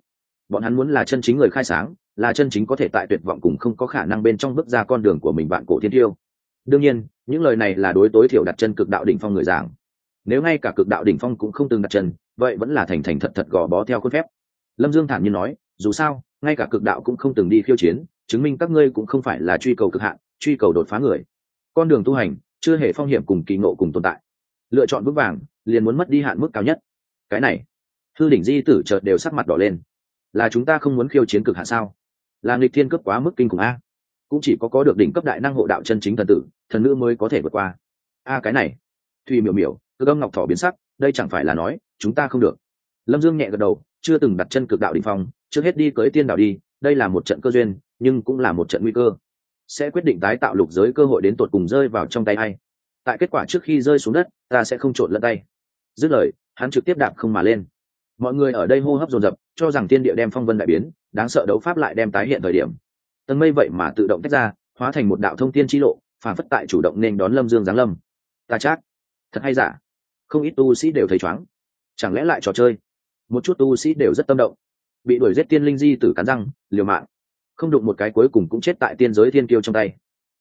Bọn hắn muốn là chân chính người khai sáng là chân chính có thể tại tuyệt vọng cùng không có khả năng bên trong bước ra con đường của mình bạn cổ thiên tiêu. Đương nhiên, những lời này là đối tối thiểu đặt chân cực đạo đỉnh phong người giảng. Nếu ngay cả cực đạo đỉnh phong cũng không từng đặt chân, vậy vẫn là thành thành thật thật gò bó theo khuôn phép. Lâm dương thản nhiên nói, dù sao, ngay cả cực đạo cũng không từng đi khiêu chiến, chứng minh các ngươi cũng không phải là truy cầu cực hạn, truy cầu đột phá người. Con đường tu hành, chưa hề phong hiểm cùng kỳ ngộ cùng tồn tại. Lựa chọn vững vàng, liền muốn mất đi hạn mức cao nhất. Cái này, thư đỉnh di tử chợt đều sắc mặt đỏ lên. Là chúng ta không muốn khiêu chiến cực hạn sao? Là nghịch thiên cấp quá mức kinh khủng a. Cũng chỉ có có được đỉnh cấp đại năng hộ đạo chân chính thần tử, thần nữ mới có thể vượt qua. A, cái này. Thùy miểu miểu cơ âm ngọc thỏ biến sắc, đây chẳng phải là nói, chúng ta không được. Lâm dương nhẹ gật đầu, chưa từng đặt chân cực đạo đình phong, trước hết đi cưới tiên đạo đi, đây là một trận cơ duyên, nhưng cũng là một trận nguy cơ. Sẽ quyết định tái tạo lục giới cơ hội đến tột cùng rơi vào trong tay hay tại kết quả trước khi rơi xuống đất, ta sẽ không trộn lẫn tay. Dứt lời, hắn trực tiếp đạp không mà lên. Mọi người ở đây hô hấp dồn dập, cho rằng tiên địa đem phong vân đại biến đáng sợ đấu pháp lại đem tái hiện thời điểm. Tầng mây vậy mà tự động tách ra, hóa thành một đạo thông tiên chi lộ, phản phất tại chủ động nên đón lâm dương giáng lâm. Ta chắc, thật hay giả? Không ít tu sĩ đều thấy chóng chẳng lẽ lại trò chơi? Một chút tu sĩ đều rất tâm động. Bị đuổi giết tiên linh di tử cắn răng, liều mạng. Không đụng một cái cuối cùng cũng chết tại tiên giới thiên kiêu trong tay.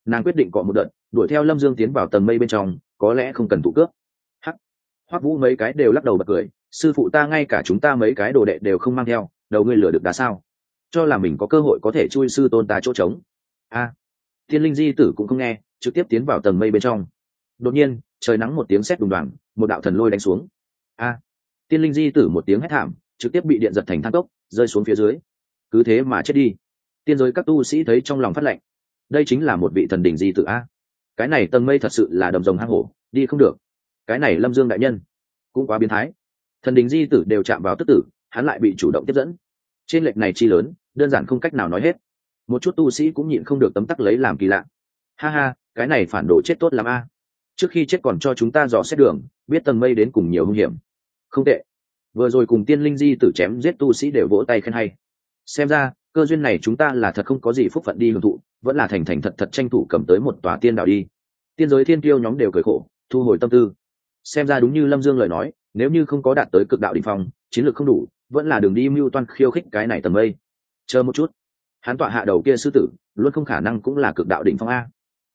Nàng quyết định cọ một đợt, đuổi theo lâm dương tiến vào tầng mây bên trong, có lẽ không cần tụ cướp hắc. Hoắc vũ mấy cái đều lắc đầu bật cười, sư phụ ta ngay cả chúng ta mấy cái đồ đệ đều không mang theo, đầu ngươi lửa được đá sao? Cho là mình có cơ hội có thể chui sư tôn ta chỗ trống. A à, thiên linh di tử cũng không nghe trực tiếp tiến vào tầng mây bên trong. Đột nhiên trời nắng một tiếng sét đùng đoàn, một đạo thần lôi đánh xuống. A à, tiên linh di tử một tiếng hét thảm trực tiếp bị điện giật thành thang cốc rơi xuống phía dưới. Cứ thế mà chết đi. Tiên giới các tu sĩ thấy trong lòng phát lệnh đây chính là một vị thần đỉnh di tử a. Cái này tầng mây thật sự là đầm rồng hang hổ đi không được. Cái này lâm dương đại nhân cũng quá biến thái. Thần đỉnh di tử đều chạm vào tức tử hắn lại bị chủ động tiếp dẫn. Trên lệch này chi lớn đơn giản không cách nào nói hết. Một chút tu sĩ cũng nhịn không được tấm tắc lấy làm kỳ lạ. Ha ha, cái này phản đồ chết tốt l a. Trước khi chết còn cho chúng ta dò xét đường, biết tầng mây đến cùng nhiều hung hiểm. Không tệ. Vừa rồi cùng tiên linh di tử chém giết tu sĩ đều vỗ tay khen hay. Xem ra, cơ duyên này chúng ta là thật không có gì phúc phận đi hưởng thụ, vẫn là thành thành thật thật tranh thủ cầm tới một tòa tiên đạo đi. Tiên giới thiên tiêu nhóm đều cười khổ, thu hồi tâm tư. Xem ra đúng như lâm dương lời nói, nếu như không có đạt tới cực đạo đ ỉ n h phong, chiến lược không đủ, vẫn là đường đi mưu toan khiêu khích cái này tầm mây chờ một chút. Hắn tọa hạ đầu kia sư tử, luôn không khả năng cũng là cực đạo đ ỉ n h phong a.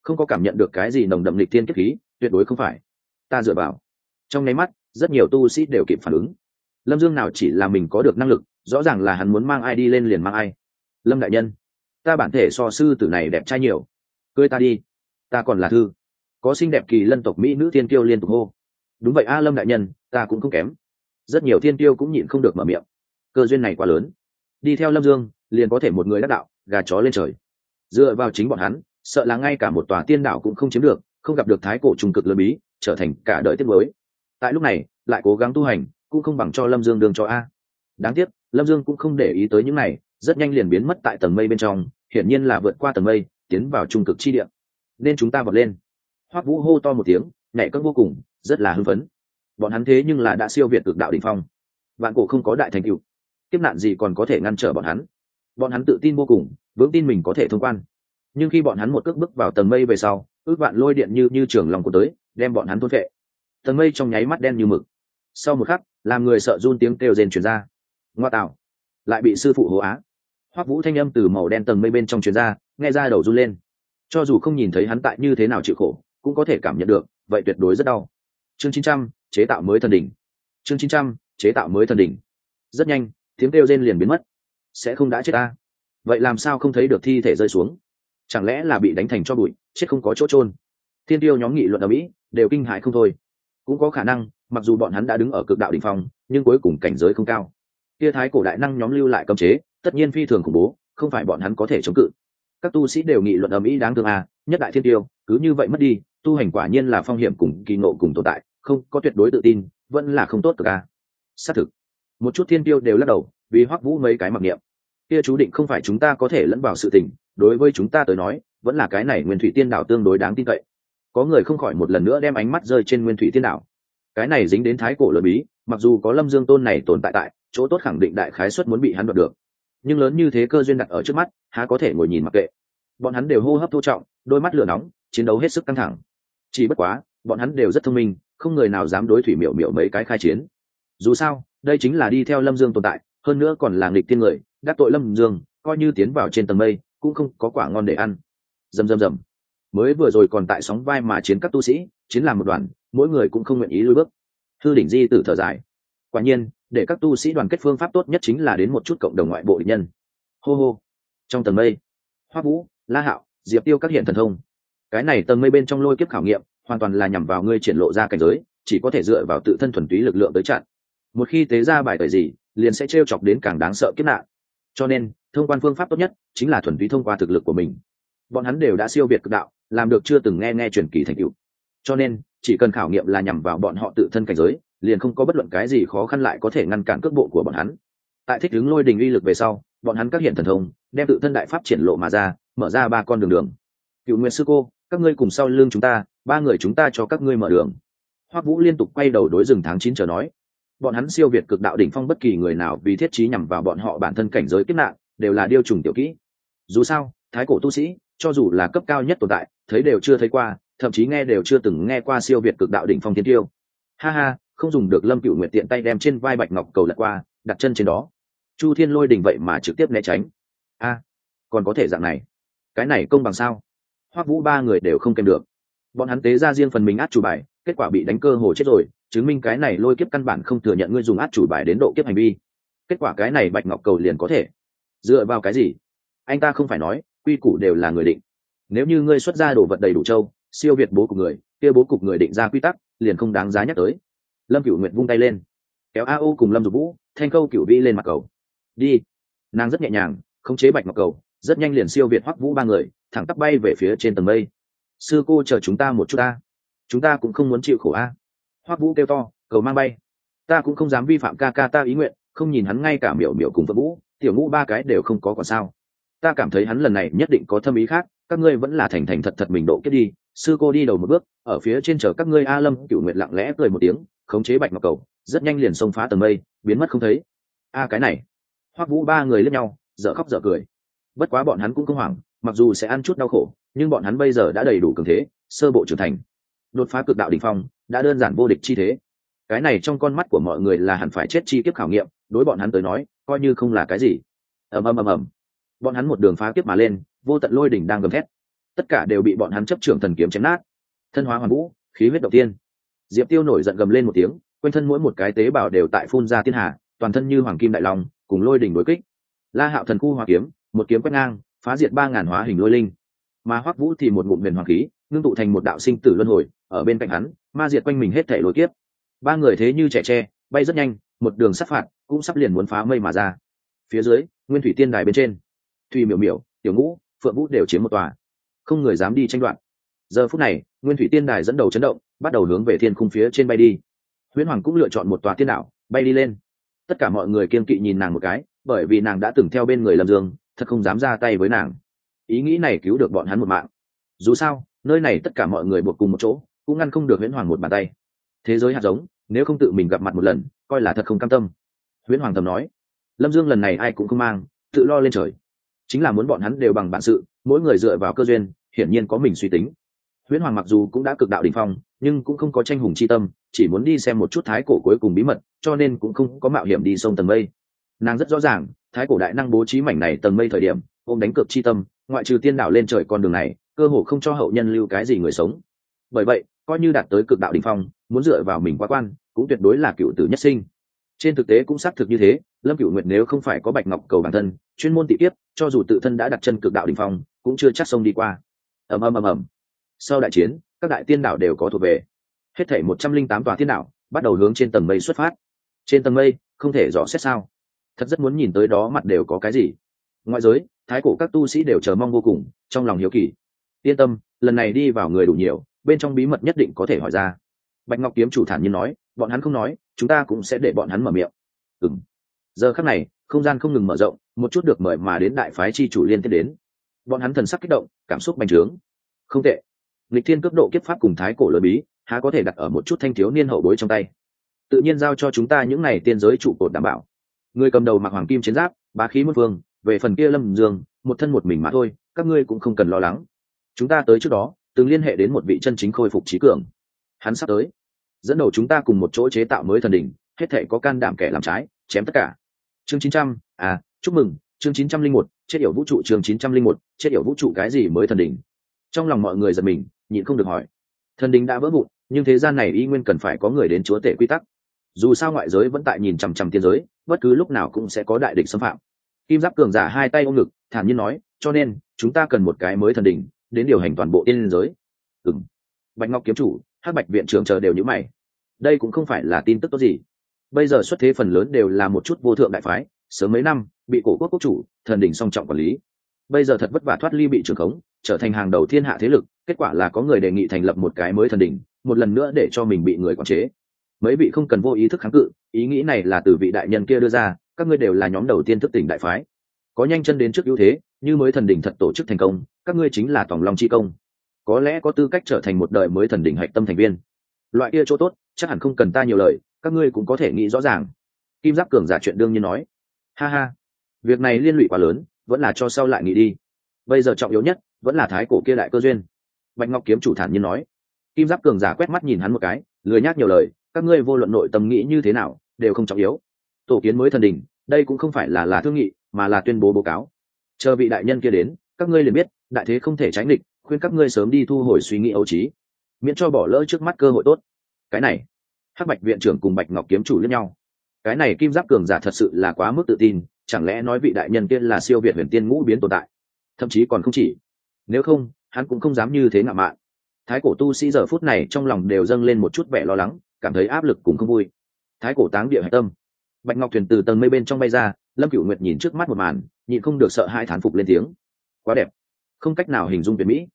Không có cảm nhận được cái gì nồng đậm lịch tiên kiếp khí, tuyệt đối không phải. Ta dựa vào. Trong nháy mắt, rất nhiều tu sĩ đều kịp phản ứng. Lâm dương nào chỉ là mình có được năng lực, rõ ràng là hắn muốn mang ai đi lên liền mang ai. Lâm đại nhân, ta bản thể so sư tử này đẹp trai nhiều. Cưới ta đi. Ta còn là thư. Có xinh đẹp kỳ lân tộc mỹ nữ thiên tiêu liên tục hô. Đúng vậy a lâm đại nhân, ta cũng không kém. Rất nhiều thiên tiêu cũng nhịn không được mở miệng. Cơ duyên này quá lớn. Đi theo lâm dương liền có thể một người đắc đạo, gà chó lên trời. Dựa vào chính bọn hắn, sợ là ngay cả một tòa tiên đạo cũng không chiếm được, không gặp được thái cổ trung cực lớn bí, trở thành cả đời tiết mới tại lúc này, lại cố gắng tu hành, cũng không bằng cho lâm dương đường cho a. Đáng tiếc, lâm dương cũng không để ý tới những này, rất nhanh liền biến mất tại tầng mây bên trong, hiển nhiên là vượt qua tầng mây, tiến vào trung cực chi địa. Nên chúng ta vọt lên. Hoắc vũ hô to một tiếng, nhảy cất vô cùng, rất là hưng phấn. Bọn hắn thế nhưng là đã siêu việt cực đạo đỉnh phong. Vạn cổ không có đại thành cựu kiếp nạn gì còn có thể ngăn trở bọn hắn? Bọn hắn tự tin vô cùng, vững tin mình có thể thông quan. Nhưng khi bọn hắn một cước bước vào tầng mây về sau, ước vạn lôi điện như như trường lòng của tới, đem bọn hắn thôn vệ tầng mây trong nháy mắt đen như mực. Sau một khắc, làm người sợ run tiếng kêu rền chuyển ra. Ngoa tạo. Lại bị sư phụ hố á. Hoắc vũ thanh âm từ màu đen tầng mây bên trong chuyển ra, nghe ra đầu run lên. Cho dù không nhìn thấy hắn tại như thế nào chịu khổ, cũng có thể cảm nhận được, vậy tuyệt đối rất đau. Chương chín trăm, chế tạo mới thần đỉnh. Chương chín trăm, chế tạo mới thần đỉnh. Rất nhanh, tiếng kêu rên liền biến mất sẽ không đã chết ta. Vậy làm sao không thấy được thi thể rơi xuống? Chẳng lẽ là bị đánh thành cho bụi, chết không có chỗ trôn thiên tiêu nhóm nghị luận ở mỹ, đều kinh hại không thôi. Cũng có khả năng, mặc dù bọn hắn đã đứng ở cực đạo đ ỉ n h phong, nhưng cuối cùng cảnh giới không cao. Kia thái cổ đại năng nhóm lưu lại cấm chế, tất nhiên phi thường khủng bố, không phải bọn hắn có thể chống cự. Các tu sĩ đều nghị luận ở mỹ đáng thương à nhất đại thiên tiêu, cứ như vậy mất đi, tu hành quả nhiên là phong hiểm cùng kỳ nộ cùng tồn tại, không có tuyệt đối tự tin, vẫn là không tốt cực à. Xác thực. Một chút thiên tiêu đều lắc đầu, vì hoắc vũ mấy cái mặc niệm kia chú định không phải chúng ta có thể lẫn vào sự tình, đối với chúng ta tới nói, vẫn là cái này nguyên thủy tiên đảo tương đối đáng tin cậy. Có người không khỏi một lần nữa đem ánh mắt rơi trên nguyên thủy tiên đảo. Cái này dính đến thái cổ lợi bí, mặc dù có lâm dương tôn này tồn tại tại, chỗ tốt khẳng định đại khái xuất muốn bị hắn đoạt được. Nhưng lớn như thế cơ duyên đặt ở trước mắt, há có thể ngồi nhìn mặc kệ. Bọn hắn đều hô hấp thô trọng, đôi mắt lửa nóng, chiến đấu hết sức căng thẳng. Chỉ bất quá, bọn hắn đều rất thông minh, không người nào dám đối thủy miểu miểu mấy cái khai chiến. Dù sao, đây chính là đi theo lâm dương tồn tại hơn nữa còn là nghịch tiên người, đắc tội lâm dương, coi như tiến vào trên tầng mây, cũng không có quả ngon để ăn. Dầm dầm dầm mới vừa rồi còn tại sóng vai mà chiến các tu sĩ, chiến làm một đoàn, mỗi người cũng không nguyện ý lui bước. Thư đỉnh di tử thở dài. Quả nhiên, để các tu sĩ đoàn kết phương pháp tốt nhất chính là đến một chút cộng đồng ngoại bộ địch nhân. Hô hô. Trong tầng mây hoa vũ, la hạo, diệp tiêu các hiện thần thông. Cái này tầng mây bên trong lôi kiếp khảo nghiệm, hoàn toàn là nhằm vào ngươi triển lộ ra cảnh giới, chỉ có thể dựa vào tự thân thuần túy lực lượng tới chặn. Một khi tế ra bài tời gì liền sẽ t r e o chọc đến càng đáng sợ kiếp nạn. Cho nên, thông quan phương pháp tốt nhất chính là thuần túy thông qua thực lực của mình. Bọn hắn đều đã siêu việt cực đạo, làm được chưa từng nghe nghe truyền kỳ thành cựu cho nên, chỉ cần khảo nghiệm là nhằm vào bọn họ tự thân cảnh giới, liền không có bất luận cái gì khó khăn lại có thể ngăn cản cước bộ của bọn hắn. Tại thích ứng lôi đình uy lực về sau, bọn hắn các hiện thần thông, đem tự thân đại pháp triển lộ mà ra, mở ra ba con đường đường. Cựu nguyện sư cô, các ngươi cùng sau lưng chúng ta, ba người chúng ta cho các ngươi mở đường. Hoắc vũ liên tục quay đầu đối rừng tháng chín chờ nói bọn hắn siêu việt cực đạo đỉnh phong bất kỳ người nào vì thiết trí nhằm vào bọn họ bản thân cảnh giới kiếp nạn, đều là điêu trùng tiểu kỹ. Dù sao, thái cổ tu sĩ, cho dù là cấp cao nhất tồn tại, thấy đều chưa thấy qua, thậm chí nghe đều chưa từng nghe qua siêu việt cực đạo đỉnh phong thiên tiêu. Ha ha, không dùng được lâm cựu nguyện tiện tay đem trên vai bạch ngọc cầu lật qua, đặt chân trên đó. Chu thiên lôi đình vậy mà trực tiếp né tránh. A, còn có thể dạng này? Cái này công bằng sao? Hoắc vũ ba người đều không kèm được. Bọn hắn tế ra riêng phần mình át chủ bài, kết quả bị đánh cơ hồ chết rồi chứng minh cái này lôi kiếp căn bản không thừa nhận ngươi dùng át chủ bài đến độ kiếp hành vi. Kết quả cái này bạch ngọc cầu liền có thể. Dựa vào cái gì? Anh ta không phải nói, quy củ đều là người định. Nếu như ngươi xuất ra đồ vật đầy đủ châu, siêu việt bố cục người, kia bố cục người định ra quy tắc, liền không đáng giá nhắc tới. Lâm cửu nguyệt vung tay lên. Kéo a ô cùng lâm dục vũ, thanh câu cửu vi lên mặt cầu. Đi. Nàng rất nhẹ nhàng, khống chế bạch ngọc cầu, rất nhanh liền siêu việt hoắc vũ ba người, thẳng tắp bay về phía trên tầng mây. Sư cô chờ chúng ta một chút ta. Chúng ta cũng không muốn chịu khổ a hoắc vũ kêu to, cầu mang bay. Ta cũng không dám vi phạm ca ca ta ý nguyện, không nhìn hắn ngay cả miểu miểu cùng vợ vũ, tiểu ngũ ba cái đều không có còn sao. Ta cảm thấy hắn lần này nhất định có thâm ý khác, các ngươi vẫn là thành thành thật thật mình độ kết đi. Sư cô đi đầu một bước, ở phía trên chờ các ngươi a lâm cựu nguyện lặng lẽ cười một tiếng, khống chế bạch ngọc cầu, rất nhanh liền xông phá tầng mây, biến mất không thấy. A, cái này. Hoắc vũ ba người lướt nhau, dở khóc dở cười. Bất quá bọn hắn cũng không hoảng, mặc dù sẽ ăn chút đau khổ, nhưng bọn hắn bây giờ đã đầy đủ cường thế, sơ bộ trưởng thành đột phá cực đạo đỉnh phong, đã đơn giản vô địch chi thế. Cái này trong con mắt của mọi người là hẳn phải chết chi kiếp khảo nghiệm, đối bọn hắn tới nói, coi như không là cái gì. Ầm ầm ầm ầm. Bọn hắn một đường phá kiếp mà lên, vô tận lôi đỉnh đang gầm thét. Tất cả đều bị bọn hắn chấp trưởng thần kiếm chém nát. Thân hóa hoàn vũ, khí huyết động tiên. Diệp tiêu nổi giận gầm lên một tiếng, quanh thân mỗi một cái tế bào đều tại phun ra thiên hạ toàn thân như hoàng kim đại long, cùng lôi đỉnh đối kích. La hạo thần khu hóa kiếm, một kiếm quét ngang, phá diệt ba ngàn hóa hình lôi linh. Mà hoắc vũ thì một ngụm huyền hoàng khí, ngưng tụ thành một đạo sinh tử luân hồi ở bên cạnh hắn, ma diệt quanh mình hết thể lối kiếp. Ba người thế như trẻ tre, bay rất nhanh, một đường sắp phạt, cũng sắp liền muốn phá mây mà ra. Phía dưới, nguyên thủy tiên đài bên trên. Thùy miểu miểu, tiểu ngũ, phượng vũ đều chiếm một tòa. Không người dám đi tranh đoạn giờ phút này, nguyên thủy tiên đài dẫn đầu chấn động, bắt đầu hướng về thiên khung phía trên bay đi. Huyễn hoàng cũng lựa chọn một tòa tiên đạo bay đi lên. Tất cả mọi người kiên kỵ nhìn nàng một cái, bởi vì nàng đã từng theo bên người lâm dương, thật không dám ra tay với nàng. Ý nghĩ này cứu được bọn hắn một mạng. Dù sao, nơi này tất cả mọi người buộc cùng một chỗ cũng ngăn không được huyễn hoàng một bàn tay. Thế giới hạt giống, nếu không tự mình gặp mặt một lần, coi là thật không cam tâm. Huyễn hoàng thầm nói, lâm dương lần này ai cũng không mang, tự lo lên trời. Chính là muốn bọn hắn đều bằng bản sự, mỗi người dựa vào cơ duyên, hiển nhiên có mình suy tính. Huyễn hoàng mặc dù cũng đã cực đạo đ ỉ n h phong, nhưng cũng không có tranh hùng c h i tâm, chỉ muốn đi xem một chút thái cổ cuối cùng bí mật, cho nên cũng không có mạo hiểm đi sông tầng mây. Nàng rất rõ ràng, thái cổ đại năng bố trí mảnh này tầng mây thời điểm, ôm đánh cược c h i tâm, ngoại trừ tiên đảo lên trời con đường này, cơ hồ không cho hậu nhân lưu cái gì người sống. Bởi vậy coi như đạt tới cực đạo đ ỉ n h phong, muốn dựa vào mình quá quan, cũng tuyệt đối là cựu tử nhất sinh. Trên thực tế cũng xác thực như thế, lâm cựu nguyệt nếu không phải có bạch ngọc cầu bản thân, chuyên môn tị tiếp cho dù tự thân đã đặt chân cực đạo đ ỉ n h phong, cũng chưa chắc sông đi qua. Ầm ầm ầm ầm. Sau đại chiến, các đại tiên đảo đều có thuộc về. Hết thể một trăm linh tám tòa tiên đảo bắt đầu hướng trên tầng mây xuất phát. Trên tầng mây, không thể rõ xét sao. Thật rất muốn nhìn tới đó mặt đều có cái gì. Ngoại giới, thái cổ các tu sĩ đều chờ mong vô cùng, trong lòng hiếu kỳ. Yên tâm lần này đi vào người đủ nhiều, bên trong bí mật nhất định có thể hỏi ra. Bạch ngọc kiếm chủ thản nhiên nói, bọn hắn không nói, chúng ta cũng sẽ để bọn hắn mở miệng. Ừ m giờ khắc này, không gian không ngừng mở rộng, một chút được mời mà đến đại phái chi chủ liên tiếp đến. Bọn hắn thần sắc kích động, cảm xúc bành trướng. Không tệ. Lịch thiên cấp độ kiếp pháp cùng thái cổ lợi bí, há có thể đặt ở một chút thanh thiếu niên hậu bối trong tay. Tự nhiên giao cho chúng ta những này tiên giới trụ cột đảm bảo. Người cầm đầu mặc hoàng kim chiến giáp, bá khí mất vương về phần kia lâm dương, một thân một mình mà thôi, các ngươi cũng không cần lo lắng chúng ta tới trước đó, từng liên hệ đến một vị chân chính khôi phục trí cường. Hắn sắp tới. Dẫn đầu chúng ta cùng một chỗ chế tạo mới thần đỉnh, hết thể có can đảm kẻ làm trái, chém tất cả. Chương chín trăm à chúc mừng, chương chín trăm linh một, chết yểu vũ trụ, chương chín trăm linh một, chết yểu vũ trụ cái gì mới thần đỉnh? Trong lòng mọi người giật mình, nhịn không được hỏi. Thần đình đã vỡ vụn, nhưng thế gian này y nguyên cần phải có người đến chúa tể quy tắc. Dù sao ngoại giới vẫn tại nhìn chằm chằm tiên giới, bất cứ lúc nào cũng sẽ có đại địch xâm phạm. Kim giáp cường giả hai tay ôm ngực, thản nhiên nói, cho nên, chúng ta cần một cái mới thần đình đến điều hành toàn bộ tiên giới. Ừng bạch ngọc kiếm chủ hát bạch viện trưởng chờ đều nhữ mày. Đây cũng không phải là tin tức tốt gì. Bây giờ xuất thế phần lớn đều là một chút vô thượng đại phái, sớm mấy năm, bị cổ quốc quốc chủ, thần đình song trọng quản lý. Bây giờ thật vất vả thoát ly bị trưởng khống, trở thành hàng đầu thiên hạ thế lực, kết quả là có người đề nghị thành lập một cái mới thần đỉnh, một lần nữa để cho mình bị người quản chế. Mấy vị không cần vô ý thức kháng cự, ý nghĩ này là từ vị đại nhân kia đưa ra, các ngươi đều là nhóm đầu tiên thức tỉnh đại phái. Có nhanh chân đến trước ưu thế như mới thần đỉnh thật tổ chức thành công, các ngươi chính là tổng long chi công. Có lẽ có tư cách trở thành một đời mới thần đỉnh hạch tâm thành viên. Loại kia chỗ tốt, chắc hẳn không cần ta nhiều lời, các ngươi cũng có thể nghĩ rõ ràng. Kim giáp cường giả chuyện đương nhiên nói. Ha ha, việc này liên lụy quá lớn, vẫn là cho sau lại nghĩ đi. Bây giờ trọng yếu nhất, vẫn là thái cổ kia lại cơ duyên. Bạch ngọc kiếm chủ thản nhiên nói. Kim giáp cường giả quét mắt nhìn hắn một cái, lười nhác nhiều lời, các ngươi vô luận nội tâm nghĩ như thế nào, đều không trọng yếu. Tổ kiến mới thần đình đây cũng không phải là là thương nghị, mà là tuyên bố báo cáo chờ vị đại nhân kia đến, các ngươi liền biết, đại thế không thể tránh địch, khuyên các ngươi sớm đi thu hồi suy nghĩ ấu trí. Miễn cho bỏ lỡ trước mắt cơ hội tốt. Cái này, hắc bạch viện trưởng cùng bạch ngọc kiếm chủ lẫn nhau. Cái này kim giáp cường giả thật sự là quá mức tự tin, chẳng lẽ nói vị đại nhân kia là siêu việt huyền tiên ngũ biến tồn tại? Thậm chí còn không chỉ. Nếu không, hắn cũng không dám như thế ngạo mạn. Thái cổ tu sĩ giờ phút này trong lòng đều dâng lên một chút vẻ lo lắng, cảm thấy áp lực cũng không vui. Thái cổ táng địa hạch tâm. Bạch ngọc thuyền từ tầng mây bên trong bay ra lâm Cựu nguyệt nhìn trước mắt một màn, nhịn không được sợ hai thán phục lên tiếng. Quá đẹp. Không cách nào hình dung tuyệt mỹ.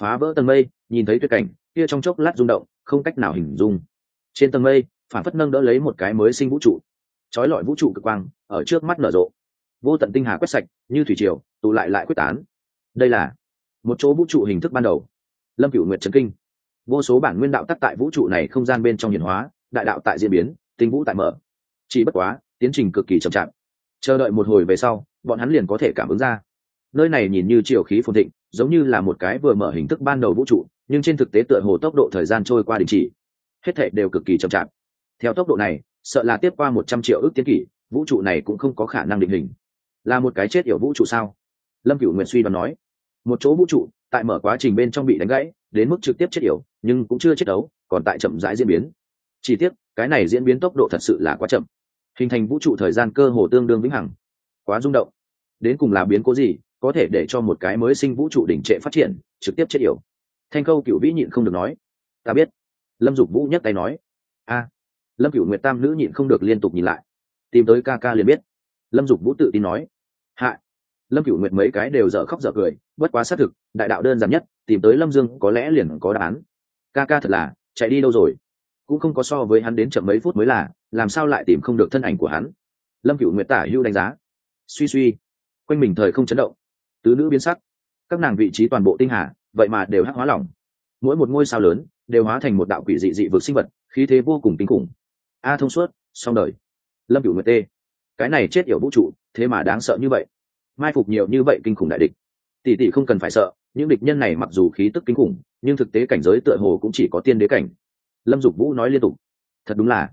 Phá vỡ tầng mây, nhìn thấy tuyệt cảnh, kia trong chốc lát rung động, không cách nào hình dung. Trên tầng mây, phản phất nâng đỡ lấy một cái mới sinh vũ trụ. Trói lọi vũ trụ cực quang, ở trước mắt nở rộ. Vô tận tinh hà quét sạch, như thủy triều, tụ lại lại quyết tán. Đây là một chỗ vũ trụ hình thức ban đầu. Lâm Cựu nguyệt trấn kinh. Vô số bản nguyên đạo tắc tại vũ trụ này không gian bên trong hiển hóa, đại đạo tại diễn biến, tinh vũ tại mở. Chỉ bất quá, tiến trình cực kỳ chậm chạp chờ đợi một hồi về sau, bọn hắn liền có thể cảm ứng ra. Nơi này nhìn như chiều khí phồn thịnh, giống như là một cái vừa mở hình thức ban đầu vũ trụ, nhưng trên thực tế tựa hồ tốc độ thời gian trôi qua đình chỉ. Hết thệ đều cực kỳ chậm chạp. Theo tốc độ này, sợ là tiếp qua một trăm triệu ước tiến kỷ, vũ trụ này cũng không có khả năng định hình. Là một cái chết yểu vũ trụ sao? Lâm cửu nguyện suy đoán nói. Một chỗ vũ trụ, tại mở quá trình bên trong bị đánh gãy, đến mức trực tiếp chết yểu, nhưng cũng chưa chết đấu, còn tại chậm rãi diễn biến. Chỉ tiếc, cái này diễn biến tốc độ thật sự là quá chậm hình thành vũ trụ thời gian cơ hồ tương đương vĩnh hằng. Quá rung động. Đến cùng là biến cố gì, có thể để cho một cái mới sinh vũ trụ đỉnh trệ phát triển, trực tiếp chết yểu. Thanh câu cựu vĩ nhịn không được nói. Ta biết. Lâm dục vũ nhấc tay nói. A. Lâm cựu nguyệt tam nữ nhịn không được liên tục nhìn lại. Tìm tới ca ca liền biết. Lâm dục vũ tự tin nói. Hạ. Lâm cựu nguyệt mấy cái đều dở khóc dở cười, bất quá xác thực, đại đạo đơn giản nhất, tìm tới lâm dương có lẽ liền có đáp án. Ca ca thật là, chạy đi đâu rồi? Cũng không có so với hắn đến chậm mấy phút mới là, làm sao lại tìm không được thân ảnh của hắn? Lâm cựu nguyệt tả hưu đánh giá. Suy suy. Quanh mình thời không chấn động. Tứ nữ biến sắc. Các nàng vị trí toàn bộ tinh hà, vậy mà đều hắc hóa lỏng. Mỗi một ngôi sao lớn, đều hóa thành một đạo quỷ dị dị vực sinh vật, khí thế vô cùng kinh khủng. A thông suốt, xong đời. Lâm cựu nguyệt tê. Cái này chết yểu vũ trụ, thế mà đáng sợ như vậy. Mai phục nhiều như vậy kinh khủng đại địch. Tỷ tỷ không cần phải sợ, những địch nhân này mặc dù khí tức kinh khủng, nhưng thực tế cảnh giới tựa hồ cũng chỉ có tiên đế cảnh lâm dục vũ nói liên tục. Thật đúng là.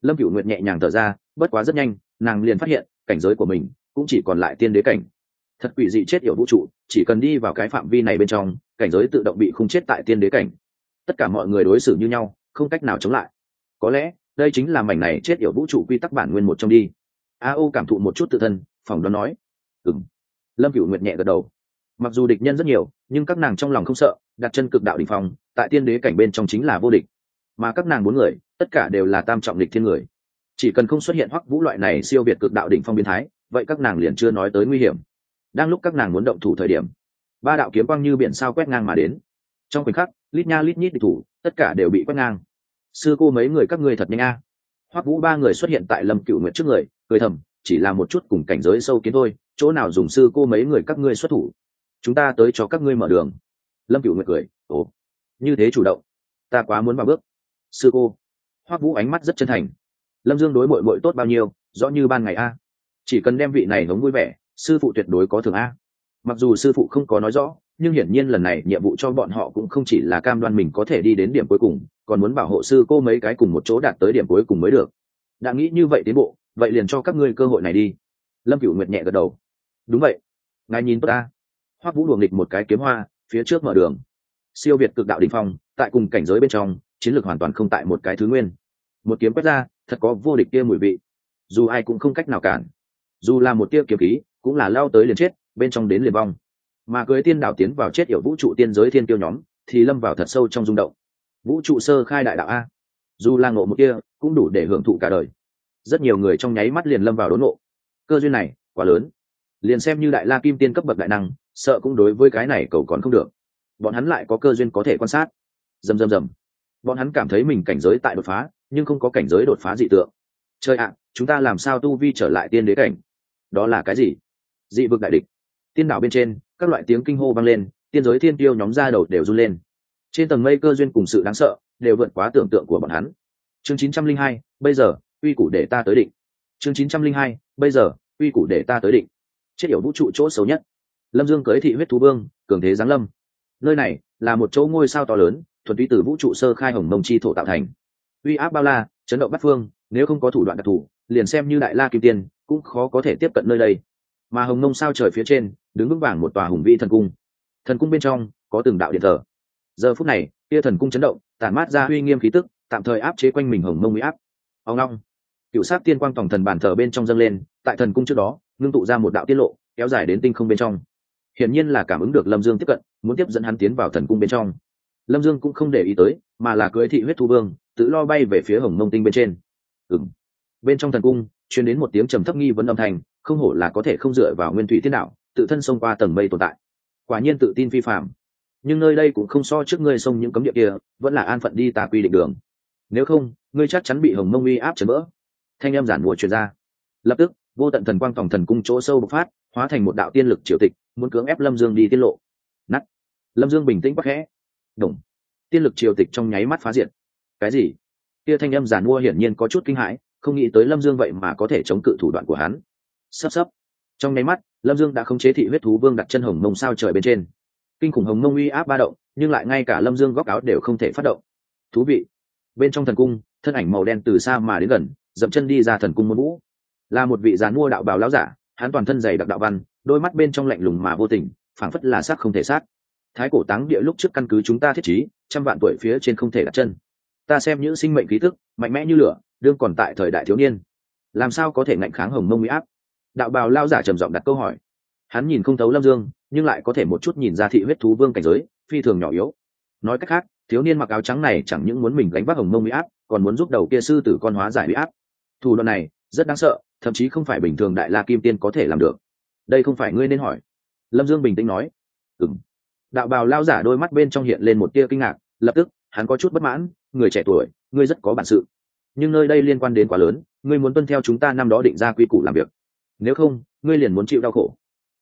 Lâm cựu nguyệt nhẹ nhàng thở ra, bất quá rất nhanh, nàng liền phát hiện, cảnh giới của mình cũng chỉ còn lại tiên đế cảnh. Thật quỷ dị chết yểu vũ trụ, chỉ cần đi vào cái phạm vi này bên trong, cảnh giới tự động bị khung chết tại tiên đế cảnh. Tất cả mọi người đối xử như nhau, không cách nào chống lại. Có lẽ, đây chính là mảnh này chết yểu vũ trụ quy tắc bản nguyên một trong đi. A ô cảm thụ một chút tự thân phòng đoán nói. Ừng lâm cựu nguyệt nhẹ gật đầu. Mặc dù địch nhân rất nhiều, nhưng các nàng trong lòng không sợ, đặt chân cực đạo đ ỉ n h phòng tại tiên đế cảnh bên trong chính là vô địch mà các nàng bốn người, tất cả đều là tam trọng địch thiên người. Chỉ cần không xuất hiện hoắc vũ loại này siêu việt cực đạo đỉnh phong biến thái, vậy các nàng liền chưa nói tới nguy hiểm. Đang lúc các nàng muốn động thủ thời điểm, ba đạo kiếm quang như biển sao quét ngang mà đến. Trong khoảnh khắc, lít nha lít nhít địch thủ, tất cả đều bị quét ngang. Sư cô mấy người các ngươi thật nhanh a. Hoắc vũ ba người xuất hiện tại lâm cựu nguyệt trước người, cười thầm, chỉ là một chút cùng cảnh giới sâu kiến thôi, chỗ nào dùng sư cô mấy người các ngươi xuất thủ. Chúng ta tới cho các ngươi mở đường. Lâm cựu nguyệt cười, ồ, như thế chủ động, ta quá muốn vào bước sư cô. Hoắc vũ ánh mắt rất chân thành. Lâm dương đối mội mội tốt bao nhiêu, rõ như ban ngày a. Chỉ cần đem vị này hống vui vẻ, sư phụ tuyệt đối có thường a. Mặc dù sư phụ không có nói rõ, nhưng hiển nhiên lần này nhiệm vụ cho bọn họ cũng không chỉ là cam đoan mình có thể đi đến điểm cuối cùng, còn muốn bảo hộ sư cô mấy cái cùng một chỗ đạt tới điểm cuối cùng mới được. Đã nghĩ như vậy tiến bộ, vậy liền cho các ngươi cơ hội này đi. Lâm cựu nguyệt nhẹ gật đầu. Đúng vậy. Ngài nhìn tốt ta. Hoắc vũ luồng địch một cái kiếm hoa, phía trước mở đường. Siêu việt cực đạo đình phong, tại cùng cảnh giới bên trong chiến lược hoàn toàn không tại một cái thứ nguyên. Một kiếm quét ra, thật có vô địch kia mùi vị. Dù ai cũng không cách nào cản. Dù là một tia kiếm khí, cũng là lao tới liền chết, bên trong đến liền vong. Mà cưới tiên đạo tiến vào chết hiểu vũ trụ tiên giới thiên tiêu nhóm, thì lâm vào thật sâu trong rung động. Vũ trụ sơ khai đại đạo a. Dù là ngộ một kia, cũng đủ để hưởng thụ cả đời. Rất nhiều người trong nháy mắt liền lâm vào đốn ngộ. Cơ duyên này, quá lớn. Liền xem như đại la kim tiên cấp bậc đại năng, sợ cũng đối với cái này cầu còn không được. Bọn hắn lại có cơ duyên có thể quan sát. Dầm dầm dầm bọn hắn cảm thấy mình cảnh giới tại đột phá nhưng không có cảnh giới đột phá dị tượng. Chơi ạ chúng ta làm sao tu vi trở lại tiên đế cảnh? Đó là cái gì? Dị vực đại địch. Tiên đảo bên trên các loại tiếng kinh hô vang lên tiên giới thiên tiêu nhóm ra đầu đều run lên. Trên tầng mây cơ duyên cùng sự đáng sợ đều vượt quá tưởng tượng của bọn hắn. Chương 902, bây giờ uy củ để ta tới định. Chương 902, bây giờ uy củ để ta tới định. Chết yểu vũ trụ chỗ xấu nhất. Lâm dương cưới thị huyết thú vương cường thế giáng lâm. Nơi này là một chỗ ngôi sao to lớn thuần túy từ vũ trụ sơ khai hồng mông chi thổ tạo thành. Uy áp bao la, chấn động bắt phương, nếu không có thủ đoạn đặc thù, liền xem như đại la kim tiên, cũng khó có thể tiếp cận nơi đây. Mà hồng mông sao trời phía trên, đứng vững vàng một tòa hùng vĩ thần cung. Thần cung bên trong, có từng đạo điện thờ. Giờ phút này kia thần cung chấn động, tản mát ra uy nghiêm khí tức, tạm thời áp chế quanh mình hồng mông uy áp. Ông long, cựu sát tiên quang tổng thần bản thờ bên trong dâng lên, tại thần cung trước đó, ngưng tụ ra một đạo tiết lộ, kéo dài đến tinh không bên trong. Hiển nhiên là cảm ứng được lâm dương tiếp cận, muốn tiếp dẫn hắn tiến vào thần cung bên trong lâm dương cũng không để ý tới, mà là cưới thị huyết thu vương, tự lo bay về phía hồng mông tinh bên trên. Ừng bên trong thần cung chuyên đến một tiếng trầm thấp nghi vấn âm thanh, không hổ là có thể không dựa vào nguyên thủy thiên đạo, tự thân xông qua tầng mây tồn tại. Quả nhiên tự tin phi phạm nhưng nơi đây cũng không so trước ngươi xông những cấm địa kia, vẫn là an phận đi tà quy định đường. Nếu không, ngươi chắc chắn bị hồng mông uy áp chấn vỡ. Thanh em giản mùa truyền ra. Lập tức, vô tận thần quang tổng thần cung chỗ sâu bộc phát, hóa thành một đạo tiên lực triều tịch, muốn cưỡng ép lâm dương đi tiết lộ. Nắt lâm dương bình tĩnh bắc khẽ đồng tiên lực triều tịch trong nháy mắt phá diện cái gì? Kia thanh âm giàn mua hiển nhiên có chút kinh hãi, không nghĩ tới lâm dương vậy mà có thể chống cự thủ đoạn của hắn. Sắp sắp trong nháy mắt, lâm dương đã khống chế thị huyết thú vương đặt chân hồng mông sao trời bên trên. Kinh khủng hồng mông uy áp ba động, nhưng lại ngay cả lâm dương góc áo đều không thể phát động. Thú vị. Bên trong thần cung, thân ảnh màu đen từ xa mà đến gần, dậm chân đi ra thần cung môn vũ. Là một vị giàn mua đạo bào láo giả, hắn toàn thân dày đặc đạo văn, đôi mắt bên trong lạnh lùng mà vô tình, phảng phất là sắc không thể sát thái cổ táng địa lúc trước căn cứ chúng ta thiết trí, trăm vạn tuổi phía trên không thể đặt chân. Ta xem những sinh mệnh ký thức, mạnh mẽ như lửa, đương còn tại thời đại thiếu niên. Làm sao có thể ngạnh kháng hồng mông huy áp? Đạo bào lao giả trầm giọng đặt câu hỏi. Hắn nhìn không thấu lâm dương, nhưng lại có thể một chút nhìn ra thị huyết thú vương cảnh giới, phi thường nhỏ yếu. Nói cách khác, thiếu niên mặc áo trắng này chẳng những muốn mình gánh vác hồng mông huy áp, còn muốn giúp đầu kia sư tử con hóa giải huy áp. Thủ đoạn này, rất đáng sợ, thậm chí không phải bình thường đại la kim tiên có thể làm được. Đây không phải ngươi nên hỏi. Lâm dương bình tĩnh nói. Ừng đạo bào lao giả đôi mắt bên trong hiện lên một tia kinh ngạc, lập tức, hắn có chút bất mãn, người trẻ tuổi, ngươi rất có bản sự. Nhưng nơi đây liên quan đến quá lớn, ngươi muốn tuân theo chúng ta năm đó định ra quy củ làm việc. Nếu không, ngươi liền muốn chịu đau khổ.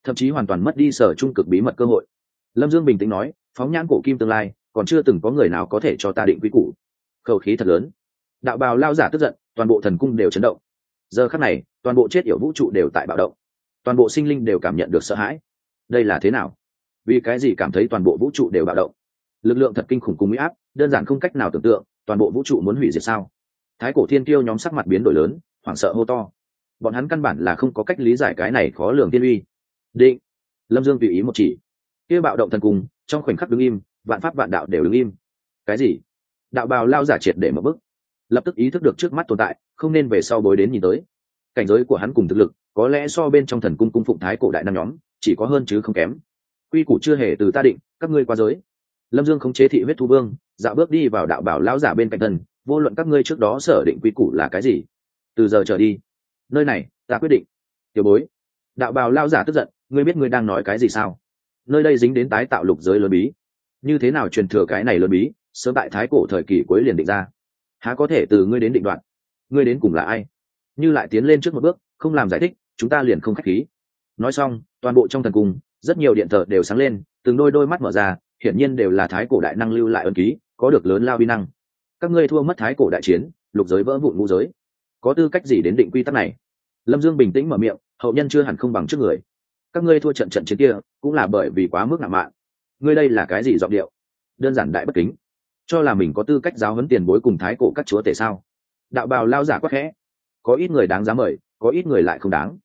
Thậm chí hoàn toàn mất đi sở trung cực bí mật cơ hội. Lâm dương bình tĩnh nói, phóng nhãn cổ kim tương lai, còn chưa từng có người nào có thể cho ta định quy củ. Khẩu khí thật lớn. Đạo bào lao giả tức giận, toàn bộ thần cung đều chấn động. Giờ khắc này, toàn bộ chết yểu vũ trụ đều tại bạo động. Toàn bộ sinh linh đều cảm nhận được sợ hãi. Đây là thế nào? Vì cái gì cảm thấy toàn bộ vũ trụ đều bạo động? Lực lượng thật kinh khủng cùng mỹ áp, đơn giản không cách nào tưởng tượng, toàn bộ vũ trụ muốn hủy diệt sao? Thái cổ thiên tiêu nhóm sắc mặt biến đổi lớn, hoảng sợ hô to. Bọn hắn căn bản là không có cách lý giải cái này khó lường tiên uy. Định. Lâm dương tùy ý một chỉ. Kia bạo động thần cùng, trong khoảnh khắc đứng im, vạn pháp vạn đạo đều đứng im. Cái gì? Đạo bào lao giả triệt để mở bức. Lập tức ý thức được trước mắt tồn tại, không nên về sau bối đến nhìn tới. Cảnh giới của hắn cùng thực lực, có lẽ so bên trong thần cung cung phụng thái cổ đại năm nhóm, chỉ có hơn chứ không kém quy củ chưa hề từ ta định, các ngươi qua giới. Lâm dương khống chế thị huyết thu vương, dạo bước đi vào đạo bảo lao giả bên cạnh thân, vô luận các ngươi trước đó sở định quy củ là cái gì, từ giờ trở đi, nơi này, ta quyết định. Tiểu bối, đạo bào lao giả tức giận, ngươi biết ngươi đang nói cái gì sao? Nơi đây dính đến tái tạo lục giới lớn bí. Như thế nào truyền thừa cái này lớn bí, sớm tại thái cổ thời kỳ cuối liền định ra? Há có thể từ ngươi đến định đoạn? Ngươi đến cùng là ai? Như lại tiến lên trước một bước, không làm giải thích, chúng ta liền không khách khí. Nói xong, toàn bộ trong thần cung rất nhiều điện thờ đều sáng lên, từng đôi đôi mắt mở ra, hiển nhiên đều là thái cổ đại năng lưu lại ân ký, có được lớn lao vi năng. Các ngươi thua mất thái cổ đại chiến, lục giới vỡ vụn ngũ giới. Có tư cách gì đến định quy tắc này? Lâm dương bình tĩnh mở miệng, hậu nhân chưa hẳn không bằng trước người. Các ngươi thua trận trận chiến kia, cũng là bởi vì quá mức ngạo mạn. Ngươi đây là cái gì giọng điệu? Đơn giản đại bất kính. Cho là mình có tư cách giáo huấn tiền bối cùng thái cổ các chúa tể sao? Đạo bào lao giả quắc khẽ. Có ít người đáng giá mời, có ít người lại không đáng.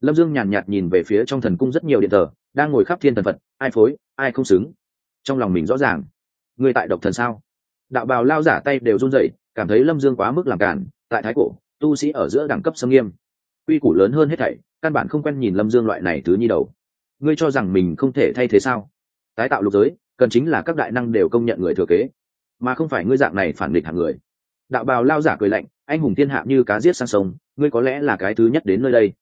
Lâm dương nhàn nhạt nhìn về phía trong thần cung rất nhiều điện thờ đang ngồi khắp thiên thần phật, ai phối, ai không xứng. Trong lòng mình rõ ràng, người tại độc thần sao? Đạo bào lao giả tay đều run rẩy, cảm thấy lâm dương quá mức làm cản tại thái cổ, tu sĩ ở giữa đẳng cấp sâm nghiêm. Quy củ lớn hơn hết thảy, căn bản không quen nhìn lâm dương loại này thứ nhi đầu. Ngươi cho rằng mình không thể thay thế sao? Tái tạo lục giới, cần chính là các đại năng đều công nhận người thừa kế. Mà không phải ngươi dạng này phản địch hạng người. Đạo bào lao giả cười lạnh, anh hùng thiên hạ như cá giết sang sông, ngươi có lẽ là cái thứ nhất đến nơi đây.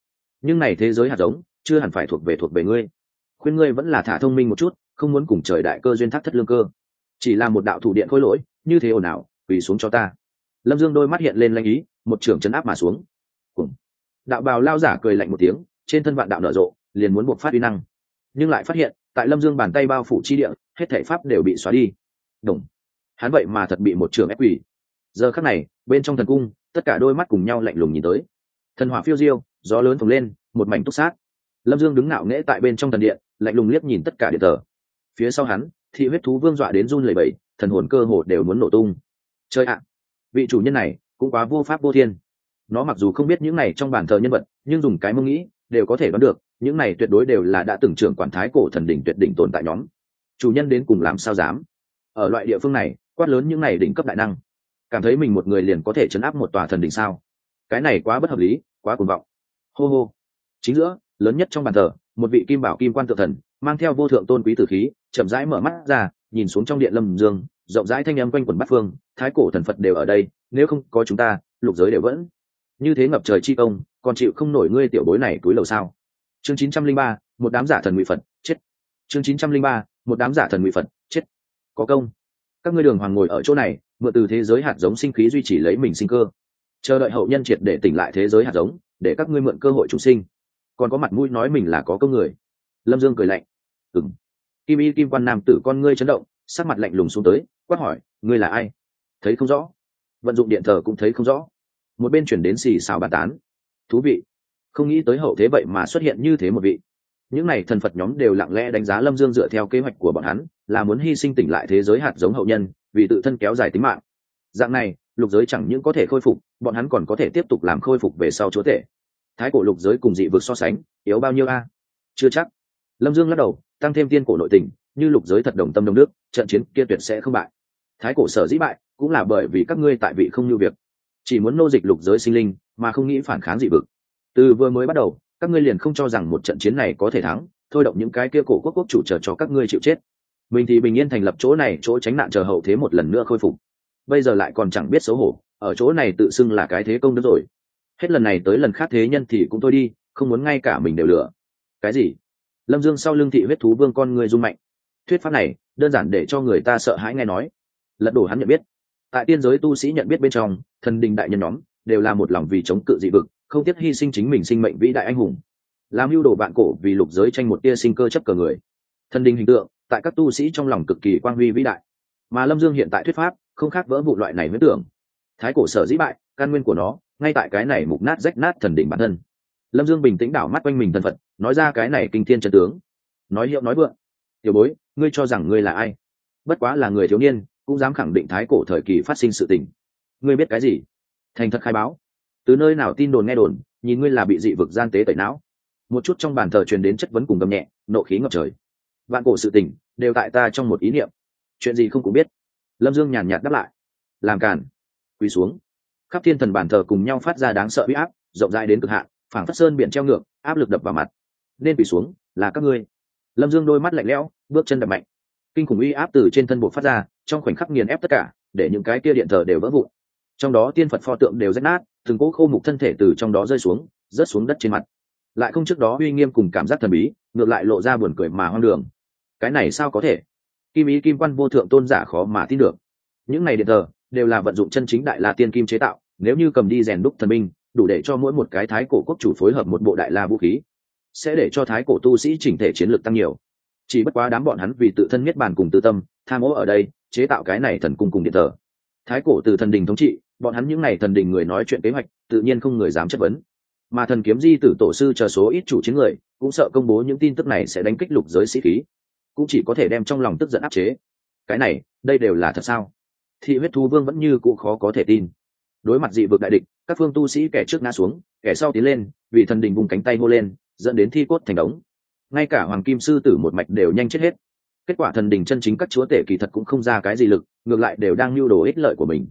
Nhưng này thế giới hạt giống, chưa hẳn phải thuộc về thuộc về ngươi khuyên ngươi vẫn là thả thông minh một chút, không muốn cùng trời đại cơ duyên thác thất lương cơ. Chỉ là một đạo thủ điện khôi lỗi, như thế ồn ào, quỳ xuống cho ta. Lâm dương đôi mắt hiện lên lanh ý, một trưởng chấn áp mà xuống. Cùng. Đạo bào lao giả cười lạnh một tiếng, trên thân vạn đạo nở rộ, liền muốn buộc phát uy năng. Nhưng lại phát hiện, tại lâm dương bàn tay bao phủ chi địa, hết thể pháp đều bị xóa đi. Đồng hắn vậy mà thật bị một trường ép quỷ giờ khắc này, bên trong thần cung, tất cả đôi mắt cùng nhau lạnh lùng nhìn tới. Thần hỏa phiêu diêu, gió lớn phồng lên, một mảnh túc sát. Lâm dương đứng ngạo nghễ tại bên trong thần điện lạnh lùng liếc nhìn tất cả điện thờ. Phía sau hắn, thị huyết thú vương dọa đến run lẩy bẩy, thần hồn cơ hồ đều muốn nổ tung. Chơi ạ! Vị chủ nhân này cũng quá vô pháp vô thiên. Nó mặc dù không biết những này trong bản thờ nhân vật, nhưng dùng cái mông nghĩ, đều có thể đoán được, những này tuyệt đối đều là đã từng trưởng quản thái cổ thần đỉnh tuyệt đỉnh tồn tại nhóm. Chủ nhân đến cùng làm sao dám? Ở loại địa phương này, quát lớn những này đỉnh cấp đại năng. Cảm thấy mình một người liền có thể chấn áp một tòa thần đỉnh sao? Cái này quá bất hợp lý, quá cuồng vọng. Hô hô. Chính giữa, lớn nhất trong bàn thờ một vị kim bảo kim quan tự thần, mang theo vô thượng tôn quý tử khí, chậm rãi mở mắt ra, nhìn xuống trong điện lâm dương, rộng rãi thanh âm quanh quần bát phương, thái cổ thần phật đều ở đây, nếu không có chúng ta, lục giới đều vẫn. Như thế ngập trời chi công, còn chịu không nổi ngươi tiểu bối này túi lầu sao? Chương chín trăm linh ba, một đám giả thần ngụy phật, chết. Chương chín trăm linh ba, một đám giả thần ngụy phật, chết. Có công. Các ngươi đường hoàng ngồi ở chỗ này, mượn từ thế giới hạt giống sinh khí duy trì lấy mình sinh cơ. Chờ đợi hậu nhân triệt để tỉnh lại thế giới hạt giống, để các ngươi mượn cơ hội chủ sinh còn có mặt mũi nói mình là có công người. Lâm dương cười lạnh. Ừng kim y kim quan nam tử con ngươi chấn động, sắc mặt lạnh lùng xuống tới, quát hỏi, ngươi là ai? Thấy không rõ. Vận dụng điện thờ cũng thấy không rõ. Một bên chuyển đến xì xào bàn tán. Thú vị. Không nghĩ tới hậu thế vậy mà xuất hiện như thế một vị. Những n à y thần phật nhóm đều lặng lẽ đánh giá lâm dương dựa theo kế hoạch của bọn hắn, là muốn hy sinh tỉnh lại thế giới hạt giống hậu nhân, vì tự thân kéo dài tính mạng. Dạng này, lục giới chẳng những có thể khôi phục, bọn hắn còn có thể tiếp tục làm khôi phục về sau chúa tể thái cổ lục giới cùng dị vực so sánh, yếu bao nhiêu a? Chưa chắc. Lâm dương lắc đầu, tăng thêm tiên cổ nội tình, như lục giới thật đồng tâm đồng nước trận chiến kia tuyệt sẽ không bại. Thái cổ sở dĩ bại, cũng là bởi vì các ngươi tại vị không như việc. Chỉ muốn nô dịch lục giới sinh linh, mà không nghĩ phản kháng dị vực. Từ vừa mới bắt đầu, các ngươi liền không cho rằng một trận chiến này có thể thắng, thôi động những cái kia cổ quốc quốc chủ chờ cho các ngươi chịu chết. Mình thì bình yên thành lập chỗ này, chỗ tránh nạn chờ hậu thế một lần nữa khôi phục. Bây giờ lại còn chẳng biết xấu hổ, ở chỗ này tự xưng là cái thế công đức rồi hết lần này tới lần khác thế nhân thì cũng thôi đi, không muốn ngay cả mình đều lừa. Cái gì? Lâm dương sau lưng thị huyết thú vương con người rung mạnh. Thuyết pháp này, đơn giản để cho người ta sợ hãi nghe nói. Lật đổ hắn nhận biết. Tại tiên giới tu sĩ nhận biết bên trong, thần đình đại nhân nhóm đều là một lòng vì chống cự dị vực, không tiếc hy sinh chính mình sinh mệnh vĩ đại anh hùng. Làm mưu đồ bạn cổ vì lục giới tranh một tia sinh cơ chấp cờ người. Thần đình hình tượng, tại các tu sĩ trong lòng cực kỳ quang huy vĩ đại. Mà lâm dương hiện tại thuyết pháp, không khác vỡ vụ loại này với tưởng. Thái cổ sở dĩ bại, căn nguyên của nó ngay tại cái này mục nát rách nát thần đỉnh bản thân. Lâm dương bình tĩnh đảo mắt quanh mình thần phận nói ra cái này kinh thiên chân tướng. Nói hiệu nói vượng. Tiểu bối, ngươi cho rằng ngươi là ai? Bất quá là người thiếu niên, cũng dám khẳng định thái cổ thời kỳ phát sinh sự tình. Ngươi biết cái gì? Thành thật khai báo. Từ nơi nào tin đồn nghe đồn, nhìn ngươi là bị dị vực gian tế tẩy não. Một chút trong bàn thờ truyền đến chất vấn cùng gầm nhẹ, nộ khí ngập trời. Vạn cổ sự tình, đều tại ta trong một ý niệm. Chuyện gì không cũng biết. Lâm dương nhàn nhạt đáp lại. Làm càn. Quỳ xuống khắp thiên thần bản thờ cùng nhau phát ra đáng sợ huy áp, rộng rãi đến cực hạn, phảng phất sơn biển treo ngược, áp lực đập vào mặt. Nên bị xuống, là các ngươi. Lâm dương đôi mắt lạnh lẽo, bước chân đập mạnh. Kinh khủng uy áp từ trên thân bộ phát ra, trong khoảnh khắc nghiền ép tất cả, để những cái kia điện thờ đều vỡ vụn. Trong đó tiên phật pho tượng đều rách nát, từng cỗ khô mục thân thể từ trong đó rơi xuống, rớt xuống đất trên mặt. Lại không trước đó uy nghiêm cùng cảm giác thần bí, ngược lại lộ ra buồn cười mà hoang đường. Cái này sao có thể? Kim ý kim quan vô thượng tôn giả khó mà tin được. Những này điện thờ đều là vận dụng chân chính đại la tiên kim chế tạo, nếu như cầm đi rèn đúc thần binh, đủ để cho mỗi một cái thái cổ quốc chủ phối hợp một bộ đại la vũ khí, sẽ để cho thái cổ tu sĩ chỉnh thể chiến lược tăng nhiều. Chỉ bất quá đám bọn hắn vì tự thân miết bàn cùng tư tâm, tham ô ở đây, chế tạo cái này thần cung cùng điện thờ. Thái cổ từ thần đình thống trị, bọn hắn những n à y thần đình người nói chuyện kế hoạch, tự nhiên không người dám chất vấn. Mà thần kiếm di tử tổ sư chờ số ít chủ chiến người, cũng sợ công bố những tin tức này sẽ đánh kích lục giới sĩ khí. Cũng chỉ có thể đem trong lòng tức giận áp chế. Cái này, đây đều là thật sao? Thị huyết thú vương vẫn như cụ khó có thể tin. Đối mặt dị vực đại địch, các phương tu sĩ kẻ trước ngã xuống, kẻ sau tiến lên, vì thần đình vùng cánh tay hô lên, dẫn đến thi cốt thành đống. Ngay cả hoàng kim sư tử một mạch đều nhanh chết hết. Kết quả thần đình chân chính các chúa tể kỳ thật cũng không ra cái gì lực, ngược lại đều đang lưu đồ ích lợi của mình.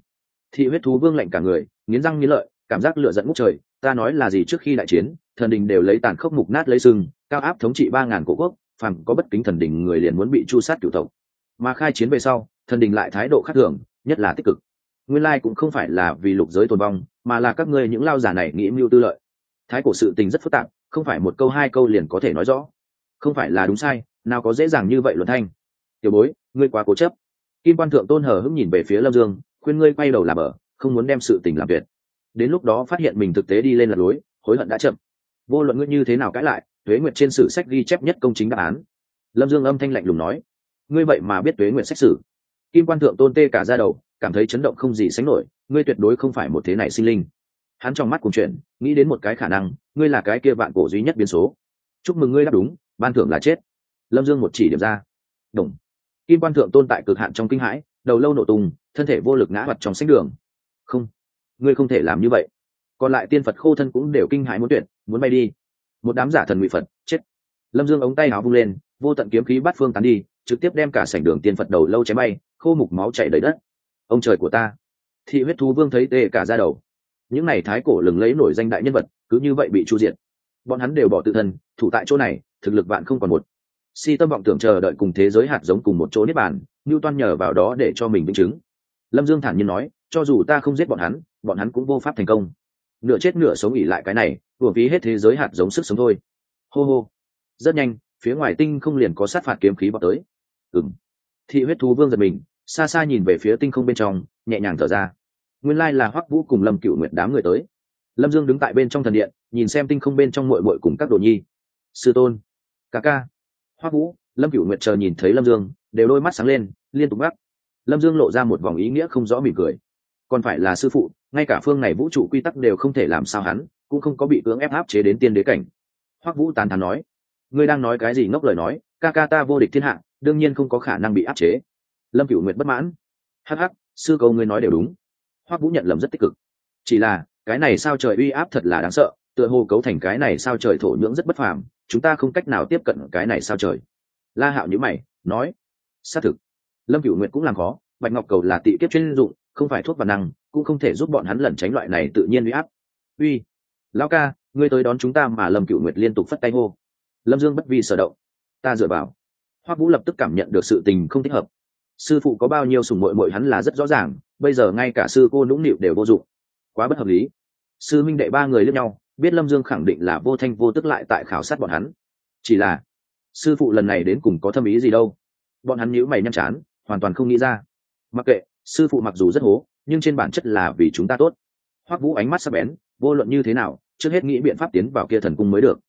Thị huyết thú vương lạnh cả người, nghiến răng nghiến lợi, cảm giác lựa dẫn ngút trời, ta nói là gì trước khi đại chiến, thần đình đều lấy tàn khốc mục nát lấy sừng, cao áp thống trị ba ngàn cổ quốc, phàm có bất kính thần đình người liền muốn bị chu sát cửu tộc. Mà khai chiến về sau, thần đình lại thái độ khác thường nhất là tích cực. Nguyên lai cũng không phải là vì lục giới tồn vong, mà là các ngươi những lao giả này nghĩ mưu tư lợi. Thái cổ sự tình rất phức tạp, không phải một câu hai câu liền có thể nói rõ. Không phải là đúng sai, nào có dễ dàng như vậy luận thanh. Tiểu bối, ngươi quá cố chấp. Kim quan thượng tôn hờ hững nhìn về phía lâm dương, khuyên ngươi quay đầu làm ở không muốn đem sự tình làm tuyệt. Đến lúc đó phát hiện mình thực tế đi lên là lối, hối hận đã chậm. Vô luận ngươi như thế nào cãi lại, tuế nguyệt trên sử sách ghi chép nhất công chính đáp án. Lâm dương âm thanh lạnh lùng nói, ngươi vậy mà biết tuế nguyệt xét xử kim quan thượng tôn tê cả ra đầu, cảm thấy chấn động không gì sánh nổi, ngươi tuyệt đối không phải một thế này sinh linh. Hắn trong mắt cùng chuyện, nghĩ đến một cái khả năng, ngươi là cái kia vạn cổ duy nhất biến số. Chúc mừng ngươi đáp đúng, ban thưởng là chết. Lâm dương một chỉ điểm ra. Đồng kim quan thượng tôn tại cực hạn trong kinh hãi, đầu lâu nổ tung, thân thể vô lực ngã mặt trong sách đường. Không, ngươi không thể làm như vậy. Còn lại tiên phật khô thân cũng đều kinh hãi muốn tuyệt, muốn bay đi. Một đám giả thần ngụy phật, chết. Lâm dương ống tay áo vung lên, vô tận kiếm khí bắt phương tán đi, trực tiếp đem cả sảnh đường tiên phật đầu lâu chém bay khô mục máu chảy đầy đất. Ông trời của ta. Thị huyết thú vương thấy tê cả ra đầu. Những n à y thái cổ lừng lấy nổi danh đại nhân vật, cứ như vậy bị chu diện bọn hắn đều bỏ tự thân, thủ tại chỗ này, thực lực bạn không còn một. Si tâm vọng tưởng chờ đợi cùng thế giới hạt giống cùng một chỗ niết bàn như toan nhờ vào đó để cho mình vĩnh chứng. Lâm dương thản nhiên nói, cho dù ta không giết bọn hắn bọn hắn cũng vô pháp thành công. Nửa chết nửa sống ỉ lại cái này vừa phí hết thế giới hạt giống sức sống thôi. Hô hô. Rất nhanh, phía ngoài tinh không liền có sát phạt kiếm khí bọc tới. Ừng thị huyết thú vương giật mình xa xa nhìn về phía tinh không bên trong, nhẹ nhàng thở ra. Nguyên lai là hoắc vũ cùng lâm cựu nguyệt đám người tới. Lâm dương đứng tại bên trong thần điện, nhìn xem tinh không bên trong mội mội cùng các đồ nhi. Sư tôn, ca ca. Hoắc vũ, lâm cựu nguyệt chờ nhìn thấy lâm dương, đều đôi mắt sáng lên, liên tục gắt lâm dương lộ ra một vòng ý nghĩa không rõ mỉm cười. Còn phải là sư phụ, ngay cả phương này vũ trụ quy tắc đều không thể làm sao hắn, cũng không có bị cưỡng ép áp chế đến tiên đế cảnh. Hoắc vũ tàn thắn nói. Ngươi đang nói cái gì ngốc lời nói, ca ca ta vô địch thiên hạ, đương nhiên không có khả năng bị áp chế lâm cựu nguyệt bất mãn. Hh sư câu ngươi nói đều đúng. Hoắc vũ nhận lầm rất tích cực. Chỉ là, cái này sao trời uy áp thật là đáng sợ, tựa hồ cấu thành cái này sao trời thổ nhưỡng rất bất phàm, chúng ta không cách nào tiếp cận cái này sao trời. La hạo nhữ mày, nói, xác thực. Lâm cựu nguyệt cũng làm khó, bạch ngọc cầu là tị kiếp chuyên dụng, không phải thuốc và năng, cũng không thể giúp bọn hắn lẩn tránh loại này tự nhiên uy áp. Uy, lão ca, ngươi tới đón chúng ta mà lâm cựu nguyệt liên tục phất tay hô. Lâm dương bất vi sở động. Ta dựa vào. Hoắc vũ lập tức cảm nhận được sự tình không thích hợp sư phụ có bao nhiêu sùng mội mội hắn là rất rõ ràng, bây giờ ngay cả sư cô nũng nịu đều vô dụng. Quá bất hợp lý. Sư minh đệ ba người lẫn nhau, biết lâm dương khẳng định là vô thanh vô tức lại tại khảo sát bọn hắn. Chỉ là, sư phụ lần này đến cùng có thâm ý gì đâu? Bọn hắn nhữ mày nhăn chán, hoàn toàn không nghĩ ra. Mặc kệ, sư phụ mặc dù rất hố, nhưng trên bản chất là vì chúng ta tốt. Hoắc vũ ánh mắt sắp bén, vô luận như thế nào, trước hết nghĩ biện pháp tiến vào kia thần cung mới được.